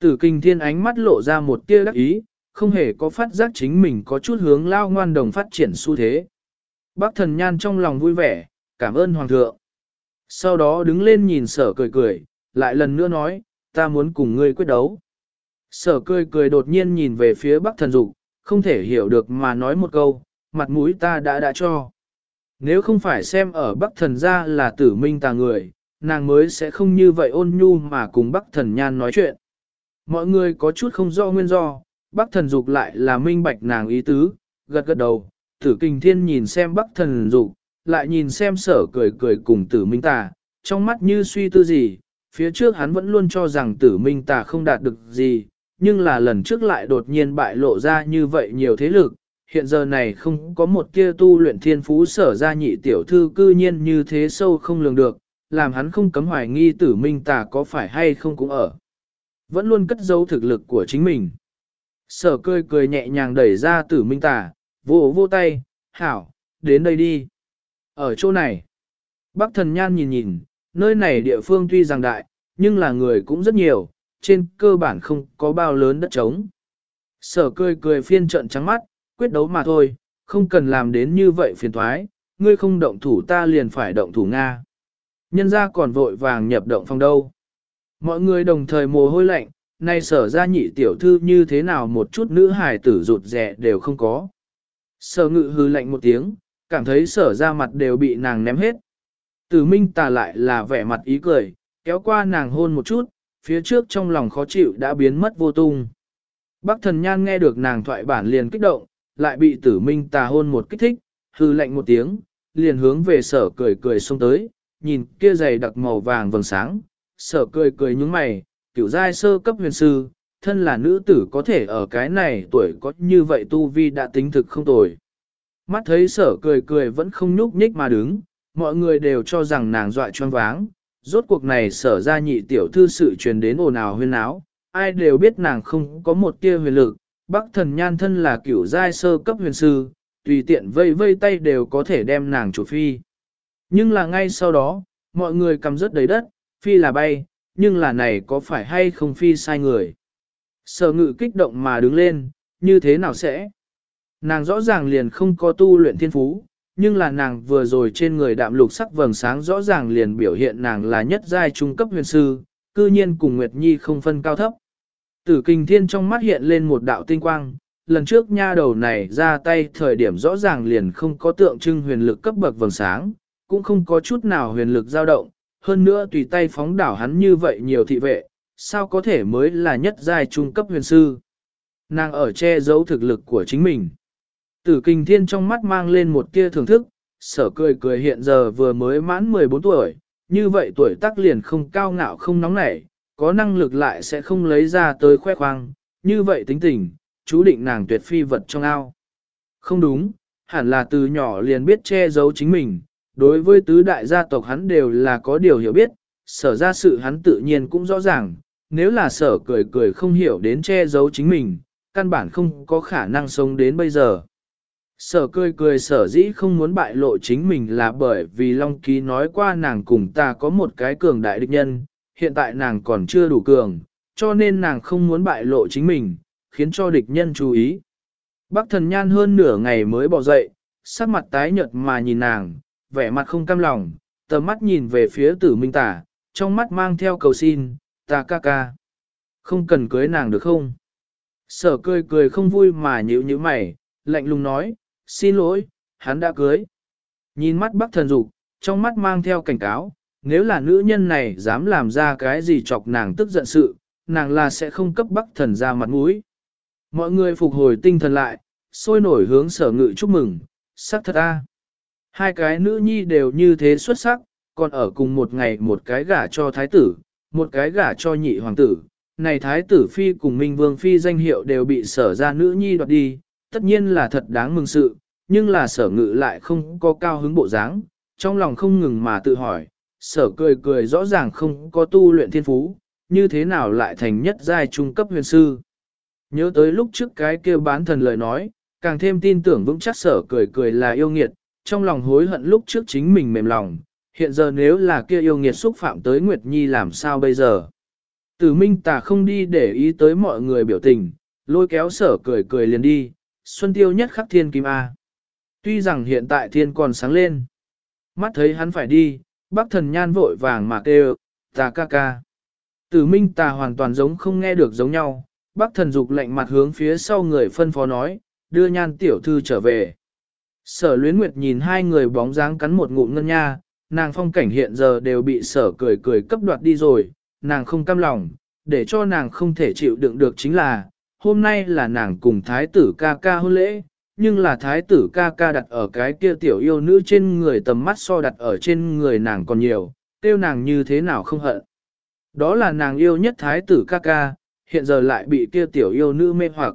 Tử kinh thiên ánh mắt lộ ra một tia đắc ý, không hề có phát giác chính mình có chút hướng lao ngoan đồng phát triển xu thế. Bác thần nhan trong lòng vui vẻ, cảm ơn hoàng thượng. Sau đó đứng lên nhìn sở cười cười, lại lần nữa nói, ta muốn cùng ngươi quyết đấu. Sở cười cười đột nhiên nhìn về phía bắc thần dục, không thể hiểu được mà nói một câu, mặt mũi ta đã đã cho. Nếu không phải xem ở bắc thần gia là tử minh tà người, nàng mới sẽ không như vậy ôn nhu mà cùng bắc thần nhan nói chuyện. Mọi người có chút không rõ nguyên do, bắc thần dục lại là minh bạch nàng ý tứ, gật gật đầu, tử kinh thiên nhìn xem bắc thần dục, lại nhìn xem sở cười cười cùng tử minh tà, trong mắt như suy tư gì, phía trước hắn vẫn luôn cho rằng tử minh tà không đạt được gì, nhưng là lần trước lại đột nhiên bại lộ ra như vậy nhiều thế lực, hiện giờ này không có một kia tu luyện thiên phú sở ra nhị tiểu thư cư nhiên như thế sâu không lường được, làm hắn không cấm hoài nghi tử minh tà có phải hay không cũng ở. Vẫn luôn cất giấu thực lực của chính mình. Sở cười cười nhẹ nhàng đẩy ra tử minh tà, vô vô tay, hảo, đến đây đi. Ở chỗ này, bác thần nhan nhìn nhìn, nơi này địa phương tuy rằng đại, nhưng là người cũng rất nhiều, trên cơ bản không có bao lớn đất trống. Sở cười cười phiên trận trắng mắt, quyết đấu mà thôi, không cần làm đến như vậy phiền thoái, ngươi không động thủ ta liền phải động thủ Nga. Nhân ra còn vội vàng nhập động phòng đâu. Mọi người đồng thời mồ hôi lạnh, nay sở ra nhị tiểu thư như thế nào một chút nữ hài tử rụt rẻ đều không có. Sở ngự hư lạnh một tiếng, cảm thấy sở ra mặt đều bị nàng ném hết. Tử minh tà lại là vẻ mặt ý cười, kéo qua nàng hôn một chút, phía trước trong lòng khó chịu đã biến mất vô tung. Bác thần nhan nghe được nàng thoại bản liền kích động, lại bị tử minh tà hôn một kích thích, hư lạnh một tiếng, liền hướng về sở cười cười xông tới, nhìn kia giày đặc màu vàng vầng sáng, sở cười cười nhúng mày, kiểu giai sơ cấp huyền sư, thân là nữ tử có thể ở cái này tuổi có như vậy tu vi đã tính thực không tồi. Mắt thấy sở cười cười vẫn không nhúc nhích mà đứng, mọi người đều cho rằng nàng dọa choáng váng, rốt cuộc này sở ra nhị tiểu thư sự truyền đến ồn ào huyên áo, ai đều biết nàng không có một tia huyền lực, bắc thần nhan thân là kiểu giai sơ cấp huyền sư, tùy tiện vây vây tay đều có thể đem nàng chủ phi. Nhưng là ngay sau đó, mọi người cầm rớt đầy đất, phi là bay, nhưng là này có phải hay không phi sai người. Sở ngự kích động mà đứng lên, như thế nào sẽ? Nàng rõ ràng liền không có tu luyện thiên phú, nhưng là nàng vừa rồi trên người đạm lục sắc vầng sáng rõ ràng liền biểu hiện nàng là nhất giai trung cấp huyền sư, cư nhiên cùng Nguyệt Nhi không phân cao thấp. Tử kinh thiên trong mắt hiện lên một đạo tinh quang, lần trước nha đầu này ra tay thời điểm rõ ràng liền không có tượng trưng huyền lực cấp bậc vầng sáng, cũng không có chút nào huyền lực dao động, hơn nữa tùy tay phóng đảo hắn như vậy nhiều thị vệ, sao có thể mới là nhất giai trung cấp huyền sư. Nàng ở che giấu thực lực của chính mình. Tử kinh thiên trong mắt mang lên một tia thưởng thức, sở cười cười hiện giờ vừa mới mãn 14 tuổi, như vậy tuổi tác liền không cao ngạo không nóng nảy, có năng lực lại sẽ không lấy ra tới khoe khoang, như vậy tính tình, chú định nàng tuyệt phi vật trong ao. Không đúng, hẳn là từ nhỏ liền biết che giấu chính mình, đối với tứ đại gia tộc hắn đều là có điều hiểu biết, sở ra sự hắn tự nhiên cũng rõ ràng, nếu là sở cười cười không hiểu đến che giấu chính mình, căn bản không có khả năng sống đến bây giờ. Sở cười cười sở dĩ không muốn bại lộ chính mình là bởi vì Long Ký nói qua nàng cùng ta có một cái cường đại địch nhân, hiện tại nàng còn chưa đủ cường, cho nên nàng không muốn bại lộ chính mình, khiến cho địch nhân chú ý. Bác thần nhan hơn nửa ngày mới bỏ dậy, sắc mặt tái nhợt mà nhìn nàng, vẻ mặt không cam lòng, tầm mắt nhìn về phía tử minh tả, trong mắt mang theo cầu xin, ta ca ca. Không cần cưới nàng được không? Sở cười cười không vui mà nhíu như mày, lạnh lùng nói, xin lỗi, hắn đã cưới. Nhìn mắt bác thần dục, trong mắt mang theo cảnh cáo, nếu là nữ nhân này dám làm ra cái gì chọc nàng tức giận sự, nàng là sẽ không cấp bắc thần ra mặt mũi. Mọi người phục hồi tinh thần lại, sôi nổi hướng sở ngự chúc mừng, sắc thật a. Hai cái nữ nhi đều như thế xuất sắc, còn ở cùng một ngày một cái gả cho thái tử, một cái gả cho nhị hoàng tử. Này thái tử phi cùng minh vương phi danh hiệu đều bị sở ra nữ nhi đoạt đi, tất nhiên là thật đáng mừng sự, nhưng là sở ngự lại không có cao hứng bộ dáng, trong lòng không ngừng mà tự hỏi, sở cười cười rõ ràng không có tu luyện thiên phú, như thế nào lại thành nhất giai trung cấp huyền sư. Nhớ tới lúc trước cái kia bán thần lời nói, càng thêm tin tưởng vững chắc sở cười cười là yêu nghiệt, trong lòng hối hận lúc trước chính mình mềm lòng, hiện giờ nếu là kia yêu nghiệt xúc phạm tới Nguyệt Nhi làm sao bây giờ. Tử Minh Tà không đi để ý tới mọi người biểu tình, lôi kéo sở cười cười liền đi, xuân tiêu nhất khắc thiên kim A. Tuy rằng hiện tại thiên còn sáng lên, mắt thấy hắn phải đi, bác thần nhan vội vàng mà kêu, ta ca ca. Tử minh tà hoàn toàn giống không nghe được giống nhau, bác thần dục lạnh mặt hướng phía sau người phân phó nói, đưa nhan tiểu thư trở về. Sở luyến nguyệt nhìn hai người bóng dáng cắn một ngụm ngân nha, nàng phong cảnh hiện giờ đều bị sở cười cười cấp đoạt đi rồi, nàng không cam lòng, để cho nàng không thể chịu đựng được chính là, hôm nay là nàng cùng thái tử ca ca hôn lễ, nhưng là thái tử ca ca đặt ở cái kia tiểu yêu nữ trên người tầm mắt so đặt ở trên người nàng còn nhiều, tiêu nàng như thế nào không hận. Đó là nàng yêu nhất thái tử ca ca, hiện giờ lại bị kia tiểu yêu nữ mê hoặc.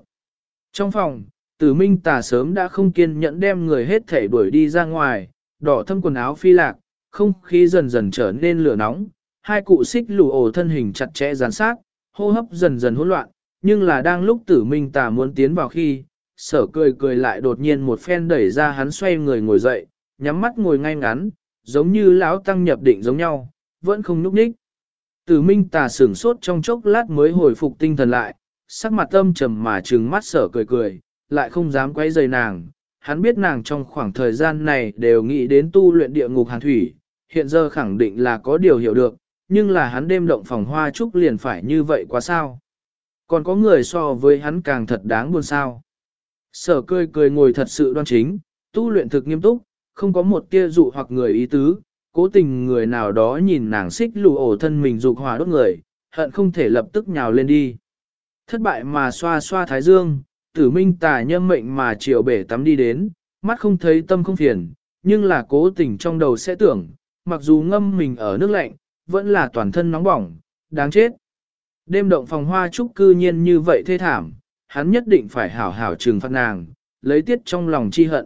Trong phòng, tử minh tà sớm đã không kiên nhẫn đem người hết thể đuổi đi ra ngoài, đỏ thâm quần áo phi lạc, không khí dần dần trở nên lửa nóng, hai cụ xích lù ổ thân hình chặt chẽ gián sát, hô hấp dần dần hỗn loạn, nhưng là đang lúc tử minh tà muốn tiến vào khi, sở cười cười lại đột nhiên một phen đẩy ra hắn xoay người ngồi dậy, nhắm mắt ngồi ngay ngắn, giống như lão tăng nhập định giống nhau, vẫn không núp nhích. Tử minh tà sửng sốt trong chốc lát mới hồi phục tinh thần lại, sắc mặt âm trầm mà trừng mắt sở cười cười, lại không dám quay rời nàng. Hắn biết nàng trong khoảng thời gian này đều nghĩ đến tu luyện địa ngục hàn thủy, hiện giờ khẳng định là có điều hiểu được, nhưng là hắn đêm động phòng hoa trúc liền phải như vậy quá sao. Còn có người so với hắn càng thật đáng buồn sao. Sở cười cười ngồi thật sự đoan chính, tu luyện thực nghiêm túc, không có một tia dụ hoặc người ý tứ, cố tình người nào đó nhìn nàng xích lù ổ thân mình dục hỏa đốt người, hận không thể lập tức nhào lên đi. Thất bại mà xoa xoa thái dương, tử minh tà nhâm mệnh mà chiều bể tắm đi đến, mắt không thấy tâm không phiền, nhưng là cố tình trong đầu sẽ tưởng, mặc dù ngâm mình ở nước lạnh, vẫn là toàn thân nóng bỏng, đáng chết. Đêm động phòng hoa trúc cư nhiên như vậy thê thảm, hắn nhất định phải hảo hảo trừng phạt nàng, lấy tiết trong lòng chi hận.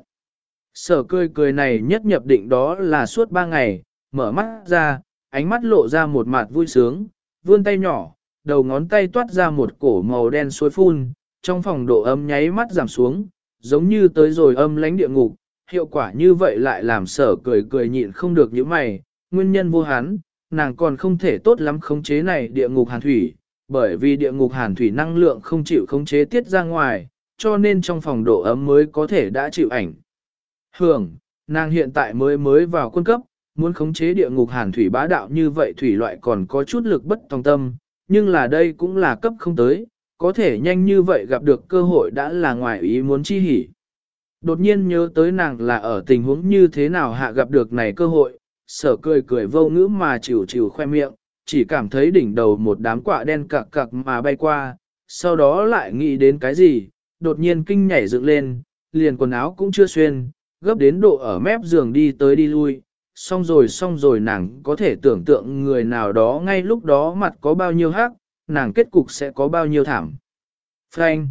Sở cười cười này nhất nhập định đó là suốt ba ngày, mở mắt ra, ánh mắt lộ ra một mặt vui sướng, vươn tay nhỏ, đầu ngón tay toát ra một cổ màu đen suối phun, trong phòng độ âm nháy mắt giảm xuống, giống như tới rồi âm lánh địa ngục, hiệu quả như vậy lại làm sở cười cười nhịn không được những mày, nguyên nhân vô hắn, nàng còn không thể tốt lắm khống chế này địa ngục hàn thủy, bởi vì địa ngục hàn thủy năng lượng không chịu khống chế tiết ra ngoài, cho nên trong phòng độ ấm mới có thể đã chịu ảnh. Hưởng, nàng hiện tại mới mới vào quân cấp, muốn khống chế địa ngục hàn thủy bá đạo như vậy thủy loại còn có chút lực bất tòng tâm, nhưng là đây cũng là cấp không tới, có thể nhanh như vậy gặp được cơ hội đã là ngoài ý muốn chi hỉ. Đột nhiên nhớ tới nàng là ở tình huống như thế nào hạ gặp được này cơ hội, sở cười cười vô ngữ mà chịu chịu khoe miệng, chỉ cảm thấy đỉnh đầu một đám quạ đen cặc cặc mà bay qua, sau đó lại nghĩ đến cái gì, đột nhiên kinh nhảy dựng lên, liền quần áo cũng chưa xuyên, gấp đến độ ở mép giường đi tới đi lui, xong rồi xong rồi nàng có thể tưởng tượng người nào đó ngay lúc đó mặt có bao nhiêu hắc, nàng kết cục sẽ có bao nhiêu thảm. Frank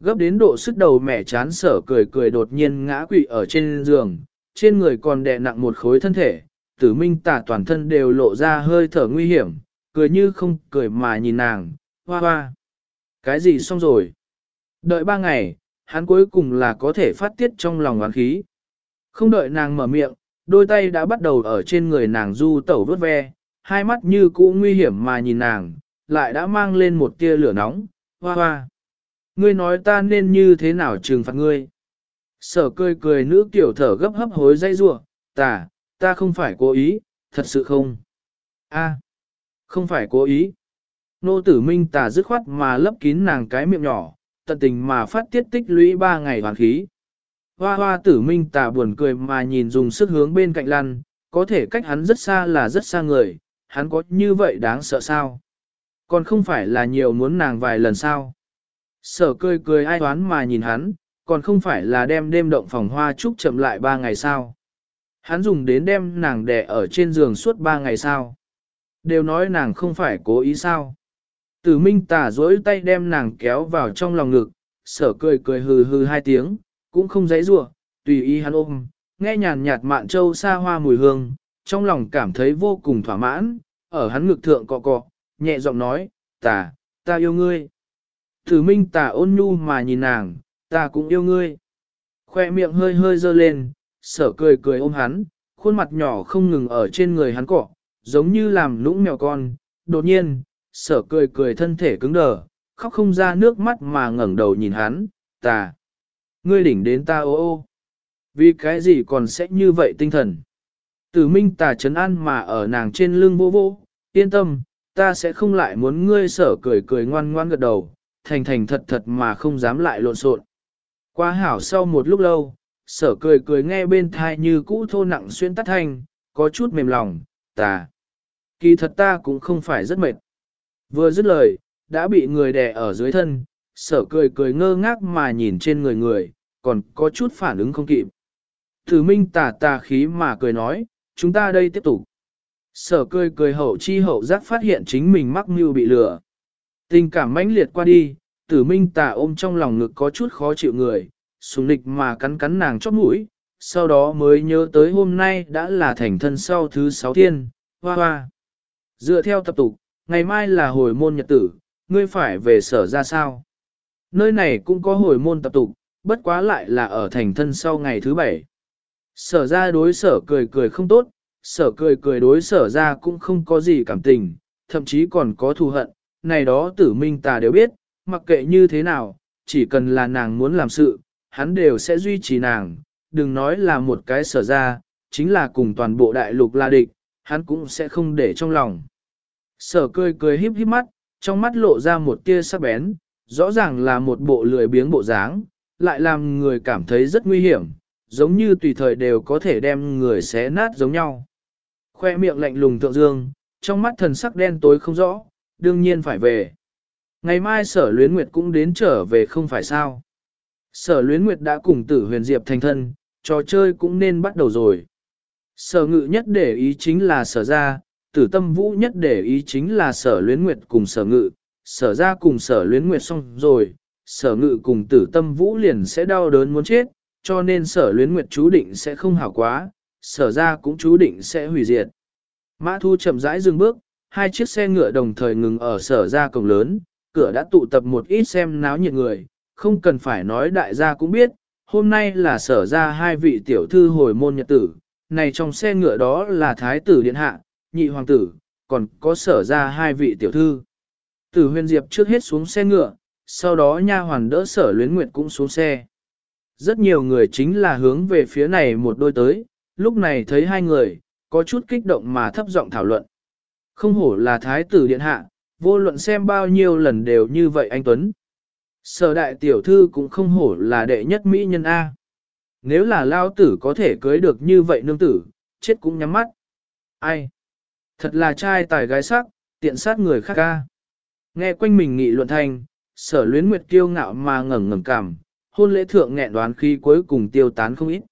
Gấp đến độ sức đầu mẹ chán sở cười cười đột nhiên ngã quỵ ở trên giường, trên người còn đè nặng một khối thân thể, tử minh tả toàn thân đều lộ ra hơi thở nguy hiểm, cười như không cười mà nhìn nàng, hoa hoa. Cái gì xong rồi? Đợi ba ngày, hắn cuối cùng là có thể phát tiết trong lòng oán khí. Không đợi nàng mở miệng, đôi tay đã bắt đầu ở trên người nàng du tẩu vớt ve, hai mắt như cũ nguy hiểm mà nhìn nàng, lại đã mang lên một tia lửa nóng, hoa hoa. Ngươi nói ta nên như thế nào trừng phạt ngươi? Sở cười cười nữ tiểu thở gấp hấp hối dây rủa tả ta không phải cố ý, thật sự không. a không phải cố ý. Nô tử minh tà dứt khoát mà lấp kín nàng cái miệng nhỏ, tận tình mà phát tiết tích lũy ba ngày hoàn khí. Hoa hoa tử minh tà buồn cười mà nhìn dùng sức hướng bên cạnh lăn, có thể cách hắn rất xa là rất xa người, hắn có như vậy đáng sợ sao? Còn không phải là nhiều muốn nàng vài lần sao? Sở cười cười ai toán mà nhìn hắn, còn không phải là đem đêm động phòng hoa trúc chậm lại ba ngày sao? Hắn dùng đến đem nàng đè ở trên giường suốt ba ngày sao? Đều nói nàng không phải cố ý sao? Tử minh Tả dối tay đem nàng kéo vào trong lòng ngực, sở cười cười hừ hừ hai tiếng, cũng không dãy rủa, tùy ý hắn ôm, nghe nhàn nhạt mạn châu xa hoa mùi hương, trong lòng cảm thấy vô cùng thỏa mãn, ở hắn ngực thượng cọ cọ, nhẹ giọng nói, Tả, ta yêu ngươi. Tử minh Tả ôn nhu mà nhìn nàng, ta cũng yêu ngươi. Khoe miệng hơi hơi dơ lên, sở cười cười ôm hắn, khuôn mặt nhỏ không ngừng ở trên người hắn cọ, giống như làm lũng mèo con. Đột nhiên, sở cười cười thân thể cứng đờ, khóc không ra nước mắt mà ngẩng đầu nhìn hắn, ta. Ngươi đỉnh đến ta ô ô. Vì cái gì còn sẽ như vậy tinh thần? Tử minh tà chấn an mà ở nàng trên lưng vô vô, yên tâm, ta sẽ không lại muốn ngươi sở cười cười ngoan ngoan gật đầu, thành thành thật thật mà không dám lại lộn xộn. Qua hảo sau một lúc lâu, sở cười cười nghe bên thai như cũ thô nặng xuyên tắt thanh, có chút mềm lòng, ta. Kỳ thật ta cũng không phải rất mệt. Vừa dứt lời, đã bị người đè ở dưới thân, sở cười cười ngơ ngác mà nhìn trên người người, còn có chút phản ứng không kịp. Thử minh tà tà khí mà cười nói, chúng ta đây tiếp tục. Sở cười cười hậu chi hậu giác phát hiện chính mình mắc mưu bị lừa. Tình cảm mãnh liệt qua đi, tử minh tà ôm trong lòng ngực có chút khó chịu người, sùng nịch mà cắn cắn nàng chóp mũi, sau đó mới nhớ tới hôm nay đã là thành thân sau thứ sáu thiên, hoa hoa. Dựa theo tập tục, ngày mai là hồi môn nhật tử, ngươi phải về sở ra sao? Nơi này cũng có hồi môn tập tục, bất quá lại là ở thành thân sau ngày thứ bảy. Sở ra đối sở cười cười không tốt, sở cười cười đối sở ra cũng không có gì cảm tình, thậm chí còn có thù hận, này đó tử minh ta đều biết, mặc kệ như thế nào, chỉ cần là nàng muốn làm sự, hắn đều sẽ duy trì nàng, đừng nói là một cái sở ra, chính là cùng toàn bộ đại lục la địch, hắn cũng sẽ không để trong lòng. Sở cười cười híp híp mắt, trong mắt lộ ra một tia sắc bén, rõ ràng là một bộ lười biếng bộ dáng, lại làm người cảm thấy rất nguy hiểm, giống như tùy thời đều có thể đem người xé nát giống nhau. Khoe miệng lạnh lùng thượng dương, trong mắt thần sắc đen tối không rõ, đương nhiên phải về. Ngày mai sở luyến nguyệt cũng đến trở về không phải sao. Sở luyến nguyệt đã cùng tử huyền diệp thành thân, trò chơi cũng nên bắt đầu rồi. Sở ngự nhất để ý chính là sở ra, tử tâm vũ nhất để ý chính là sở luyến nguyệt cùng sở ngự, sở ra cùng sở luyến nguyệt xong rồi, sở ngự cùng tử tâm vũ liền sẽ đau đớn muốn chết, cho nên sở luyến nguyệt chú định sẽ không hảo quá, sở ra cũng chú định sẽ hủy diệt. Mã thu chậm rãi dừng bước, hai chiếc xe ngựa đồng thời ngừng ở sở ra cổng lớn, cửa đã tụ tập một ít xem náo nhiệt người, không cần phải nói đại gia cũng biết, hôm nay là sở ra hai vị tiểu thư hồi môn nhật tử, này trong xe ngựa đó là thái tử điện hạ, nhị hoàng tử, còn có sở ra hai vị tiểu thư. Tử huyền diệp trước hết xuống xe ngựa, sau đó nha hoàn đỡ sở luyến nguyệt cũng xuống xe. Rất nhiều người chính là hướng về phía này một đôi tới, lúc này thấy hai người, có chút kích động mà thấp giọng thảo luận. Không hổ là thái tử điện hạ, vô luận xem bao nhiêu lần đều như vậy anh Tuấn. Sở đại tiểu thư cũng không hổ là đệ nhất mỹ nhân A. Nếu là lao tử có thể cưới được như vậy nương tử, chết cũng nhắm mắt. Ai? Thật là trai tài gái sắc, tiện sát người khác ca. Nghe quanh mình nghị luận thành, sở luyến nguyệt kiêu ngạo mà ngẩng ngẩng cảm, hôn lễ thượng nghẹn đoán khi cuối cùng tiêu tán không ít.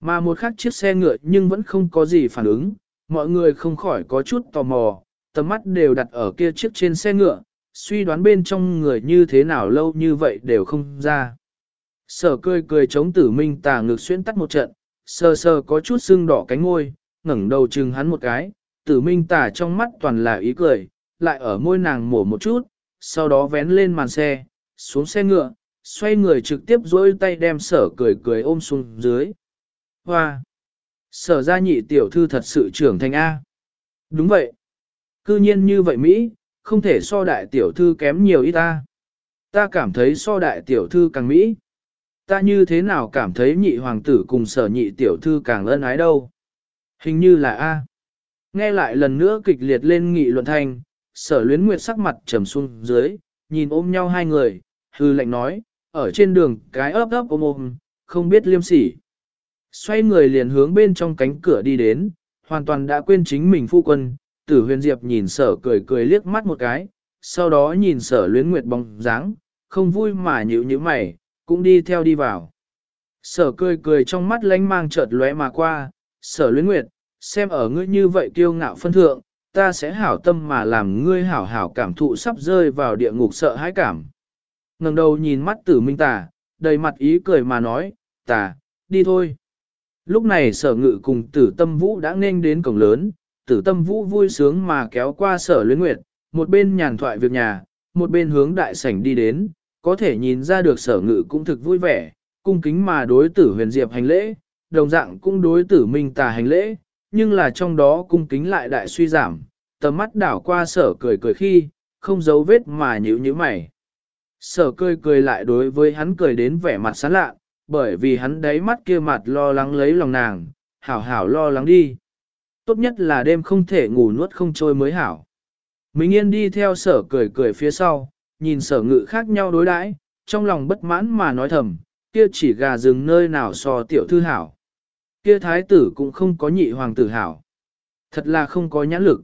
Mà một khắc chiếc xe ngựa nhưng vẫn không có gì phản ứng, mọi người không khỏi có chút tò mò, tầm mắt đều đặt ở kia chiếc trên xe ngựa, suy đoán bên trong người như thế nào lâu như vậy đều không ra. Sở cười cười chống tử minh tà ngực xuyên tắt một trận, sờ sờ có chút sưng đỏ cánh ngôi, ngẩng đầu chừng hắn một cái, tử minh tà trong mắt toàn là ý cười, lại ở môi nàng mổ một chút, sau đó vén lên màn xe, xuống xe ngựa, xoay người trực tiếp dối tay đem sở cười cười ôm xuống dưới. Hoa! Sở gia nhị tiểu thư thật sự trưởng thành A. Đúng vậy. Cư nhiên như vậy Mỹ, không thể so đại tiểu thư kém nhiều ít ta. Ta cảm thấy so đại tiểu thư càng Mỹ. Ta như thế nào cảm thấy nhị hoàng tử cùng sở nhị tiểu thư càng ân ái đâu. Hình như là A. Nghe lại lần nữa kịch liệt lên nghị luận thanh, sở luyến nguyệt sắc mặt trầm xuống dưới, nhìn ôm nhau hai người, hư lệnh nói, ở trên đường cái ấp ấp ôm ôm, không biết liêm sỉ. Xoay người liền hướng bên trong cánh cửa đi đến, hoàn toàn đã quên chính mình phu quân, tử huyền diệp nhìn sở cười cười liếc mắt một cái, sau đó nhìn sở luyến nguyệt bóng dáng, không vui mà nhữ như mày, cũng đi theo đi vào. Sở cười cười trong mắt lánh mang chợt lóe mà qua, sở luyến nguyệt, xem ở ngươi như vậy kiêu ngạo phân thượng, ta sẽ hảo tâm mà làm ngươi hảo hảo cảm thụ sắp rơi vào địa ngục sợ hãi cảm. ngẩng đầu nhìn mắt tử minh tà, đầy mặt ý cười mà nói, tà, đi thôi. Lúc này sở ngự cùng tử tâm vũ đã nên đến cổng lớn, tử tâm vũ vui sướng mà kéo qua sở luyến nguyệt, một bên nhàn thoại việc nhà, một bên hướng đại sảnh đi đến, có thể nhìn ra được sở ngự cũng thực vui vẻ, cung kính mà đối tử huyền diệp hành lễ, đồng dạng cũng đối tử minh tà hành lễ, nhưng là trong đó cung kính lại đại suy giảm, tầm mắt đảo qua sở cười cười khi, không giấu vết mà nhíu như mày. Sở cười cười lại đối với hắn cười đến vẻ mặt sán lạ, bởi vì hắn đáy mắt kia mặt lo lắng lấy lòng nàng, hảo hảo lo lắng đi tốt nhất là đêm không thể ngủ nuốt không trôi mới hảo. Minh Yên đi theo sở cười cười phía sau, nhìn sở ngự khác nhau đối đãi, trong lòng bất mãn mà nói thầm, kia chỉ gà rừng nơi nào so tiểu thư hảo. Kia thái tử cũng không có nhị hoàng tử hảo. Thật là không có nhãn lực.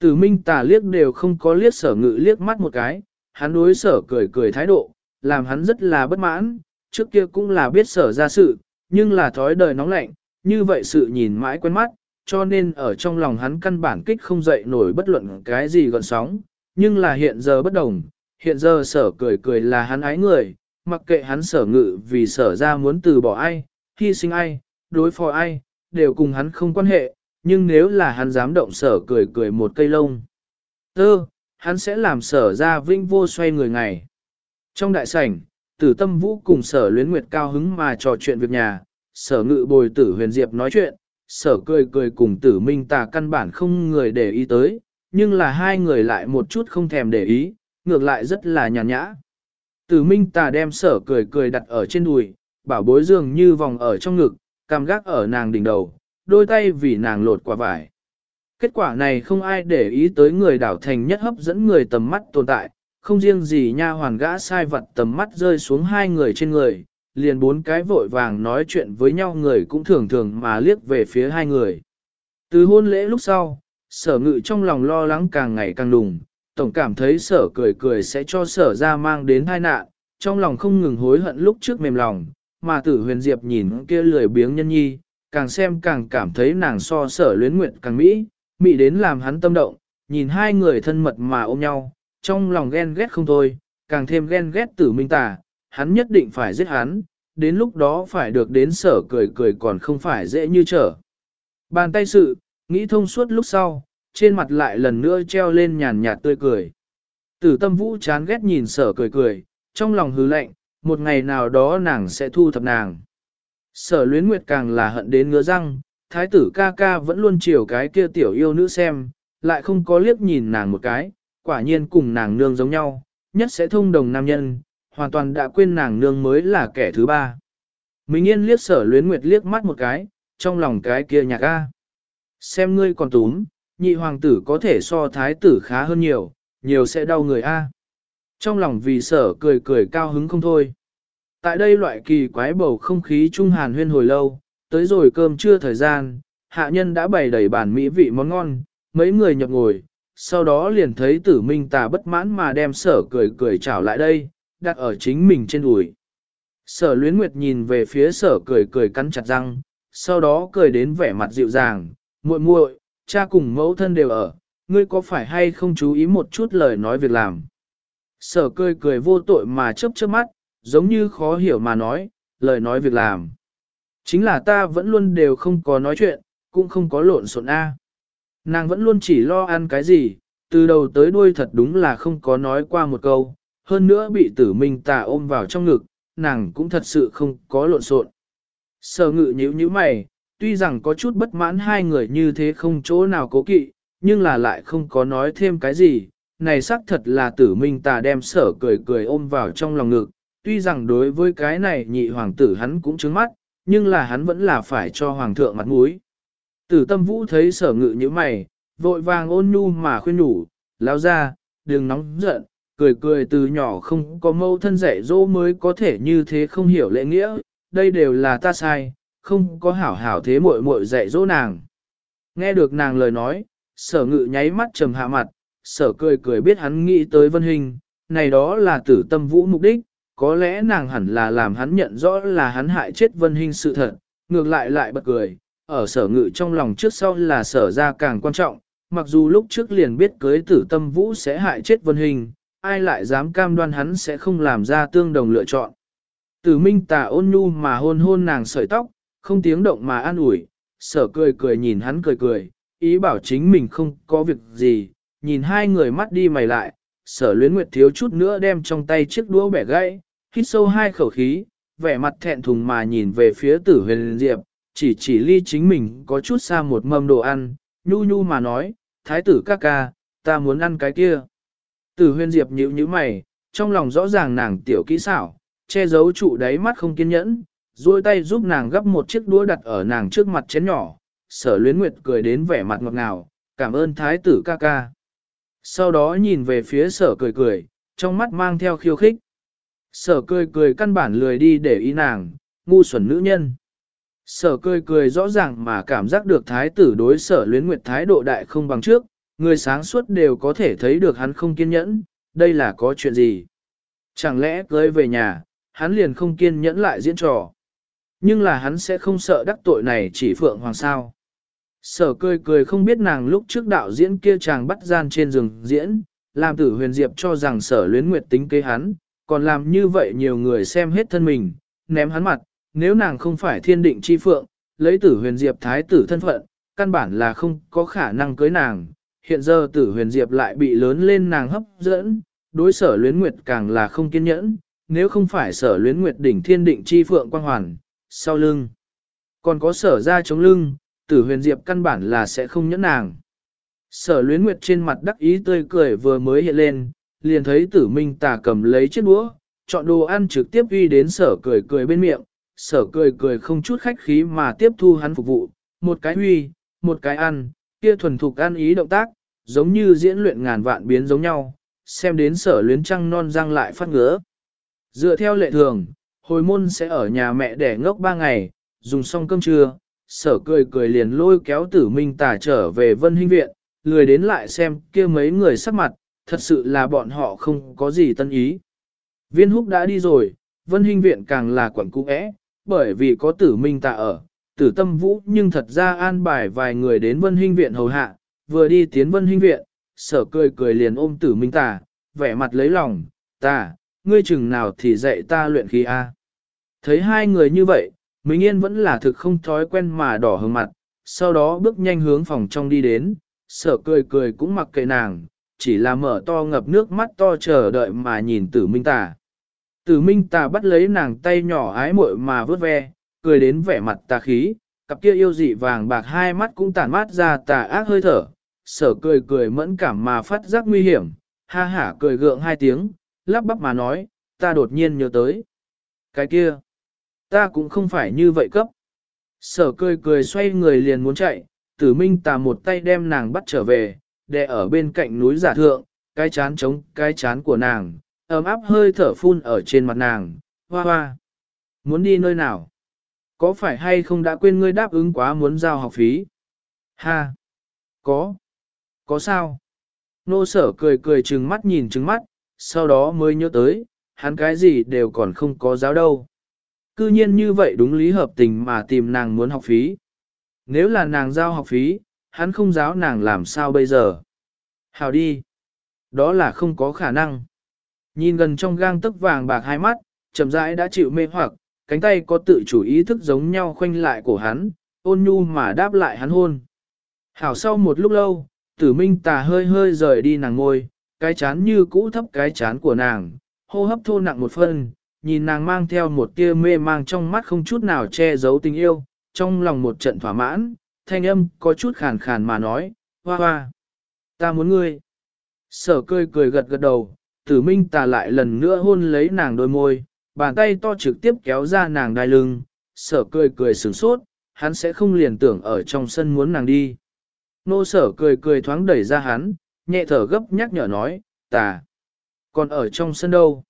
Tử minh tả liếc đều không có liếc sở ngự liếc mắt một cái, hắn đối sở cười cười thái độ, làm hắn rất là bất mãn, trước kia cũng là biết sở ra sự, nhưng là thói đời nóng lạnh, như vậy sự nhìn mãi quen mắt, cho nên ở trong lòng hắn căn bản kích không dậy nổi bất luận cái gì gọn sóng, nhưng là hiện giờ bất đồng, hiện giờ sở cười cười là hắn ái người, mặc kệ hắn sở ngự vì sở ra muốn từ bỏ ai, hy sinh ai, đối phó ai, đều cùng hắn không quan hệ, nhưng nếu là hắn dám động sở cười cười một cây lông. Tơ, hắn sẽ làm sở ra vinh vô xoay người ngày. Trong đại sảnh, tử tâm vũ cùng sở luyến nguyệt cao hứng mà trò chuyện việc nhà, sở ngự bồi tử huyền diệp nói chuyện, sở cười cười cùng tử minh tà căn bản không người để ý tới, nhưng là hai người lại một chút không thèm để ý, ngược lại rất là nhàn nhã. Tử minh tà đem sở cười cười đặt ở trên đùi, bảo bối dường như vòng ở trong ngực, cam gác ở nàng đỉnh đầu, đôi tay vì nàng lột quả vải. Kết quả này không ai để ý tới người đảo thành nhất hấp dẫn người tầm mắt tồn tại, không riêng gì nha hoàn gã sai vật tầm mắt rơi xuống hai người trên người, liền bốn cái vội vàng nói chuyện với nhau người cũng thường thường mà liếc về phía hai người. Từ hôn lễ lúc sau, sở ngự trong lòng lo lắng càng ngày càng đùng, tổng cảm thấy sở cười cười sẽ cho sở ra mang đến tai nạn, trong lòng không ngừng hối hận lúc trước mềm lòng, mà tử huyền diệp nhìn kia lười biếng nhân nhi, càng xem càng cảm thấy nàng so sở luyến nguyện càng mỹ, mỹ đến làm hắn tâm động, nhìn hai người thân mật mà ôm nhau, trong lòng ghen ghét không thôi, càng thêm ghen ghét tử minh tà, hắn nhất định phải giết hắn, đến lúc đó phải được đến sở cười cười còn không phải dễ như trở. Bàn tay sự, nghĩ thông suốt lúc sau, trên mặt lại lần nữa treo lên nhàn nhạt tươi cười. Tử tâm vũ chán ghét nhìn sở cười cười, trong lòng hứ lạnh, một ngày nào đó nàng sẽ thu thập nàng. Sở luyến nguyệt càng là hận đến ngứa răng, thái tử ca ca vẫn luôn chiều cái kia tiểu yêu nữ xem, lại không có liếc nhìn nàng một cái, quả nhiên cùng nàng nương giống nhau, nhất sẽ thông đồng nam nhân, hoàn toàn đã quên nàng nương mới là kẻ thứ ba. Minh yên liếc sở luyến nguyệt liếc mắt một cái, trong lòng cái kia nhạc a. Xem ngươi còn túm, nhị hoàng tử có thể so thái tử khá hơn nhiều, nhiều sẽ đau người a. Trong lòng vì sở cười cười cao hứng không thôi. Tại đây loại kỳ quái bầu không khí trung hàn huyên hồi lâu, tới rồi cơm trưa thời gian, hạ nhân đã bày đầy bàn mỹ vị món ngon, mấy người nhập ngồi, sau đó liền thấy tử minh tà bất mãn mà đem sở cười cười chảo lại đây, đặt ở chính mình trên đùi. Sở luyến nguyệt nhìn về phía sở cười cười cắn chặt răng, sau đó cười đến vẻ mặt dịu dàng, muội muội, cha cùng mẫu thân đều ở, ngươi có phải hay không chú ý một chút lời nói việc làm. Sở cười cười vô tội mà chớp chớp mắt, giống như khó hiểu mà nói, lời nói việc làm. Chính là ta vẫn luôn đều không có nói chuyện, cũng không có lộn xộn A. Nàng vẫn luôn chỉ lo ăn cái gì, từ đầu tới đuôi thật đúng là không có nói qua một câu, hơn nữa bị tử minh tà ôm vào trong ngực, nàng cũng thật sự không có lộn xộn. Sở ngự nhíu nhíu mày, tuy rằng có chút bất mãn hai người như thế không chỗ nào cố kỵ, nhưng là lại không có nói thêm cái gì, này xác thật là tử minh tà đem sở cười cười ôm vào trong lòng ngực, tuy rằng đối với cái này nhị hoàng tử hắn cũng trứng mắt, nhưng là hắn vẫn là phải cho hoàng thượng mặt mũi. Tử tâm vũ thấy sở ngự như mày, vội vàng ôn nhu mà khuyên nhủ, lao ra, đừng nóng giận, cười cười từ nhỏ không có mâu thân dạy dỗ mới có thể như thế không hiểu lễ nghĩa, đây đều là ta sai, không có hảo hảo thế muội muội dạy dỗ nàng. Nghe được nàng lời nói, sở ngự nháy mắt trầm hạ mặt, sở cười cười biết hắn nghĩ tới vân hình, này đó là tử tâm vũ mục đích, có lẽ nàng hẳn là làm hắn nhận rõ là hắn hại chết vân hình sự thật, ngược lại lại bật cười, ở sở ngự trong lòng trước sau là sở ra càng quan trọng, mặc dù lúc trước liền biết cưới tử tâm vũ sẽ hại chết vân hình, ai lại dám cam đoan hắn sẽ không làm ra tương đồng lựa chọn. Tử minh tà ôn nhu mà hôn hôn nàng sợi tóc, không tiếng động mà an ủi, sở cười cười nhìn hắn cười cười, ý bảo chính mình không có việc gì, nhìn hai người mắt đi mày lại, sở luyến nguyệt thiếu chút nữa đem trong tay chiếc đũa bẻ gãy, hít sâu hai khẩu khí, vẻ mặt thẹn thùng mà nhìn về phía tử huyền diệp, chỉ chỉ ly chính mình có chút xa một mâm đồ ăn, nhu nhu mà nói, thái tử ca ca, ta muốn ăn cái kia. Tử Huyên diệp nhíu nhíu mày, trong lòng rõ ràng nàng tiểu kỹ xảo, che giấu trụ đáy mắt không kiên nhẫn, duỗi tay giúp nàng gấp một chiếc đũa đặt ở nàng trước mặt chén nhỏ, sở luyến nguyệt cười đến vẻ mặt ngọt ngào, cảm ơn thái tử ca ca. Sau đó nhìn về phía sở cười cười, trong mắt mang theo khiêu khích. Sở cười cười căn bản lười đi để ý nàng, ngu xuẩn nữ nhân. Sở cười cười rõ ràng mà cảm giác được thái tử đối sở luyến nguyệt thái độ đại không bằng trước, người sáng suốt đều có thể thấy được hắn không kiên nhẫn, đây là có chuyện gì. Chẳng lẽ cưới về nhà, hắn liền không kiên nhẫn lại diễn trò. Nhưng là hắn sẽ không sợ đắc tội này chỉ phượng hoàng sao. Sở cười cười không biết nàng lúc trước đạo diễn kia chàng bắt gian trên giường diễn, làm tử huyền diệp cho rằng sở luyến nguyệt tính kế hắn, còn làm như vậy nhiều người xem hết thân mình, ném hắn mặt, nếu nàng không phải thiên định chi phượng, lấy tử huyền diệp thái tử thân phận, căn bản là không có khả năng cưới nàng. Hiện giờ tử huyền diệp lại bị lớn lên nàng hấp dẫn, đối sở luyến nguyệt càng là không kiên nhẫn, nếu không phải sở luyến nguyệt đỉnh thiên định chi phượng quang hoàn, sau lưng. Còn có sở ra chống lưng, tử huyền diệp căn bản là sẽ không nhẫn nàng. Sở luyến nguyệt trên mặt đắc ý tươi cười vừa mới hiện lên, liền thấy tử minh tà cầm lấy chiếc đũa, chọn đồ ăn trực tiếp uy đến sở cười cười bên miệng, sở cười cười không chút khách khí mà tiếp thu hắn phục vụ, một cái huy, một cái ăn, kia thuần thục ăn ý động tác, giống như diễn luyện ngàn vạn biến giống nhau, xem đến sở luyến trăng non răng lại phát ngứa. Dựa theo lệ thường, hồi môn sẽ ở nhà mẹ để ngốc ba ngày, dùng xong cơm trưa, sở cười cười liền lôi kéo tử minh tả trở về vân hinh viện, lười đến lại xem kia mấy người sắc mặt, thật sự là bọn họ không có gì tân ý. Viên húc đã đi rồi, vân hinh viện càng là quẩn cũ ẽ, bởi vì có tử minh tả ở, tử tâm vũ nhưng thật ra an bài vài người đến vân hinh viện hầu hạ, vừa đi tiến vân huynh viện, sở cười cười liền ôm tử minh tà, vẻ mặt lấy lòng, ta, ngươi chừng nào thì dạy ta luyện khí A. Thấy hai người như vậy, Minh Yên vẫn là thực không thói quen mà đỏ hừng mặt, sau đó bước nhanh hướng phòng trong đi đến, sở cười cười cũng mặc kệ nàng, chỉ là mở to ngập nước mắt to chờ đợi mà nhìn tử minh tà. Tử minh tà bắt lấy nàng tay nhỏ ái muội mà vớt ve, cười đến vẻ mặt tà khí, cặp kia yêu dị vàng bạc hai mắt cũng tản mát ra tà ác hơi thở, sở cười cười mẫn cảm mà phát giác nguy hiểm, ha hả cười gượng hai tiếng, lắp bắp mà nói, ta đột nhiên nhớ tới. Cái kia, ta cũng không phải như vậy cấp. Sở cười cười xoay người liền muốn chạy, tử minh tà một tay đem nàng bắt trở về, để ở bên cạnh núi giả thượng, cái chán chống cái chán của nàng, ấm áp hơi thở phun ở trên mặt nàng, hoa hoa. Muốn đi nơi nào? Có phải hay không đã quên ngươi đáp ứng quá muốn giao học phí? Ha! Có! Có sao? Nô sở cười cười trừng mắt nhìn trừng mắt, sau đó mới nhớ tới, hắn cái gì đều còn không có giáo đâu. Cư nhiên như vậy đúng lý hợp tình mà tìm nàng muốn học phí. Nếu là nàng giao học phí, hắn không giáo nàng làm sao bây giờ. Hào đi. Đó là không có khả năng. Nhìn gần trong gang tức vàng bạc hai mắt, chậm rãi đã chịu mê hoặc, cánh tay có tự chủ ý thức giống nhau khoanh lại cổ hắn, ôn nhu mà đáp lại hắn hôn. Hảo sau một lúc lâu, tử minh tà hơi hơi rời đi nàng ngôi, cái chán như cũ thấp cái chán của nàng, hô hấp thô nặng một phân, nhìn nàng mang theo một tia mê mang trong mắt không chút nào che giấu tình yêu, trong lòng một trận thỏa mãn, thanh âm có chút khàn khàn mà nói, hoa hoa, ta muốn ngươi. Sở cười cười gật gật đầu, tử minh tà lại lần nữa hôn lấy nàng đôi môi, bàn tay to trực tiếp kéo ra nàng đai lưng, sở cười cười sửng sốt, hắn sẽ không liền tưởng ở trong sân muốn nàng đi. Nô sở cười cười thoáng đẩy ra hắn, nhẹ thở gấp nhắc nhở nói, tà, còn ở trong sân đâu.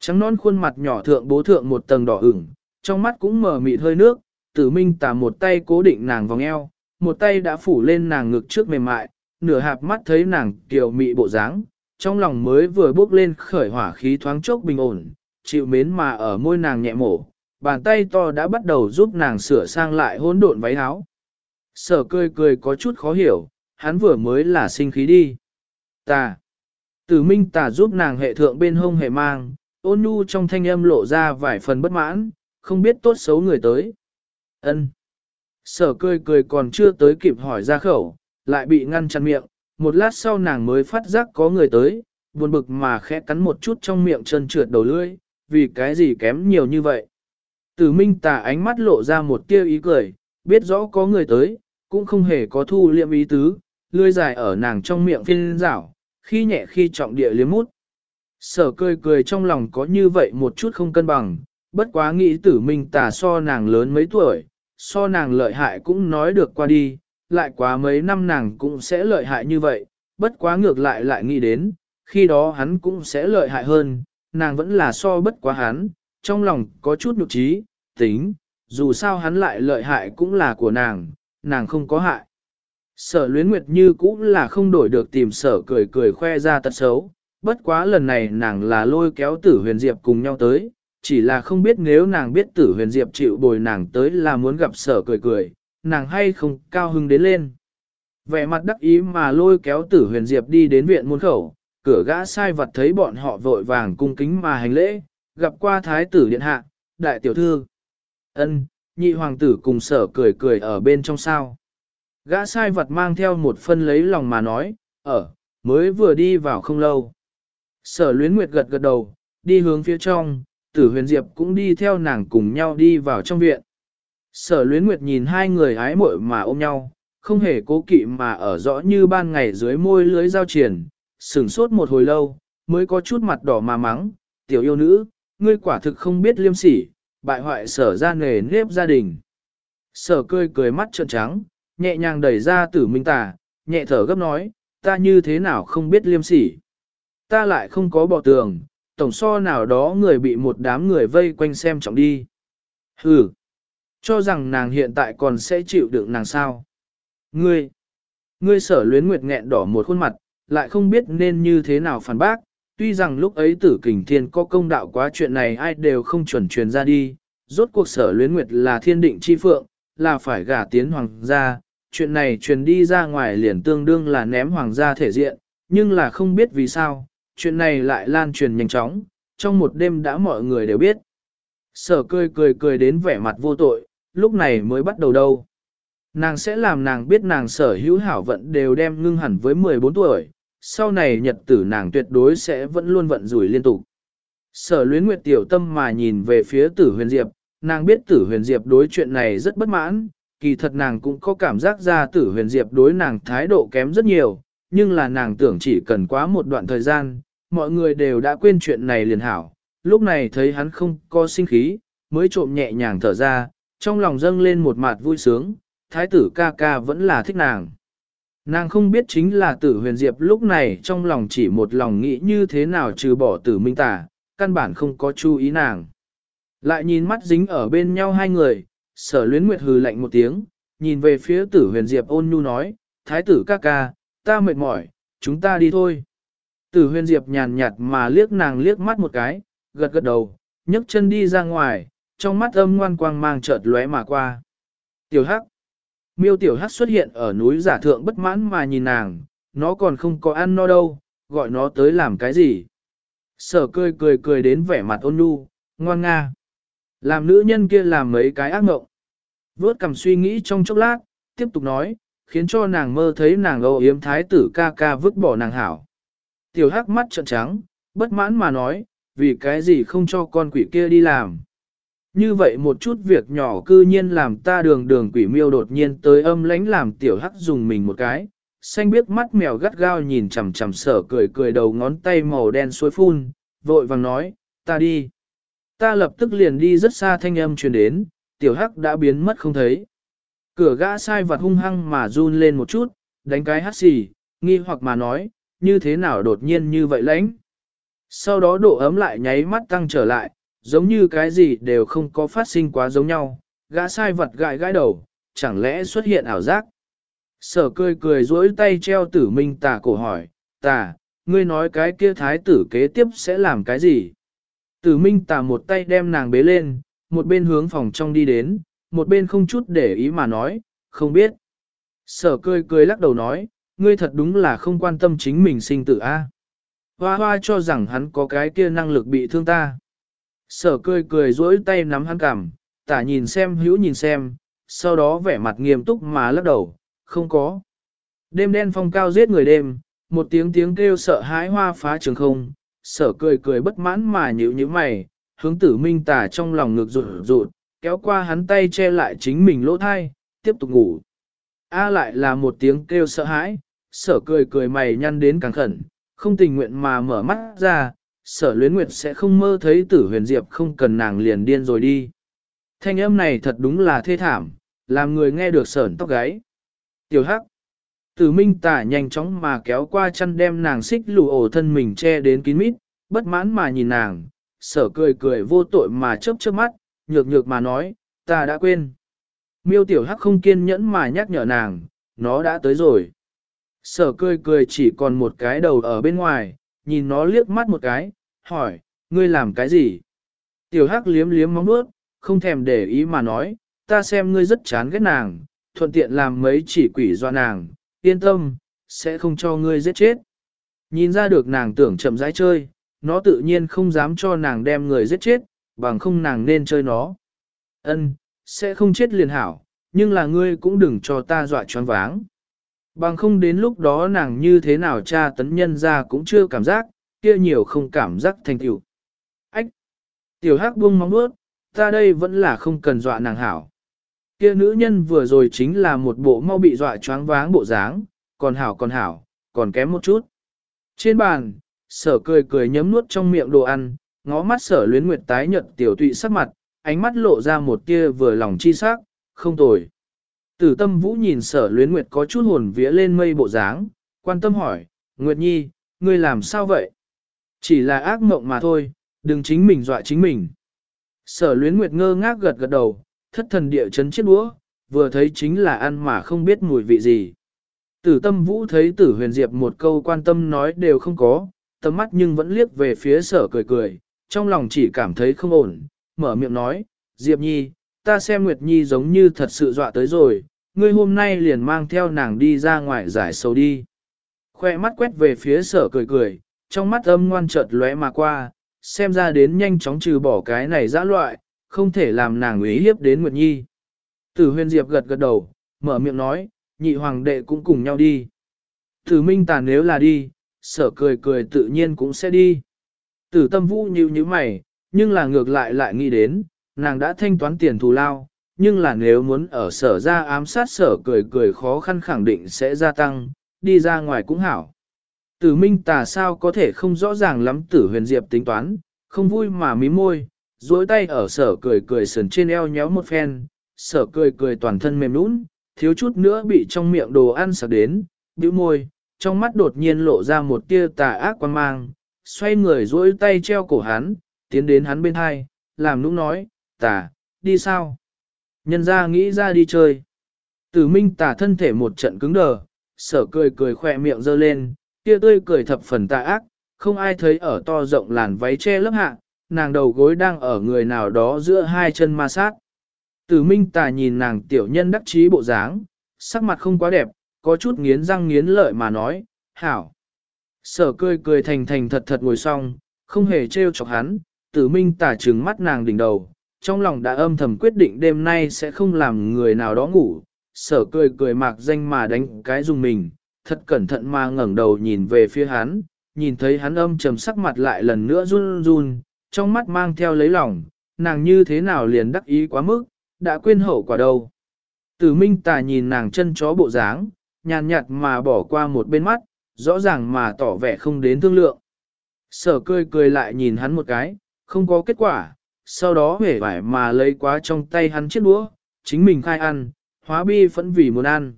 Trắng non khuôn mặt nhỏ thượng bố thượng một tầng đỏ ửng, trong mắt cũng mở mịt hơi nước, tử minh tà một tay cố định nàng vòng eo, một tay đã phủ lên nàng ngực trước mềm mại, nửa hạp mắt thấy nàng kiều mị bộ dáng, trong lòng mới vừa bước lên khởi hỏa khí thoáng chốc bình ổn, chịu mến mà ở môi nàng nhẹ mổ, bàn tay to đã bắt đầu giúp nàng sửa sang lại hỗn độn váy áo. Sở cười cười có chút khó hiểu, hắn vừa mới là sinh khí đi. Tà. Tử minh tà giúp nàng hệ thượng bên hông hệ mang, ôn nhu trong thanh âm lộ ra vài phần bất mãn, không biết tốt xấu người tới. ân Sở cười cười còn chưa tới kịp hỏi ra khẩu, lại bị ngăn chặn miệng, một lát sau nàng mới phát giác có người tới, buồn bực mà khẽ cắn một chút trong miệng chân trượt đầu lưỡi, vì cái gì kém nhiều như vậy. Tử minh tà ánh mắt lộ ra một tia ý cười, biết rõ có người tới, cũng không hề có thu liệm ý tứ, lươi dài ở nàng trong miệng phiên rảo, khi nhẹ khi trọng địa liếm mút. Sở cười cười trong lòng có như vậy một chút không cân bằng, bất quá nghĩ tử minh tà so nàng lớn mấy tuổi, so nàng lợi hại cũng nói được qua đi, lại quá mấy năm nàng cũng sẽ lợi hại như vậy, bất quá ngược lại lại nghĩ đến, khi đó hắn cũng sẽ lợi hại hơn, nàng vẫn là so bất quá hắn, trong lòng có chút nhục trí, tính, dù sao hắn lại lợi hại cũng là của nàng, nàng không có hại. Sở luyến nguyệt như cũng là không đổi được tìm sở cười cười khoe ra tật xấu, bất quá lần này nàng là lôi kéo tử huyền diệp cùng nhau tới, chỉ là không biết nếu nàng biết tử huyền diệp chịu bồi nàng tới là muốn gặp sở cười cười, nàng hay không cao hưng đến lên. Vẻ mặt đắc ý mà lôi kéo tử huyền diệp đi đến viện môn khẩu, cửa gã sai vật thấy bọn họ vội vàng cung kính mà hành lễ, gặp qua thái tử điện hạ, đại tiểu thư. ân nhị hoàng tử cùng sở cười cười ở bên trong sao. Gã sai vật mang theo một phân lấy lòng mà nói, ở, mới vừa đi vào không lâu. Sở luyến nguyệt gật gật đầu, đi hướng phía trong, tử huyền diệp cũng đi theo nàng cùng nhau đi vào trong viện. Sở luyến nguyệt nhìn hai người ái muội mà ôm nhau, không hề cố kỵ mà ở rõ như ban ngày dưới môi lưới giao triển, sửng sốt một hồi lâu, mới có chút mặt đỏ mà mắng, tiểu yêu nữ, ngươi quả thực không biết liêm sỉ, bại hoại sở ra nề nếp gia đình. Sở cười cười mắt trợn trắng, nhẹ nhàng đẩy ra tử minh tà, nhẹ thở gấp nói, ta như thế nào không biết liêm sỉ. Ta lại không có bỏ tường, tổng so nào đó người bị một đám người vây quanh xem trọng đi. Hừ, cho rằng nàng hiện tại còn sẽ chịu đựng nàng sao. Ngươi, ngươi sở luyến nguyệt nghẹn đỏ một khuôn mặt, lại không biết nên như thế nào phản bác, tuy rằng lúc ấy tử kình thiên có công đạo quá chuyện này ai đều không chuẩn truyền ra đi, rốt cuộc sở luyến nguyệt là thiên định chi phượng, là phải gả tiến hoàng gia, chuyện này truyền đi ra ngoài liền tương đương là ném hoàng gia thể diện, nhưng là không biết vì sao, chuyện này lại lan truyền nhanh chóng, trong một đêm đã mọi người đều biết. Sở cười cười cười đến vẻ mặt vô tội, lúc này mới bắt đầu đâu. Nàng sẽ làm nàng biết nàng sở hữu hảo vận đều đem ngưng hẳn với 14 tuổi, sau này nhật tử nàng tuyệt đối sẽ vẫn luôn vận rủi liên tục. Sở luyến nguyệt tiểu tâm mà nhìn về phía tử huyền diệp, nàng biết tử huyền diệp đối chuyện này rất bất mãn, kỳ thật nàng cũng có cảm giác ra tử huyền diệp đối nàng thái độ kém rất nhiều, nhưng là nàng tưởng chỉ cần quá một đoạn thời gian, mọi người đều đã quên chuyện này liền hảo, lúc này thấy hắn không có sinh khí, mới trộm nhẹ nhàng thở ra, trong lòng dâng lên một mặt vui sướng, thái tử ca ca vẫn là thích nàng. Nàng không biết chính là tử huyền diệp lúc này trong lòng chỉ một lòng nghĩ như thế nào trừ bỏ tử minh tả, căn bản không có chú ý nàng. Lại nhìn mắt dính ở bên nhau hai người, sở luyến nguyệt hừ lạnh một tiếng, nhìn về phía tử huyền diệp ôn nhu nói, thái tử ca ca, ta mệt mỏi, chúng ta đi thôi. Tử huyền diệp nhàn nhạt mà liếc nàng liếc mắt một cái, gật gật đầu, nhấc chân đi ra ngoài, trong mắt âm ngoan quang mang chợt lóe mà qua. Tiểu hắc. Miêu tiểu hắc xuất hiện ở núi giả thượng bất mãn mà nhìn nàng, nó còn không có ăn no đâu, gọi nó tới làm cái gì. Sở cười cười cười đến vẻ mặt ôn nhu, ngoan nga. Làm nữ nhân kia làm mấy cái ác mộng. Vớt cầm suy nghĩ trong chốc lát, tiếp tục nói, khiến cho nàng mơ thấy nàng âu yếm thái tử ca ca vứt bỏ nàng hảo. Tiểu hắc mắt trợn trắng, bất mãn mà nói, vì cái gì không cho con quỷ kia đi làm. Như vậy một chút việc nhỏ cư nhiên làm ta đường đường quỷ miêu đột nhiên tới âm lánh làm tiểu hắc dùng mình một cái, xanh biết mắt mèo gắt gao nhìn chằm chằm sở cười cười đầu ngón tay màu đen suối phun, vội vàng nói, ta đi. Ta lập tức liền đi rất xa thanh âm truyền đến, tiểu hắc đã biến mất không thấy. Cửa gã sai vặt hung hăng mà run lên một chút, đánh cái hắt xì, nghi hoặc mà nói, như thế nào đột nhiên như vậy lãnh. Sau đó độ ấm lại nháy mắt tăng trở lại, giống như cái gì đều không có phát sinh quá giống nhau, gã sai vật gãi gãi đầu, chẳng lẽ xuất hiện ảo giác. Sở cười cười duỗi tay treo tử minh tà cổ hỏi, tà, ngươi nói cái kia thái tử kế tiếp sẽ làm cái gì? Tử minh tà một tay đem nàng bế lên, một bên hướng phòng trong đi đến, một bên không chút để ý mà nói, không biết. Sở cười cười lắc đầu nói, ngươi thật đúng là không quan tâm chính mình sinh tử a. Hoa hoa cho rằng hắn có cái kia năng lực bị thương ta. Sở cười cười duỗi tay nắm hắn cằm, tả nhìn xem hữu nhìn xem, sau đó vẻ mặt nghiêm túc mà lắc đầu, không có. Đêm đen phong cao giết người đêm, một tiếng tiếng kêu sợ hãi hoa phá trường không, sở cười cười bất mãn mà nhíu như mày, hướng tử minh tả trong lòng ngực rụt rụt, kéo qua hắn tay che lại chính mình lỗ thai, tiếp tục ngủ. A lại là một tiếng kêu sợ hãi, sở cười cười mày nhăn đến càng khẩn, không tình nguyện mà mở mắt ra, sở luyến nguyệt sẽ không mơ thấy tử huyền diệp không cần nàng liền điên rồi đi. Thanh âm này thật đúng là thê thảm, làm người nghe được sởn tóc gáy. Tiểu hắc. Tử minh tả nhanh chóng mà kéo qua chăn đem nàng xích lù ổ thân mình che đến kín mít, bất mãn mà nhìn nàng, sở cười cười vô tội mà chớp chớp mắt, nhược nhược mà nói, ta đã quên. Miêu tiểu hắc không kiên nhẫn mà nhắc nhở nàng, nó đã tới rồi. Sở cười cười chỉ còn một cái đầu ở bên ngoài, nhìn nó liếc mắt một cái, hỏi, ngươi làm cái gì? Tiểu hắc liếm liếm móng nuốt, không thèm để ý mà nói, ta xem ngươi rất chán ghét nàng, thuận tiện làm mấy chỉ quỷ doa nàng, yên tâm, sẽ không cho ngươi giết chết. Nhìn ra được nàng tưởng chậm rãi chơi, nó tự nhiên không dám cho nàng đem người giết chết, bằng không nàng nên chơi nó. Ân, sẽ không chết liền hảo, nhưng là ngươi cũng đừng cho ta dọa choáng váng. Bằng không đến lúc đó nàng như thế nào cha tấn nhân ra cũng chưa cảm giác, kia nhiều không cảm giác thành tiểu. Ách! Tiểu hắc buông móng bước, ta đây vẫn là không cần dọa nàng hảo. Kia nữ nhân vừa rồi chính là một bộ mau bị dọa choáng váng bộ dáng, còn hảo còn hảo, còn kém một chút. Trên bàn, sở cười cười nhấm nuốt trong miệng đồ ăn, ngó mắt sở luyến nguyệt tái nhợt tiểu tụy sắc mặt, ánh mắt lộ ra một tia vừa lòng chi sắc, không tồi. Tử tâm vũ nhìn sở luyến nguyệt có chút hồn vía lên mây bộ dáng, quan tâm hỏi, Nguyệt Nhi, ngươi làm sao vậy? Chỉ là ác mộng mà thôi, đừng chính mình dọa chính mình. Sở luyến nguyệt ngơ ngác gật gật đầu, thất thần địa chấn chiếc đũa, vừa thấy chính là ăn mà không biết mùi vị gì. Tử tâm vũ thấy tử huyền diệp một câu quan tâm nói đều không có, tầm mắt nhưng vẫn liếc về phía sở cười cười, trong lòng chỉ cảm thấy không ổn, mở miệng nói, Diệp Nhi, ta xem Nguyệt Nhi giống như thật sự dọa tới rồi, ngươi hôm nay liền mang theo nàng đi ra ngoài giải sầu đi. Khoe mắt quét về phía sở cười cười, trong mắt âm ngoan chợt lóe mà qua, xem ra đến nhanh chóng trừ bỏ cái này dã loại, không thể làm nàng ủy hiếp đến Nguyệt Nhi. Tử huyền diệp gật gật đầu, mở miệng nói, nhị hoàng đệ cũng cùng nhau đi. Tử minh tàn nếu là đi, sở cười cười tự nhiên cũng sẽ đi. Tử tâm vũ như như mày, nhưng là ngược lại lại nghĩ đến, nàng đã thanh toán tiền thù lao, nhưng là nếu muốn ở sở ra ám sát sở cười cười khó khăn khẳng định sẽ gia tăng, đi ra ngoài cũng hảo. Tử minh tà sao có thể không rõ ràng lắm tử huyền diệp tính toán, không vui mà mím môi, duỗi tay ở sở cười cười sườn trên eo nhéo một phen, sở cười cười toàn thân mềm nũng, thiếu chút nữa bị trong miệng đồ ăn sạc đến, bĩu môi, trong mắt đột nhiên lộ ra một tia tà ác quan mang, xoay người duỗi tay treo cổ hắn, tiến đến hắn bên hai, làm nũng nói, tà, đi sao? Nhân ra nghĩ ra đi chơi. Tử minh tà thân thể một trận cứng đờ, sở cười cười khỏe miệng giơ lên, kia tươi cười thập phần tà ác, không ai thấy ở to rộng làn váy che lớp hạ, nàng đầu gối đang ở người nào đó giữa hai chân ma sát. Tử minh tà nhìn nàng tiểu nhân đắc chí bộ dáng, sắc mặt không quá đẹp, có chút nghiến răng nghiến lợi mà nói, hảo. Sở cười cười thành thành thật thật ngồi xong, không hề trêu chọc hắn, tử minh tả trừng mắt nàng đỉnh đầu, trong lòng đã âm thầm quyết định đêm nay sẽ không làm người nào đó ngủ, sở cười cười mạc danh mà đánh cái dùng mình, thật cẩn thận mà ngẩng đầu nhìn về phía hắn, nhìn thấy hắn âm trầm sắc mặt lại lần nữa run run, trong mắt mang theo lấy lòng, nàng như thế nào liền đắc ý quá mức, đã quên hậu quả đâu. Tử minh tà nhìn nàng chân chó bộ dáng, nhàn nhạt mà bỏ qua một bên mắt, rõ ràng mà tỏ vẻ không đến thương lượng. Sở cười cười lại nhìn hắn một cái, không có kết quả, sau đó hể vải mà lấy quá trong tay hắn chiếc đũa, chính mình khai ăn, hóa bi phẫn vì muốn ăn.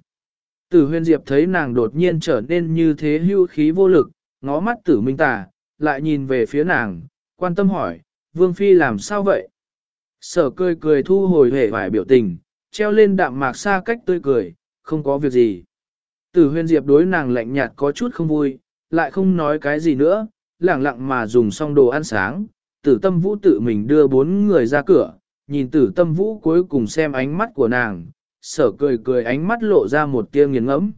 Tử huyền diệp thấy nàng đột nhiên trở nên như thế hưu khí vô lực, ngó mắt tử minh tả lại nhìn về phía nàng, quan tâm hỏi, vương phi làm sao vậy? Sở cười cười thu hồi hề vải biểu tình, treo lên đạm mạc xa cách tươi cười, không có việc gì. Tử huyền diệp đối nàng lạnh nhạt có chút không vui, lại không nói cái gì nữa, lẳng lặng mà dùng xong đồ ăn sáng, tử tâm vũ tự mình đưa bốn người ra cửa, nhìn tử tâm vũ cuối cùng xem ánh mắt của nàng, sở cười cười ánh mắt lộ ra một tia nghiền ngẫm.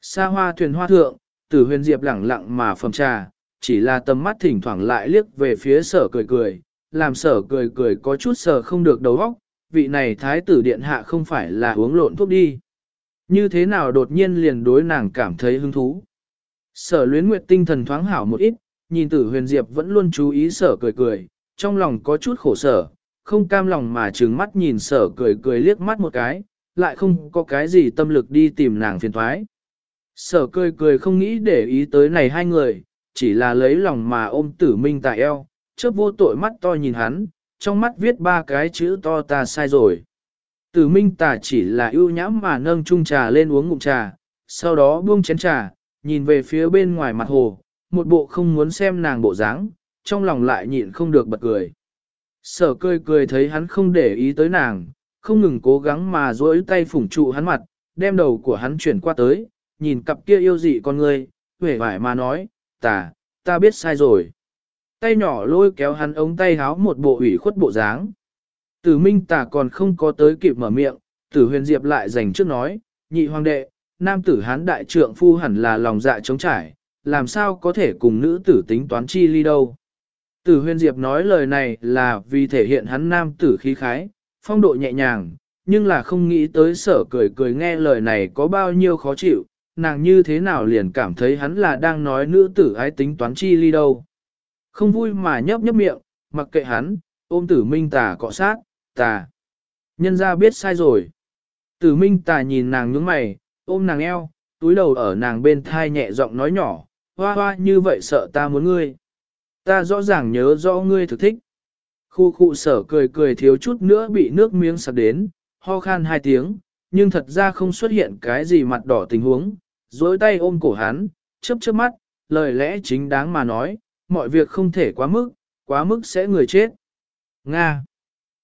Xa hoa thuyền hoa thượng, tử huyền diệp lẳng lặng mà phẩm trà, chỉ là tầm mắt thỉnh thoảng lại liếc về phía sở cười cười, làm sở cười cười có chút sở không được đầu óc, vị này thái tử điện hạ không phải là uống lộn thuốc đi. Như thế nào đột nhiên liền đối nàng cảm thấy hứng thú. Sở luyến nguyệt tinh thần thoáng hảo một ít, nhìn tử huyền diệp vẫn luôn chú ý sở cười cười, trong lòng có chút khổ sở, không cam lòng mà trừng mắt nhìn sở cười cười liếc mắt một cái, lại không có cái gì tâm lực đi tìm nàng phiền thoái. Sở cười cười không nghĩ để ý tới này hai người, chỉ là lấy lòng mà ôm tử minh tại eo, chớp vô tội mắt to nhìn hắn, trong mắt viết ba cái chữ to ta sai rồi. Tử minh tà chỉ là ưu nhãm mà nâng chung trà lên uống ngụm trà, sau đó buông chén trà, nhìn về phía bên ngoài mặt hồ, một bộ không muốn xem nàng bộ dáng, trong lòng lại nhịn không được bật cười. Sở cười cười thấy hắn không để ý tới nàng, không ngừng cố gắng mà duỗi tay phủng trụ hắn mặt, đem đầu của hắn chuyển qua tới, nhìn cặp kia yêu dị con người, huệ vải mà nói, ta, ta biết sai rồi. Tay nhỏ lôi kéo hắn ống tay háo một bộ ủy khuất bộ dáng. Tử minh Tả còn không có tới kịp mở miệng, tử huyền diệp lại dành trước nói, nhị hoàng đệ, nam tử hán đại trượng phu hẳn là lòng dạ trống trải, làm sao có thể cùng nữ tử tính toán chi ly đâu. Tử Huyên diệp nói lời này là vì thể hiện hắn nam tử khí khái, phong độ nhẹ nhàng, nhưng là không nghĩ tới sở cười cười nghe lời này có bao nhiêu khó chịu, nàng như thế nào liền cảm thấy hắn là đang nói nữ tử ái tính toán chi ly đâu. Không vui mà nhấp nhấp miệng, mặc kệ hắn, ôm tử minh tà cọ sát, tà. Nhân ra biết sai rồi. Tử minh tà nhìn nàng nhướng mày, ôm nàng eo, túi đầu ở nàng bên thai nhẹ giọng nói nhỏ, hoa hoa như vậy sợ ta muốn ngươi. Ta rõ ràng nhớ rõ ngươi thực thích. Khu khu sở cười cười thiếu chút nữa bị nước miếng sặc đến, ho khan hai tiếng, nhưng thật ra không xuất hiện cái gì mặt đỏ tình huống, dối tay ôm cổ hắn, chớp chớp mắt, lời lẽ chính đáng mà nói, mọi việc không thể quá mức, quá mức sẽ người chết. Nga.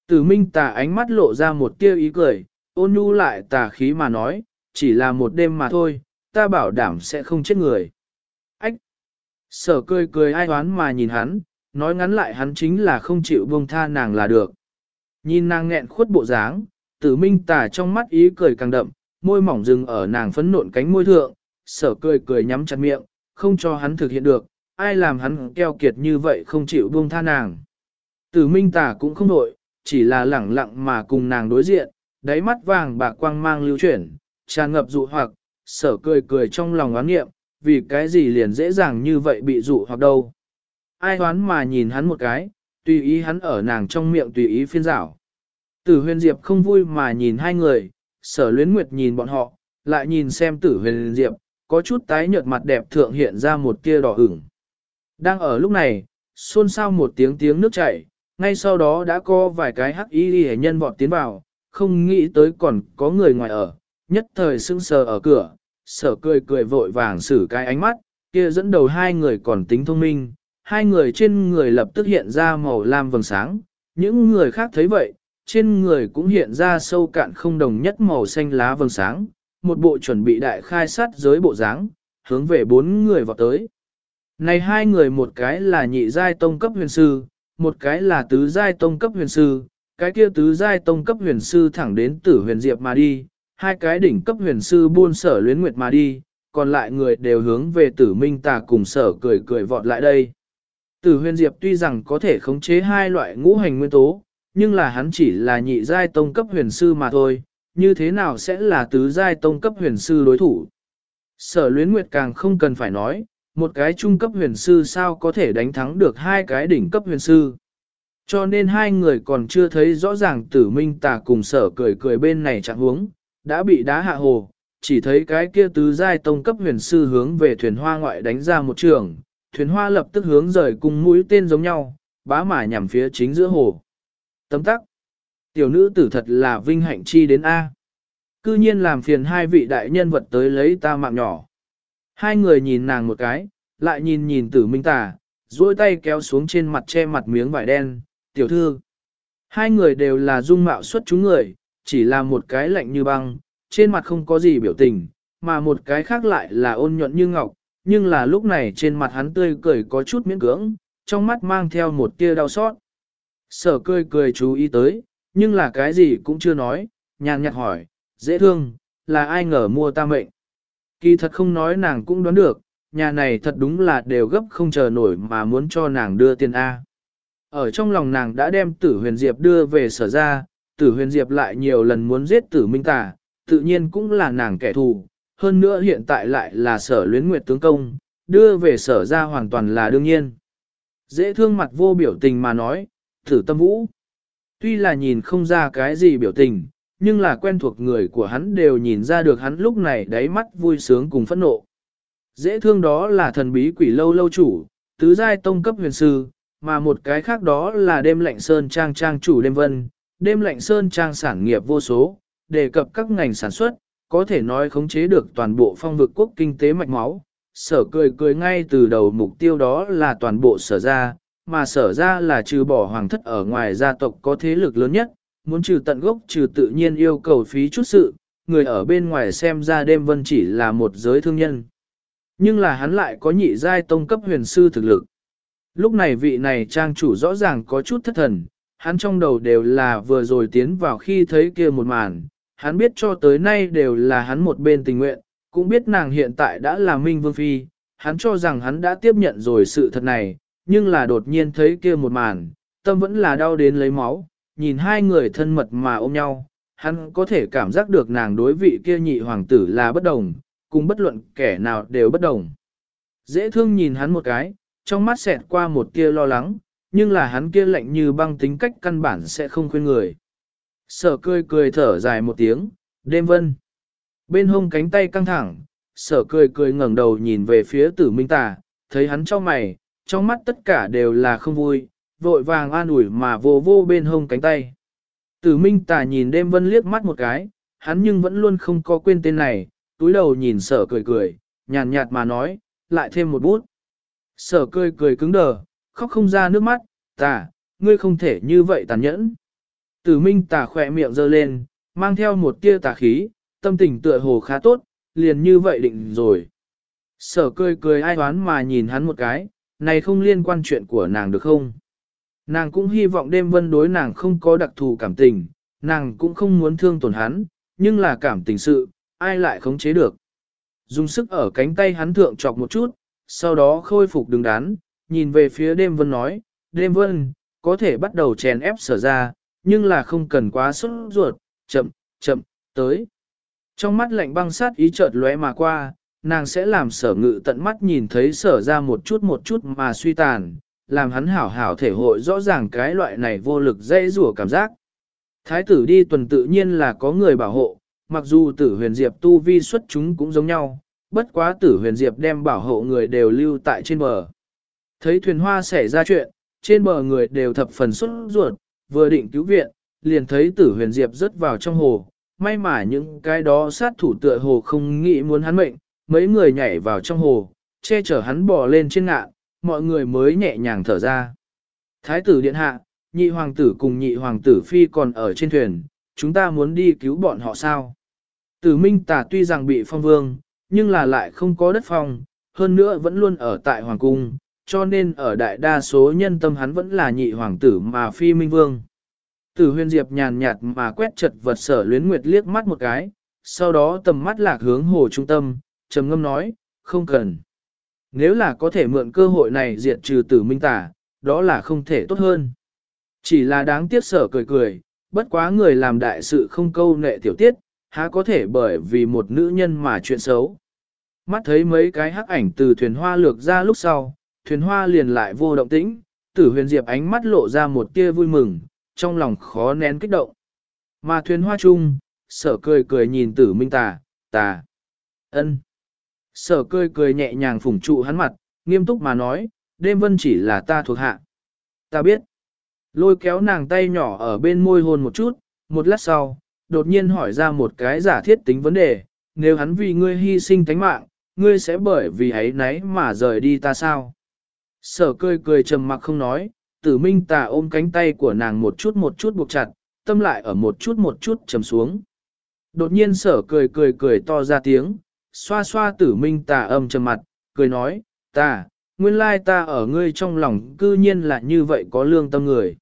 Tử minh tà ánh mắt lộ ra một tia ý cười, ôn nhu lại tà khí mà nói, chỉ là một đêm mà thôi, ta bảo đảm sẽ không chết người. Sở cười cười ai đoán mà nhìn hắn, nói ngắn lại hắn chính là không chịu buông tha nàng là được. Nhìn nàng nghẹn khuất bộ dáng, tử minh tà trong mắt ý cười càng đậm, môi mỏng dừng ở nàng phấn nộn cánh môi thượng, sở cười cười nhắm chặt miệng, không cho hắn thực hiện được, ai làm hắn keo kiệt như vậy không chịu buông tha nàng. Tử minh tà cũng không nội, chỉ là lẳng lặng mà cùng nàng đối diện, đáy mắt vàng bạc quang mang lưu chuyển, tràn ngập dụ hoặc, sở cười cười trong lòng oán nghiệm, vì cái gì liền dễ dàng như vậy bị dụ hoặc đâu. Ai hoán mà nhìn hắn một cái, tùy ý hắn ở nàng trong miệng tùy ý phiên rảo. Tử huyền diệp không vui mà nhìn hai người, sở luyến nguyệt nhìn bọn họ, lại nhìn xem tử huyền diệp, có chút tái nhợt mặt đẹp thượng hiện ra một tia đỏ ửng. Đang ở lúc này, xôn xao một tiếng tiếng nước chảy, ngay sau đó đã có vài cái hắc y hệ nhân vọt tiến vào, không nghĩ tới còn có người ngoài ở, nhất thời sững sờ ở cửa, sở cười cười vội vàng xử cái ánh mắt, kia dẫn đầu hai người còn tính thông minh, hai người trên người lập tức hiện ra màu lam vầng sáng, những người khác thấy vậy, trên người cũng hiện ra sâu cạn không đồng nhất màu xanh lá vầng sáng, một bộ chuẩn bị đại khai sát giới bộ dáng, hướng về bốn người vào tới. Này hai người một cái là nhị giai tông cấp huyền sư, một cái là tứ giai tông cấp huyền sư, cái kia tứ giai tông cấp huyền sư thẳng đến tử huyền diệp mà đi, hai cái đỉnh cấp huyền sư buôn sở luyến nguyệt mà đi, còn lại người đều hướng về tử minh tà cùng sở cười cười vọt lại đây. Tử huyền diệp tuy rằng có thể khống chế hai loại ngũ hành nguyên tố, nhưng là hắn chỉ là nhị giai tông cấp huyền sư mà thôi, như thế nào sẽ là tứ giai tông cấp huyền sư đối thủ. Sở luyến nguyệt càng không cần phải nói, một cái trung cấp huyền sư sao có thể đánh thắng được hai cái đỉnh cấp huyền sư. Cho nên hai người còn chưa thấy rõ ràng tử minh tà cùng sở cười cười bên này chẳng huống, đã bị đá hạ hồ, chỉ thấy cái kia tứ giai tông cấp huyền sư hướng về thuyền hoa ngoại đánh ra một trường, thuyền hoa lập tức hướng rời cùng mũi tên giống nhau, bá mà nhằm phía chính giữa hồ. Tấm tắc. Tiểu nữ tử thật là vinh hạnh chi đến A. Cư nhiên làm phiền hai vị đại nhân vật tới lấy ta mạng nhỏ. Hai người nhìn nàng một cái, lại nhìn nhìn tử minh tà, duỗi tay kéo xuống trên mặt che mặt miếng vải đen, tiểu thư. Hai người đều là dung mạo xuất chúng người, chỉ là một cái lạnh như băng, trên mặt không có gì biểu tình, mà một cái khác lại là ôn nhuận như ngọc, nhưng là lúc này trên mặt hắn tươi cười có chút miễn cưỡng, trong mắt mang theo một tia đau xót. Sở cười cười chú ý tới, nhưng là cái gì cũng chưa nói, nhàn nhạt hỏi, dễ thương, là ai ngờ mua ta mệnh. Kỳ thật không nói nàng cũng đoán được, nhà này thật đúng là đều gấp không chờ nổi mà muốn cho nàng đưa tiền A. Ở trong lòng nàng đã đem tử huyền diệp đưa về sở ra, tử huyền diệp lại nhiều lần muốn giết tử minh tà, tự nhiên cũng là nàng kẻ thù, hơn nữa hiện tại lại là sở luyến nguyệt tướng công, đưa về sở ra hoàn toàn là đương nhiên. Dễ thương mặt vô biểu tình mà nói, thử tâm vũ. Tuy là nhìn không ra cái gì biểu tình, nhưng là quen thuộc người của hắn đều nhìn ra được hắn lúc này đáy mắt vui sướng cùng phẫn nộ. Dễ thương đó là thần bí quỷ lâu lâu chủ, tứ giai tông cấp huyền sư, mà một cái khác đó là đêm lạnh sơn trang trang chủ đêm vân, đêm lạnh sơn trang sản nghiệp vô số, đề cập các ngành sản xuất, có thể nói khống chế được toàn bộ phong vực quốc kinh tế mạch máu. Sở cười cười ngay từ đầu mục tiêu đó là toàn bộ sở ra, mà sở ra là trừ bỏ hoàng thất ở ngoài gia tộc có thế lực lớn nhất, muốn trừ tận gốc trừ tự nhiên yêu cầu phí chút sự, người ở bên ngoài xem ra đêm vân chỉ là một giới thương nhân. Nhưng là hắn lại có nhị giai tông cấp huyền sư thực lực. Lúc này vị này trang chủ rõ ràng có chút thất thần, hắn trong đầu đều là vừa rồi tiến vào khi thấy kia một màn, hắn biết cho tới nay đều là hắn một bên tình nguyện, cũng biết nàng hiện tại đã là Minh Vương Phi, hắn cho rằng hắn đã tiếp nhận rồi sự thật này, nhưng là đột nhiên thấy kia một màn, tâm vẫn là đau đến lấy máu, nhìn hai người thân mật mà ôm nhau, hắn có thể cảm giác được nàng đối vị kia nhị hoàng tử là bất đồng, cùng bất luận kẻ nào đều bất đồng. Dễ thương nhìn hắn một cái, trong mắt xẹt qua một tia lo lắng, nhưng là hắn kia lạnh như băng tính cách căn bản sẽ không khuyên người. Sở cười cười thở dài một tiếng, đêm vân. Bên hông cánh tay căng thẳng, sở cười cười ngẩng đầu nhìn về phía tử minh tà, thấy hắn cho mày, trong mắt tất cả đều là không vui, vội vàng an ủi mà vô vô bên hông cánh tay. Tử minh tà nhìn đêm vân liếc mắt một cái, hắn nhưng vẫn luôn không có quên tên này, túi đầu nhìn sở cười cười, nhàn nhạt mà nói, lại thêm một bút. Sở cười cười cứng đờ, khóc không ra nước mắt, tà, ngươi không thể như vậy tàn nhẫn. Tử minh tà khỏe miệng giơ lên, mang theo một tia tà khí, tâm tình tựa hồ khá tốt, liền như vậy định rồi. Sở cười cười ai đoán mà nhìn hắn một cái, này không liên quan chuyện của nàng được không? Nàng cũng hy vọng đêm vân đối nàng không có đặc thù cảm tình, nàng cũng không muốn thương tổn hắn, nhưng là cảm tình sự, ai lại khống chế được. Dùng sức ở cánh tay hắn thượng chọc một chút, sau đó khôi phục đứng đắn, nhìn về phía đêm vân nói, đêm vân, có thể bắt đầu chèn ép sở ra, nhưng là không cần quá sốt ruột, chậm, chậm, tới. Trong mắt lạnh băng sát ý chợt lóe mà qua, nàng sẽ làm sở ngự tận mắt nhìn thấy sở ra một chút một chút mà suy tàn, làm hắn hảo hảo thể hội rõ ràng cái loại này vô lực dễ rủa cảm giác. Thái tử đi tuần tự nhiên là có người bảo hộ, mặc dù tử huyền diệp tu vi xuất chúng cũng giống nhau, bất quá tử huyền diệp đem bảo hộ người đều lưu tại trên bờ. Thấy thuyền hoa xảy ra chuyện, trên bờ người đều thập phần xuất ruột, vừa định cứu viện, liền thấy tử huyền diệp rớt vào trong hồ, may mà những cái đó sát thủ tựa hồ không nghĩ muốn hắn mệnh, mấy người nhảy vào trong hồ, che chở hắn bò lên trên ngạn, mọi người mới nhẹ nhàng thở ra. Thái tử điện hạ, nhị hoàng tử cùng nhị hoàng tử phi còn ở trên thuyền, chúng ta muốn đi cứu bọn họ sao? Tử Minh tả tuy rằng bị phong vương, nhưng là lại không có đất phong, hơn nữa vẫn luôn ở tại hoàng cung, cho nên ở đại đa số nhân tâm hắn vẫn là nhị hoàng tử mà phi minh vương. Tử huyền diệp nhàn nhạt mà quét chật vật sở luyến nguyệt liếc mắt một cái, sau đó tầm mắt lạc hướng hồ trung tâm, trầm ngâm nói, không cần. Nếu là có thể mượn cơ hội này diệt trừ tử minh tả, đó là không thể tốt hơn. Chỉ là đáng tiếc sở cười cười, bất quá người làm đại sự không câu nệ tiểu tiết, há có thể bởi vì một nữ nhân mà chuyện xấu. Mắt thấy mấy cái hắc ảnh từ thuyền hoa lược ra lúc sau, thuyền hoa liền lại vô động tĩnh, tử huyền diệp ánh mắt lộ ra một tia vui mừng, trong lòng khó nén kích động. Mà thuyền hoa chung, sở cười cười nhìn tử minh tà, tà, ân. Sở cười cười nhẹ nhàng phủng trụ hắn mặt, nghiêm túc mà nói, đêm vân chỉ là ta thuộc hạ. Ta biết. Lôi kéo nàng tay nhỏ ở bên môi hôn một chút, một lát sau, đột nhiên hỏi ra một cái giả thiết tính vấn đề, nếu hắn vì ngươi hy sinh tánh mạng, ngươi sẽ bởi vì ấy nấy mà rời đi ta sao? Sở cười cười trầm mặc không nói, tử minh tà ôm cánh tay của nàng một chút một chút buộc chặt, tâm lại ở một chút một chút trầm xuống. Đột nhiên sở cười cười cười to ra tiếng, xoa xoa tử minh tà âm trầm mặt, cười nói, ta, nguyên lai ta ở ngươi trong lòng cư nhiên là như vậy có lương tâm người.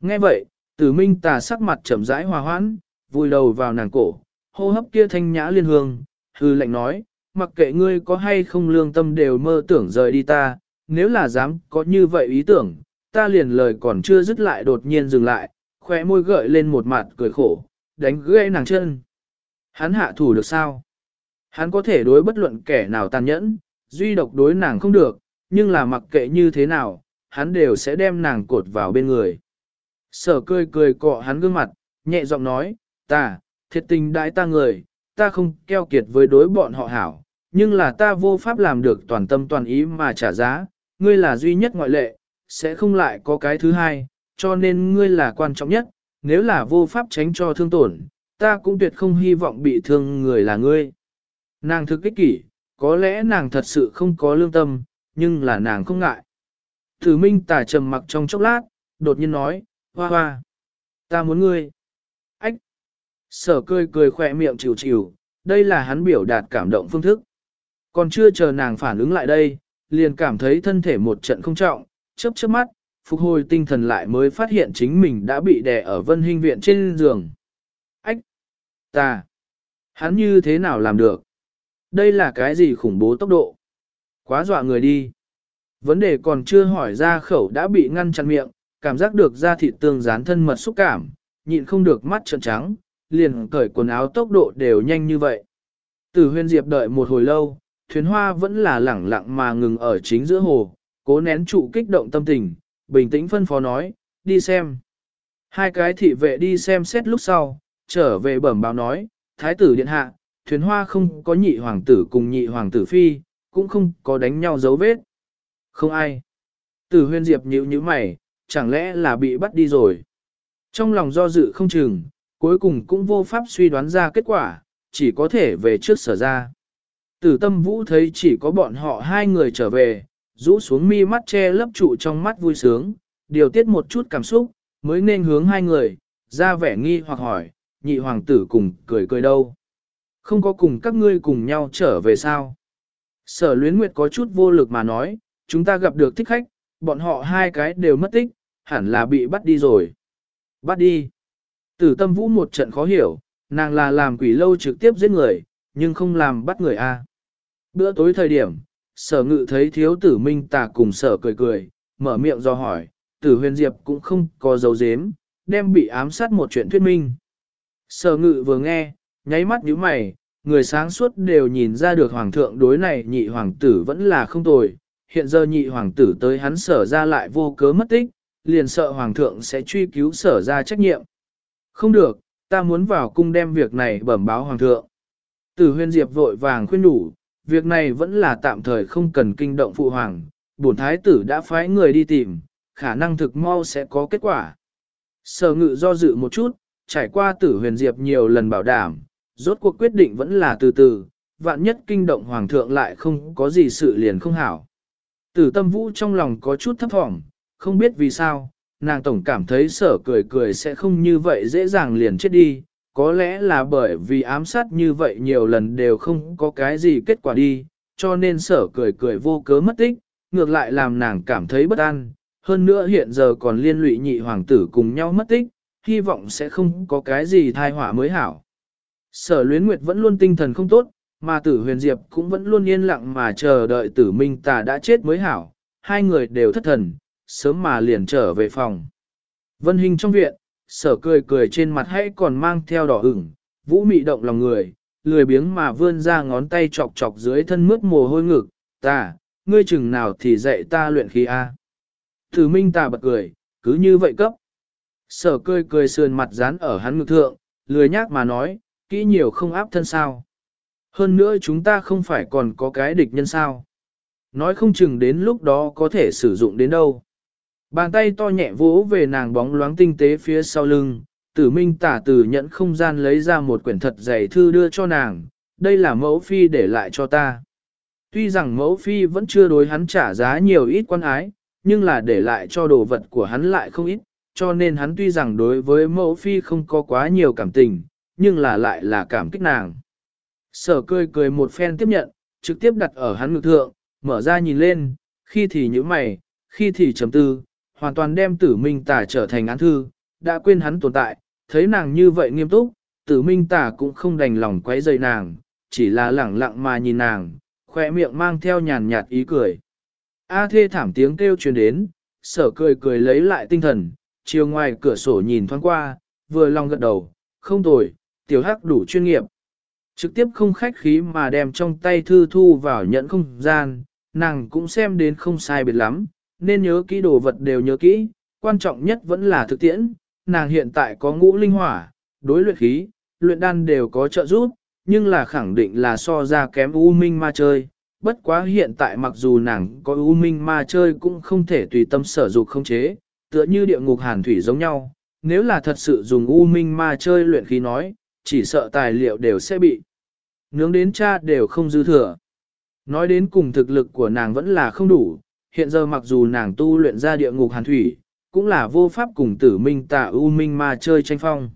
Nghe vậy, tử minh tà sắc mặt trầm rãi hòa hoãn, vùi đầu vào nàng cổ, hô hấp kia thanh nhã liên hương, hư lệnh nói, mặc kệ ngươi có hay không lương tâm đều mơ tưởng rời đi ta, nếu là dám có như vậy ý tưởng, ta liền lời còn chưa dứt lại đột nhiên dừng lại, khóe môi gợi lên một mặt cười khổ, đánh gãy nàng chân. Hắn hạ thủ được sao? Hắn có thể đối bất luận kẻ nào tàn nhẫn, duy độc đối nàng không được, nhưng là mặc kệ như thế nào, hắn đều sẽ đem nàng cột vào bên người. Sở cười cười cọ hắn gương mặt, nhẹ giọng nói, ta, thiệt tình đại ta người, ta không keo kiệt với đối bọn họ hảo, nhưng là ta vô pháp làm được toàn tâm toàn ý mà trả giá, ngươi là duy nhất ngoại lệ, sẽ không lại có cái thứ hai, cho nên ngươi là quan trọng nhất, nếu là vô pháp tránh cho thương tổn, ta cũng tuyệt không hy vọng bị thương người là ngươi. Nàng thực kích kỷ, có lẽ nàng thật sự không có lương tâm, nhưng là nàng không ngại. Thử minh tả trầm mặc trong chốc lát, đột nhiên nói, hoa hoa, ta muốn ngươi. Ách! Sở cười cười khỏe miệng chịu chịu, đây là hắn biểu đạt cảm động phương thức. Còn chưa chờ nàng phản ứng lại đây, liền cảm thấy thân thể một trận không trọng, chớp chớp mắt, phục hồi tinh thần lại mới phát hiện chính mình đã bị đè ở vân hình viện trên giường. Ách! Ta! Hắn như thế nào làm được? Đây là cái gì khủng bố tốc độ? Quá dọa người đi. Vấn đề còn chưa hỏi ra khẩu đã bị ngăn chặn miệng, cảm giác được da thịt tương dán thân mật xúc cảm, nhịn không được mắt trợn trắng, liền cởi quần áo tốc độ đều nhanh như vậy. Từ huyên diệp đợi một hồi lâu, thuyền hoa vẫn là lẳng lặng mà ngừng ở chính giữa hồ, cố nén trụ kích động tâm tình, bình tĩnh phân phó nói, đi xem. Hai cái thị vệ đi xem xét lúc sau, trở về bẩm báo nói, thái tử điện hạ, thuyền hoa không có nhị hoàng tử cùng nhị hoàng tử phi, cũng không có đánh nhau dấu vết. Không ai. Tử huyên diệp nhíu như mày, chẳng lẽ là bị bắt đi rồi. Trong lòng do dự không chừng, cuối cùng cũng vô pháp suy đoán ra kết quả, chỉ có thể về trước sở ra. Tử tâm vũ thấy chỉ có bọn họ hai người trở về, rũ xuống mi mắt che lấp trụ trong mắt vui sướng, điều tiết một chút cảm xúc, mới nên hướng hai người, ra vẻ nghi hoặc hỏi, nhị hoàng tử cùng cười cười đâu. Không có cùng các ngươi cùng nhau trở về sao. Sở luyến nguyệt có chút vô lực mà nói, chúng ta gặp được thích khách, bọn họ hai cái đều mất tích, hẳn là bị bắt đi rồi. Bắt đi. Tử tâm vũ một trận khó hiểu, nàng là làm quỷ lâu trực tiếp giết người, nhưng không làm bắt người a. Bữa tối thời điểm, sở ngự thấy thiếu tử minh tà cùng sở cười cười, mở miệng do hỏi, tử huyền diệp cũng không có dấu dếm, đem bị ám sát một chuyện thuyết minh. Sở ngự vừa nghe, nháy mắt nhíu mày, người sáng suốt đều nhìn ra được hoàng thượng đối này nhị hoàng tử vẫn là không tồi, hiện giờ nhị hoàng tử tới hắn sở ra lại vô cớ mất tích, liền sợ hoàng thượng sẽ truy cứu sở ra trách nhiệm. Không được, ta muốn vào cung đem việc này bẩm báo hoàng thượng. Tử huyên diệp vội vàng khuyên đủ, việc này vẫn là tạm thời không cần kinh động phụ hoàng, bổn thái tử đã phái người đi tìm, khả năng thực mau sẽ có kết quả. Sở ngự do dự một chút, trải qua tử huyền diệp nhiều lần bảo đảm, rốt cuộc quyết định vẫn là từ từ, vạn nhất kinh động hoàng thượng lại không có gì sự liền không hảo. Tử tâm vũ trong lòng có chút thấp thỏm, không biết vì sao, nàng tổng cảm thấy sở cười cười sẽ không như vậy dễ dàng liền chết đi, có lẽ là bởi vì ám sát như vậy nhiều lần đều không có cái gì kết quả đi, cho nên sở cười cười vô cớ mất tích, ngược lại làm nàng cảm thấy bất an, hơn nữa hiện giờ còn liên lụy nhị hoàng tử cùng nhau mất tích, hy vọng sẽ không có cái gì thai họa mới hảo. Sở luyến nguyệt vẫn luôn tinh thần không tốt, mà tử huyền diệp cũng vẫn luôn yên lặng mà chờ đợi tử minh tà đã chết mới hảo, hai người đều thất thần, sớm mà liền trở về phòng. Vân hình trong viện, sở cười cười trên mặt hãy còn mang theo đỏ ửng, vũ mị động lòng người, lười biếng mà vươn ra ngón tay chọc chọc dưới thân mướt mồ hôi ngực, ta, ngươi chừng nào thì dạy ta luyện khí A. Thử minh ta bật cười, cứ như vậy cấp. Sở cười cười sườn mặt dán ở hắn ngực thượng, lười nhác mà nói, kỹ nhiều không áp thân sao. Hơn nữa chúng ta không phải còn có cái địch nhân sao. Nói không chừng đến lúc đó có thể sử dụng đến đâu. Bàn tay to nhẹ vỗ về nàng bóng loáng tinh tế phía sau lưng, tử minh tả tử nhận không gian lấy ra một quyển thật dày thư đưa cho nàng, đây là mẫu phi để lại cho ta. Tuy rằng mẫu phi vẫn chưa đối hắn trả giá nhiều ít quan ái, nhưng là để lại cho đồ vật của hắn lại không ít, cho nên hắn tuy rằng đối với mẫu phi không có quá nhiều cảm tình, nhưng là lại là cảm kích nàng. Sở cười cười một phen tiếp nhận, trực tiếp đặt ở hắn ngực thượng, mở ra nhìn lên, khi thì như mày, khi thì chấm tư, hoàn toàn đem tử minh tả trở thành án thư, đã quên hắn tồn tại, thấy nàng như vậy nghiêm túc, tử minh tả cũng không đành lòng quấy rầy nàng, chỉ là lẳng lặng mà nhìn nàng, khỏe miệng mang theo nhàn nhạt ý cười. A thê thảm tiếng kêu truyền đến, sở cười cười lấy lại tinh thần, chiều ngoài cửa sổ nhìn thoáng qua, vừa lòng gật đầu, không tồi, tiểu hắc đủ chuyên nghiệp. Trực tiếp không khách khí mà đem trong tay thư thu vào nhận không gian, nàng cũng xem đến không sai biệt lắm, nên nhớ kỹ đồ vật đều nhớ kỹ, quan trọng nhất vẫn là thực tiễn, nàng hiện tại có ngũ linh hỏa, đối luyện khí, luyện đan đều có trợ giúp, nhưng là khẳng định là so ra kém U Minh ma chơi. Bất quá hiện tại mặc dù nàng có U Minh ma chơi cũng không thể tùy tâm sở dục không chế, tựa như địa ngục hàn thủy giống nhau, nếu là thật sự dùng u minh ma chơi luyện khí nói, chỉ sợ tài liệu đều sẽ bị nướng đến cha đều không dư thừa. Nói đến cùng thực lực của nàng vẫn là không đủ, hiện giờ mặc dù nàng tu luyện ra địa ngục hàn thủy, cũng là vô pháp cùng tử minh tà u minh ma chơi tranh phong.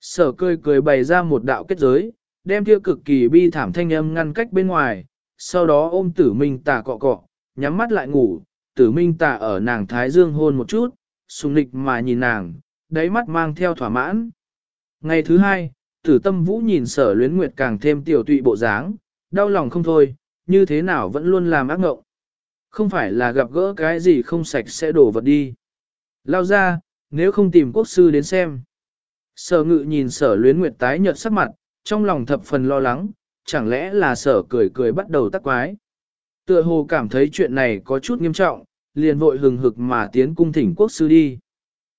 Sở cười cười bày ra một đạo kết giới, đem kia cực kỳ bi thảm thanh âm ngăn cách bên ngoài, sau đó ôm tử minh tà cọ cọ, nhắm mắt lại ngủ, tử minh tà ở nàng thái dương hôn một chút, sùng lịch mà nhìn nàng, đáy mắt mang theo thỏa mãn. Ngày thứ hai, tử tâm vũ nhìn sở luyến nguyệt càng thêm tiểu tụy bộ dáng, đau lòng không thôi, như thế nào vẫn luôn làm ác ngộng. Không phải là gặp gỡ cái gì không sạch sẽ đổ vật đi. Lao ra, nếu không tìm quốc sư đến xem. Sở ngự nhìn sở luyến nguyệt tái nhợt sắc mặt, trong lòng thập phần lo lắng, chẳng lẽ là sở cười cười bắt đầu tắc quái. Tựa hồ cảm thấy chuyện này có chút nghiêm trọng, liền vội hừng hực mà tiến cung thỉnh quốc sư đi.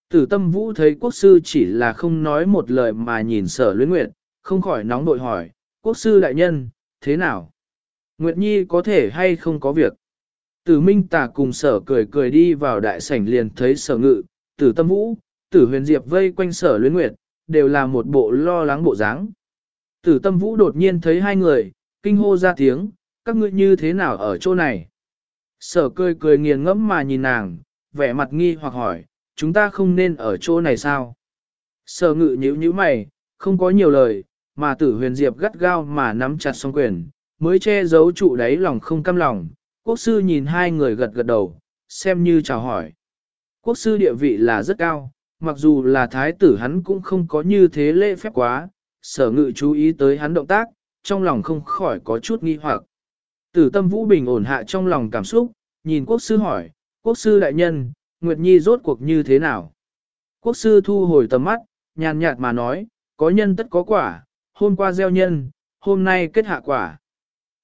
Tử tâm vũ thấy quốc sư chỉ là không nói một lời mà nhìn sở luyến nguyệt, không khỏi nóng nội hỏi, quốc sư đại nhân, thế nào? Nguyệt Nhi có thể hay không có việc? Tử Minh Tà cùng sở cười cười đi vào đại sảnh liền thấy sở ngự, tử tâm vũ, tử huyền diệp vây quanh sở luyến nguyệt, đều là một bộ lo lắng bộ dáng. Tử tâm vũ đột nhiên thấy hai người, kinh hô ra tiếng, các ngươi như thế nào ở chỗ này? Sở cười cười nghiền ngẫm mà nhìn nàng, vẻ mặt nghi hoặc hỏi, chúng ta không nên ở chỗ này sao? Sở ngự nhíu nhíu mày, không có nhiều lời, mà tử huyền diệp gắt gao mà nắm chặt song quyền, mới che giấu trụ đáy lòng không căm lòng. Quốc sư nhìn hai người gật gật đầu, xem như chào hỏi. Quốc sư địa vị là rất cao, mặc dù là thái tử hắn cũng không có như thế lễ phép quá, sở ngự chú ý tới hắn động tác, trong lòng không khỏi có chút nghi hoặc. Tử tâm vũ bình ổn hạ trong lòng cảm xúc, nhìn quốc sư hỏi, quốc sư đại nhân, Nguyệt Nhi rốt cuộc như thế nào? Quốc sư thu hồi tầm mắt, nhàn nhạt mà nói, có nhân tất có quả, hôm qua gieo nhân, hôm nay kết hạ quả.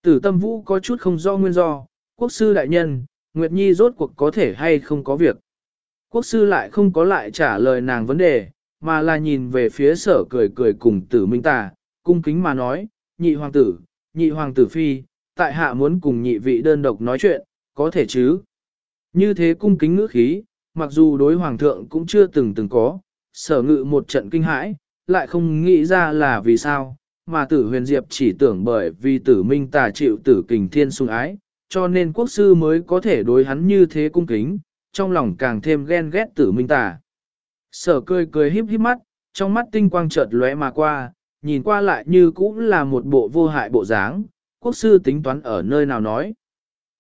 Tử tâm vũ có chút không do nguyên do, quốc sư đại nhân, Nguyệt Nhi rốt cuộc có thể hay không có việc. Quốc sư lại không có lại trả lời nàng vấn đề, mà là nhìn về phía sở cười cười cùng tử minh tà, cung kính mà nói, nhị hoàng tử, nhị hoàng tử phi, tại hạ muốn cùng nhị vị đơn độc nói chuyện, có thể chứ. Như thế cung kính ngữ khí, mặc dù đối hoàng thượng cũng chưa từng từng có, sở ngự một trận kinh hãi, lại không nghĩ ra là vì sao, mà tử huyền diệp chỉ tưởng bởi vì tử minh tà chịu tử kình thiên sung ái, cho nên quốc sư mới có thể đối hắn như thế cung kính, trong lòng càng thêm ghen ghét tử minh tà. Sở cười cười híp híp mắt, trong mắt tinh quang chợt lóe mà qua, nhìn qua lại như cũng là một bộ vô hại bộ dáng, quốc sư tính toán ở nơi nào nói.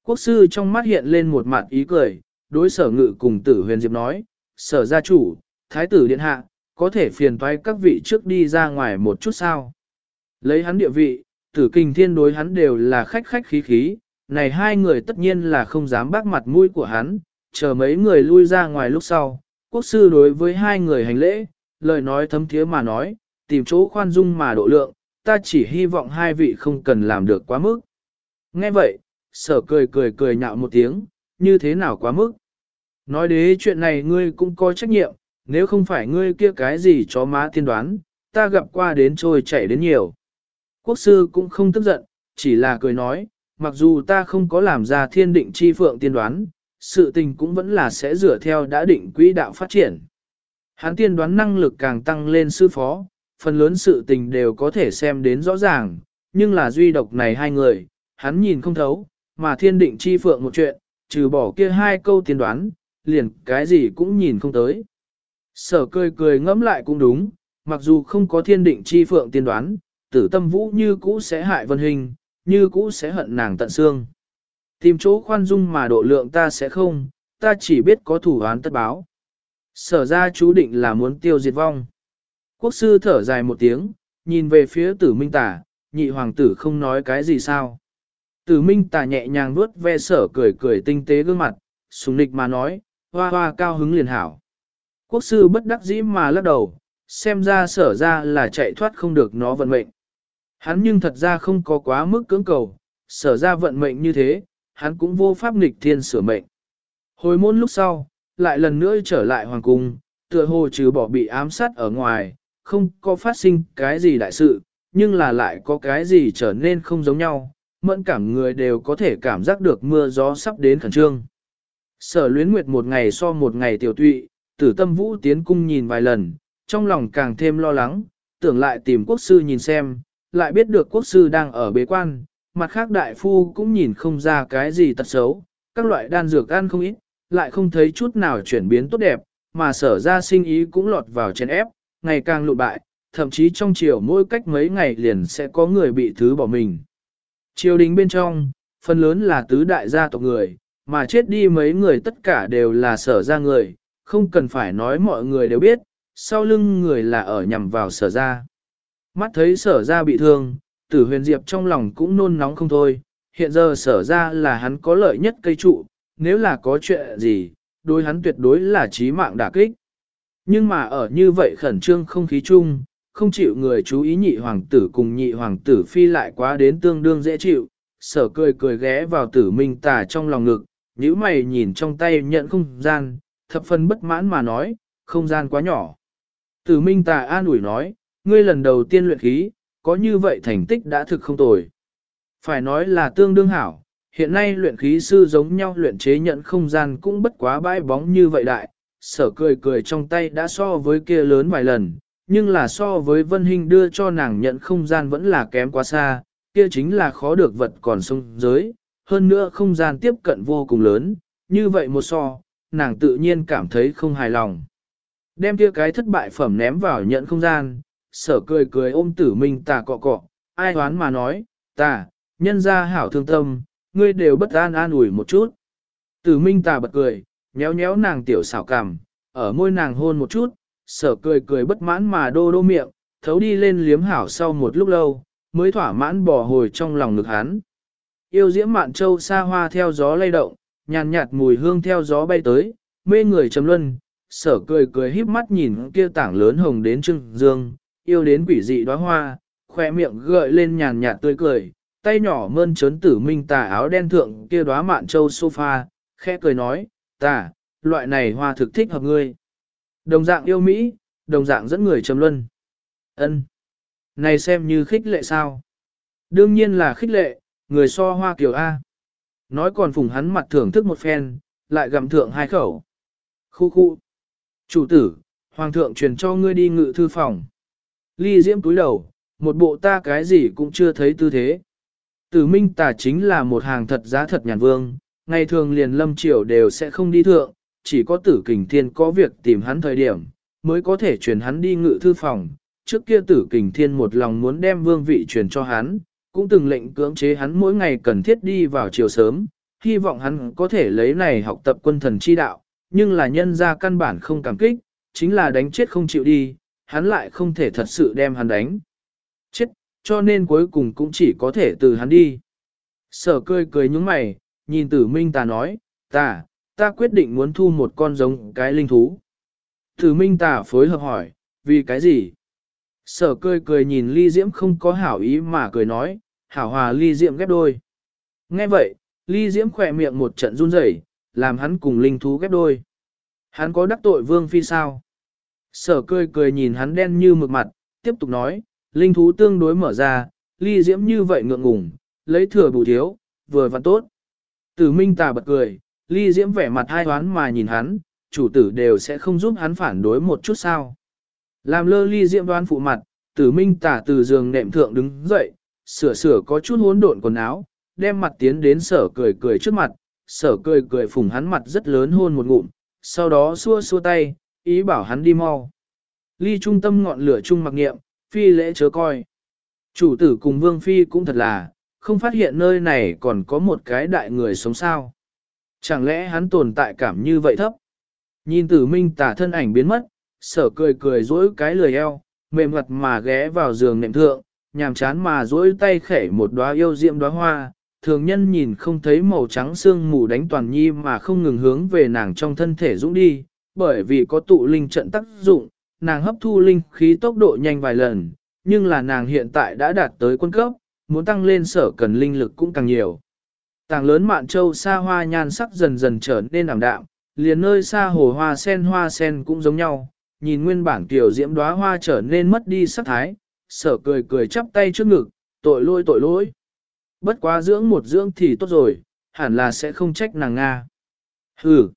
Quốc sư trong mắt hiện lên một mặt ý cười, đối sở ngự cùng tử huyền diệp nói, sở gia chủ, thái tử điện hạ, có thể phiền thoái các vị trước đi ra ngoài một chút sao. Lấy hắn địa vị, tử kinh thiên đối hắn đều là khách khách khí khí, này hai người tất nhiên là không dám bác mặt mũi của hắn, chờ mấy người lui ra ngoài lúc sau, quốc sư đối với hai người hành lễ, lời nói thấm thiế mà nói, tìm chỗ khoan dung mà độ lượng, ta chỉ hy vọng hai vị không cần làm được quá mức. Nghe vậy, sở cười cười cười nhạo một tiếng, như thế nào quá mức. Nói đế chuyện này ngươi cũng có trách nhiệm, nếu không phải ngươi kia cái gì chó má tiên đoán, ta gặp qua đến trôi chảy đến nhiều. Quốc sư cũng không tức giận, chỉ là cười nói, mặc dù ta không có làm ra thiên định chi phượng tiên đoán, sự tình cũng vẫn là sẽ dựa theo đã định quỹ đạo phát triển. Hắn tiên đoán năng lực càng tăng lên sư phó, phần lớn sự tình đều có thể xem đến rõ ràng, nhưng là duy độc này hai người, hắn nhìn không thấu, mà thiên định chi phượng một chuyện, trừ bỏ kia hai câu tiên đoán, liền cái gì cũng nhìn không tới. Sở cười cười ngẫm lại cũng đúng, mặc dù không có thiên định chi phượng tiên đoán, tử tâm vũ như cũ sẽ hại vân hình, như cũ sẽ hận nàng tận xương. Tìm chỗ khoan dung mà độ lượng ta sẽ không, ta chỉ biết có thủ án tất báo. Sở ra chú định là muốn tiêu diệt vong. Quốc sư thở dài một tiếng, nhìn về phía tử minh tả, nhị hoàng tử không nói cái gì sao. Tử minh tả nhẹ nhàng vuốt ve sở cười cười tinh tế gương mặt, sùng nịch mà nói, hoa hoa cao hứng liền hảo. Quốc sư bất đắc dĩ mà lắc đầu, xem ra sở ra là chạy thoát không được nó vận mệnh. Hắn nhưng thật ra không có quá mức cưỡng cầu, sở ra vận mệnh như thế, hắn cũng vô pháp nghịch thiên sửa mệnh. Hồi môn lúc sau, lại lần nữa trở lại hoàng cung, tựa hồ trừ bỏ bị ám sát ở ngoài, không có phát sinh cái gì đại sự, nhưng là lại có cái gì trở nên không giống nhau, mẫn cảm người đều có thể cảm giác được mưa gió sắp đến khẩn trương. Sở luyến nguyệt một ngày so một ngày tiểu tụy, tử tâm vũ tiến cung nhìn vài lần, trong lòng càng thêm lo lắng, tưởng lại tìm quốc sư nhìn xem, lại biết được quốc sư đang ở bế quan, mặt khác đại phu cũng nhìn không ra cái gì tật xấu, các loại đan dược ăn không ít, lại không thấy chút nào chuyển biến tốt đẹp, mà sở ra sinh ý cũng lọt vào chén ép, ngày càng lụt bại, thậm chí trong chiều mỗi cách mấy ngày liền sẽ có người bị thứ bỏ mình. Triều đình bên trong, phần lớn là tứ đại gia tộc người, mà chết đi mấy người tất cả đều là sở ra người, không cần phải nói mọi người đều biết, sau lưng người là ở nhằm vào sở ra. Mắt thấy sở ra bị thương, tử huyền diệp trong lòng cũng nôn nóng không thôi, hiện giờ sở ra là hắn có lợi nhất cây trụ, nếu là có chuyện gì, đối hắn tuyệt đối là chí mạng đả kích. Nhưng mà ở như vậy khẩn trương không khí chung, không chịu người chú ý nhị hoàng tử cùng nhị hoàng tử phi lại quá đến tương đương dễ chịu, sở cười cười ghé vào tử minh tà trong lòng ngực, nhíu mày nhìn trong tay nhận không gian, thập phần bất mãn mà nói, không gian quá nhỏ. Tử minh tà an ủi nói, ngươi lần đầu tiên luyện khí, có như vậy thành tích đã thực không tồi. Phải nói là tương đương hảo, hiện nay luyện khí sư giống nhau luyện chế nhận không gian cũng bất quá bãi bóng như vậy đại, sở cười cười trong tay đã so với kia lớn vài lần, nhưng là so với Vân Hình đưa cho nàng nhận không gian vẫn là kém quá xa, kia chính là khó được vật còn sông giới, hơn nữa không gian tiếp cận vô cùng lớn, như vậy một so, nàng tự nhiên cảm thấy không hài lòng. Đem kia cái thất bại phẩm ném vào nhận không gian, sở cười cười ôm tử minh tà cọ cọ, ai hoán mà nói, tà, nhân ra hảo thương tâm, ngươi đều bất an an ủi một chút. Tử minh tà bật cười, nhéo nhéo nàng tiểu xảo cằm, ở môi nàng hôn một chút, sở cười cười bất mãn mà đô đô miệng, thấu đi lên liếm hảo sau một lúc lâu, mới thỏa mãn bỏ hồi trong lòng ngực hắn. Yêu diễm mạn châu xa hoa theo gió lay động, nhàn nhạt mùi hương theo gió bay tới, mê người trầm luân, sở cười cười híp mắt nhìn kia tảng lớn hồng đến trưng dương, yêu đến quỷ dị đóa hoa, khoe miệng gợi lên nhàn nhạt tươi cười, tay nhỏ mơn trớn tử minh tà áo đen thượng kia đóa mạn châu sofa, khẽ cười nói, tà, loại này hoa thực thích hợp ngươi. Đồng dạng yêu Mỹ, đồng dạng dẫn người trầm luân. ân Này xem như khích lệ sao? Đương nhiên là khích lệ, người so hoa kiểu A. Nói còn phùng hắn mặt thưởng thức một phen, lại gặm thượng hai khẩu. Khu khu. Chủ tử, hoàng thượng truyền cho ngươi đi ngự thư phòng. Ly diễm túi đầu, một bộ ta cái gì cũng chưa thấy tư thế. Tử minh tà chính là một hàng thật giá thật nhàn vương, ngày thường liền lâm triều đều sẽ không đi thượng, chỉ có tử kình thiên có việc tìm hắn thời điểm, mới có thể truyền hắn đi ngự thư phòng. Trước kia tử kình thiên một lòng muốn đem vương vị truyền cho hắn, cũng từng lệnh cưỡng chế hắn mỗi ngày cần thiết đi vào chiều sớm, hy vọng hắn có thể lấy này học tập quân thần chi đạo, nhưng là nhân ra căn bản không cảm kích, chính là đánh chết không chịu đi, hắn lại không thể thật sự đem hắn đánh. Chết, cho nên cuối cùng cũng chỉ có thể từ hắn đi. Sở cười cười nhúng mày, nhìn tử minh ta nói, ta, ta quyết định muốn thu một con giống cái linh thú. Tử minh ta phối hợp hỏi, vì cái gì? Sở cười cười nhìn ly diễm không có hảo ý mà cười nói, hảo hòa ly diễm ghép đôi. Nghe vậy, ly diễm khỏe miệng một trận run rẩy, làm hắn cùng linh thú ghép đôi. Hắn có đắc tội vương phi sao? Sở cười cười nhìn hắn đen như mực mặt, tiếp tục nói, linh thú tương đối mở ra, ly diễm như vậy ngượng ngùng, lấy thừa bù thiếu, vừa vặn tốt. Tử minh tà bật cười, ly diễm vẻ mặt hai hoán mà nhìn hắn, chủ tử đều sẽ không giúp hắn phản đối một chút sao. Làm lơ ly diễm đoán phụ mặt, tử minh tả từ giường nệm thượng đứng dậy, sửa sửa có chút hỗn độn quần áo, đem mặt tiến đến sở cười cười trước mặt, sở cười cười phùng hắn mặt rất lớn hôn một ngụm, sau đó xua xua tay, ý bảo hắn đi mau. Ly trung tâm ngọn lửa trung mặc nghiệm, phi lễ chớ coi. Chủ tử cùng vương phi cũng thật là, không phát hiện nơi này còn có một cái đại người sống sao. Chẳng lẽ hắn tồn tại cảm như vậy thấp? Nhìn tử minh tả thân ảnh biến mất, sở cười cười dỗi cái lười eo, mềm mặt mà ghé vào giường nệm thượng, nhàm chán mà dỗi tay khẻ một đóa yêu diệm đóa hoa, thường nhân nhìn không thấy màu trắng xương mù đánh toàn nhi mà không ngừng hướng về nàng trong thân thể dũng đi, bởi vì có tụ linh trận tác dụng, nàng hấp thu linh khí tốc độ nhanh vài lần, nhưng là nàng hiện tại đã đạt tới quân cấp, muốn tăng lên sở cần linh lực cũng càng nhiều. Tàng lớn mạn châu xa hoa nhan sắc dần dần trở nên ảm đạm, liền nơi xa hồ hoa sen hoa sen cũng giống nhau, nhìn nguyên bản tiểu diễm đóa hoa trở nên mất đi sắc thái, sở cười cười chắp tay trước ngực, tội lỗi tội lỗi. Bất quá dưỡng một dưỡng thì tốt rồi, hẳn là sẽ không trách nàng Nga. Hừ.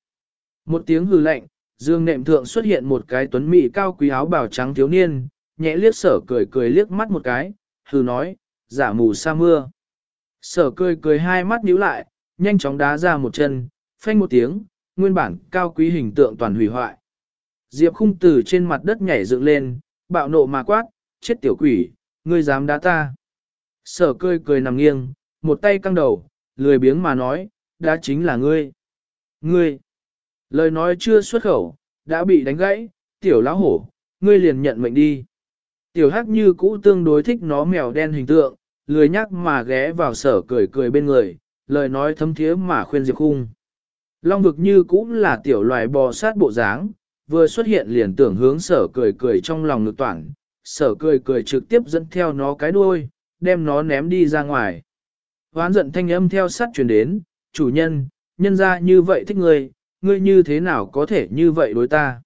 Một tiếng hừ lạnh, Dương nệm thượng xuất hiện một cái tuấn mỹ cao quý áo bào trắng thiếu niên, nhẹ liếc sở cười cười liếc mắt một cái, hừ nói, giả mù sa mưa. Sở cười cười hai mắt nhíu lại, nhanh chóng đá ra một chân, phanh một tiếng, nguyên bản cao quý hình tượng toàn hủy hoại. Diệp khung từ trên mặt đất nhảy dựng lên, bạo nộ mà quát, chết tiểu quỷ, ngươi dám đá ta. Sở cười cười nằm nghiêng, một tay căng đầu, lười biếng mà nói, đá chính là ngươi. Ngươi, lời nói chưa xuất khẩu, đã bị đánh gãy, tiểu lão hổ, ngươi liền nhận mệnh đi. Tiểu hắc như cũ tương đối thích nó mèo đen hình tượng, lười nhắc mà ghé vào sở cười cười bên người, lời nói thấm thiế mà khuyên Diệp Khung. Long vực như cũ là tiểu loài bò sát bộ dáng, vừa xuất hiện liền tưởng hướng sở cười cười trong lòng ngực toảng, sở cười cười trực tiếp dẫn theo nó cái đuôi, đem nó ném đi ra ngoài. Hoán giận thanh âm theo sát truyền đến, chủ nhân, nhân ra như vậy thích người ngươi như thế nào có thể như vậy đối ta.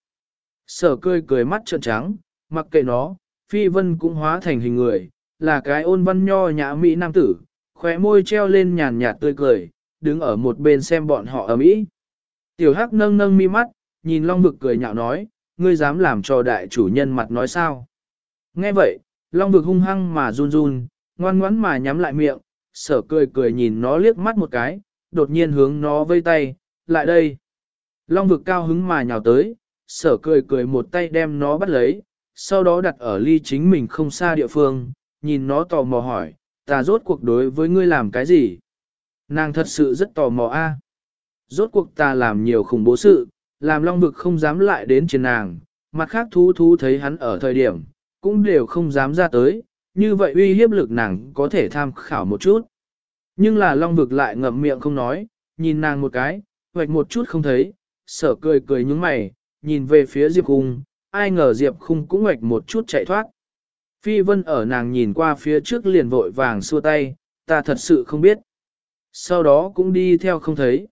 Sở cười cười mắt trợn trắng, mặc kệ nó, phi vân cũng hóa thành hình người, là cái ôn văn nho nhã mỹ nam tử, khóe môi treo lên nhàn nhạt tươi cười, đứng ở một bên xem bọn họ ở mỹ. Tiểu hắc nâng nâng mi mắt, nhìn long vực cười nhạo nói, ngươi dám làm cho đại chủ nhân mặt nói sao. Nghe vậy, long vực hung hăng mà run run, ngoan ngoãn mà nhắm lại miệng, sở cười cười nhìn nó liếc mắt một cái, đột nhiên hướng nó vây tay, lại đây. Long vực cao hứng mà nhào tới, sở cười cười một tay đem nó bắt lấy, sau đó đặt ở ly chính mình không xa địa phương, nhìn nó tò mò hỏi, ta rốt cuộc đối với ngươi làm cái gì? Nàng thật sự rất tò mò a. Rốt cuộc ta làm nhiều khủng bố sự, làm long vực không dám lại đến trên nàng, mặt khác thú thú thấy hắn ở thời điểm, cũng đều không dám ra tới, như vậy uy hiếp lực nàng có thể tham khảo một chút. Nhưng là long vực lại ngậm miệng không nói, nhìn nàng một cái, hoạch một chút không thấy, sở cười cười nhúng mày, nhìn về phía Diệp Khung, ai ngờ Diệp Khung cũng ngoạch một chút chạy thoát. Phi Vân ở nàng nhìn qua phía trước liền vội vàng xua tay, ta thật sự không biết. Sau đó cũng đi theo không thấy.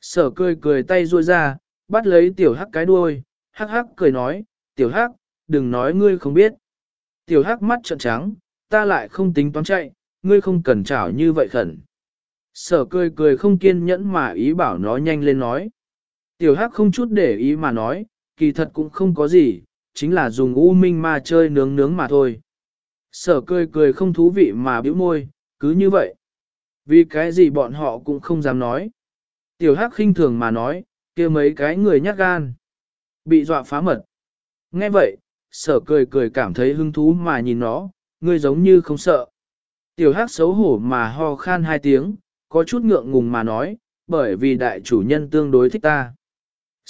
Sở cười cười tay ruôi ra, bắt lấy tiểu hắc cái đuôi, hắc hắc cười nói, tiểu hắc, đừng nói ngươi không biết. Tiểu hắc mắt trợn trắng, ta lại không tính toán chạy, ngươi không cần chảo như vậy khẩn. Sở cười cười không kiên nhẫn mà ý bảo nó nhanh lên nói. Tiểu hắc không chút để ý mà nói, kỳ thật cũng không có gì, chính là dùng u minh ma chơi nướng nướng mà thôi. Sở cười cười không thú vị mà bĩu môi, cứ như vậy. Vì cái gì bọn họ cũng không dám nói. Tiểu hắc khinh thường mà nói, kia mấy cái người nhát gan. Bị dọa phá mật. Nghe vậy, sở cười cười cảm thấy hứng thú mà nhìn nó, ngươi giống như không sợ. Tiểu hắc xấu hổ mà ho khan hai tiếng, có chút ngượng ngùng mà nói, bởi vì đại chủ nhân tương đối thích ta.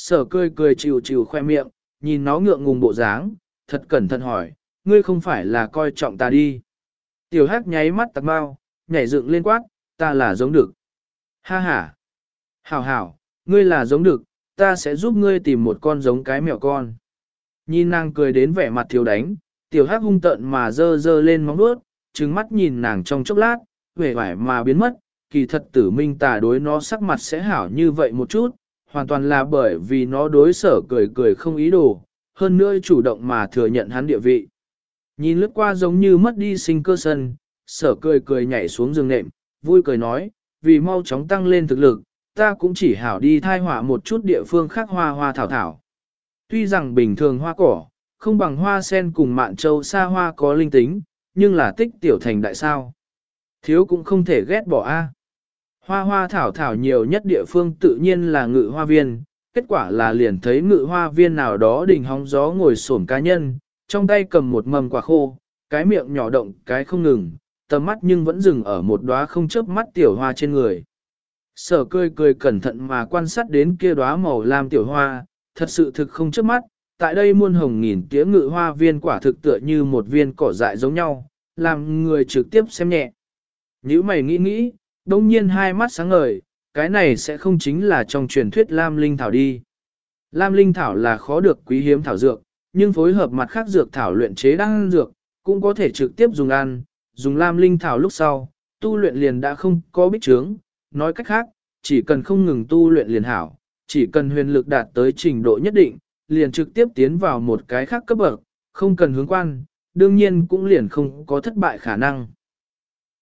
Sở cười cười chịu chịu khoe miệng, nhìn nó ngượng ngùng bộ dáng, thật cẩn thận hỏi, ngươi không phải là coi trọng ta đi. Tiểu hắc nháy mắt tạc bao, nhảy dựng lên quát, ta là giống được. Ha ha. Hảo hảo, ngươi là giống được, ta sẽ giúp ngươi tìm một con giống cái mèo con. Nhìn nàng cười đến vẻ mặt thiếu đánh, tiểu hắc hung tợn mà dơ dơ lên móng vuốt, trừng mắt nhìn nàng trong chốc lát, vẻ vải mà biến mất, kỳ thật tử minh tà đối nó sắc mặt sẽ hảo như vậy một chút, hoàn toàn là bởi vì nó đối sở cười cười không ý đồ, hơn nữa chủ động mà thừa nhận hắn địa vị. Nhìn lướt qua giống như mất đi sinh cơ sân, sở cười cười nhảy xuống giường nệm, vui cười nói, vì mau chóng tăng lên thực lực, ta cũng chỉ hảo đi thai hỏa một chút địa phương khác hoa hoa thảo thảo. Tuy rằng bình thường hoa cỏ, không bằng hoa sen cùng mạn châu xa hoa có linh tính, nhưng là tích tiểu thành đại sao. Thiếu cũng không thể ghét bỏ a. Hoa hoa thảo thảo nhiều nhất địa phương tự nhiên là ngự hoa viên, kết quả là liền thấy ngự hoa viên nào đó đỉnh hóng gió ngồi xổm cá nhân, trong tay cầm một mầm quả khô, cái miệng nhỏ động cái không ngừng, tầm mắt nhưng vẫn dừng ở một đóa không chớp mắt tiểu hoa trên người. Sở cười cười cẩn thận mà quan sát đến kia đóa màu lam tiểu hoa, thật sự thực không chớp mắt, tại đây muôn hồng nghìn tía ngự hoa viên quả thực tựa như một viên cỏ dại giống nhau, làm người trực tiếp xem nhẹ. Nếu mày nghĩ nghĩ, đông nhiên hai mắt sáng ngời, cái này sẽ không chính là trong truyền thuyết Lam Linh Thảo đi. Lam Linh Thảo là khó được quý hiếm thảo dược, nhưng phối hợp mặt khác dược thảo luyện chế đan dược, cũng có thể trực tiếp dùng ăn, dùng Lam Linh Thảo lúc sau, tu luyện liền đã không có bích trướng, nói cách khác, chỉ cần không ngừng tu luyện liền hảo, chỉ cần huyền lực đạt tới trình độ nhất định, liền trực tiếp tiến vào một cái khác cấp bậc, không cần hướng quan, đương nhiên cũng liền không có thất bại khả năng.